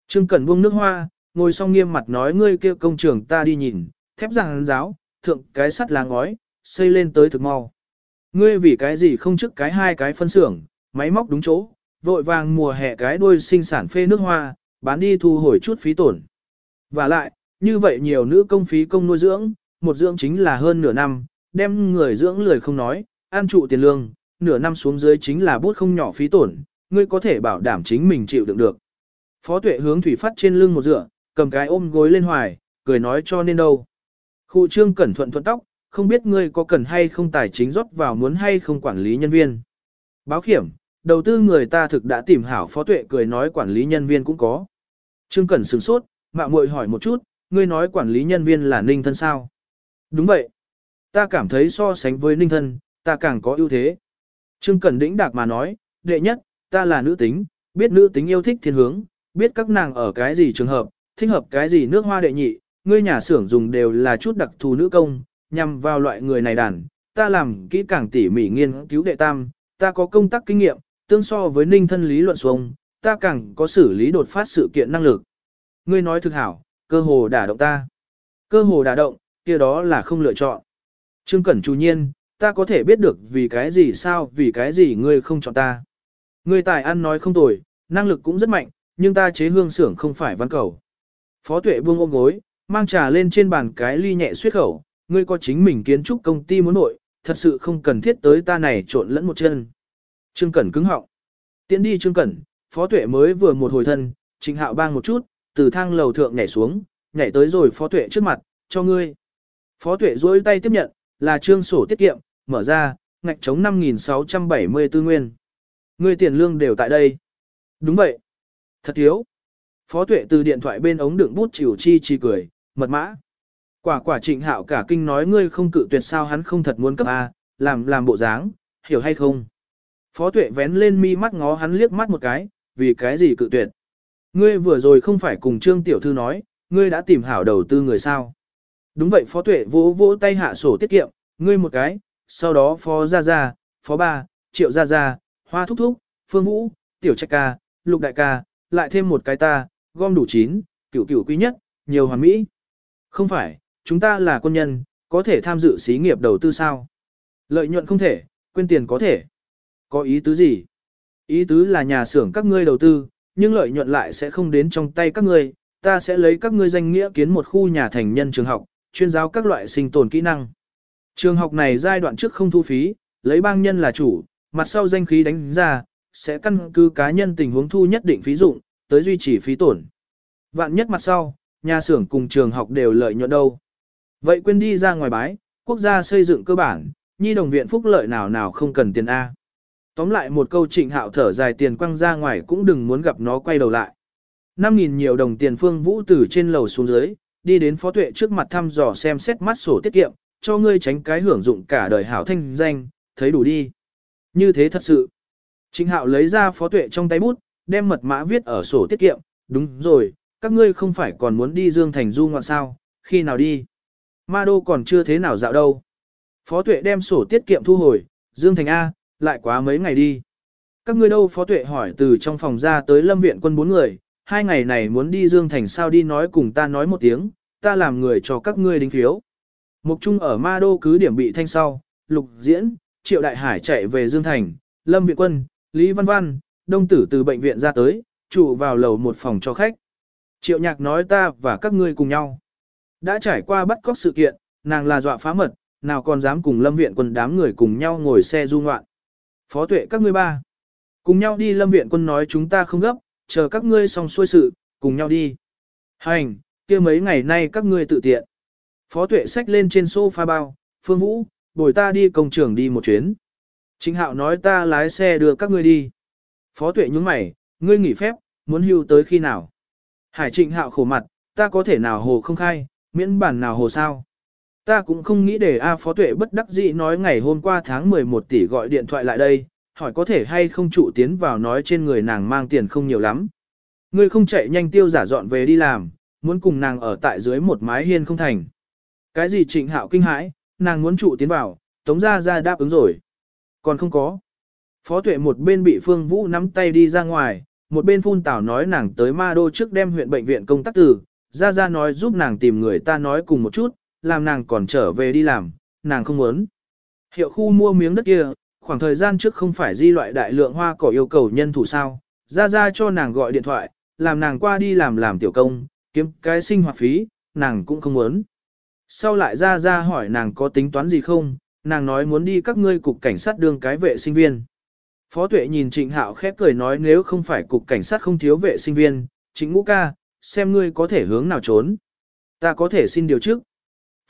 S1: Trương Cẩn buông nước hoa, ngồi xong nghiêm mặt nói ngươi kêu công trường ta đi nhìn, thép ràng giáo, thượng cái sắt lá ngói, xây lên tới thực mau. Ngươi vì cái gì không trước cái hai cái phân xưởng, máy móc đúng chỗ, vội vàng mùa hè cái đuôi sinh sản phê nước hoa, bán đi thu hồi chút phí tổn. Và lại, như vậy nhiều nữ công phí công nuôi dưỡng, một dưỡng chính là hơn nửa năm, đem người dưỡng lười không nói, an trụ tiền lương, nửa năm xuống dưới chính là bút không nhỏ phí tổn, ngươi có thể bảo đảm chính mình chịu đựng được. Phó tuệ hướng thủy phát trên lưng một dựa, cầm cái ôm gối lên hoài, cười nói cho nên đâu. Khu trương cẩn thuận thuận tóc, không biết ngươi có cần hay không tài chính rót vào muốn hay không quản lý nhân viên. Báo khiểm, đầu tư người ta thực đã tìm hảo phó tuệ cười nói quản lý nhân viên cũng có. Trương Cẩn sửng sốt, mạo muội hỏi một chút, ngươi nói quản lý nhân viên là ninh thân sao? Đúng vậy. Ta cảm thấy so sánh với ninh thân, ta càng có ưu thế. Trương Cẩn đĩnh đạc mà nói, đệ nhất, ta là nữ tính, biết nữ tính yêu thích thiên hướng, biết các nàng ở cái gì trường hợp, thích hợp cái gì nước hoa đệ nhị, ngươi nhà xưởng dùng đều là chút đặc thù nữ công, nhằm vào loại người này đàn, ta làm kỹ càng tỉ mỉ nghiên cứu đệ tam, ta có công tác kinh nghiệm, tương so với ninh thân lý luận xuống, ta càng có xử lý đột phát sự kiện năng lực. Ngươi nói thực hảo, cơ hồ đả động ta. Cơ hồ đả động, kia đó là không lựa chọn. Trương Cẩn chủ nhiên, ta có thể biết được vì cái gì sao, vì cái gì ngươi không chọn ta. Ngươi tài ăn nói không tồi, năng lực cũng rất mạnh, nhưng ta chế hương xưởng không phải văn cầu. Phó tuệ buông ôm gối, mang trà lên trên bàn cái ly nhẹ suyết khẩu, ngươi có chính mình kiến trúc công ty muốn nội, thật sự không cần thiết tới ta này trộn lẫn một chân. Trương Cẩn cứng họng. Tiến đi Trương Cẩn, Phó Tuệ mới vừa một hồi thân, trình Hạo bang một chút, từ thang lầu thượng nhảy xuống, nhảy tới rồi Phó Tuệ trước mặt, cho ngươi. Phó Tuệ duỗi tay tiếp nhận, là trương sổ tiết kiệm, mở ra, ngạch chống 5.674 nguyên. Ngươi tiền lương đều tại đây. Đúng vậy. Thật thiếu. Phó Tuệ từ điện thoại bên ống đựng bút chịu chi chi cười, mật mã. Quả quả trịnh hạo cả kinh nói ngươi không cự tuyệt sao hắn không thật muốn cấp A, làm làm bộ dáng, hiểu hay không? Phó tuệ vén lên mi mắt ngó hắn liếc mắt một cái, vì cái gì cự tuyệt. Ngươi vừa rồi không phải cùng Trương Tiểu Thư nói, ngươi đã tìm hảo đầu tư người sao. Đúng vậy Phó tuệ vỗ vỗ tay hạ sổ tiết kiệm, ngươi một cái, sau đó Phó Gia Gia, Phó Ba, Triệu Gia Gia, Hoa Thúc Thúc, Phương Vũ, Tiểu Trạch Ca, Lục Đại Ca, lại thêm một cái ta, gom đủ chín, cửu cửu quý nhất, nhiều hoàn mỹ. Không phải, chúng ta là quân nhân, có thể tham dự xí nghiệp đầu tư sao? Lợi nhuận không thể, quên tiền có thể. Có ý tứ gì? Ý tứ là nhà xưởng các ngươi đầu tư, nhưng lợi nhuận lại sẽ không đến trong tay các ngươi, ta sẽ lấy các ngươi danh nghĩa kiến một khu nhà thành nhân trường học, chuyên giáo các loại sinh tồn kỹ năng. Trường học này giai đoạn trước không thu phí, lấy bang nhân là chủ, mặt sau danh khí đánh ra, sẽ căn cứ cá nhân tình huống thu nhất định phí dụng, tới duy trì phí tổn. Vạn nhất mặt sau, nhà xưởng cùng trường học đều lợi nhuận đâu. Vậy quên đi ra ngoài bái, quốc gia xây dựng cơ bản, nhi đồng viện phúc lợi nào nào không cần tiền A. Tóm lại một câu trịnh hạo thở dài tiền quăng ra ngoài cũng đừng muốn gặp nó quay đầu lại. 5.000 nhiều đồng tiền phương vũ từ trên lầu xuống dưới, đi đến phó tuệ trước mặt thăm dò xem xét mắt sổ tiết kiệm, cho ngươi tránh cái hưởng dụng cả đời hảo thanh danh, thấy đủ đi. Như thế thật sự. Trịnh hạo lấy ra phó tuệ trong tay bút, đem mật mã viết ở sổ tiết kiệm, đúng rồi, các ngươi không phải còn muốn đi Dương Thành du ngoạn sao, khi nào đi. Ma đô còn chưa thế nào dạo đâu. Phó tuệ đem sổ tiết kiệm thu hồi, Dương Thành A, lại quá mấy ngày đi. Các ngươi đâu Phó tuệ hỏi từ trong phòng ra tới lâm viện quân bốn người, hai ngày này muốn đi Dương Thành sao đi nói cùng ta nói một tiếng, ta làm người cho các ngươi đính phiếu. Mục Trung ở Ma Đô cứ điểm bị thanh sau, lục diễn, triệu đại hải chạy về Dương Thành, lâm viện quân, Lý Văn Văn, đông tử từ bệnh viện ra tới, trụ vào lầu một phòng cho khách. Triệu nhạc nói ta và các ngươi cùng nhau. Đã trải qua bắt cóc sự kiện, nàng là dọa phá mật, nào còn dám cùng lâm viện quân đám người cùng nhau ngồi xe du ngoạn. Phó tuệ các ngươi ba. Cùng nhau đi lâm viện quân nói chúng ta không gấp, chờ các ngươi xong xuôi sự, cùng nhau đi. Hành, kia mấy ngày nay các ngươi tự tiện. Phó tuệ xách lên trên sofa bao, phương vũ, bồi ta đi công trường đi một chuyến. Chính hạo nói ta lái xe đưa các ngươi đi. Phó tuệ nhúng mày, ngươi nghỉ phép, muốn hưu tới khi nào? Hải trịnh hạo khổ mặt, ta có thể nào hồ không khai, miễn bản nào hồ sao. Ta cũng không nghĩ để A Phó Tuệ bất đắc dĩ nói ngày hôm qua tháng 11 tỷ gọi điện thoại lại đây, hỏi có thể hay không trụ tiến vào nói trên người nàng mang tiền không nhiều lắm. Ngươi không chạy nhanh tiêu giả dọn về đi làm, muốn cùng nàng ở tại dưới một mái hiên không thành. Cái gì trịnh hạo kinh hãi, nàng muốn trụ tiến vào, tống ra ra đáp ứng rồi. Còn không có. Phó tuệ một bên bị Phương Vũ nắm tay đi ra ngoài, một bên phun tảo nói nàng tới ma đô trước đem huyện bệnh viện công tác từ, ra ra nói giúp nàng tìm người ta nói cùng một chút, làm nàng còn trở về đi làm, nàng không muốn. Hiệu khu mua miếng đất kia, khoảng thời gian trước không phải di loại đại lượng hoa cỏ yêu cầu nhân thủ sao, ra ra cho nàng gọi điện thoại, làm nàng qua đi làm làm tiểu công, kiếm cái sinh hoạt phí, nàng cũng không muốn. Sau lại ra ra hỏi nàng có tính toán gì không, nàng nói muốn đi các ngươi cục cảnh sát đương cái vệ sinh viên. Phó tuệ nhìn trịnh hạo khép cười nói nếu không phải cục cảnh sát không thiếu vệ sinh viên, trịnh ngũ ca, xem ngươi có thể hướng nào trốn. Ta có thể xin điều trước.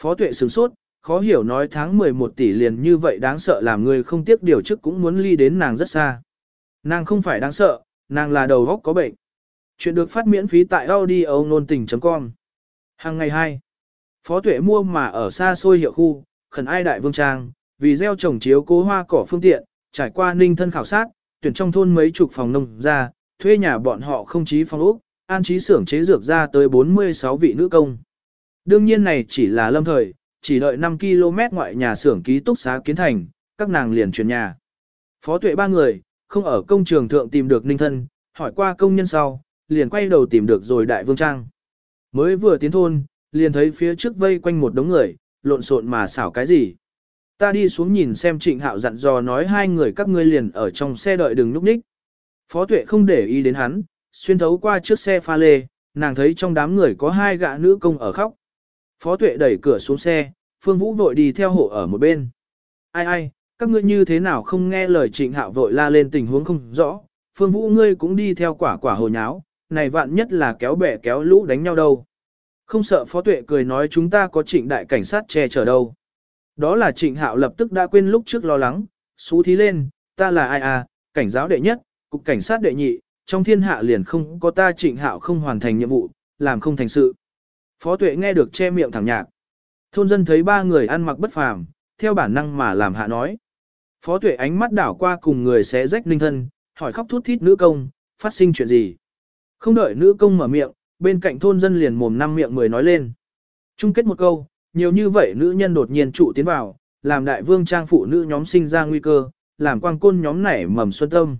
S1: Phó tuệ sửng sốt, khó hiểu nói tháng 11 tỷ liền như vậy đáng sợ làm người không tiếc điều chức cũng muốn ly đến nàng rất xa. Nàng không phải đáng sợ, nàng là đầu góc có bệnh. Chuyện được phát miễn phí tại audio nôn tình.com Hàng ngày 2 Phó tuệ mua mà ở xa xôi hiệu khu, khẩn ai đại vương trang, vì gieo trồng chiếu cố hoa cỏ phương tiện, trải qua ninh thân khảo sát, tuyển trong thôn mấy chục phòng nông ra, thuê nhà bọn họ không chí phòng ốc, an trí xưởng chế dược ra tới 46 vị nữ công. Đương nhiên này chỉ là lâm thời, chỉ đợi 5 km ngoại nhà xưởng ký túc xá kiến thành, các nàng liền chuyển nhà. Phó tuệ ba người, không ở công trường thượng tìm được ninh thân, hỏi qua công nhân sau, liền quay đầu tìm được rồi đại vương trang. Mới vừa tiến thôn, liền thấy phía trước vây quanh một đống người, lộn xộn mà xảo cái gì. Ta đi xuống nhìn xem trịnh hạo dặn dò nói hai người các ngươi liền ở trong xe đợi đừng núp ních. Phó tuệ không để ý đến hắn, xuyên thấu qua trước xe pha lê, nàng thấy trong đám người có hai gã nữ công ở khóc. Phó tuệ đẩy cửa xuống xe, Phương Vũ vội đi theo hộ ở một bên. Ai ai, các ngươi như thế nào không nghe lời trịnh hạo vội la lên tình huống không rõ, Phương Vũ ngươi cũng đi theo quả quả hồ nháo, này vạn nhất là kéo bẻ kéo lũ đánh nhau đâu. Không sợ Phó Tuệ cười nói chúng ta có trịnh đại cảnh sát che chở đâu. Đó là trịnh hạo lập tức đã quên lúc trước lo lắng, xú thí lên, ta là ai à, cảnh giáo đệ nhất, cục cảnh sát đệ nhị, trong thiên hạ liền không có ta trịnh hạo không hoàn thành nhiệm vụ, làm không thành sự. Phó Tuệ nghe được che miệng thẳng nhạc. Thôn dân thấy ba người ăn mặc bất phàm, theo bản năng mà làm hạ nói. Phó Tuệ ánh mắt đảo qua cùng người xé rách linh thân, hỏi khóc thút thít nữ công, phát sinh chuyện gì. Không đợi nữ công mở miệng, bên cạnh thôn dân liền mồm năm miệng mười nói lên. Chung kết một câu, nhiều như vậy nữ nhân đột nhiên trụ tiến vào, làm đại vương trang phụ nữ nhóm sinh ra nguy cơ, làm quang côn nhóm nảy mầm xuân tâm.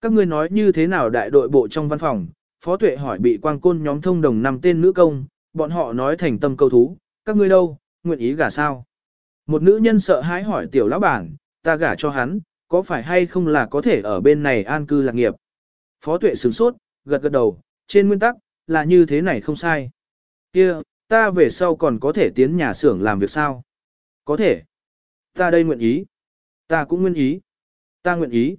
S1: Các ngươi nói như thế nào đại đội bộ trong văn phòng, phó tuệ hỏi bị quang côn nhóm thông đồng năm tên nữ công, bọn họ nói thành tâm câu thú, các ngươi đâu, nguyện ý gả sao? Một nữ nhân sợ hãi hỏi tiểu lão bản, ta gả cho hắn, có phải hay không là có thể ở bên này an cư lạc nghiệp? Phó tuệ sửng sốt, gật gật đầu, trên nguyên tắc, là như thế này không sai. Kia, ta về sau còn có thể tiến nhà xưởng làm việc sao? Có thể. Ta đây nguyện ý. Ta cũng nguyện ý. Ta nguyện ý.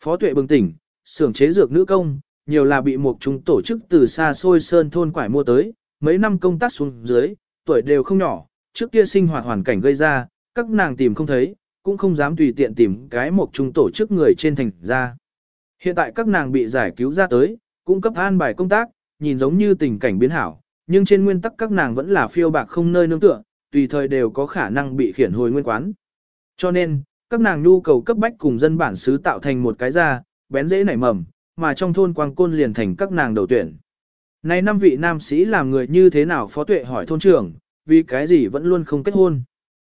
S1: Phó tuệ bừng tỉnh, xưởng chế dược nữ công, nhiều là bị một chúng tổ chức từ xa xôi sơn thôn quải mua tới, mấy năm công tác xuống dưới, tuổi đều không nhỏ, trước kia sinh hoạt hoàn cảnh gây ra, các nàng tìm không thấy, cũng không dám tùy tiện tìm cái một trung tổ chức người trên thành ra. Hiện tại các nàng bị giải cứu ra tới, cũng cấp an bài công tác, nhìn giống như tình cảnh biến hảo, nhưng trên nguyên tắc các nàng vẫn là phiêu bạc không nơi nương tựa, tùy thời đều có khả năng bị khiển hồi nguyên quán. Cho nên, các nàng nhu cầu cấp bách cùng dân bản xứ tạo thành một cái ra, bén dễ nảy mầm, mà trong thôn quang côn liền thành các nàng đầu tuyển. Này năm vị nam sĩ làm người như thế nào phó tuệ hỏi thôn trưởng, vì cái gì vẫn luôn không kết hôn.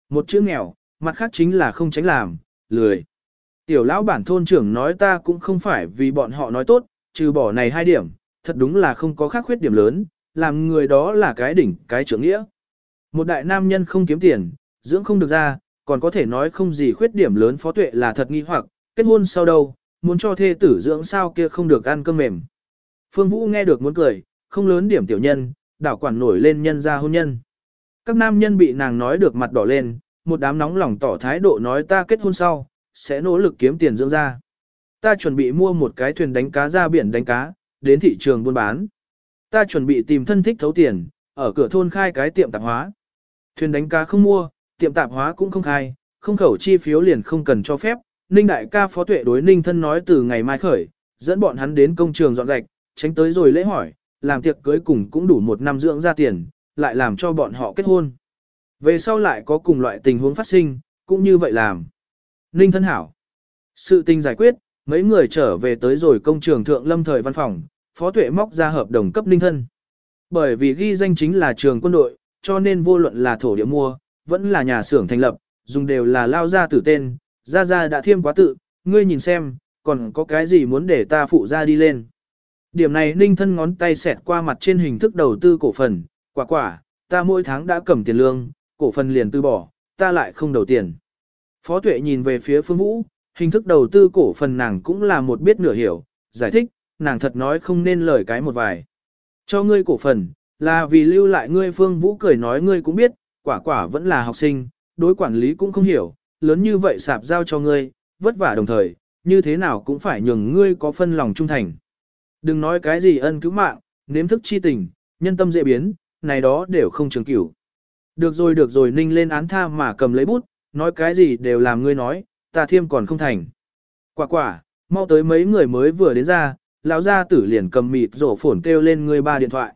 S1: Một chữ nghèo, mặt khác chính là không tránh làm, lười. Tiểu lão bản thôn trưởng nói ta cũng không phải vì bọn họ nói tốt, trừ bỏ này hai điểm, thật đúng là không có khác khuyết điểm lớn, làm người đó là cái đỉnh, cái trưởng nghĩa. Một đại nam nhân không kiếm tiền, dưỡng không được ra, còn có thể nói không gì khuyết điểm lớn phó tuệ là thật nghi hoặc, kết hôn sau đâu, muốn cho thê tử dưỡng sao kia không được ăn cơm mềm. Phương Vũ nghe được muốn cười, không lớn điểm tiểu nhân, đảo quản nổi lên nhân ra hôn nhân. Các nam nhân bị nàng nói được mặt đỏ lên, một đám nóng lòng tỏ thái độ nói ta kết hôn sau, sẽ nỗ lực kiếm tiền dưỡng ra. Ta chuẩn bị mua một cái thuyền đánh cá ra biển đánh cá, đến thị trường buôn bán. Ta chuẩn bị tìm thân thích thấu tiền, ở cửa thôn khai cái tiệm tạp hóa. Thuyền đánh cá không mua, tiệm tạp hóa cũng không khai, không khẩu chi phiếu liền không cần cho phép. Ninh đại ca phó tuệ đối ninh thân nói từ ngày mai khởi, dẫn bọn hắn đến công trường dọn gạch, tránh tới rồi lễ hỏi, làm tiệc cưới cùng cũng đủ một năm dưỡng ra tiền, lại làm cho bọn họ kết hôn. Về sau lại có cùng loại tình huống phát sinh, cũng như vậy làm. Ninh thân hảo. Sự tình giải quyết, mấy người trở về tới rồi công trường thượng lâm thời văn phòng, phó tuệ móc ra hợp đồng cấp ninh thân. Bởi vì ghi danh chính là trường quân đội, cho nên vô luận là thổ địa mua, vẫn là nhà xưởng thành lập, dùng đều là lao ra tử tên, ra ra đã thiêm quá tự, ngươi nhìn xem, còn có cái gì muốn để ta phụ ra đi lên. Điểm này ninh thân ngón tay xẹt qua mặt trên hình thức đầu tư cổ phần, quả quả, ta mỗi tháng đã cầm tiền lương, cổ phần liền từ bỏ, ta lại không đầu tiền. Phó Tuệ nhìn về phía Phương Vũ, hình thức đầu tư cổ phần nàng cũng là một biết nửa hiểu, giải thích, nàng thật nói không nên lời cái một vài. Cho ngươi cổ phần, là vì lưu lại ngươi Phương Vũ cười nói ngươi cũng biết, quả quả vẫn là học sinh, đối quản lý cũng không hiểu, lớn như vậy sạp giao cho ngươi, vất vả đồng thời, như thế nào cũng phải nhường ngươi có phân lòng trung thành. Đừng nói cái gì ân cứu mạng, nếm thức chi tình, nhân tâm dễ biến, này đó đều không trường cửu. Được rồi được rồi ninh lên án tha mà cầm lấy bút, nói cái gì đều làm ngươi nói, ta thiêm còn không thành. Quả quả, mau tới mấy người mới vừa đến ra, lão gia tử liền cầm mịt rổ phổn kêu lên người ba điện thoại.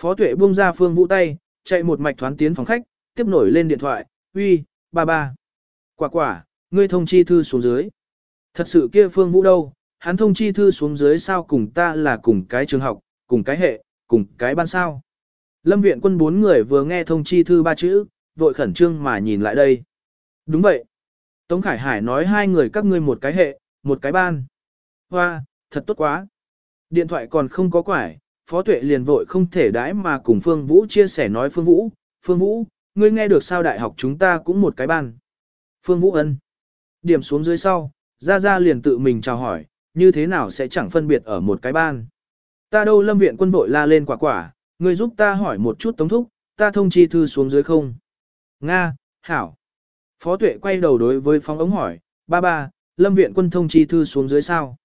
S1: Phó tuệ buông ra phương vũ tay, chạy một mạch thoán tiến phòng khách, tiếp nổi lên điện thoại, uy, ba ba. Quả quả, ngươi thông chi thư xuống dưới. Thật sự kia phương vũ đâu, hắn thông chi thư xuống dưới sao cùng ta là cùng cái trường học, cùng cái hệ, cùng cái ban sao. Lâm viện quân bốn người vừa nghe thông chi thư ba chữ, vội khẩn trương mà nhìn lại đây. Đúng vậy. Tống Khải Hải nói hai người các ngươi một cái hệ, một cái ban. Hoa, thật tốt quá. Điện thoại còn không có quải, Phó Tuệ liền vội không thể đãi mà cùng Phương Vũ chia sẻ nói Phương Vũ, Phương Vũ, ngươi nghe được sao đại học chúng ta cũng một cái ban. Phương Vũ ân. Điểm xuống dưới sau, Ra Ra liền tự mình chào hỏi, như thế nào sẽ chẳng phân biệt ở một cái ban. Ta đâu lâm viện quân vội la lên quả quả, ngươi giúp ta hỏi một chút tống thúc, ta thông chi thư xuống dưới không? Nga, Hảo. Phó tuệ quay đầu đối với phóng ống hỏi, ba ba, lâm viện quân thông chi thư xuống dưới sao?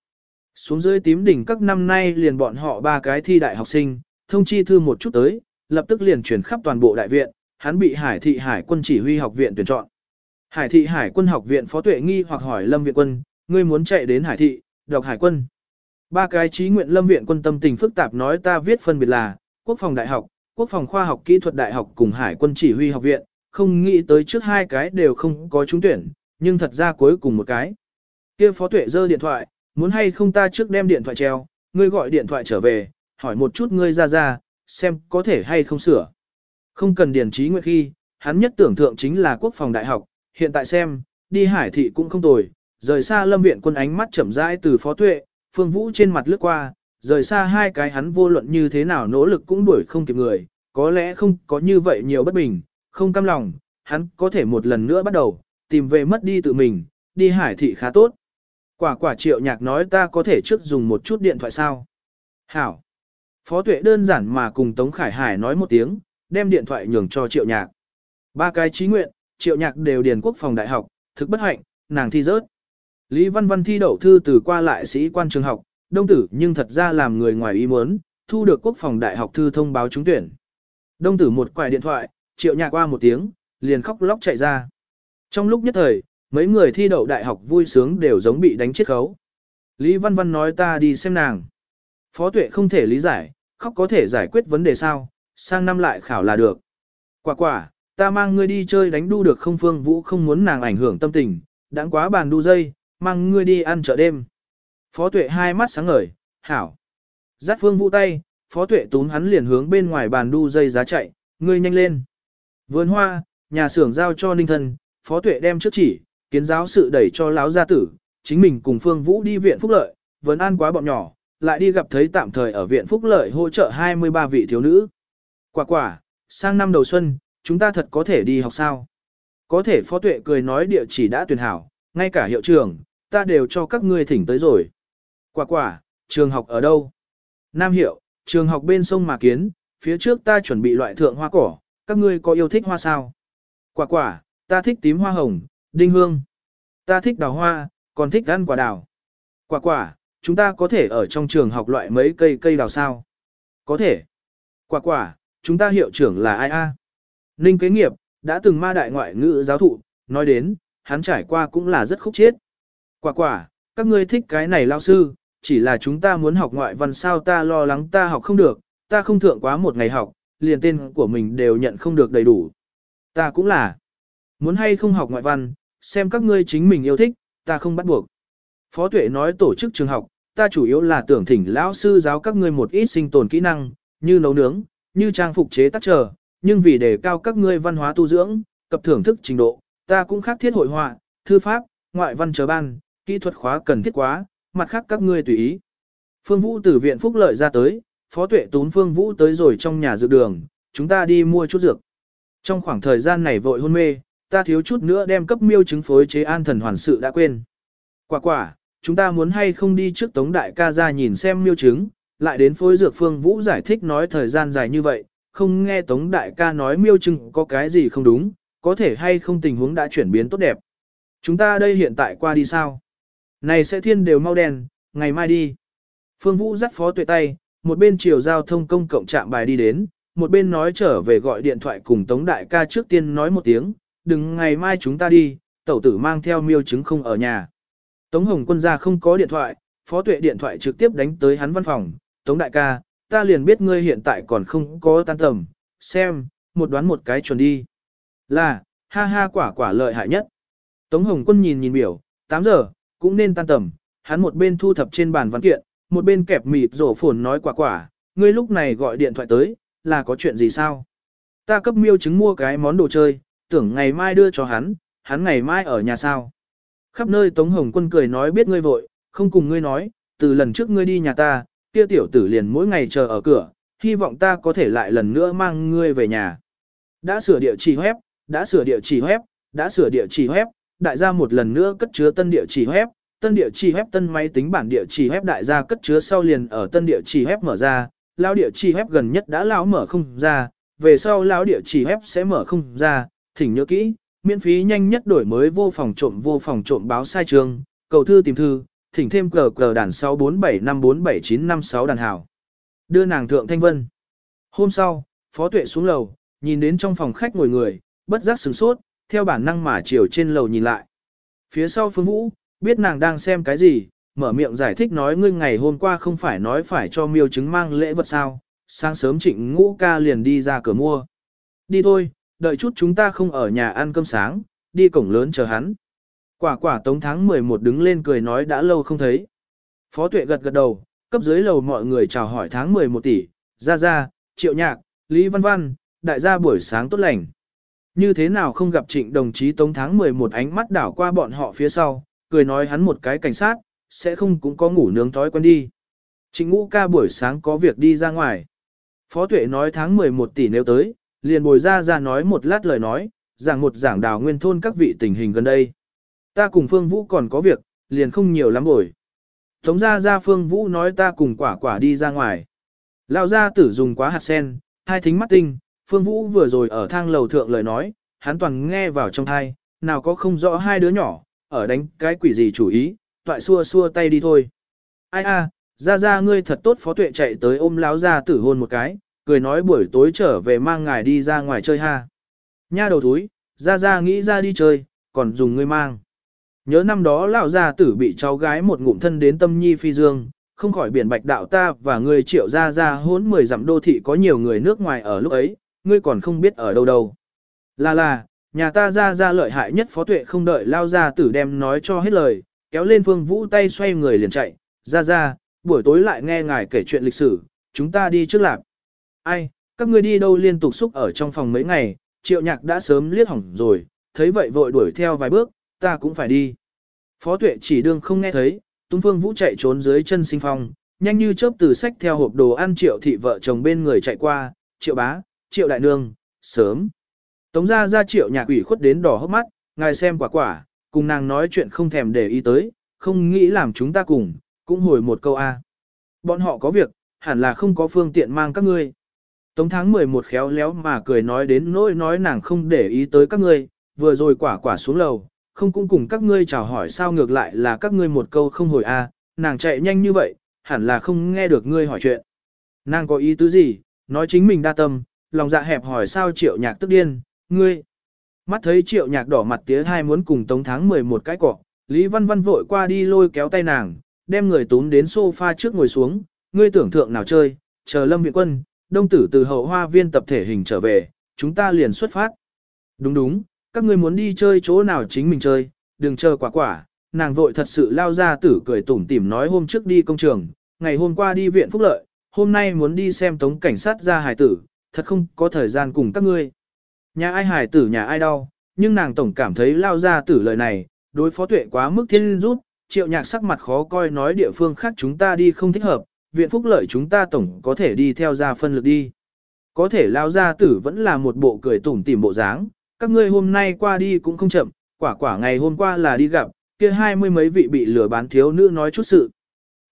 S1: Xuống dưới tím đỉnh các năm nay liền bọn họ ba cái thi đại học sinh, thông chi thư một chút tới, lập tức liền chuyển khắp toàn bộ đại viện, hắn bị hải thị hải quân chỉ huy học viện tuyển chọn. Hải thị hải quân học viện phó tuệ nghi hoặc hỏi lâm viện quân, ngươi muốn chạy đến hải thị, đọc hải quân. Ba cái trí nguyện lâm viện quân tâm tình phức tạp nói ta viết phân biệt là, quốc phòng đại học, quốc phòng khoa học kỹ thuật đại học cùng hải quân chỉ huy học viện, không nghĩ tới trước hai cái đều không có trúng tuyển, nhưng thật ra cuối cùng một cái. kia phó tuệ giơ điện thoại, muốn hay không ta trước đem điện thoại treo, ngươi gọi điện thoại trở về, hỏi một chút ngươi ra ra, xem có thể hay không sửa. Không cần điển trí nguyện khi, hắn nhất tưởng thượng chính là quốc phòng đại học, hiện tại xem, đi hải thị cũng không tồi, rời xa lâm viện quân ánh mắt chậm rãi từ phó tuệ, phương vũ trên mặt lướt qua, rời xa hai cái hắn vô luận như thế nào nỗ lực cũng đuổi không kịp người, có lẽ không có như vậy nhiều bất bình, không cam lòng, hắn có thể một lần nữa bắt đầu, tìm về mất đi tự mình, đi hải thị khá tốt. Quả quả triệu nhạc nói ta có thể trước dùng một chút điện thoại sao. Hảo. Phó tuệ đơn giản mà cùng Tống Khải Hải nói một tiếng, đem điện thoại nhường cho triệu nhạc. Ba cái trí nguyện, triệu nhạc đều điền quốc phòng đại học, thực bất hạnh, nàng thi rớt. Lý Văn Văn thi đậu thư từ qua lại sĩ quan trường học, đông tử nhưng thật ra làm người ngoài ý muốn, thu được quốc phòng đại học thư thông báo trúng tuyển. Đông tử một quải điện thoại, triệu nhạc qua một tiếng, liền khóc lóc chạy ra. Trong lúc nhất thời, mấy người thi đậu đại học vui sướng đều giống bị đánh chết khấu. Lý Văn Văn nói ta đi xem nàng. Phó tuệ không thể lý giải, khóc có thể giải quyết vấn đề sao, sang năm lại khảo là được. Quả quả, ta mang ngươi đi chơi đánh đu được không phương vũ không muốn nàng ảnh hưởng tâm tình, đáng quá bàn đu dây, mang ngươi đi ăn chợ đêm. Phó tuệ hai mắt sáng ngời, hảo. Giác phương vũ tay, phó tuệ túm hắn liền hướng bên ngoài bàn đu dây giá chạy, ngươi nhanh lên. Vườn hoa, nhà xưởng giao cho ninh thân, phó tuệ đem trước chỉ, kiến giáo sự đẩy cho lão gia tử, chính mình cùng phương vũ đi viện phúc lợi, vẫn an quá bọn nhỏ, lại đi gặp thấy tạm thời ở viện phúc lợi hỗ trợ 23 vị thiếu nữ. Quả quả, sang năm đầu xuân, chúng ta thật có thể đi học sao? Có thể phó tuệ cười nói địa chỉ đã tuyển hảo, ngay cả hiệu trường, ta đều cho các ngươi thỉnh tới rồi. Quả quả, trường học ở đâu? Nam hiệu, trường học bên sông Mà Kiến, phía trước ta chuẩn bị loại thượng hoa cỏ, các ngươi có yêu thích hoa sao? Quả quả, ta thích tím hoa hồng, đinh hương. Ta thích đào hoa, còn thích ăn quả đào. Quả quả, chúng ta có thể ở trong trường học loại mấy cây cây đào sao? Có thể. Quả quả, chúng ta hiệu trưởng là ai a? Ninh kế nghiệp, đã từng ma đại ngoại ngữ giáo thụ, nói đến, hắn trải qua cũng là rất khúc chết. Quả quả, các ngươi thích cái này lao sư, chỉ là chúng ta muốn học ngoại văn sao ta lo lắng ta học không được, ta không thượng quá một ngày học, liền tên của mình đều nhận không được đầy đủ. Ta cũng là. Muốn hay không học ngoại văn, xem các ngươi chính mình yêu thích, ta không bắt buộc. Phó tuệ nói tổ chức trường học, ta chủ yếu là tưởng thỉnh lão sư giáo các ngươi một ít sinh tồn kỹ năng, như nấu nướng, như trang phục chế tác trở, nhưng vì đề cao các ngươi văn hóa tu dưỡng, cập thưởng thức trình độ, ta cũng khác thiết hội họa, thư pháp, ngoại văn chờ ban, kỹ thuật khóa cần thiết quá, mặt khác các ngươi tùy ý. Phương Vũ từ viện phúc lợi ra tới, Phó Tuệ tún Phương Vũ tới rồi trong nhà dự đường, chúng ta đi mua chút dược. Trong khoảng thời gian này vội hôn mê, ta thiếu chút nữa đem cấp miêu chứng phối chế an thần hoàn sự đã quên. Quả quả, chúng ta muốn hay không đi trước Tống Đại ca ra nhìn xem miêu chứng, lại đến phối dược phương Vũ giải thích nói thời gian dài như vậy, không nghe Tống Đại ca nói miêu chứng có cái gì không đúng, có thể hay không tình huống đã chuyển biến tốt đẹp. Chúng ta đây hiện tại qua đi sao? Này sẽ thiên đều mau đèn, ngày mai đi. Phương Vũ dắt phó tuệ tay, một bên chiều giao thông công cộng trạm bài đi đến, một bên nói trở về gọi điện thoại cùng Tống Đại ca trước tiên nói một tiếng, đừng ngày mai chúng ta đi, tẩu tử mang theo miêu chứng không ở nhà. Tống Hồng quân ra không có điện thoại, phó tuệ điện thoại trực tiếp đánh tới hắn văn phòng, Tống Đại ca, ta liền biết ngươi hiện tại còn không có tan tầm, xem, một đoán một cái chuẩn đi. Là, ha ha quả quả lợi hại nhất. Tống Hồng quân nhìn nhìn biểu, 8 giờ, cũng nên tan tầm, hắn một bên thu thập trên bàn văn kiện, một bên kẹp mịt rổ phồn nói quả quả, ngươi lúc này gọi điện thoại tới, là có chuyện gì sao? Ta cấp miêu chứng mua cái món đồ chơi, tưởng ngày mai đưa cho hắn, hắn ngày mai ở nhà sao? Khắp nơi Tống Hồng Quân cười nói biết ngươi vội, không cùng ngươi nói, từ lần trước ngươi đi nhà ta, kia tiểu tử liền mỗi ngày chờ ở cửa, hy vọng ta có thể lại lần nữa mang ngươi về nhà. Đã sửa địa chỉ web, đã sửa địa chỉ web, đã sửa địa chỉ web, đại gia một lần nữa cất chứa tân địa chỉ web, tân địa chỉ web tân máy tính bản địa chỉ web đại gia cất chứa sau liền ở tân địa chỉ web mở ra, lão địa chỉ web gần nhất đã lão mở không ra, về sau lão địa chỉ web sẽ mở không ra, thỉnh nhớ kỹ, miễn phí nhanh nhất đổi mới vô phòng trộm vô phòng trộm báo sai trường, cầu thư tìm thư, thỉnh thêm cờ cờ đàn 647547956 đàn hảo. Đưa nàng thượng thanh vân. Hôm sau, Phó Tuệ xuống lầu, nhìn đến trong phòng khách ngồi người, bất giác sửng sốt, theo bản năng mà chiều trên lầu nhìn lại. Phía sau Phương Vũ, biết nàng đang xem cái gì, mở miệng giải thích nói ngươi ngày hôm qua không phải nói phải cho miêu chứng mang lễ vật sao, sáng sớm trịnh ngũ ca liền đi ra cửa mua. Đi thôi, đợi chút chúng ta không ở nhà ăn cơm sáng, đi cổng lớn chờ hắn. Quả quả tống tháng 11 đứng lên cười nói đã lâu không thấy. Phó tuệ gật gật đầu, cấp dưới lầu mọi người chào hỏi tháng 11 tỷ, ra ra, triệu nhạc, Lý Văn Văn, đại gia buổi sáng tốt lành. Như thế nào không gặp trịnh đồng chí tống tháng 11 ánh mắt đảo qua bọn họ phía sau, cười nói hắn một cái cảnh sát, sẽ không cũng có ngủ nướng thói quen đi. Trịnh ngũ ca buổi sáng có việc đi ra ngoài. Phó tuệ nói tháng 11 tỷ nếu tới, liền bồi ra ra nói một lát lời nói, giảng một giảng đào nguyên thôn các vị tình hình gần đây. Ta cùng Phương Vũ còn có việc, liền không nhiều lắm bồi. Tống ra ra Phương Vũ nói ta cùng quả quả đi ra ngoài. Lão gia tử dùng quá hạt sen, hai thính mắt tinh, Phương Vũ vừa rồi ở thang lầu thượng lời nói, hắn toàn nghe vào trong thai, nào có không rõ hai đứa nhỏ, ở đánh cái quỷ gì chủ ý, toại xua xua tay đi thôi. Ai a, ra ra ngươi thật tốt phó tuệ chạy tới ôm láo gia tử hôn một cái, cười nói buổi tối trở về mang ngài đi ra ngoài chơi ha. Nha đầu túi, ra ra nghĩ ra đi chơi, còn dùng ngươi mang. Nhớ năm đó lão gia tử bị cháu gái một ngụm thân đến tâm nhi phi dương, không khỏi biển bạch đạo ta và ngươi triệu ra ra hốn mười dặm đô thị có nhiều người nước ngoài ở lúc ấy, ngươi còn không biết ở đâu đâu. Là là, nhà ta ra ra lợi hại nhất phó tuệ không đợi lao ra tử đem nói cho hết lời, kéo lên phương vũ tay xoay người liền chạy, ra ra, buổi tối lại nghe ngài kể chuyện lịch sử, chúng ta đi trước lạc. Ai, các ngươi đi đâu liên tục xúc ở trong phòng mấy ngày, triệu nhạc đã sớm liếc hỏng rồi, thấy vậy vội đuổi theo vài bước, ta cũng phải đi. Phó tuệ chỉ đương không nghe thấy, tung phương vũ chạy trốn dưới chân sinh phong, nhanh như chớp từ sách theo hộp đồ ăn triệu thị vợ chồng bên người chạy qua, triệu bá, triệu đại nương, sớm. Tống ra ra triệu nhạc ủy khuất đến đỏ hốc mắt, ngài xem quả quả, cùng nàng nói chuyện không thèm để ý tới, không nghĩ làm chúng ta cùng, cũng hồi một câu A. Bọn họ có việc, hẳn là không có phương tiện mang các ngươi. Tống tháng 11 khéo léo mà cười nói đến nỗi nói nàng không để ý tới các ngươi, vừa rồi quả quả xuống lầu, không cũng cùng các ngươi chào hỏi sao ngược lại là các ngươi một câu không hồi a, nàng chạy nhanh như vậy, hẳn là không nghe được ngươi hỏi chuyện. Nàng có ý tứ gì, nói chính mình đa tâm, lòng dạ hẹp hỏi sao triệu nhạc tức điên, ngươi. Mắt thấy triệu nhạc đỏ mặt tía hai muốn cùng tống tháng 11 cái cọ, Lý Văn Văn vội qua đi lôi kéo tay nàng, đem người túm đến sofa trước ngồi xuống, ngươi tưởng thượng nào chơi, chờ lâm viện quân, đông tử từ hậu hoa viên tập thể hình trở về, chúng ta liền xuất phát. Đúng đúng, các ngươi muốn đi chơi chỗ nào chính mình chơi, đừng chờ quả quả, nàng vội thật sự lao ra tử cười tủm tỉm nói hôm trước đi công trường, ngày hôm qua đi viện phúc lợi, hôm nay muốn đi xem tống cảnh sát ra hải tử, thật không có thời gian cùng các ngươi. Nhà ai hài tử nhà ai đau, nhưng nàng tổng cảm thấy lao ra tử lời này, đối phó tuệ quá mức thiên rút, triệu nhạc sắc mặt khó coi nói địa phương khác chúng ta đi không thích hợp, viện phúc lợi chúng ta tổng có thể đi theo ra phân lực đi. Có thể lao ra tử vẫn là một bộ cười tủm tỉm bộ dáng, các ngươi hôm nay qua đi cũng không chậm, quả quả ngày hôm qua là đi gặp, kia hai mươi mấy vị bị lừa bán thiếu nữ nói chút sự.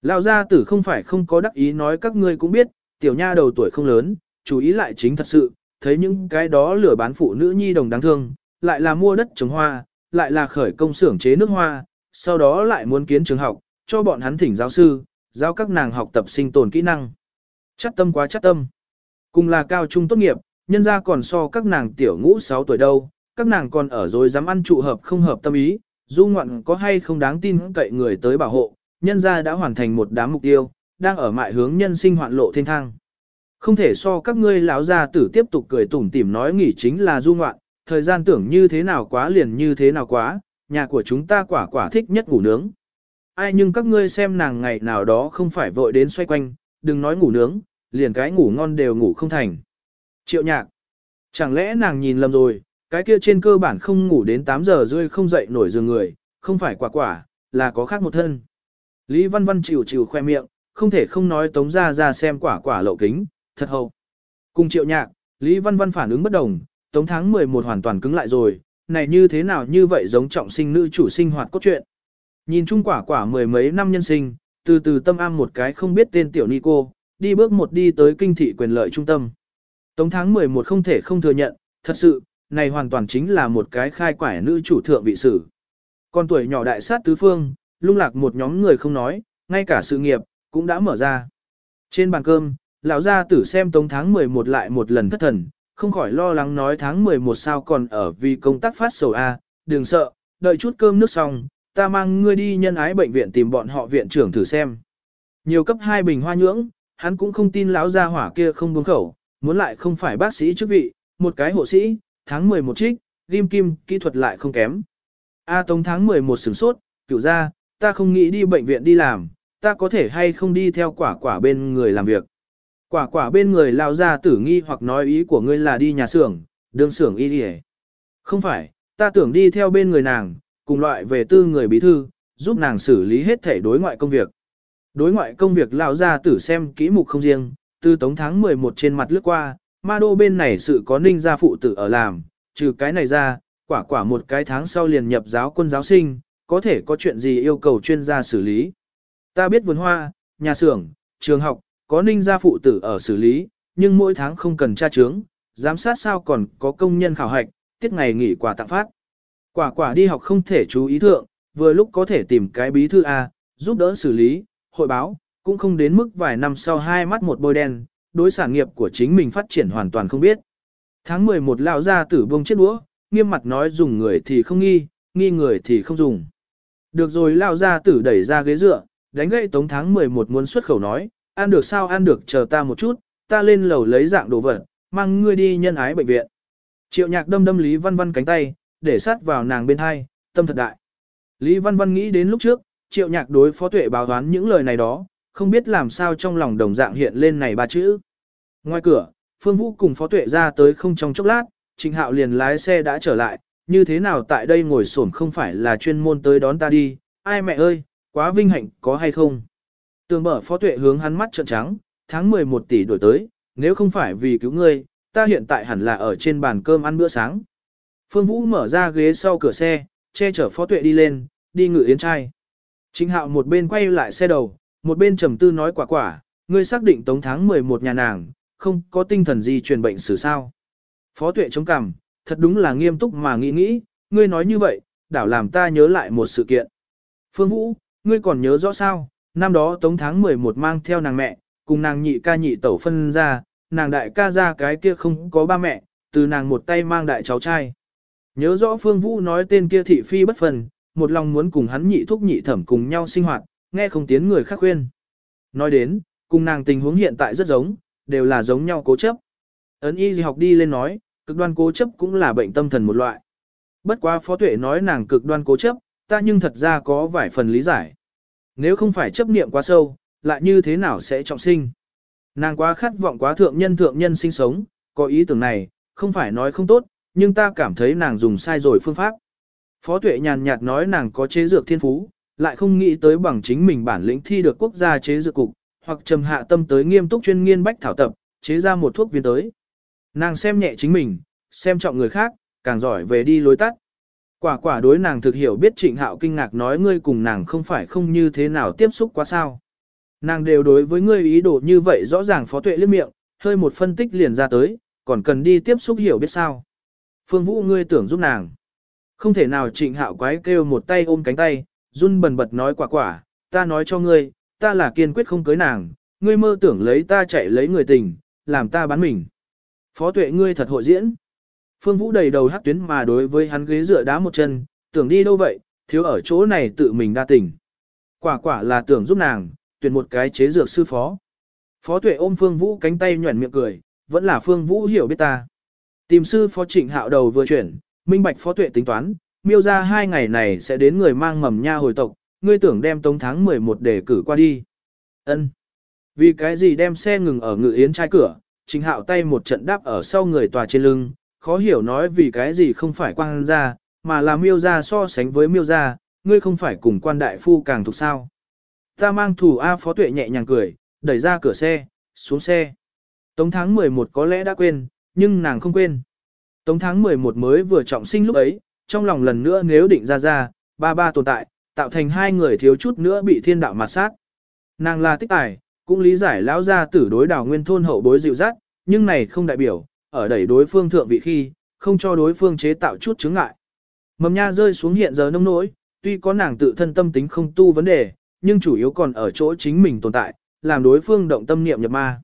S1: Lão gia tử không phải không có đắc ý nói các ngươi cũng biết, tiểu nha đầu tuổi không lớn, chú ý lại chính thật sự, thấy những cái đó lừa bán phụ nữ nhi đồng đáng thương, lại là mua đất trồng hoa, lại là khởi công xưởng chế nước hoa, sau đó lại muốn kiến trường học, cho bọn hắn thỉnh giáo sư, giáo các nàng học tập sinh tồn kỹ năng. Chắc tâm quá chắc tâm. Cùng là cao trung tốt nghiệp, nhân ra còn so các nàng tiểu ngũ 6 tuổi đâu, các nàng còn ở rồi dám ăn trụ hợp không hợp tâm ý, du ngoạn có hay không đáng tin cậy người tới bảo hộ, nhân ra đã hoàn thành một đám mục tiêu, đang ở mại hướng nhân sinh hoạn lộ thiên thang. Không thể so các ngươi lão gia tử tiếp tục cười tủm tỉm nói nghỉ chính là du ngoạn, thời gian tưởng như thế nào quá liền như thế nào quá, nhà của chúng ta quả quả thích nhất ngủ nướng. Ai nhưng các ngươi xem nàng ngày nào đó không phải vội đến xoay quanh, đừng nói ngủ nướng, liền cái ngủ ngon đều ngủ không thành. Triệu nhạc, chẳng lẽ nàng nhìn lầm rồi, cái kia trên cơ bản không ngủ đến 8 giờ rưỡi không dậy nổi giường người, không phải quả quả, là có khác một thân. Lý Văn Văn chịu chịu khoe miệng, không thể không nói tống ra ra xem quả quả lộ kính, thật hậu. Cùng triệu nhạc, Lý Văn Văn phản ứng bất đồng, tống tháng 11 hoàn toàn cứng lại rồi, này như thế nào như vậy giống trọng sinh nữ chủ sinh hoạt cốt truyện. Nhìn chung quả quả mười mấy năm nhân sinh, từ từ tâm am một cái không biết tên tiểu ni cô, đi bước một đi tới kinh thị quyền lợi trung tâm. Tống tháng 11 không thể không thừa nhận, thật sự, này hoàn toàn chính là một cái khai quải nữ chủ thượng vị sử. Con tuổi nhỏ đại sát tứ phương, lung lạc một nhóm người không nói, ngay cả sự nghiệp, cũng đã mở ra. Trên bàn cơm, lão gia tử xem tống tháng 11 lại một lần thất thần, không khỏi lo lắng nói tháng 11 sao còn ở vì công tác phát sầu A, đừng sợ, đợi chút cơm nước xong, ta mang ngươi đi nhân ái bệnh viện tìm bọn họ viện trưởng thử xem. Nhiều cấp hai bình hoa nhưỡng, hắn cũng không tin lão gia hỏa kia không buông khẩu, muốn lại không phải bác sĩ chức vị, một cái hộ sĩ, tháng 11 trích, ghim kim, kỹ thuật lại không kém. A tống tháng 11 sửng sốt, cửu ra, ta không nghĩ đi bệnh viện đi làm, ta có thể hay không đi theo quả quả bên người làm việc. Quả quả bên người lao ra tử nghi hoặc nói ý của ngươi là đi nhà xưởng, đương xưởng y đi Không phải, ta tưởng đi theo bên người nàng, cùng loại về tư người bí thư, giúp nàng xử lý hết thể đối ngoại công việc. Đối ngoại công việc lao ra tử xem kỹ mục không riêng, từ tống tháng 11 trên mặt lướt qua, ma đô bên này sự có ninh gia phụ tử ở làm, trừ cái này ra, quả quả một cái tháng sau liền nhập giáo quân giáo sinh, có thể có chuyện gì yêu cầu chuyên gia xử lý. Ta biết vườn hoa, nhà xưởng, trường học, có ninh gia phụ tử ở xử lý, nhưng mỗi tháng không cần tra chứng, giám sát sao còn có công nhân khảo hạch, tiết ngày nghỉ quà tặng phát. Quả quả đi học không thể chú ý thượng, vừa lúc có thể tìm cái bí thư A, giúp đỡ xử lý, hội báo, cũng không đến mức vài năm sau hai mắt một bôi đen, đối sản nghiệp của chính mình phát triển hoàn toàn không biết. Tháng 11 lão gia tử bông chết đũa, nghiêm mặt nói dùng người thì không nghi, nghi người thì không dùng. Được rồi lão gia tử đẩy ra ghế dựa, đánh gậy tống tháng 11 muốn xuất khẩu nói, ăn được sao ăn được chờ ta một chút, ta lên lầu lấy dạng đồ vật, mang ngươi đi nhân ái bệnh viện. Triệu nhạc đâm đâm Lý Văn Văn cánh tay, để sát vào nàng bên hai, tâm thật đại. Lý Văn Văn nghĩ đến lúc trước, triệu nhạc đối phó tuệ báo đoán những lời này đó, không biết làm sao trong lòng đồng dạng hiện lên này ba chữ. Ngoài cửa, Phương Vũ cùng phó tuệ ra tới không trong chốc lát, Trình Hạo liền lái xe đã trở lại, như thế nào tại đây ngồi xổm không phải là chuyên môn tới đón ta đi, ai mẹ ơi, quá vinh hạnh có hay không. Tường mở phó tuệ hướng hắn mắt trợn trắng, tháng 11 tỷ đổi tới, nếu không phải vì cứu ngươi, ta hiện tại hẳn là ở trên bàn cơm ăn bữa sáng. Phương Vũ mở ra ghế sau cửa xe, che chở phó tuệ đi lên, đi ngự yến trai. chính hạo một bên quay lại xe đầu, một bên trầm tư nói quả quả, ngươi xác định tống tháng 11 nhà nàng, không có tinh thần gì truyền bệnh xử sao. Phó tuệ chống cằm, thật đúng là nghiêm túc mà nghĩ nghĩ, ngươi nói như vậy, đảo làm ta nhớ lại một sự kiện. Phương Vũ, ngươi còn nhớ rõ sao, năm đó tống tháng 11 mang theo nàng mẹ, cùng nàng nhị ca nhị tẩu phân ra, nàng đại ca ra cái kia không có ba mẹ, từ nàng một tay mang đại cháu trai. Nhớ rõ Phương Vũ nói tên kia thị phi bất phần, một lòng muốn cùng hắn nhị thúc nhị thẩm cùng nhau sinh hoạt, nghe không tiến người khác khuyên. Nói đến, cùng nàng tình huống hiện tại rất giống, đều là giống nhau cố chấp. Ấn y gì học đi lên nói, cực đoan cố chấp cũng là bệnh tâm thần một loại. Bất quá Phó Tuệ nói nàng cực đoan cố chấp, ta nhưng thật ra có vài phần lý giải. Nếu không phải chấp niệm quá sâu, lại như thế nào sẽ trọng sinh? Nàng quá khát vọng quá thượng nhân thượng nhân sinh sống, có ý tưởng này, không phải nói không tốt, nhưng ta cảm thấy nàng dùng sai rồi phương pháp. Phó tuệ nhàn nhạt nói nàng có chế dược thiên phú, lại không nghĩ tới bằng chính mình bản lĩnh thi được quốc gia chế dược cục, hoặc trầm hạ tâm tới nghiêm túc chuyên nghiên bách thảo tập, chế ra một thuốc viên tới. Nàng xem nhẹ chính mình, xem trọng người khác, càng giỏi về đi lối tắt. Quả quả đối nàng thực hiểu biết trịnh hạo kinh ngạc nói ngươi cùng nàng không phải không như thế nào tiếp xúc quá sao. Nàng đều đối với ngươi ý đồ như vậy rõ ràng phó tuệ liếc miệng, hơi một phân tích liền ra tới, còn cần đi tiếp xúc hiểu biết sao. Phương Vũ ngươi tưởng giúp nàng. Không thể nào trịnh hạo quái kêu một tay ôm cánh tay, run bần bật nói quả quả, ta nói cho ngươi, ta là kiên quyết không cưới nàng, ngươi mơ tưởng lấy ta chạy lấy người tình, làm ta bán mình. Phó tuệ ngươi thật hội diễn. Phương Vũ đầy đầu hắc tuyến mà đối với hắn ghế dựa đá một chân, tưởng đi đâu vậy, thiếu ở chỗ này tự mình đa tình. Quả quả là tưởng giúp nàng, tuyển một cái chế dược sư phó. Phó tuệ ôm Phương Vũ cánh tay nhuẩn miệng cười, vẫn là Phương Vũ hiểu biết ta. Tìm sư phó trịnh hạo đầu vừa chuyển, minh bạch phó tuệ tính toán, miêu ra hai ngày này sẽ đến người mang mầm nha hồi tộc, ngươi tưởng đem tống tháng 11 để cử qua đi. ân Vì cái gì đem xe ngừng ở ngự yến trai cửa, trịnh hạo tay một trận đáp ở sau người tòa trên lưng, khó hiểu nói vì cái gì không phải quan gia mà là miêu gia so sánh với miêu gia ngươi không phải cùng quan đại phu càng thuộc sao. Ta mang thủ A phó tuệ nhẹ nhàng cười, đẩy ra cửa xe, xuống xe. Tống tháng 11 có lẽ đã quên, nhưng nàng không quên. Tống tháng 11 mới vừa trọng sinh lúc ấy, trong lòng lần nữa nếu định ra ra, ba ba tồn tại, tạo thành hai người thiếu chút nữa bị thiên đạo mặt sát. Nàng là tích tài, cũng lý giải lão gia tử đối đào nguyên thôn hậu bối dịu dắt, nhưng này không đại biểu, ở đẩy đối phương thượng vị khi, không cho đối phương chế tạo chút chứng ngại. Mầm nha rơi xuống hiện giờ nông nỗi, tuy có nàng tự thân tâm tính không tu vấn đề, nhưng chủ yếu còn ở chỗ chính mình tồn tại, làm đối phương động tâm niệm nhập ma.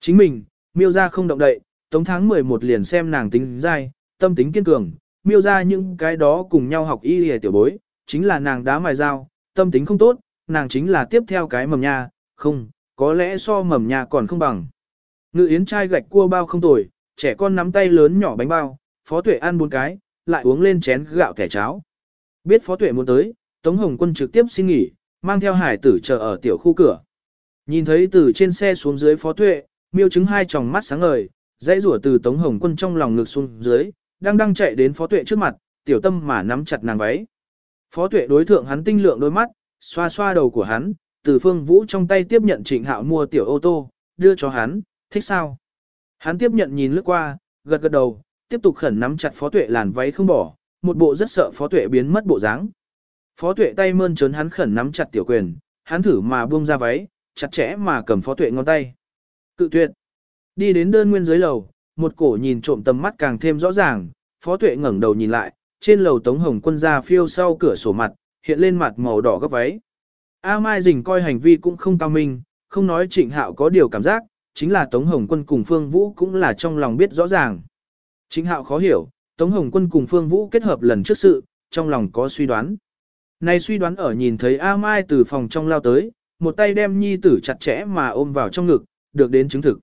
S1: Chính mình, miêu ra không động đậy, tống tháng 11 liền xem nàng tính dai, tâm tính kiên cường, miêu ra những cái đó cùng nhau học y hề tiểu bối, chính là nàng đá mài dao, tâm tính không tốt, nàng chính là tiếp theo cái mầm nha, không, có lẽ so mầm nha còn không bằng. Ngự yến trai gạch cua bao không tồi, trẻ con nắm tay lớn nhỏ bánh bao, phó tuệ ăn bốn cái, lại uống lên chén gạo kẻ cháo. Biết phó tuệ muốn tới, Tống Hồng Quân trực tiếp xin nghỉ, mang theo hải tử chờ ở tiểu khu cửa. Nhìn thấy từ trên xe xuống dưới phó tuệ, miêu chứng hai tròng mắt sáng ngời, dãy rủa từ Tống Hồng Quân trong lòng ngực xuống dưới, đang đang chạy đến phó tuệ trước mặt, tiểu tâm mà nắm chặt nàng váy. Phó tuệ đối thượng hắn tinh lượng đôi mắt, xoa xoa đầu của hắn, từ phương vũ trong tay tiếp nhận trịnh hạo mua tiểu ô tô, đưa cho hắn, thích sao? Hắn tiếp nhận nhìn lướt qua, gật gật đầu, tiếp tục khẩn nắm chặt phó tuệ làn váy không bỏ, một bộ rất sợ phó tuệ biến mất bộ dáng. Phó tuệ tay mơn trớn hắn khẩn nắm chặt tiểu quyền, hắn thử mà buông ra váy, chặt chẽ mà cầm phó tuệ ngón tay. Cự tuyệt. Đi đến đơn nguyên dưới lầu, một cổ nhìn trộm tầm mắt càng thêm rõ ràng, phó tuệ ngẩng đầu nhìn lại, trên lầu tống hồng quân ra phiêu sau cửa sổ mặt, hiện lên mặt màu đỏ gấp váy. A Mai Dình coi hành vi cũng không cao minh, không nói trịnh hạo có điều cảm giác, chính là Tống Hồng Quân cùng Phương Vũ cũng là trong lòng biết rõ ràng. chính hạo khó hiểu, Tống Hồng Quân cùng Phương Vũ kết hợp lần trước sự, trong lòng có suy đoán. Này suy đoán ở nhìn thấy A Mai từ phòng trong lao tới, một tay đem nhi tử chặt chẽ mà ôm vào trong ngực, được đến chứng thực.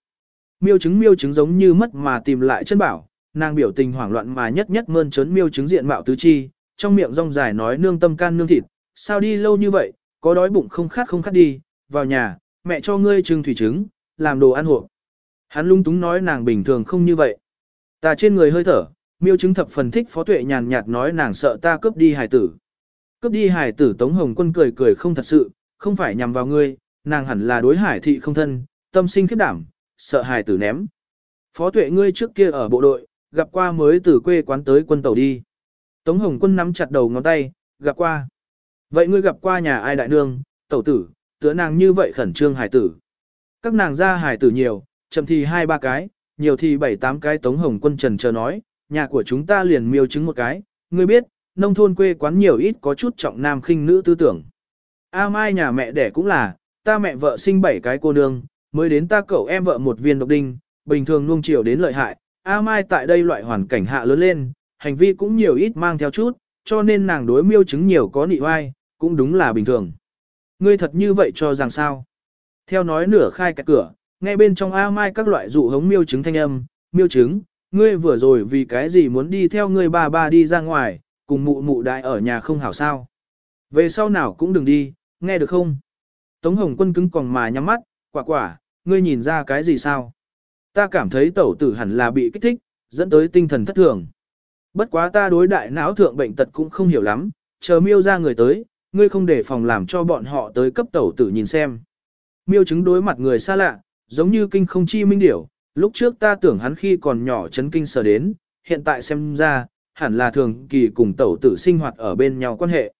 S1: Miêu chứng miêu chứng giống như mất mà tìm lại chân bảo, nàng biểu tình hoảng loạn mà nhất nhất mơn trớn miêu chứng diện mạo tứ chi, trong miệng rong dài nói nương tâm can nương thịt, sao đi lâu như vậy, có đói bụng không khát không khát đi, vào nhà, mẹ cho ngươi trưng thủy trứng, làm đồ ăn hộp. Hắn lung túng nói nàng bình thường không như vậy. Ta trên người hơi thở, miêu chứng thập phần thích phó tuệ nhàn nhạt nói nàng sợ ta cướp đi hải tử. Cướp đi hải tử Tống Hồng Quân cười cười không thật sự, không phải nhằm vào ngươi, nàng hẳn là đối hải thị không thân, tâm sinh khiếp đảm, sợ hải tử ném. Phó tuệ ngươi trước kia ở bộ đội, gặp qua mới từ quê quán tới quân tàu đi. Tống Hồng Quân nắm chặt đầu ngón tay, gặp qua. Vậy ngươi gặp qua nhà ai đại nương, tẩu tử, tựa nàng như vậy khẩn trương hải tử. Các nàng ra hải tử nhiều, chậm thì hai ba cái, nhiều thì bảy tám cái Tống Hồng Quân trần chờ nói, nhà của chúng ta liền miêu chứng một cái, ngươi biết, nông thôn quê quán nhiều ít có chút trọng nam khinh nữ tư tưởng. A Mai nhà mẹ đẻ cũng là, ta mẹ vợ sinh bảy cái cô nương, mới đến ta cậu em vợ một viên độc đinh, bình thường nuông chiều đến lợi hại. A Mai tại đây loại hoàn cảnh hạ lớn lên, hành vi cũng nhiều ít mang theo chút, cho nên nàng đối miêu chứng nhiều có nị oai, cũng đúng là bình thường. Ngươi thật như vậy cho rằng sao? Theo nói nửa khai cái cửa, ngay bên trong A Mai các loại dụ hống miêu chứng thanh âm, miêu chứng, ngươi vừa rồi vì cái gì muốn đi theo ngươi ba ba đi ra ngoài, cùng mụ mụ đại ở nhà không hảo sao. Về sau nào cũng đừng đi, nghe được không? Tống Hồng Quân cứng còn mà nhắm mắt, quả quả, ngươi nhìn ra cái gì sao? Ta cảm thấy tẩu tử hẳn là bị kích thích, dẫn tới tinh thần thất thường. Bất quá ta đối đại não thượng bệnh tật cũng không hiểu lắm, chờ miêu ra người tới, ngươi không để phòng làm cho bọn họ tới cấp tẩu tử nhìn xem. Miêu chứng đối mặt người xa lạ, giống như kinh không chi minh điểu, lúc trước ta tưởng hắn khi còn nhỏ chấn kinh sở đến, hiện tại xem ra, hẳn là thường kỳ cùng tẩu tử sinh hoạt ở bên nhau quan hệ.